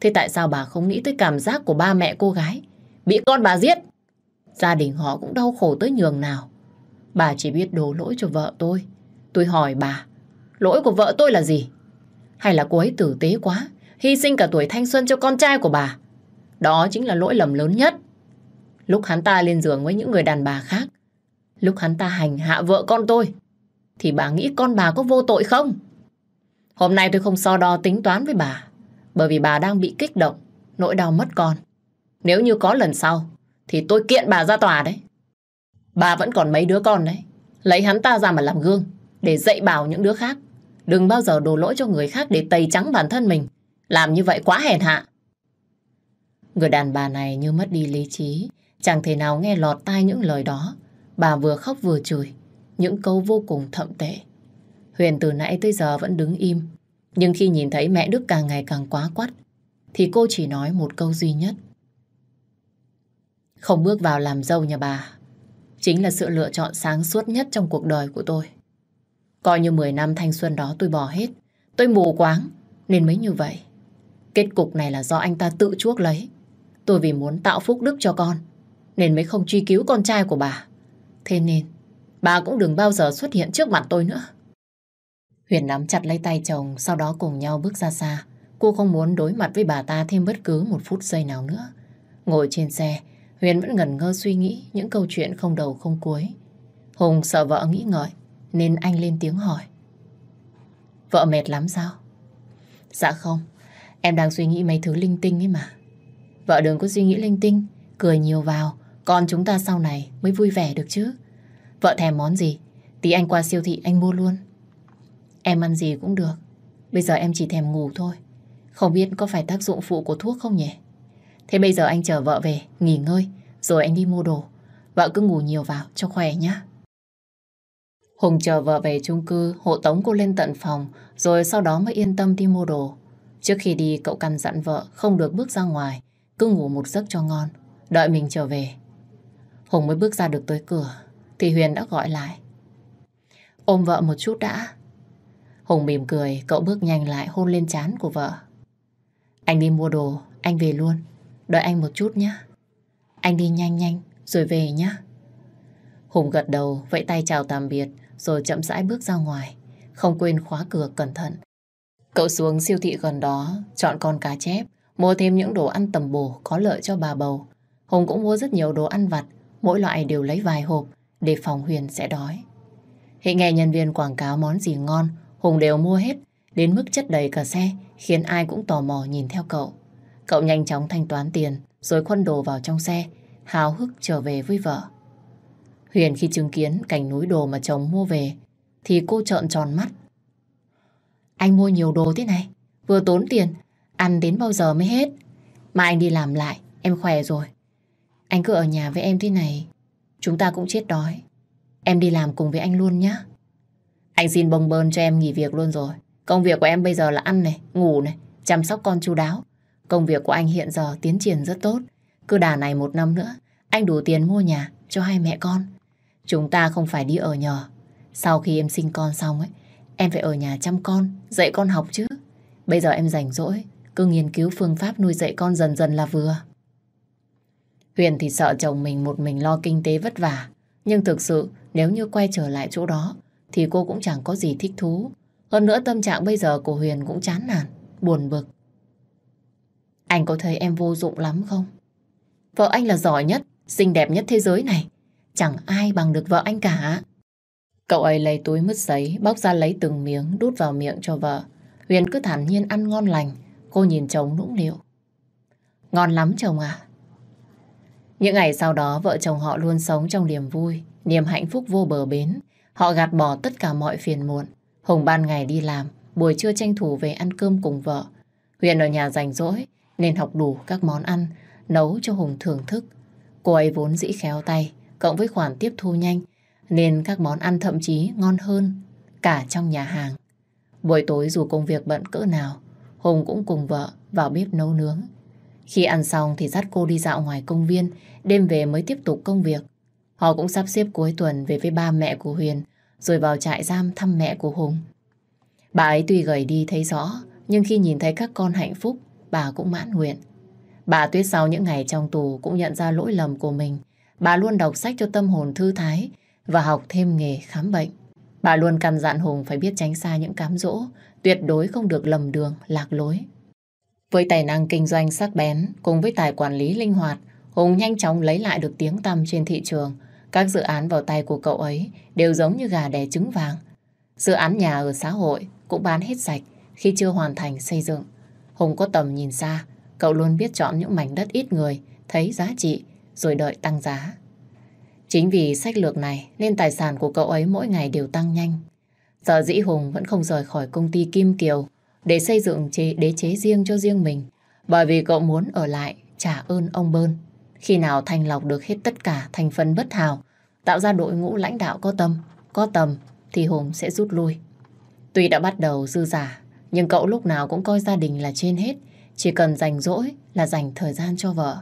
Thế tại sao bà không nghĩ tới cảm giác của ba mẹ cô gái bị con bà giết? Gia đình họ cũng đau khổ tới nhường nào. Bà chỉ biết đổ lỗi cho vợ tôi. Tôi hỏi bà, lỗi của vợ tôi là gì? Hay là cô ấy tử tế quá, hy sinh cả tuổi thanh xuân cho con trai của bà? Đó chính là lỗi lầm lớn nhất. Lúc hắn ta lên giường với những người đàn bà khác, lúc hắn ta hành hạ vợ con tôi, thì bà nghĩ con bà có vô tội không? Hôm nay tôi không so đo tính toán với bà, bởi vì bà đang bị kích động, nỗi đau mất con. Nếu như có lần sau, thì tôi kiện bà ra tòa đấy. Bà vẫn còn mấy đứa con đấy. Lấy hắn ta ra mà làm gương, để dạy bảo những đứa khác. Đừng bao giờ đổ lỗi cho người khác để tẩy trắng bản thân mình. Làm như vậy quá hèn hạ. Người đàn bà này như mất đi lý trí, chẳng thể nào nghe lọt tai những lời đó. Bà vừa khóc vừa chửi, những câu vô cùng thậm tệ. Huyền từ nãy tới giờ vẫn đứng im, nhưng khi nhìn thấy mẹ Đức càng ngày càng quá quắt, thì cô chỉ nói một câu duy nhất. Không bước vào làm dâu nhà bà chính là sự lựa chọn sáng suốt nhất trong cuộc đời của tôi. Coi như 10 năm thanh xuân đó tôi bỏ hết. Tôi mù quáng nên mới như vậy. Kết cục này là do anh ta tự chuốc lấy. Tôi vì muốn tạo phúc đức cho con nên mới không truy cứu con trai của bà. Thế nên bà cũng đừng bao giờ xuất hiện trước mặt tôi nữa. Huyền nắm chặt lấy tay chồng sau đó cùng nhau bước ra xa. Cô không muốn đối mặt với bà ta thêm bất cứ một phút giây nào nữa. Ngồi trên xe, Huyền vẫn ngẩn ngơ suy nghĩ những câu chuyện không đầu không cuối. Hùng sợ vợ nghĩ ngợi, nên anh lên tiếng hỏi. Vợ mệt lắm sao? Dạ không, em đang suy nghĩ mấy thứ linh tinh ấy mà. Vợ đừng có suy nghĩ linh tinh, cười nhiều vào, con chúng ta sau này mới vui vẻ được chứ. Vợ thèm món gì, tí anh qua siêu thị anh mua luôn. Em ăn gì cũng được, bây giờ em chỉ thèm ngủ thôi. Không biết có phải tác dụng phụ của thuốc không nhỉ? Thế bây giờ anh chờ vợ về, nghỉ ngơi, rồi anh đi mua đồ. Vợ cứ ngủ nhiều vào cho khỏe nhé. Hùng chờ vợ về chung cư, hộ tống cô lên tận phòng, rồi sau đó mới yên tâm đi mua đồ. Trước khi đi, cậu căn dặn vợ không được bước ra ngoài, cứ ngủ một giấc cho ngon, đợi mình trở về. Hùng mới bước ra được tới cửa, thì Huyền đã gọi lại. Ôm vợ một chút đã. Hùng mỉm cười, cậu bước nhanh lại hôn lên trán của vợ. Anh đi mua đồ, anh về luôn. Đợi anh một chút nhé. Anh đi nhanh nhanh rồi về nhé. Hùng gật đầu, vẫy tay chào tạm biệt rồi chậm rãi bước ra ngoài. Không quên khóa cửa cẩn thận. Cậu xuống siêu thị gần đó, chọn con cá chép, mua thêm những đồ ăn tầm bổ có lợi cho bà bầu. Hùng cũng mua rất nhiều đồ ăn vặt, mỗi loại đều lấy vài hộp để phòng Huyền sẽ đói. Hãy nghe nhân viên quảng cáo món gì ngon, Hùng đều mua hết, đến mức chất đầy cả xe, khiến ai cũng tò mò nhìn theo cậu. Cậu nhanh chóng thanh toán tiền, rồi khuân đồ vào trong xe, háo hức trở về với vợ. Huyền khi chứng kiến cảnh núi đồ mà chồng mua về, thì cô trợn tròn mắt. Anh mua nhiều đồ thế này, vừa tốn tiền, ăn đến bao giờ mới hết. Mà anh đi làm lại, em khỏe rồi. Anh cứ ở nhà với em thế này, chúng ta cũng chết đói. Em đi làm cùng với anh luôn nhé. Anh xin bông bơn cho em nghỉ việc luôn rồi. Công việc của em bây giờ là ăn này, ngủ này, chăm sóc con chu đáo. Công việc của anh hiện giờ tiến triển rất tốt. Cứ đà này một năm nữa, anh đủ tiền mua nhà cho hai mẹ con. Chúng ta không phải đi ở nhờ. Sau khi em sinh con xong ấy, em phải ở nhà chăm con, dạy con học chứ. Bây giờ em rảnh rỗi, cứ nghiên cứu phương pháp nuôi dạy con dần dần là vừa. Huyền thì sợ chồng mình một mình lo kinh tế vất vả. Nhưng thực sự nếu như quay trở lại chỗ đó thì cô cũng chẳng có gì thích thú. Hơn nữa tâm trạng bây giờ của Huyền cũng chán nản, buồn bực. Anh có thấy em vô dụng lắm không? Vợ anh là giỏi nhất, xinh đẹp nhất thế giới này. Chẳng ai bằng được vợ anh cả. Cậu ấy lấy túi mứt giấy, bóc ra lấy từng miếng, đút vào miệng cho vợ. Huyền cứ thản nhiên ăn ngon lành. Cô nhìn chồng nũng nịu. Ngon lắm chồng à? Những ngày sau đó, vợ chồng họ luôn sống trong niềm vui, niềm hạnh phúc vô bờ bến. Họ gạt bỏ tất cả mọi phiền muộn. Hùng ban ngày đi làm, buổi trưa tranh thủ về ăn cơm cùng vợ. Huyền ở nhà rảnh rỗi, nên học đủ các món ăn, nấu cho Hùng thưởng thức. Cô ấy vốn dĩ khéo tay, cộng với khoản tiếp thu nhanh, nên các món ăn thậm chí ngon hơn cả trong nhà hàng. Buổi tối dù công việc bận cỡ nào, Hùng cũng cùng vợ vào bếp nấu nướng. Khi ăn xong thì dắt cô đi dạo ngoài công viên, đêm về mới tiếp tục công việc. Họ cũng sắp xếp cuối tuần về với ba mẹ của Huyền, rồi vào trại giam thăm mẹ của Hùng. Bà ấy tuy gầy đi thấy rõ, nhưng khi nhìn thấy các con hạnh phúc, bà cũng mãn nguyện. Bà Tuyết sau những ngày trong tù cũng nhận ra lỗi lầm của mình. Bà luôn đọc sách cho tâm hồn thư thái và học thêm nghề khám bệnh. Bà luôn căn dặn Hùng phải biết tránh xa những cám dỗ, tuyệt đối không được lầm đường, lạc lối. Với tài năng kinh doanh sắc bén cùng với tài quản lý linh hoạt, Hùng nhanh chóng lấy lại được tiếng tăm trên thị trường. Các dự án vào tay của cậu ấy đều giống như gà đẻ trứng vàng. Dự án nhà ở xã hội cũng bán hết sạch khi chưa hoàn thành xây dựng. Hùng có tầm nhìn xa, cậu luôn biết chọn những mảnh đất ít người, thấy giá trị, rồi đợi tăng giá. Chính vì sách lược này nên tài sản của cậu ấy mỗi ngày đều tăng nhanh. Giờ dĩ Hùng vẫn không rời khỏi công ty Kim Kiều để xây dựng chế, đế chế riêng cho riêng mình. Bởi vì cậu muốn ở lại trả ơn ông Bơn. Khi nào thanh lọc được hết tất cả thành phần bất hào, tạo ra đội ngũ lãnh đạo có tâm, có tầm, thì Hùng sẽ rút lui. Tuy đã bắt đầu dư giả, nhưng cậu lúc nào cũng coi gia đình là trên hết, chỉ cần dành rỗi là dành thời gian cho vợ.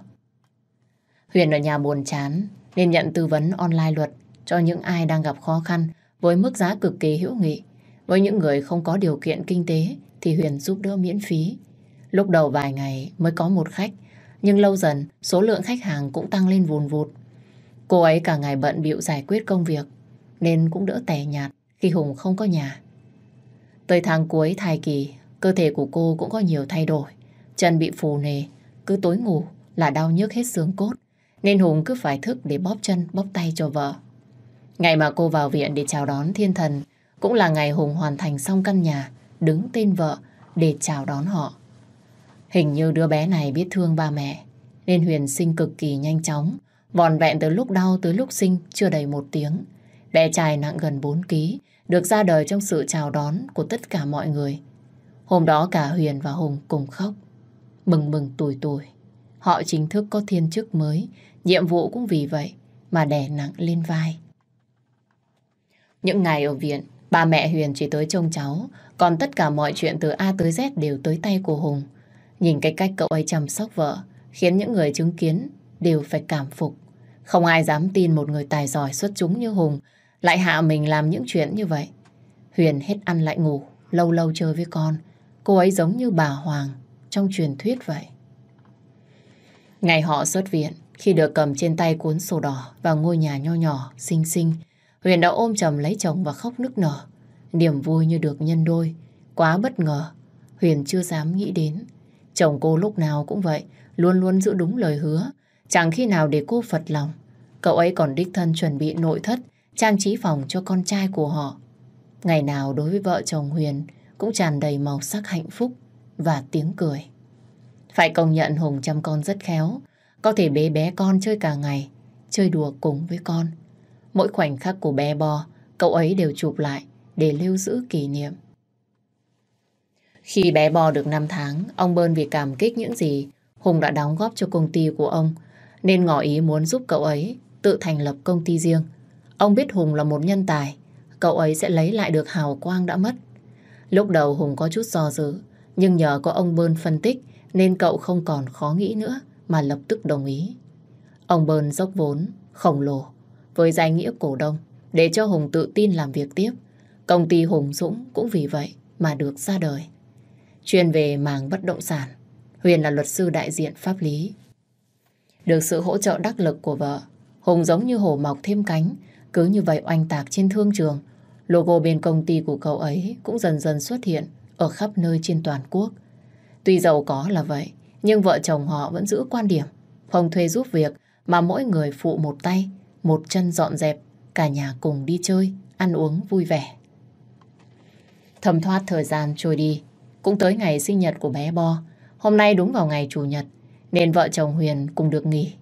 Huyền ở nhà buồn chán nên nhận tư vấn online luật cho những ai đang gặp khó khăn với mức giá cực kỳ hữu nghị. Với những người không có điều kiện kinh tế thì Huyền giúp đỡ miễn phí. Lúc đầu vài ngày mới có một khách, nhưng lâu dần số lượng khách hàng cũng tăng lên vùn vụt. Cô ấy cả ngày bận bịu giải quyết công việc nên cũng đỡ tẻ nhạt khi Hùng không có nhà. Tới tháng cuối thai kỳ, cơ thể của cô cũng có nhiều thay đổi. Chân bị phù nề, cứ tối ngủ là đau nhức hết xương cốt. Nên Hùng cứ phải thức để bóp chân, bóp tay cho vợ. Ngày mà cô vào viện để chào đón thiên thần cũng là ngày Hùng hoàn thành xong căn nhà, đứng tên vợ để chào đón họ. Hình như đứa bé này biết thương ba mẹ, nên Huyền sinh cực kỳ nhanh chóng, vòn vẹn từ lúc đau tới lúc sinh chưa đầy một tiếng. Bé trai nặng gần 4 kg, được ra đời trong sự chào đón của tất cả mọi người. Hôm đó cả Huyền và Hùng cùng khóc, mừng mừng tuổi tuổi. Họ chính thức có thiên chức mới, nhiệm vụ cũng vì vậy mà đè nặng lên vai. Những ngày ở viện, ba mẹ Huyền chỉ tới trông cháu, còn tất cả mọi chuyện từ A tới Z đều tới tay của Hùng. Nhìn cái cách cậu ấy chăm sóc vợ, khiến những người chứng kiến đều phải cảm phục. Không ai dám tin một người tài giỏi xuất chúng như Hùng lại hạ mình làm những chuyện như vậy. Huyền hết ăn lại ngủ, lâu lâu chơi với con. Cô ấy giống như bà Hoàng trong truyền thuyết vậy. Ngày họ xuất viện, khi được cầm trên tay cuốn sổ đỏ và ngôi nhà nho nhỏ, xinh xinh, Huyền đã ôm chầm lấy chồng và khóc nức nở. Niềm vui như được nhân đôi. Quá bất ngờ, Huyền chưa dám nghĩ đến. Chồng cô lúc nào cũng vậy, luôn luôn giữ đúng lời hứa. Chẳng khi nào để cô phật lòng. Cậu ấy còn đích thân chuẩn bị nội thất, trang trí phòng cho con trai của họ. Ngày nào đối với vợ chồng Huyền cũng tràn đầy màu sắc hạnh phúc và tiếng cười. Phải công nhận Hùng chăm con rất khéo, có thể bế bé con chơi cả ngày, chơi đùa cùng với con. Mỗi khoảnh khắc của bé bò, cậu ấy đều chụp lại để lưu giữ kỷ niệm. Khi bé bò được 5 tháng, ông Bơn vì cảm kích những gì Hùng đã đóng góp cho công ty của ông, nên ngỏ ý muốn giúp cậu ấy tự thành lập công ty riêng. Ông biết Hùng là một nhân tài, cậu ấy sẽ lấy lại được hào quang đã mất. Lúc đầu Hùng có chút do dự, nhưng nhờ có ông Bơn phân tích nên cậu không còn khó nghĩ nữa mà lập tức đồng ý. Ông Bơn dốc vốn, khổng lồ, với danh nghĩa cổ đông để cho Hùng tự tin làm việc tiếp. Công ty Hùng Dũng cũng vì vậy mà được ra đời. Chuyên về mảng bất động sản, Huyền là luật sư đại diện pháp lý. Được sự hỗ trợ đắc lực của vợ, Hùng giống như hổ mọc thêm cánh, cứ như vậy oanh tạc trên thương trường. Logo bên công ty của cậu ấy cũng dần dần xuất hiện ở khắp nơi trên toàn quốc. Tuy giàu có là vậy, nhưng vợ chồng họ vẫn giữ quan điểm không thuê giúp việc mà mỗi người phụ một tay, một chân dọn dẹp, cả nhà cùng đi chơi, ăn uống vui vẻ. Thầm thoát thời gian trôi đi, cũng tới ngày sinh nhật của bé Bo. Hôm nay đúng vào ngày Chủ nhật, nên vợ chồng Huyền cùng được nghỉ.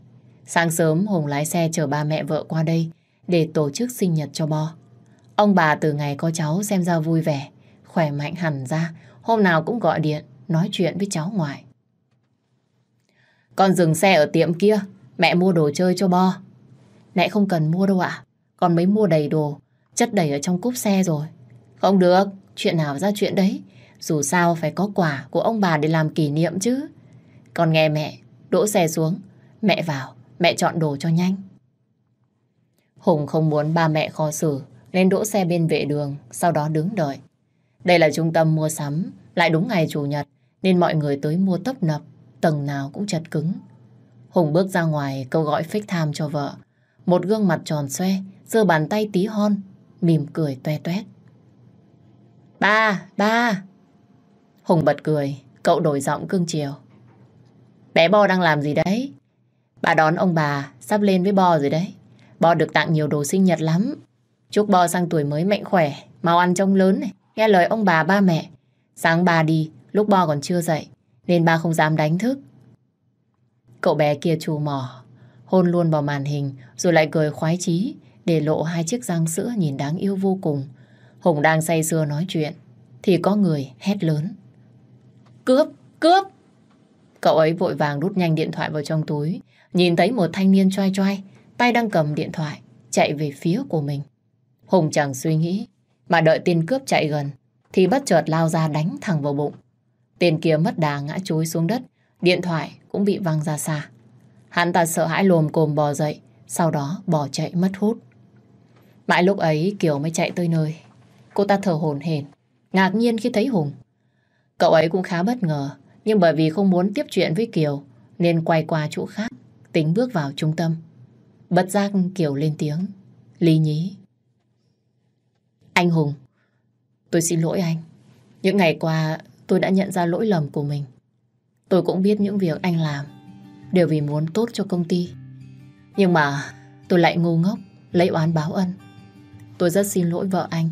Sáng sớm Hùng lái xe chở ba mẹ vợ qua đây để tổ chức sinh nhật cho Bo. Ông bà từ ngày có cháu xem ra vui vẻ, khỏe mạnh hẳn ra, hôm nào cũng gọi điện, nói chuyện với cháu ngoại. Con dừng xe ở tiệm kia, mẹ mua đồ chơi cho Bo. Mẹ không cần mua đâu ạ, con mới mua đầy đồ, chất đầy ở trong cúp xe rồi. Không được, chuyện nào ra chuyện đấy, dù sao phải có quà của ông bà để làm kỷ niệm chứ. Con nghe mẹ, đỗ xe xuống, mẹ vào, mẹ chọn đồ cho nhanh. Hùng không muốn ba mẹ khó xử, nên đỗ xe bên vệ đường, sau đó đứng đợi. Đây là trung tâm mua sắm, lại đúng ngày Chủ nhật, nên mọi người tới mua tấp nập, tầng nào cũng chật cứng. Hùng bước ra ngoài câu gọi fake time cho vợ. Một gương mặt tròn xoe, giơ bàn tay tí hon, mỉm cười toe toét. Ba, ba! Hùng bật cười, cậu đổi giọng cương chiều. Bé Bo đang làm gì đấy? Bà đón ông bà, sắp lên với Bo rồi đấy. Bo được tặng nhiều đồ sinh nhật lắm. Chúc Bo sang tuổi mới mạnh khỏe, mau ăn trông lớn này, nghe lời ông bà ba mẹ. Sáng bà đi, lúc Bo còn chưa dậy, nên ba không dám đánh thức. Cậu bé kia trù mỏ, hôn luôn vào màn hình, rồi lại cười khoái chí, để lộ hai chiếc răng sữa nhìn đáng yêu vô cùng. Hùng đang say sưa nói chuyện, thì có người hét lớn. Cướp! Cướp! Cậu ấy vội vàng đút nhanh điện thoại vào trong túi, nhìn thấy một thanh niên choai choai, tay đang cầm điện thoại, chạy về phía của mình. Hùng chẳng suy nghĩ, mà đợi tên cướp chạy gần, thì bất chợt lao ra đánh thẳng vào bụng. Tên kia mất đà ngã chối xuống đất, điện thoại cũng bị văng ra xa. Hắn ta sợ hãi lồm cồm bò dậy, sau đó bỏ chạy mất hút. Mãi lúc ấy Kiều mới chạy tới nơi. Cô ta thở hổn hển, ngạc nhiên khi thấy Hùng. Cậu ấy cũng khá bất ngờ, nhưng bởi vì không muốn tiếp chuyện với Kiều, nên quay qua chỗ khác, tính bước vào trung tâm. Bất giác Kiều lên tiếng. Lý nhí. Anh Hùng, tôi xin lỗi anh. Những ngày qua tôi đã nhận ra lỗi lầm của mình. Tôi cũng biết những việc anh làm đều vì muốn tốt cho công ty. Nhưng mà tôi lại ngu ngốc, lấy oán báo ân. Tôi rất xin lỗi vợ anh,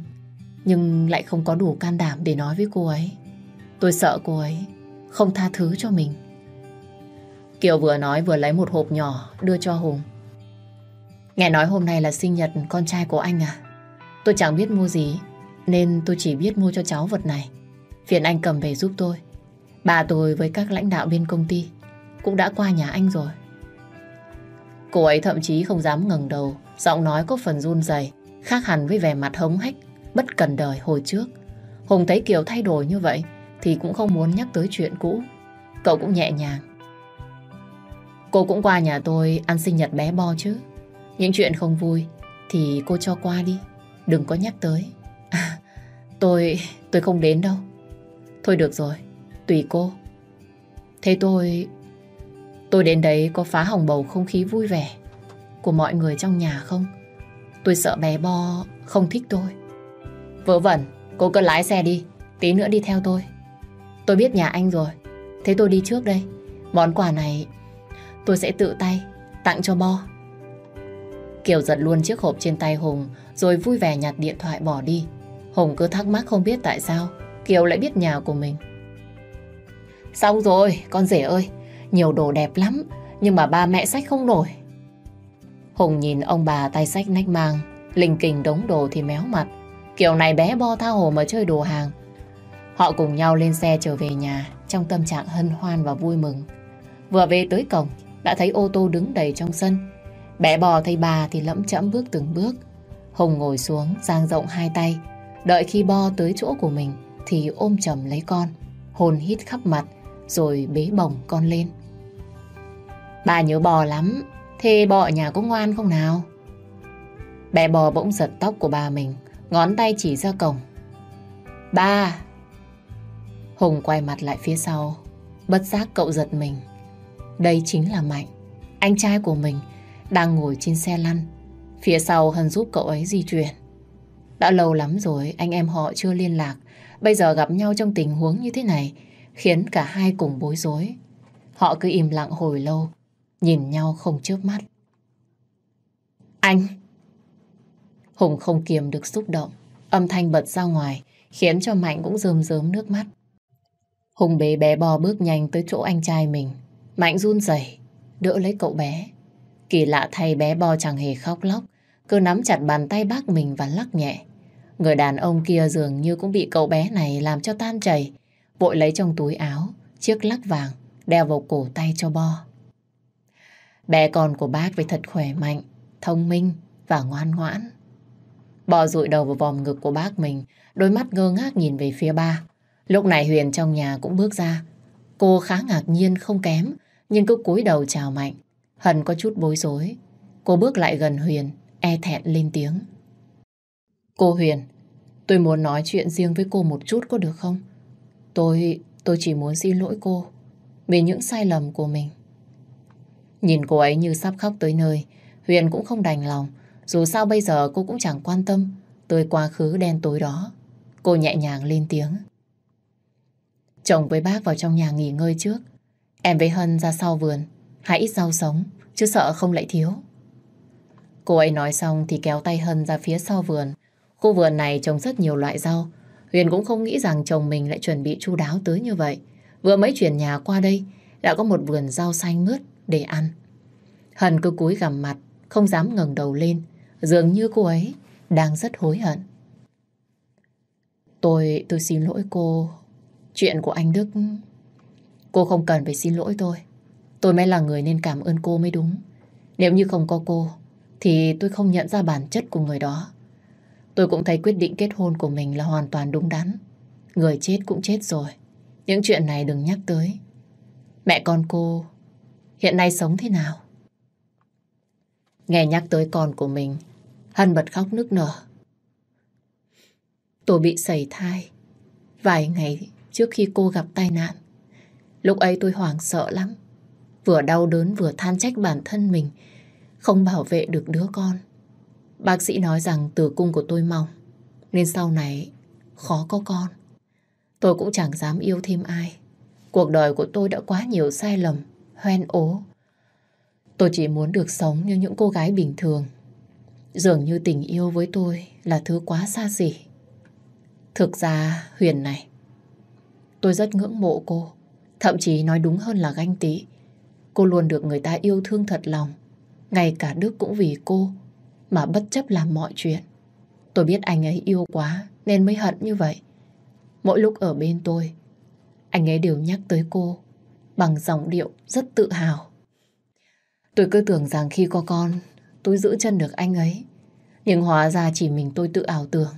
nhưng lại không có đủ can đảm để nói với cô ấy. Tôi sợ cô ấy không tha thứ cho mình. Kiều vừa nói vừa lấy một hộp nhỏ đưa cho Hùng. Nghe nói hôm nay là sinh nhật con trai của anh à? Tôi chẳng biết mua gì, nên tôi chỉ biết mua cho cháu vật này. Phiền anh cầm về giúp tôi. Bà tôi với các lãnh đạo bên công ty cũng đã qua nhà anh rồi. Cô ấy thậm chí không dám ngẩng đầu, giọng nói có phần run rẩy, khác hẳn với vẻ mặt hống hách, bất cần đời hồi trước. Hùng thấy Kiều thay đổi như vậy thì cũng không muốn nhắc tới chuyện cũ. Cậu cũng nhẹ nhàng. Cô cũng qua nhà tôi ăn sinh nhật bé Bo chứ. Những chuyện không vui thì cô cho qua đi. Đừng có nhắc tới. À, tôi, tôi không đến đâu. Thôi được rồi, tùy cô. Thế tôi... Tôi đến đấy có phá hỏng bầu không khí vui vẻ của mọi người trong nhà không? Tôi sợ bé Bo không thích tôi. Vớ vẩn, cô cứ lái xe đi. Tí nữa đi theo tôi. Tôi biết nhà anh rồi. Thế tôi đi trước đây. Món quà này tôi sẽ tự tay tặng cho Bo. Kiều giật luôn chiếc hộp trên tay Hùng rồi vui vẻ nhặt điện thoại bỏ đi. Hùng cứ thắc mắc không biết tại sao Kiều lại biết nhà của mình. Xong rồi, con rể ơi, nhiều đồ đẹp lắm, nhưng mà ba mẹ sách không nổi. Hùng nhìn ông bà tay sách nách mang, linh kình đống đồ thì méo mặt. Kiểu này bé bo tha hồ mà chơi đồ hàng. Họ cùng nhau lên xe trở về nhà trong tâm trạng hân hoan và vui mừng. Vừa về tới cổng, đã thấy ô tô đứng đầy trong sân. Bé bò thấy bà thì lẫm chẫm bước từng bước. Hùng ngồi xuống, dang rộng hai tay. Đợi khi bo tới chỗ của mình thì ôm chầm lấy con. Hồn hít khắp mặt, rồi bế bổng con lên. Bà nhớ bò lắm, thế bò ở nhà có ngoan không nào? Bé bò bỗng giật tóc của bà mình, ngón tay chỉ ra cổng. Ba! Hùng quay mặt lại phía sau, bất giác cậu giật mình. Đây chính là Mạnh, anh trai của mình, đang ngồi trên xe lăn. Phía sau Hân giúp cậu ấy di chuyển. Đã lâu lắm rồi anh em họ chưa liên lạc. Bây giờ gặp nhau trong tình huống như thế này khiến cả hai cùng bối rối. Họ cứ im lặng hồi lâu, nhìn nhau không chớp mắt. Anh! Hùng không kiềm được xúc động, âm thanh bật ra ngoài, khiến cho Mạnh cũng rơm rớm nước mắt. Hùng bé bé bò bước nhanh tới chỗ anh trai mình. Mạnh run rẩy đỡ lấy cậu bé. Kỳ lạ thay bé bò chẳng hề khóc lóc, cứ nắm chặt bàn tay bác mình và lắc nhẹ. Người đàn ông kia dường như cũng bị cậu bé này làm cho tan chảy, vội lấy trong túi áo chiếc lắc vàng đeo vào cổ tay cho Bo. Bé con của bác phải thật khỏe mạnh, thông minh và ngoan ngoãn. Bò rụi đầu vào vòng ngực của bác mình, đôi mắt ngơ ngác nhìn về phía ba. Lúc này Huyền trong nhà cũng bước ra. Cô khá ngạc nhiên không kém, nhưng cứ cúi đầu chào Mạnh. Hân có chút bối rối. Cô bước lại gần Huyền, e thẹn lên tiếng. Cô Huyền, tôi muốn nói chuyện riêng với cô một chút có được không? Tôi, tôi chỉ muốn xin lỗi cô vì những sai lầm của mình. Nhìn cô ấy như sắp khóc tới nơi, Huyền cũng không đành lòng. Dù sao bây giờ cô cũng chẳng quan tâm tới quá khứ đen tối đó. Cô nhẹ nhàng lên tiếng. Chồng với bác vào trong nhà nghỉ ngơi trước. Em với Hân ra sau vườn, hãy ít rau sống, chứ sợ không lại thiếu. Cô ấy nói xong thì kéo tay Hân ra phía sau vườn. Khu vườn này trồng rất nhiều loại rau. Huyền cũng không nghĩ rằng chồng mình lại chuẩn bị chu đáo tới như vậy. Vừa mới chuyển nhà qua đây, đã có một vườn rau xanh mướt để ăn. Hân cứ cúi gằm mặt, không dám ngẩng đầu lên. Dường như cô ấy đang rất hối hận. Tôi, tôi xin lỗi cô. Chuyện của anh Đức... Cô không cần phải xin lỗi tôi. Tôi mới là người nên cảm ơn cô mới đúng. Nếu như không có cô, thì tôi không nhận ra bản chất của người đó. Tôi cũng thấy quyết định kết hôn của mình là hoàn toàn đúng đắn. Người chết cũng chết rồi. Những chuyện này đừng nhắc tới. Mẹ con cô hiện nay sống thế nào? Nghe nhắc tới con của mình, Hân bật khóc nức nở. Tôi bị sẩy thai vài ngày trước khi cô gặp tai nạn. Lúc ấy tôi hoảng sợ lắm. Vừa đau đớn vừa than trách bản thân mình không bảo vệ được đứa con. Bác sĩ nói rằng tử cung của tôi mỏng nên sau này khó có con. Tôi cũng chẳng dám yêu thêm ai. Cuộc đời của tôi đã quá nhiều sai lầm, hoen ố. Tôi chỉ muốn được sống như những cô gái bình thường. Dường như tình yêu với tôi là thứ quá xa xỉ. Thực ra Huyền này, tôi rất ngưỡng mộ cô. Thậm chí nói đúng hơn là ganh tị. Cô luôn được người ta yêu thương thật lòng. Ngay cả Đức cũng vì cô mà bất chấp làm mọi chuyện. Tôi biết anh ấy yêu quá nên mới hận như vậy. Mỗi lúc ở bên tôi, anh ấy đều nhắc tới cô bằng giọng điệu rất tự hào. Tôi cứ tưởng rằng khi có con, tôi giữ chân được anh ấy. Nhưng hóa ra chỉ mình tôi tự ảo tưởng.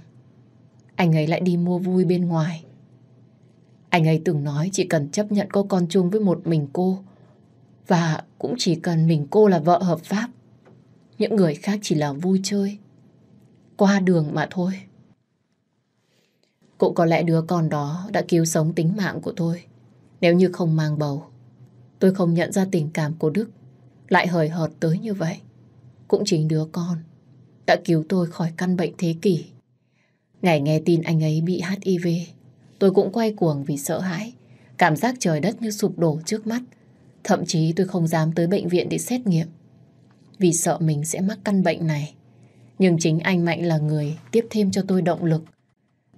Anh ấy lại đi mua vui bên ngoài. Anh ấy từng nói chỉ cần chấp nhận có con chung với một mình cô. Và cũng chỉ cần mình cô là vợ hợp pháp. Những người khác chỉ là vui chơi. Qua đường mà thôi. Cũng có lẽ đứa con đó đã cứu sống tính mạng của tôi. Nếu như không mang bầu, tôi không nhận ra tình cảm của Đức lại hời hợt tới như vậy. Cũng chính đứa con đã cứu tôi khỏi căn bệnh thế kỷ. Ngày nghe tin anh ấy bị HIV, tôi cũng quay cuồng vì sợ hãi. Cảm giác trời đất như sụp đổ trước mắt. Thậm chí tôi không dám tới bệnh viện để xét nghiệm. Vì sợ mình sẽ mắc căn bệnh này. Nhưng chính anh Mạnh là người tiếp thêm cho tôi động lực.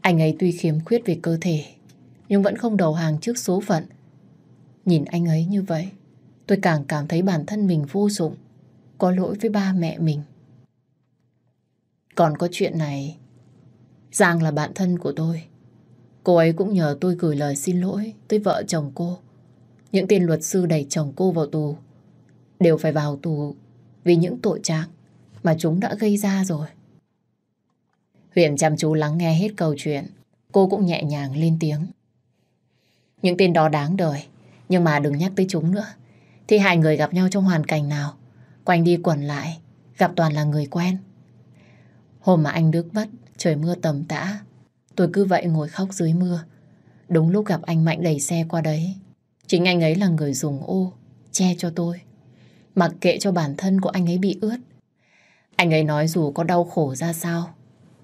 Anh ấy tuy khiếm khuyết về cơ thể, nhưng vẫn không đầu hàng trước số phận. Nhìn anh ấy như vậy, tôi càng cảm thấy bản thân mình vô dụng, có lỗi với ba mẹ mình. Còn có chuyện này, Giang là bạn thân của tôi. Cô ấy cũng nhờ tôi gửi lời xin lỗi tới vợ chồng cô. Những tên luật sư đẩy chồng cô vào tù đều phải vào tù vì những tội trạng mà chúng đã gây ra rồi. Huyền chăm chú lắng nghe hết câu chuyện. Cô cũng nhẹ nhàng lên tiếng. Những tên đó đáng đời. Nhưng mà đừng nhắc tới chúng nữa. Thì hai người gặp nhau trong hoàn cảnh nào? Quanh đi quẩn lại. Gặp toàn là người quen. Hôm mà anh Đức mất, trời mưa tầm tã. Tôi cứ vậy ngồi khóc dưới mưa. Đúng lúc gặp anh Mạnh đẩy xe qua đấy. Chính anh ấy là người dùng ô, che cho tôi. Mặc kệ cho bản thân của anh ấy bị ướt. Anh ấy nói dù có đau khổ ra sao,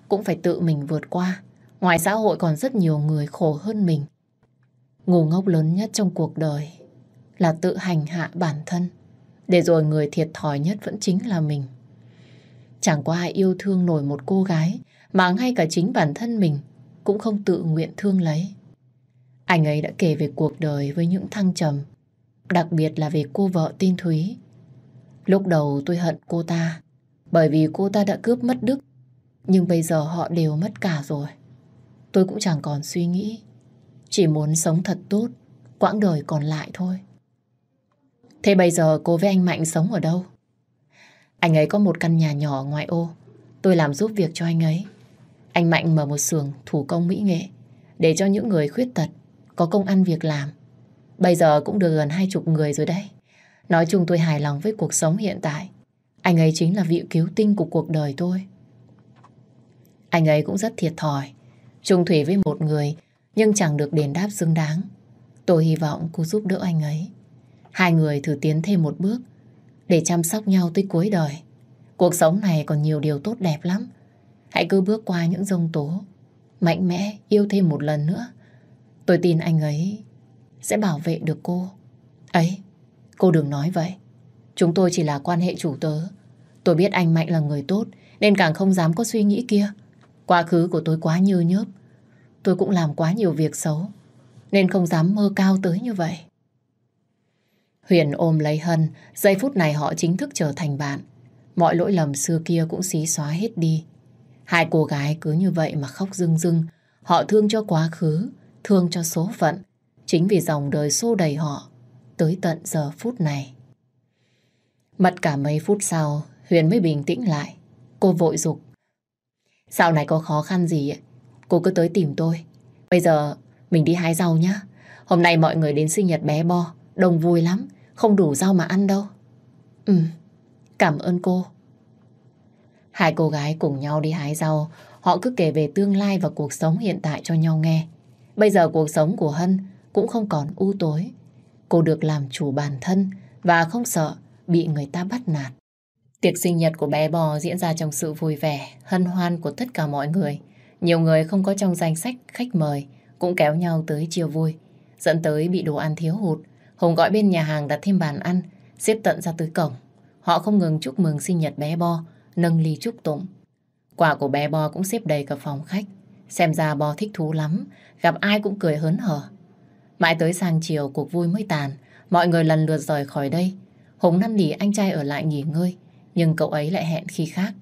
cũng phải tự mình vượt qua. Ngoài xã hội còn rất nhiều người khổ hơn mình. Ngu ngốc lớn nhất trong cuộc đời là tự hành hạ bản thân. Để rồi người thiệt thòi nhất vẫn chính là mình. Chẳng có ai yêu thương nổi một cô gái mà ngay cả chính bản thân mình cũng không tự nguyện thương lấy. Anh ấy đã kể về cuộc đời với những thăng trầm, đặc biệt là về cô vợ Tin Thúy. Lúc đầu tôi hận cô ta, bởi vì cô ta đã cướp mất Đức nhưng bây giờ họ đều mất cả rồi. Tôi cũng chẳng còn suy nghĩ. Chỉ muốn sống thật tốt, quãng đời còn lại thôi. Thế bây giờ cô với anh Mạnh sống ở đâu? Anh ấy có một căn nhà nhỏ ngoài ô. Tôi làm giúp việc cho anh ấy. Anh Mạnh mở một xưởng thủ công mỹ nghệ để cho những người khuyết tật có công ăn việc làm. Bây giờ cũng được gần hai chục người rồi đấy. Nói chung tôi hài lòng với cuộc sống hiện tại. Anh ấy chính là vị cứu tinh của cuộc đời tôi. Anh ấy cũng rất thiệt thòi. Trung thủy với một người nhưng chẳng được đền đáp xứng đáng. Tôi hy vọng cô giúp đỡ anh ấy. Hai người thử tiến thêm một bước để chăm sóc nhau tới cuối đời. Cuộc sống này còn nhiều điều tốt đẹp lắm. Hãy cứ bước qua những dông tố, mạnh mẽ yêu thêm một lần nữa. Tôi tin anh ấy sẽ bảo vệ được cô. Ấy, cô đừng nói vậy. Chúng tôi chỉ là quan hệ chủ tớ. Tôi biết anh Mạnh là người tốt nên càng không dám có suy nghĩ kia. Quá khứ của tôi quá như nhớp. Tôi cũng làm quá nhiều việc xấu. Nên không dám mơ cao tới như vậy. Huyền ôm lấy Hân. Giây phút này họ chính thức trở thành bạn. Mọi lỗi lầm xưa kia cũng xí xóa hết đi. Hai cô gái cứ như vậy mà khóc rưng rưng. Họ thương cho quá khứ, thương cho số phận. Chính vì dòng đời xô đầy họ tới tận giờ phút này. Mất cả mấy phút sau, Huyền mới bình tĩnh lại. Cô vội dục Sau này có khó khăn gì ấy, cô cứ tới tìm tôi. Bây giờ mình đi hái rau nhá. Hôm nay mọi người đến sinh nhật bé Bo, đông vui lắm, không đủ rau mà ăn đâu. Ừ, cảm ơn cô. Hai cô gái cùng nhau đi hái rau, họ cứ kể về tương lai và cuộc sống hiện tại cho nhau nghe. Bây giờ cuộc sống của Hân cũng không còn u tối. Cô được làm chủ bản thân và không sợ bị người ta bắt nạt. Tiệc sinh nhật của bé bò diễn ra trong sự vui vẻ, hân hoan của tất cả mọi người. Nhiều người không có trong danh sách khách mời cũng kéo nhau tới chiều vui, dẫn tới bị đồ ăn thiếu hụt. Hùng gọi bên nhà hàng đặt thêm bàn ăn, xếp tận ra tới cổng. Họ không ngừng chúc mừng sinh nhật bé Bo, nâng ly chúc tụng. Quà của bé Bo cũng xếp đầy cả phòng khách. Xem ra Bo thích thú lắm, gặp ai cũng cười hớn hở. Mãi tới sang chiều cuộc vui mới tàn, mọi người lần lượt rời khỏi đây. Hùng năn nỉ anh trai ở lại nghỉ ngơi, nhưng cậu ấy lại hẹn khi khác.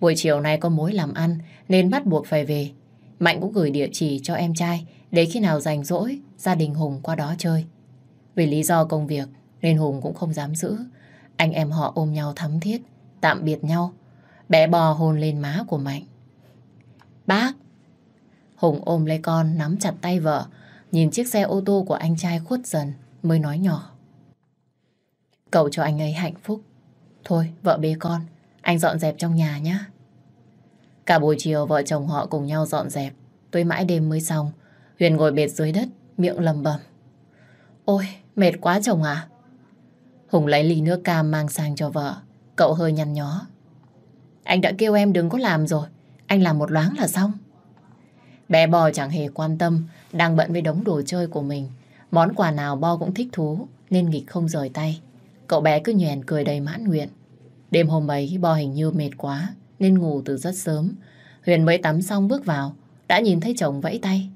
Buổi chiều nay có mối làm ăn nên bắt buộc phải về. Mạnh cũng gửi địa chỉ cho em trai để khi nào rảnh rỗi gia đình Hùng qua đó chơi. Vì lý do công việc nên Hùng cũng không dám giữ. Anh em họ ôm nhau thắm thiết, tạm biệt nhau. Bé bò hôn lên má của Mạnh. Bác! Hùng ôm lấy con, nắm chặt tay vợ, nhìn chiếc xe ô tô của anh trai khuất dần, mới nói nhỏ. Cậu cho anh ấy hạnh phúc. Thôi, vợ bê con, anh dọn dẹp trong nhà nhé. Cả buổi chiều vợ chồng họ cùng nhau dọn dẹp, tới mãi đêm mới xong. Huyền ngồi bệt dưới đất, miệng lầm bầm. Ôi, mệt quá chồng à? Hùng lấy ly nước cam mang sang cho vợ. Cậu hơi nhăn nhó. Anh đã kêu em đừng có làm rồi. Anh làm một loáng là xong. Bé bò chẳng hề quan tâm, đang bận với đống đồ chơi của mình. Món quà nào bo cũng thích thú, nên nghịch không rời tay. Cậu bé cứ nhoèn cười đầy mãn nguyện. Đêm hôm ấy bo hình như mệt quá, nên ngủ từ rất sớm. Huyền mới tắm xong bước vào, đã nhìn thấy chồng vẫy tay.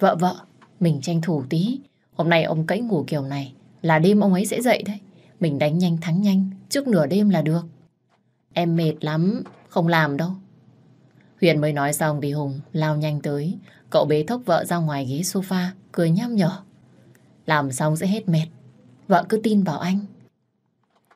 Vợ vợ, mình tranh thủ tí. Hôm nay ông cẫy ngủ kiểu này, là đêm ông ấy sẽ dậy đấy. Mình đánh nhanh thắng nhanh, trước nửa đêm là được. Em mệt lắm, không làm đâu. Huyền mới nói xong thì Hùng lao nhanh tới. Cậu bế thốc vợ ra ngoài ghế sofa, cười nham nhở. Làm xong sẽ hết mệt. Vợ cứ tin vào anh.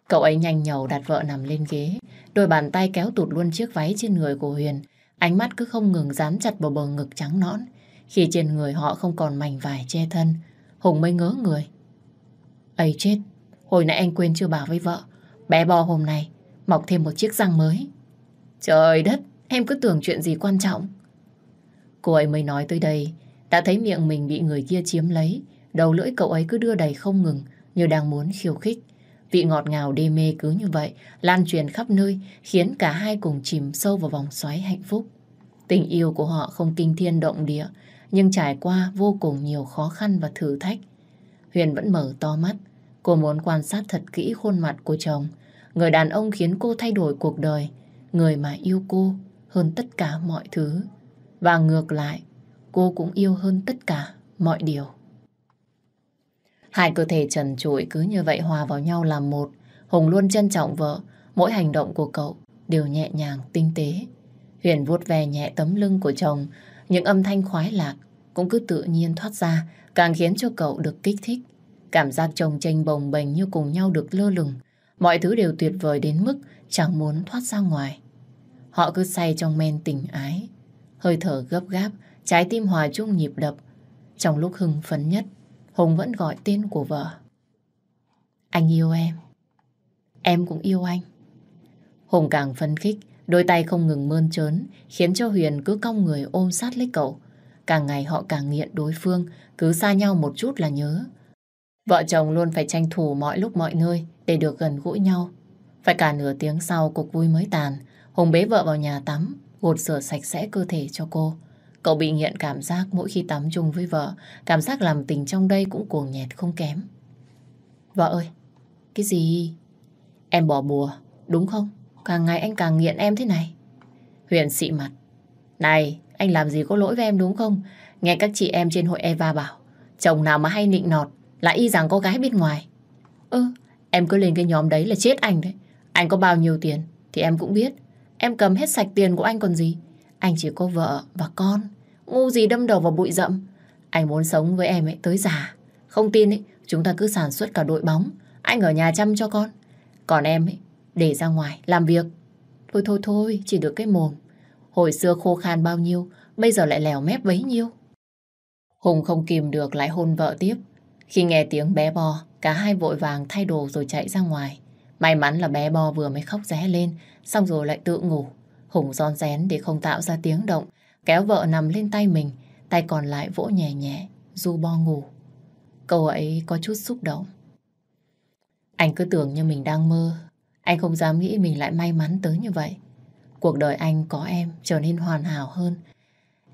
Cậu ấy nhanh nhầu đặt vợ nằm lên ghế. Đôi bàn tay kéo tụt luôn chiếc váy trên người của Huyền. Ánh mắt cứ không ngừng dán chặt vào bờ ngực trắng nõn. Khi trên người họ không còn mảnh vải che thân, Hùng mới ngớ người. ấy chết, hồi nãy anh quên chưa bảo với vợ. Bé bò hôm nay mọc thêm một chiếc răng mới. Trời đất, em cứ tưởng chuyện gì quan trọng. Cô ấy mới nói tới đây, đã thấy miệng mình bị người kia chiếm lấy. Đầu lưỡi cậu ấy cứ đưa đầy không ngừng, như đang muốn khiêu khích. Vị ngọt ngào đê mê cứ như vậy, lan truyền khắp nơi, khiến cả hai cùng chìm sâu vào vòng xoáy hạnh phúc. Tình yêu của họ không kinh thiên động địa, nhưng trải qua vô cùng nhiều khó khăn và thử thách. Huyền vẫn mở to mắt, cô muốn quan sát thật kỹ khuôn mặt của chồng, người đàn ông khiến cô thay đổi cuộc đời, người mà yêu cô hơn tất cả mọi thứ. Và ngược lại, cô cũng yêu hơn tất cả mọi điều. Hai cơ thể trần trụi cứ như vậy hòa vào nhau làm một. Hùng luôn trân trọng vợ, mỗi hành động của cậu đều nhẹ nhàng, tinh tế. Huyền vuốt ve nhẹ tấm lưng của chồng, những âm thanh khoái lạc cũng cứ tự nhiên thoát ra, càng khiến cho cậu được kích thích. Cảm giác chồng tranh bồng bềnh như cùng nhau được lơ lửng. Mọi thứ đều tuyệt vời đến mức chẳng muốn thoát ra ngoài. Họ cứ say trong men tình ái. Hơi thở gấp gáp, trái tim hòa chung nhịp đập. Trong lúc hưng phấn nhất, Hùng vẫn gọi tên của vợ. Anh yêu em. Em cũng yêu anh. Hùng càng phấn khích, đôi tay không ngừng mơn trớn, khiến cho Huyền cứ cong người ôm sát lấy cậu. Càng ngày họ càng nghiện đối phương, cứ xa nhau một chút là nhớ. Vợ chồng luôn phải tranh thủ mọi lúc mọi nơi để được gần gũi nhau. Phải cả nửa tiếng sau cuộc vui mới tàn, Hùng bế vợ vào nhà tắm, gột rửa sạch sẽ cơ thể cho cô. Cậu bị nghiện cảm giác mỗi khi tắm chung với vợ, cảm giác làm tình trong đây cũng cuồng nhẹt không kém. Vợ ơi, cái gì? Em bỏ bùa, đúng không? Càng ngày anh càng nghiện em thế này. Huyền xị mặt. Này, anh làm gì có lỗi với em đúng không? Nghe các chị em trên hội Eva bảo, chồng nào mà hay nịnh nọt là y rằng có gái bên ngoài. Ừ, em cứ lên cái nhóm đấy là chết anh đấy. Anh có bao nhiêu tiền thì em cũng biết. Em cầm hết sạch tiền của anh còn gì. Anh chỉ có vợ và con. Ngu gì đâm đầu vào bụi rậm. Anh muốn sống với em ấy tới già. Không tin ấy, chúng ta cứ sản xuất cả đội bóng. Anh ở nhà chăm cho con. Còn em ấy, để ra ngoài, làm việc. Thôi thôi thôi, chỉ được cái mồm. Hồi xưa khô khan bao nhiêu, bây giờ lại lèo mép bấy nhiêu. Hùng không kìm được lại hôn vợ tiếp. Khi nghe tiếng bé bò, cả hai vội vàng thay đồ rồi chạy ra ngoài. May mắn là bé Bo vừa mới khóc ré lên, xong rồi lại tự ngủ. Hùng giòn rén để không tạo ra tiếng động, kéo vợ nằm lên tay mình, tay còn lại vỗ nhẹ nhẹ, du Bo ngủ. cậu ấy có chút xúc động. Anh cứ tưởng như mình đang mơ, anh không dám nghĩ mình lại may mắn tới như vậy. Cuộc đời anh có em trở nên hoàn hảo hơn.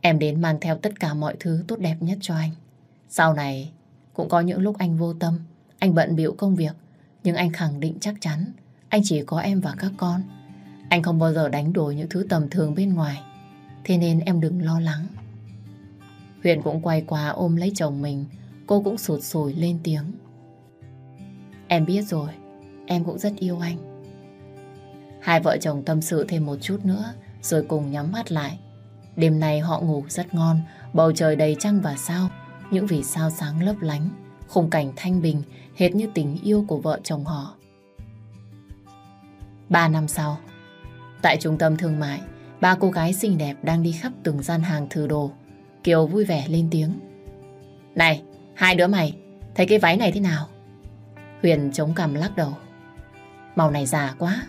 Em đến mang theo tất cả mọi thứ tốt đẹp nhất cho anh. Sau này cũng có những lúc anh vô tâm, anh bận bịu công việc, nhưng anh khẳng định chắc chắn anh chỉ có em và các con. Anh không bao giờ đánh đổi những thứ tầm thường bên ngoài. Thế nên em đừng lo lắng. Huyền cũng quay qua ôm lấy chồng mình, cô cũng sụt sùi lên tiếng. Em biết rồi, em cũng rất yêu anh. Hai vợ chồng tâm sự thêm một chút nữa, rồi cùng nhắm mắt lại. Đêm nay họ ngủ rất ngon, bầu trời đầy trăng và sao, những vì sao sáng lấp lánh, khung cảnh thanh bình, hệt như tình yêu của vợ chồng họ. Ba năm sau, tại trung tâm thương mại, ba cô gái xinh đẹp đang đi khắp từng gian hàng thử đồ. Kiều vui vẻ lên tiếng. Này, hai đứa mày, thấy cái váy này thế nào? Huyền chống cằm lắc đầu. Màu này già quá.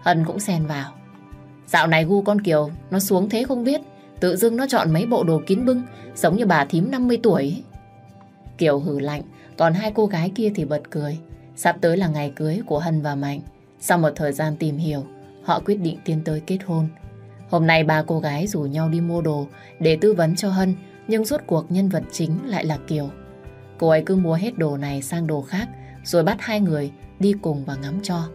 Hân cũng xen vào. Dạo này gu con Kiều nó xuống thế không biết. Tự dưng nó chọn mấy bộ đồ kín bưng giống như bà thím 50 tuổi. Kiều hử lạnh, còn hai cô gái kia thì bật cười. Sắp tới là ngày cưới của Hân và Mạnh. Sau một thời gian tìm hiểu, họ quyết định tiến tới kết hôn. Hôm nay ba cô gái rủ nhau đi mua đồ để tư vấn cho Hân, nhưng rốt cuộc nhân vật chính lại là Kiều. Cô ấy cứ mua hết đồ này sang đồ khác, rồi bắt hai người đi cùng và ngắm cho.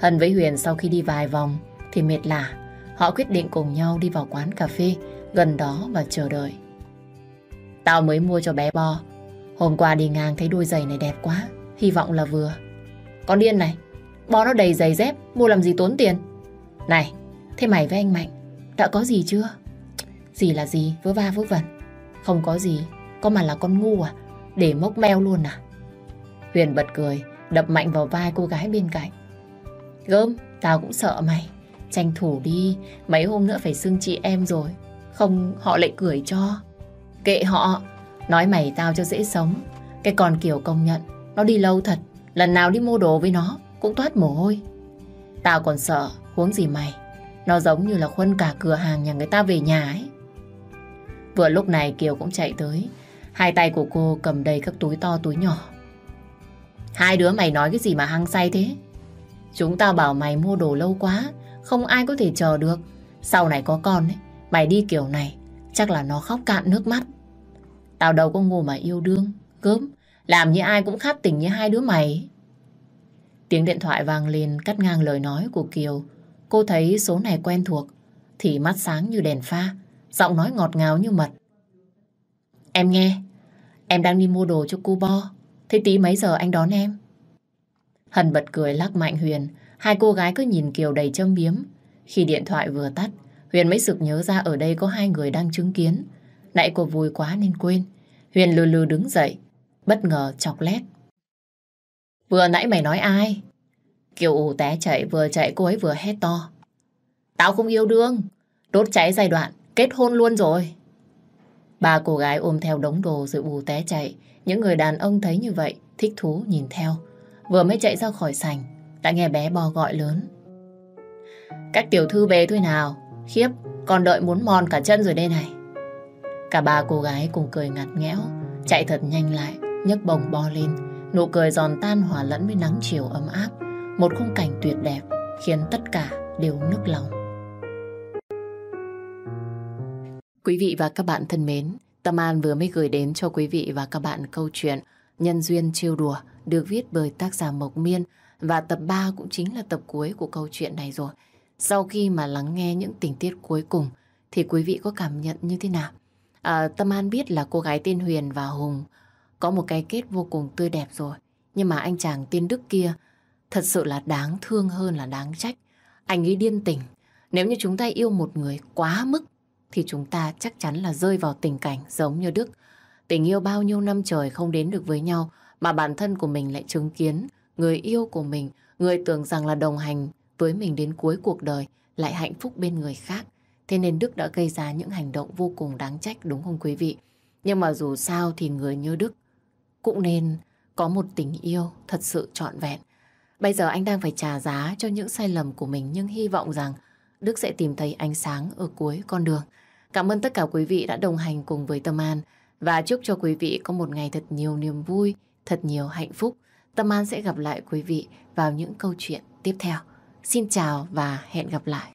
Hân với Huyền sau khi đi vài vòng thì mệt lả. Họ quyết định cùng nhau đi vào quán cà phê gần đó và chờ đợi. Tao mới mua cho bé Bo. Hôm qua đi ngang thấy đôi giày này đẹp quá. Hy vọng là vừa. Con điên này, Bo nó đầy giày dép, mua làm gì tốn tiền. Này, thế mày với anh Mạnh, đã có gì chưa? Gì là gì, vớ va vớ vẩn. Không có gì, có mà là con ngu à? Để mốc meo luôn à? Huyền bật cười, đập mạnh vào vai cô gái bên cạnh. Gớm, tao cũng sợ mày. Tranh thủ đi, mấy hôm nữa phải xưng chị em rồi. Không, họ lại cười cho. Kệ họ, nói mày tao cho dễ sống. Cái con kiểu công nhận, nó đi lâu thật. Lần nào đi mua đồ với nó, cũng toát mồ hôi. Tao còn sợ, huống gì mày. Nó giống như là khuân cả cửa hàng nhà người ta về nhà ấy. Vừa lúc này Kiều cũng chạy tới. Hai tay của cô cầm đầy các túi to túi nhỏ. Hai đứa mày nói cái gì mà hăng say thế? Chúng tao bảo mày mua đồ lâu quá, không ai có thể chờ được. Sau này có con ấy, mày đi kiểu này, chắc là nó khóc cạn nước mắt. Tao đâu có ngu mà yêu đương, gớm, làm như ai cũng khát tình như hai đứa mày. Tiếng điện thoại vang lên cắt ngang lời nói của Kiều. Cô thấy số này quen thuộc, thì mắt sáng như đèn pha, giọng nói ngọt ngào như mật. Em nghe, em đang đi mua đồ cho cô Bo. Thế tí mấy giờ anh đón em? Hân bật cười lắc mạnh Huyền. Hai cô gái cứ nhìn Kiều đầy châm biếm. Khi điện thoại vừa tắt, Huyền mới sực nhớ ra ở đây có hai người đang chứng kiến. Nãy cô vui quá nên quên. Huyền lừ lừ đứng dậy, bất ngờ chọc lét. Vừa nãy mày nói ai? Kiều ủ té chạy vừa chạy cô ấy vừa hét to. Tao không yêu đương. Đốt cháy giai đoạn, kết hôn luôn rồi. Ba cô gái ôm theo đống đồ rồi bù té chạy. Những người đàn ông thấy như vậy, thích thú nhìn theo. Vừa mới chạy ra khỏi sảnh, đã nghe bé bò gọi lớn. Các tiểu thư về thôi nào. Khiếp, còn đợi muốn mòn cả chân rồi đây này. Cả ba cô gái cùng cười ngặt nghẽo, chạy thật nhanh lại, nhấc bồng bo lên. Nụ cười giòn tan hòa lẫn với nắng chiều ấm áp. Một khung cảnh tuyệt đẹp, khiến tất cả đều nức lòng. Quý vị và các bạn thân mến, Tâm An vừa mới gửi đến cho quý vị và các bạn câu chuyện Nhân duyên trêu đùa được viết bởi tác giả Mộc Miên và tập 3 cũng chính là tập cuối của câu chuyện này rồi. Sau khi mà lắng nghe những tình tiết cuối cùng thì quý vị có cảm nhận như thế nào? À, Tâm An biết là cô gái tên Huyền và Hùng có một cái kết vô cùng tươi đẹp rồi. Nhưng mà anh chàng tiên Đức kia thật sự là đáng thương hơn là đáng trách. Anh ấy điên tình. Nếu như chúng ta yêu một người quá mức thì chúng ta chắc chắn là rơi vào tình cảnh giống như Đức. Tình yêu bao nhiêu năm trời không đến được với nhau mà bản thân của mình lại chứng kiến người yêu của mình, người tưởng rằng là đồng hành với mình đến cuối cuộc đời lại hạnh phúc bên người khác. Thế nên Đức đã gây ra những hành động vô cùng đáng trách đúng không quý vị? Nhưng mà dù sao thì người như Đức cũng nên có một tình yêu thật sự trọn vẹn. Bây giờ anh đang phải trả giá cho những sai lầm của mình nhưng hy vọng rằng Đức sẽ tìm thấy ánh sáng ở cuối con đường. Cảm ơn tất cả quý vị đã đồng hành cùng với Tâm An và chúc cho quý vị có một ngày thật nhiều niềm vui, thật nhiều hạnh phúc. Tâm An sẽ gặp lại quý vị vào những câu chuyện tiếp theo. Xin chào và hẹn gặp lại.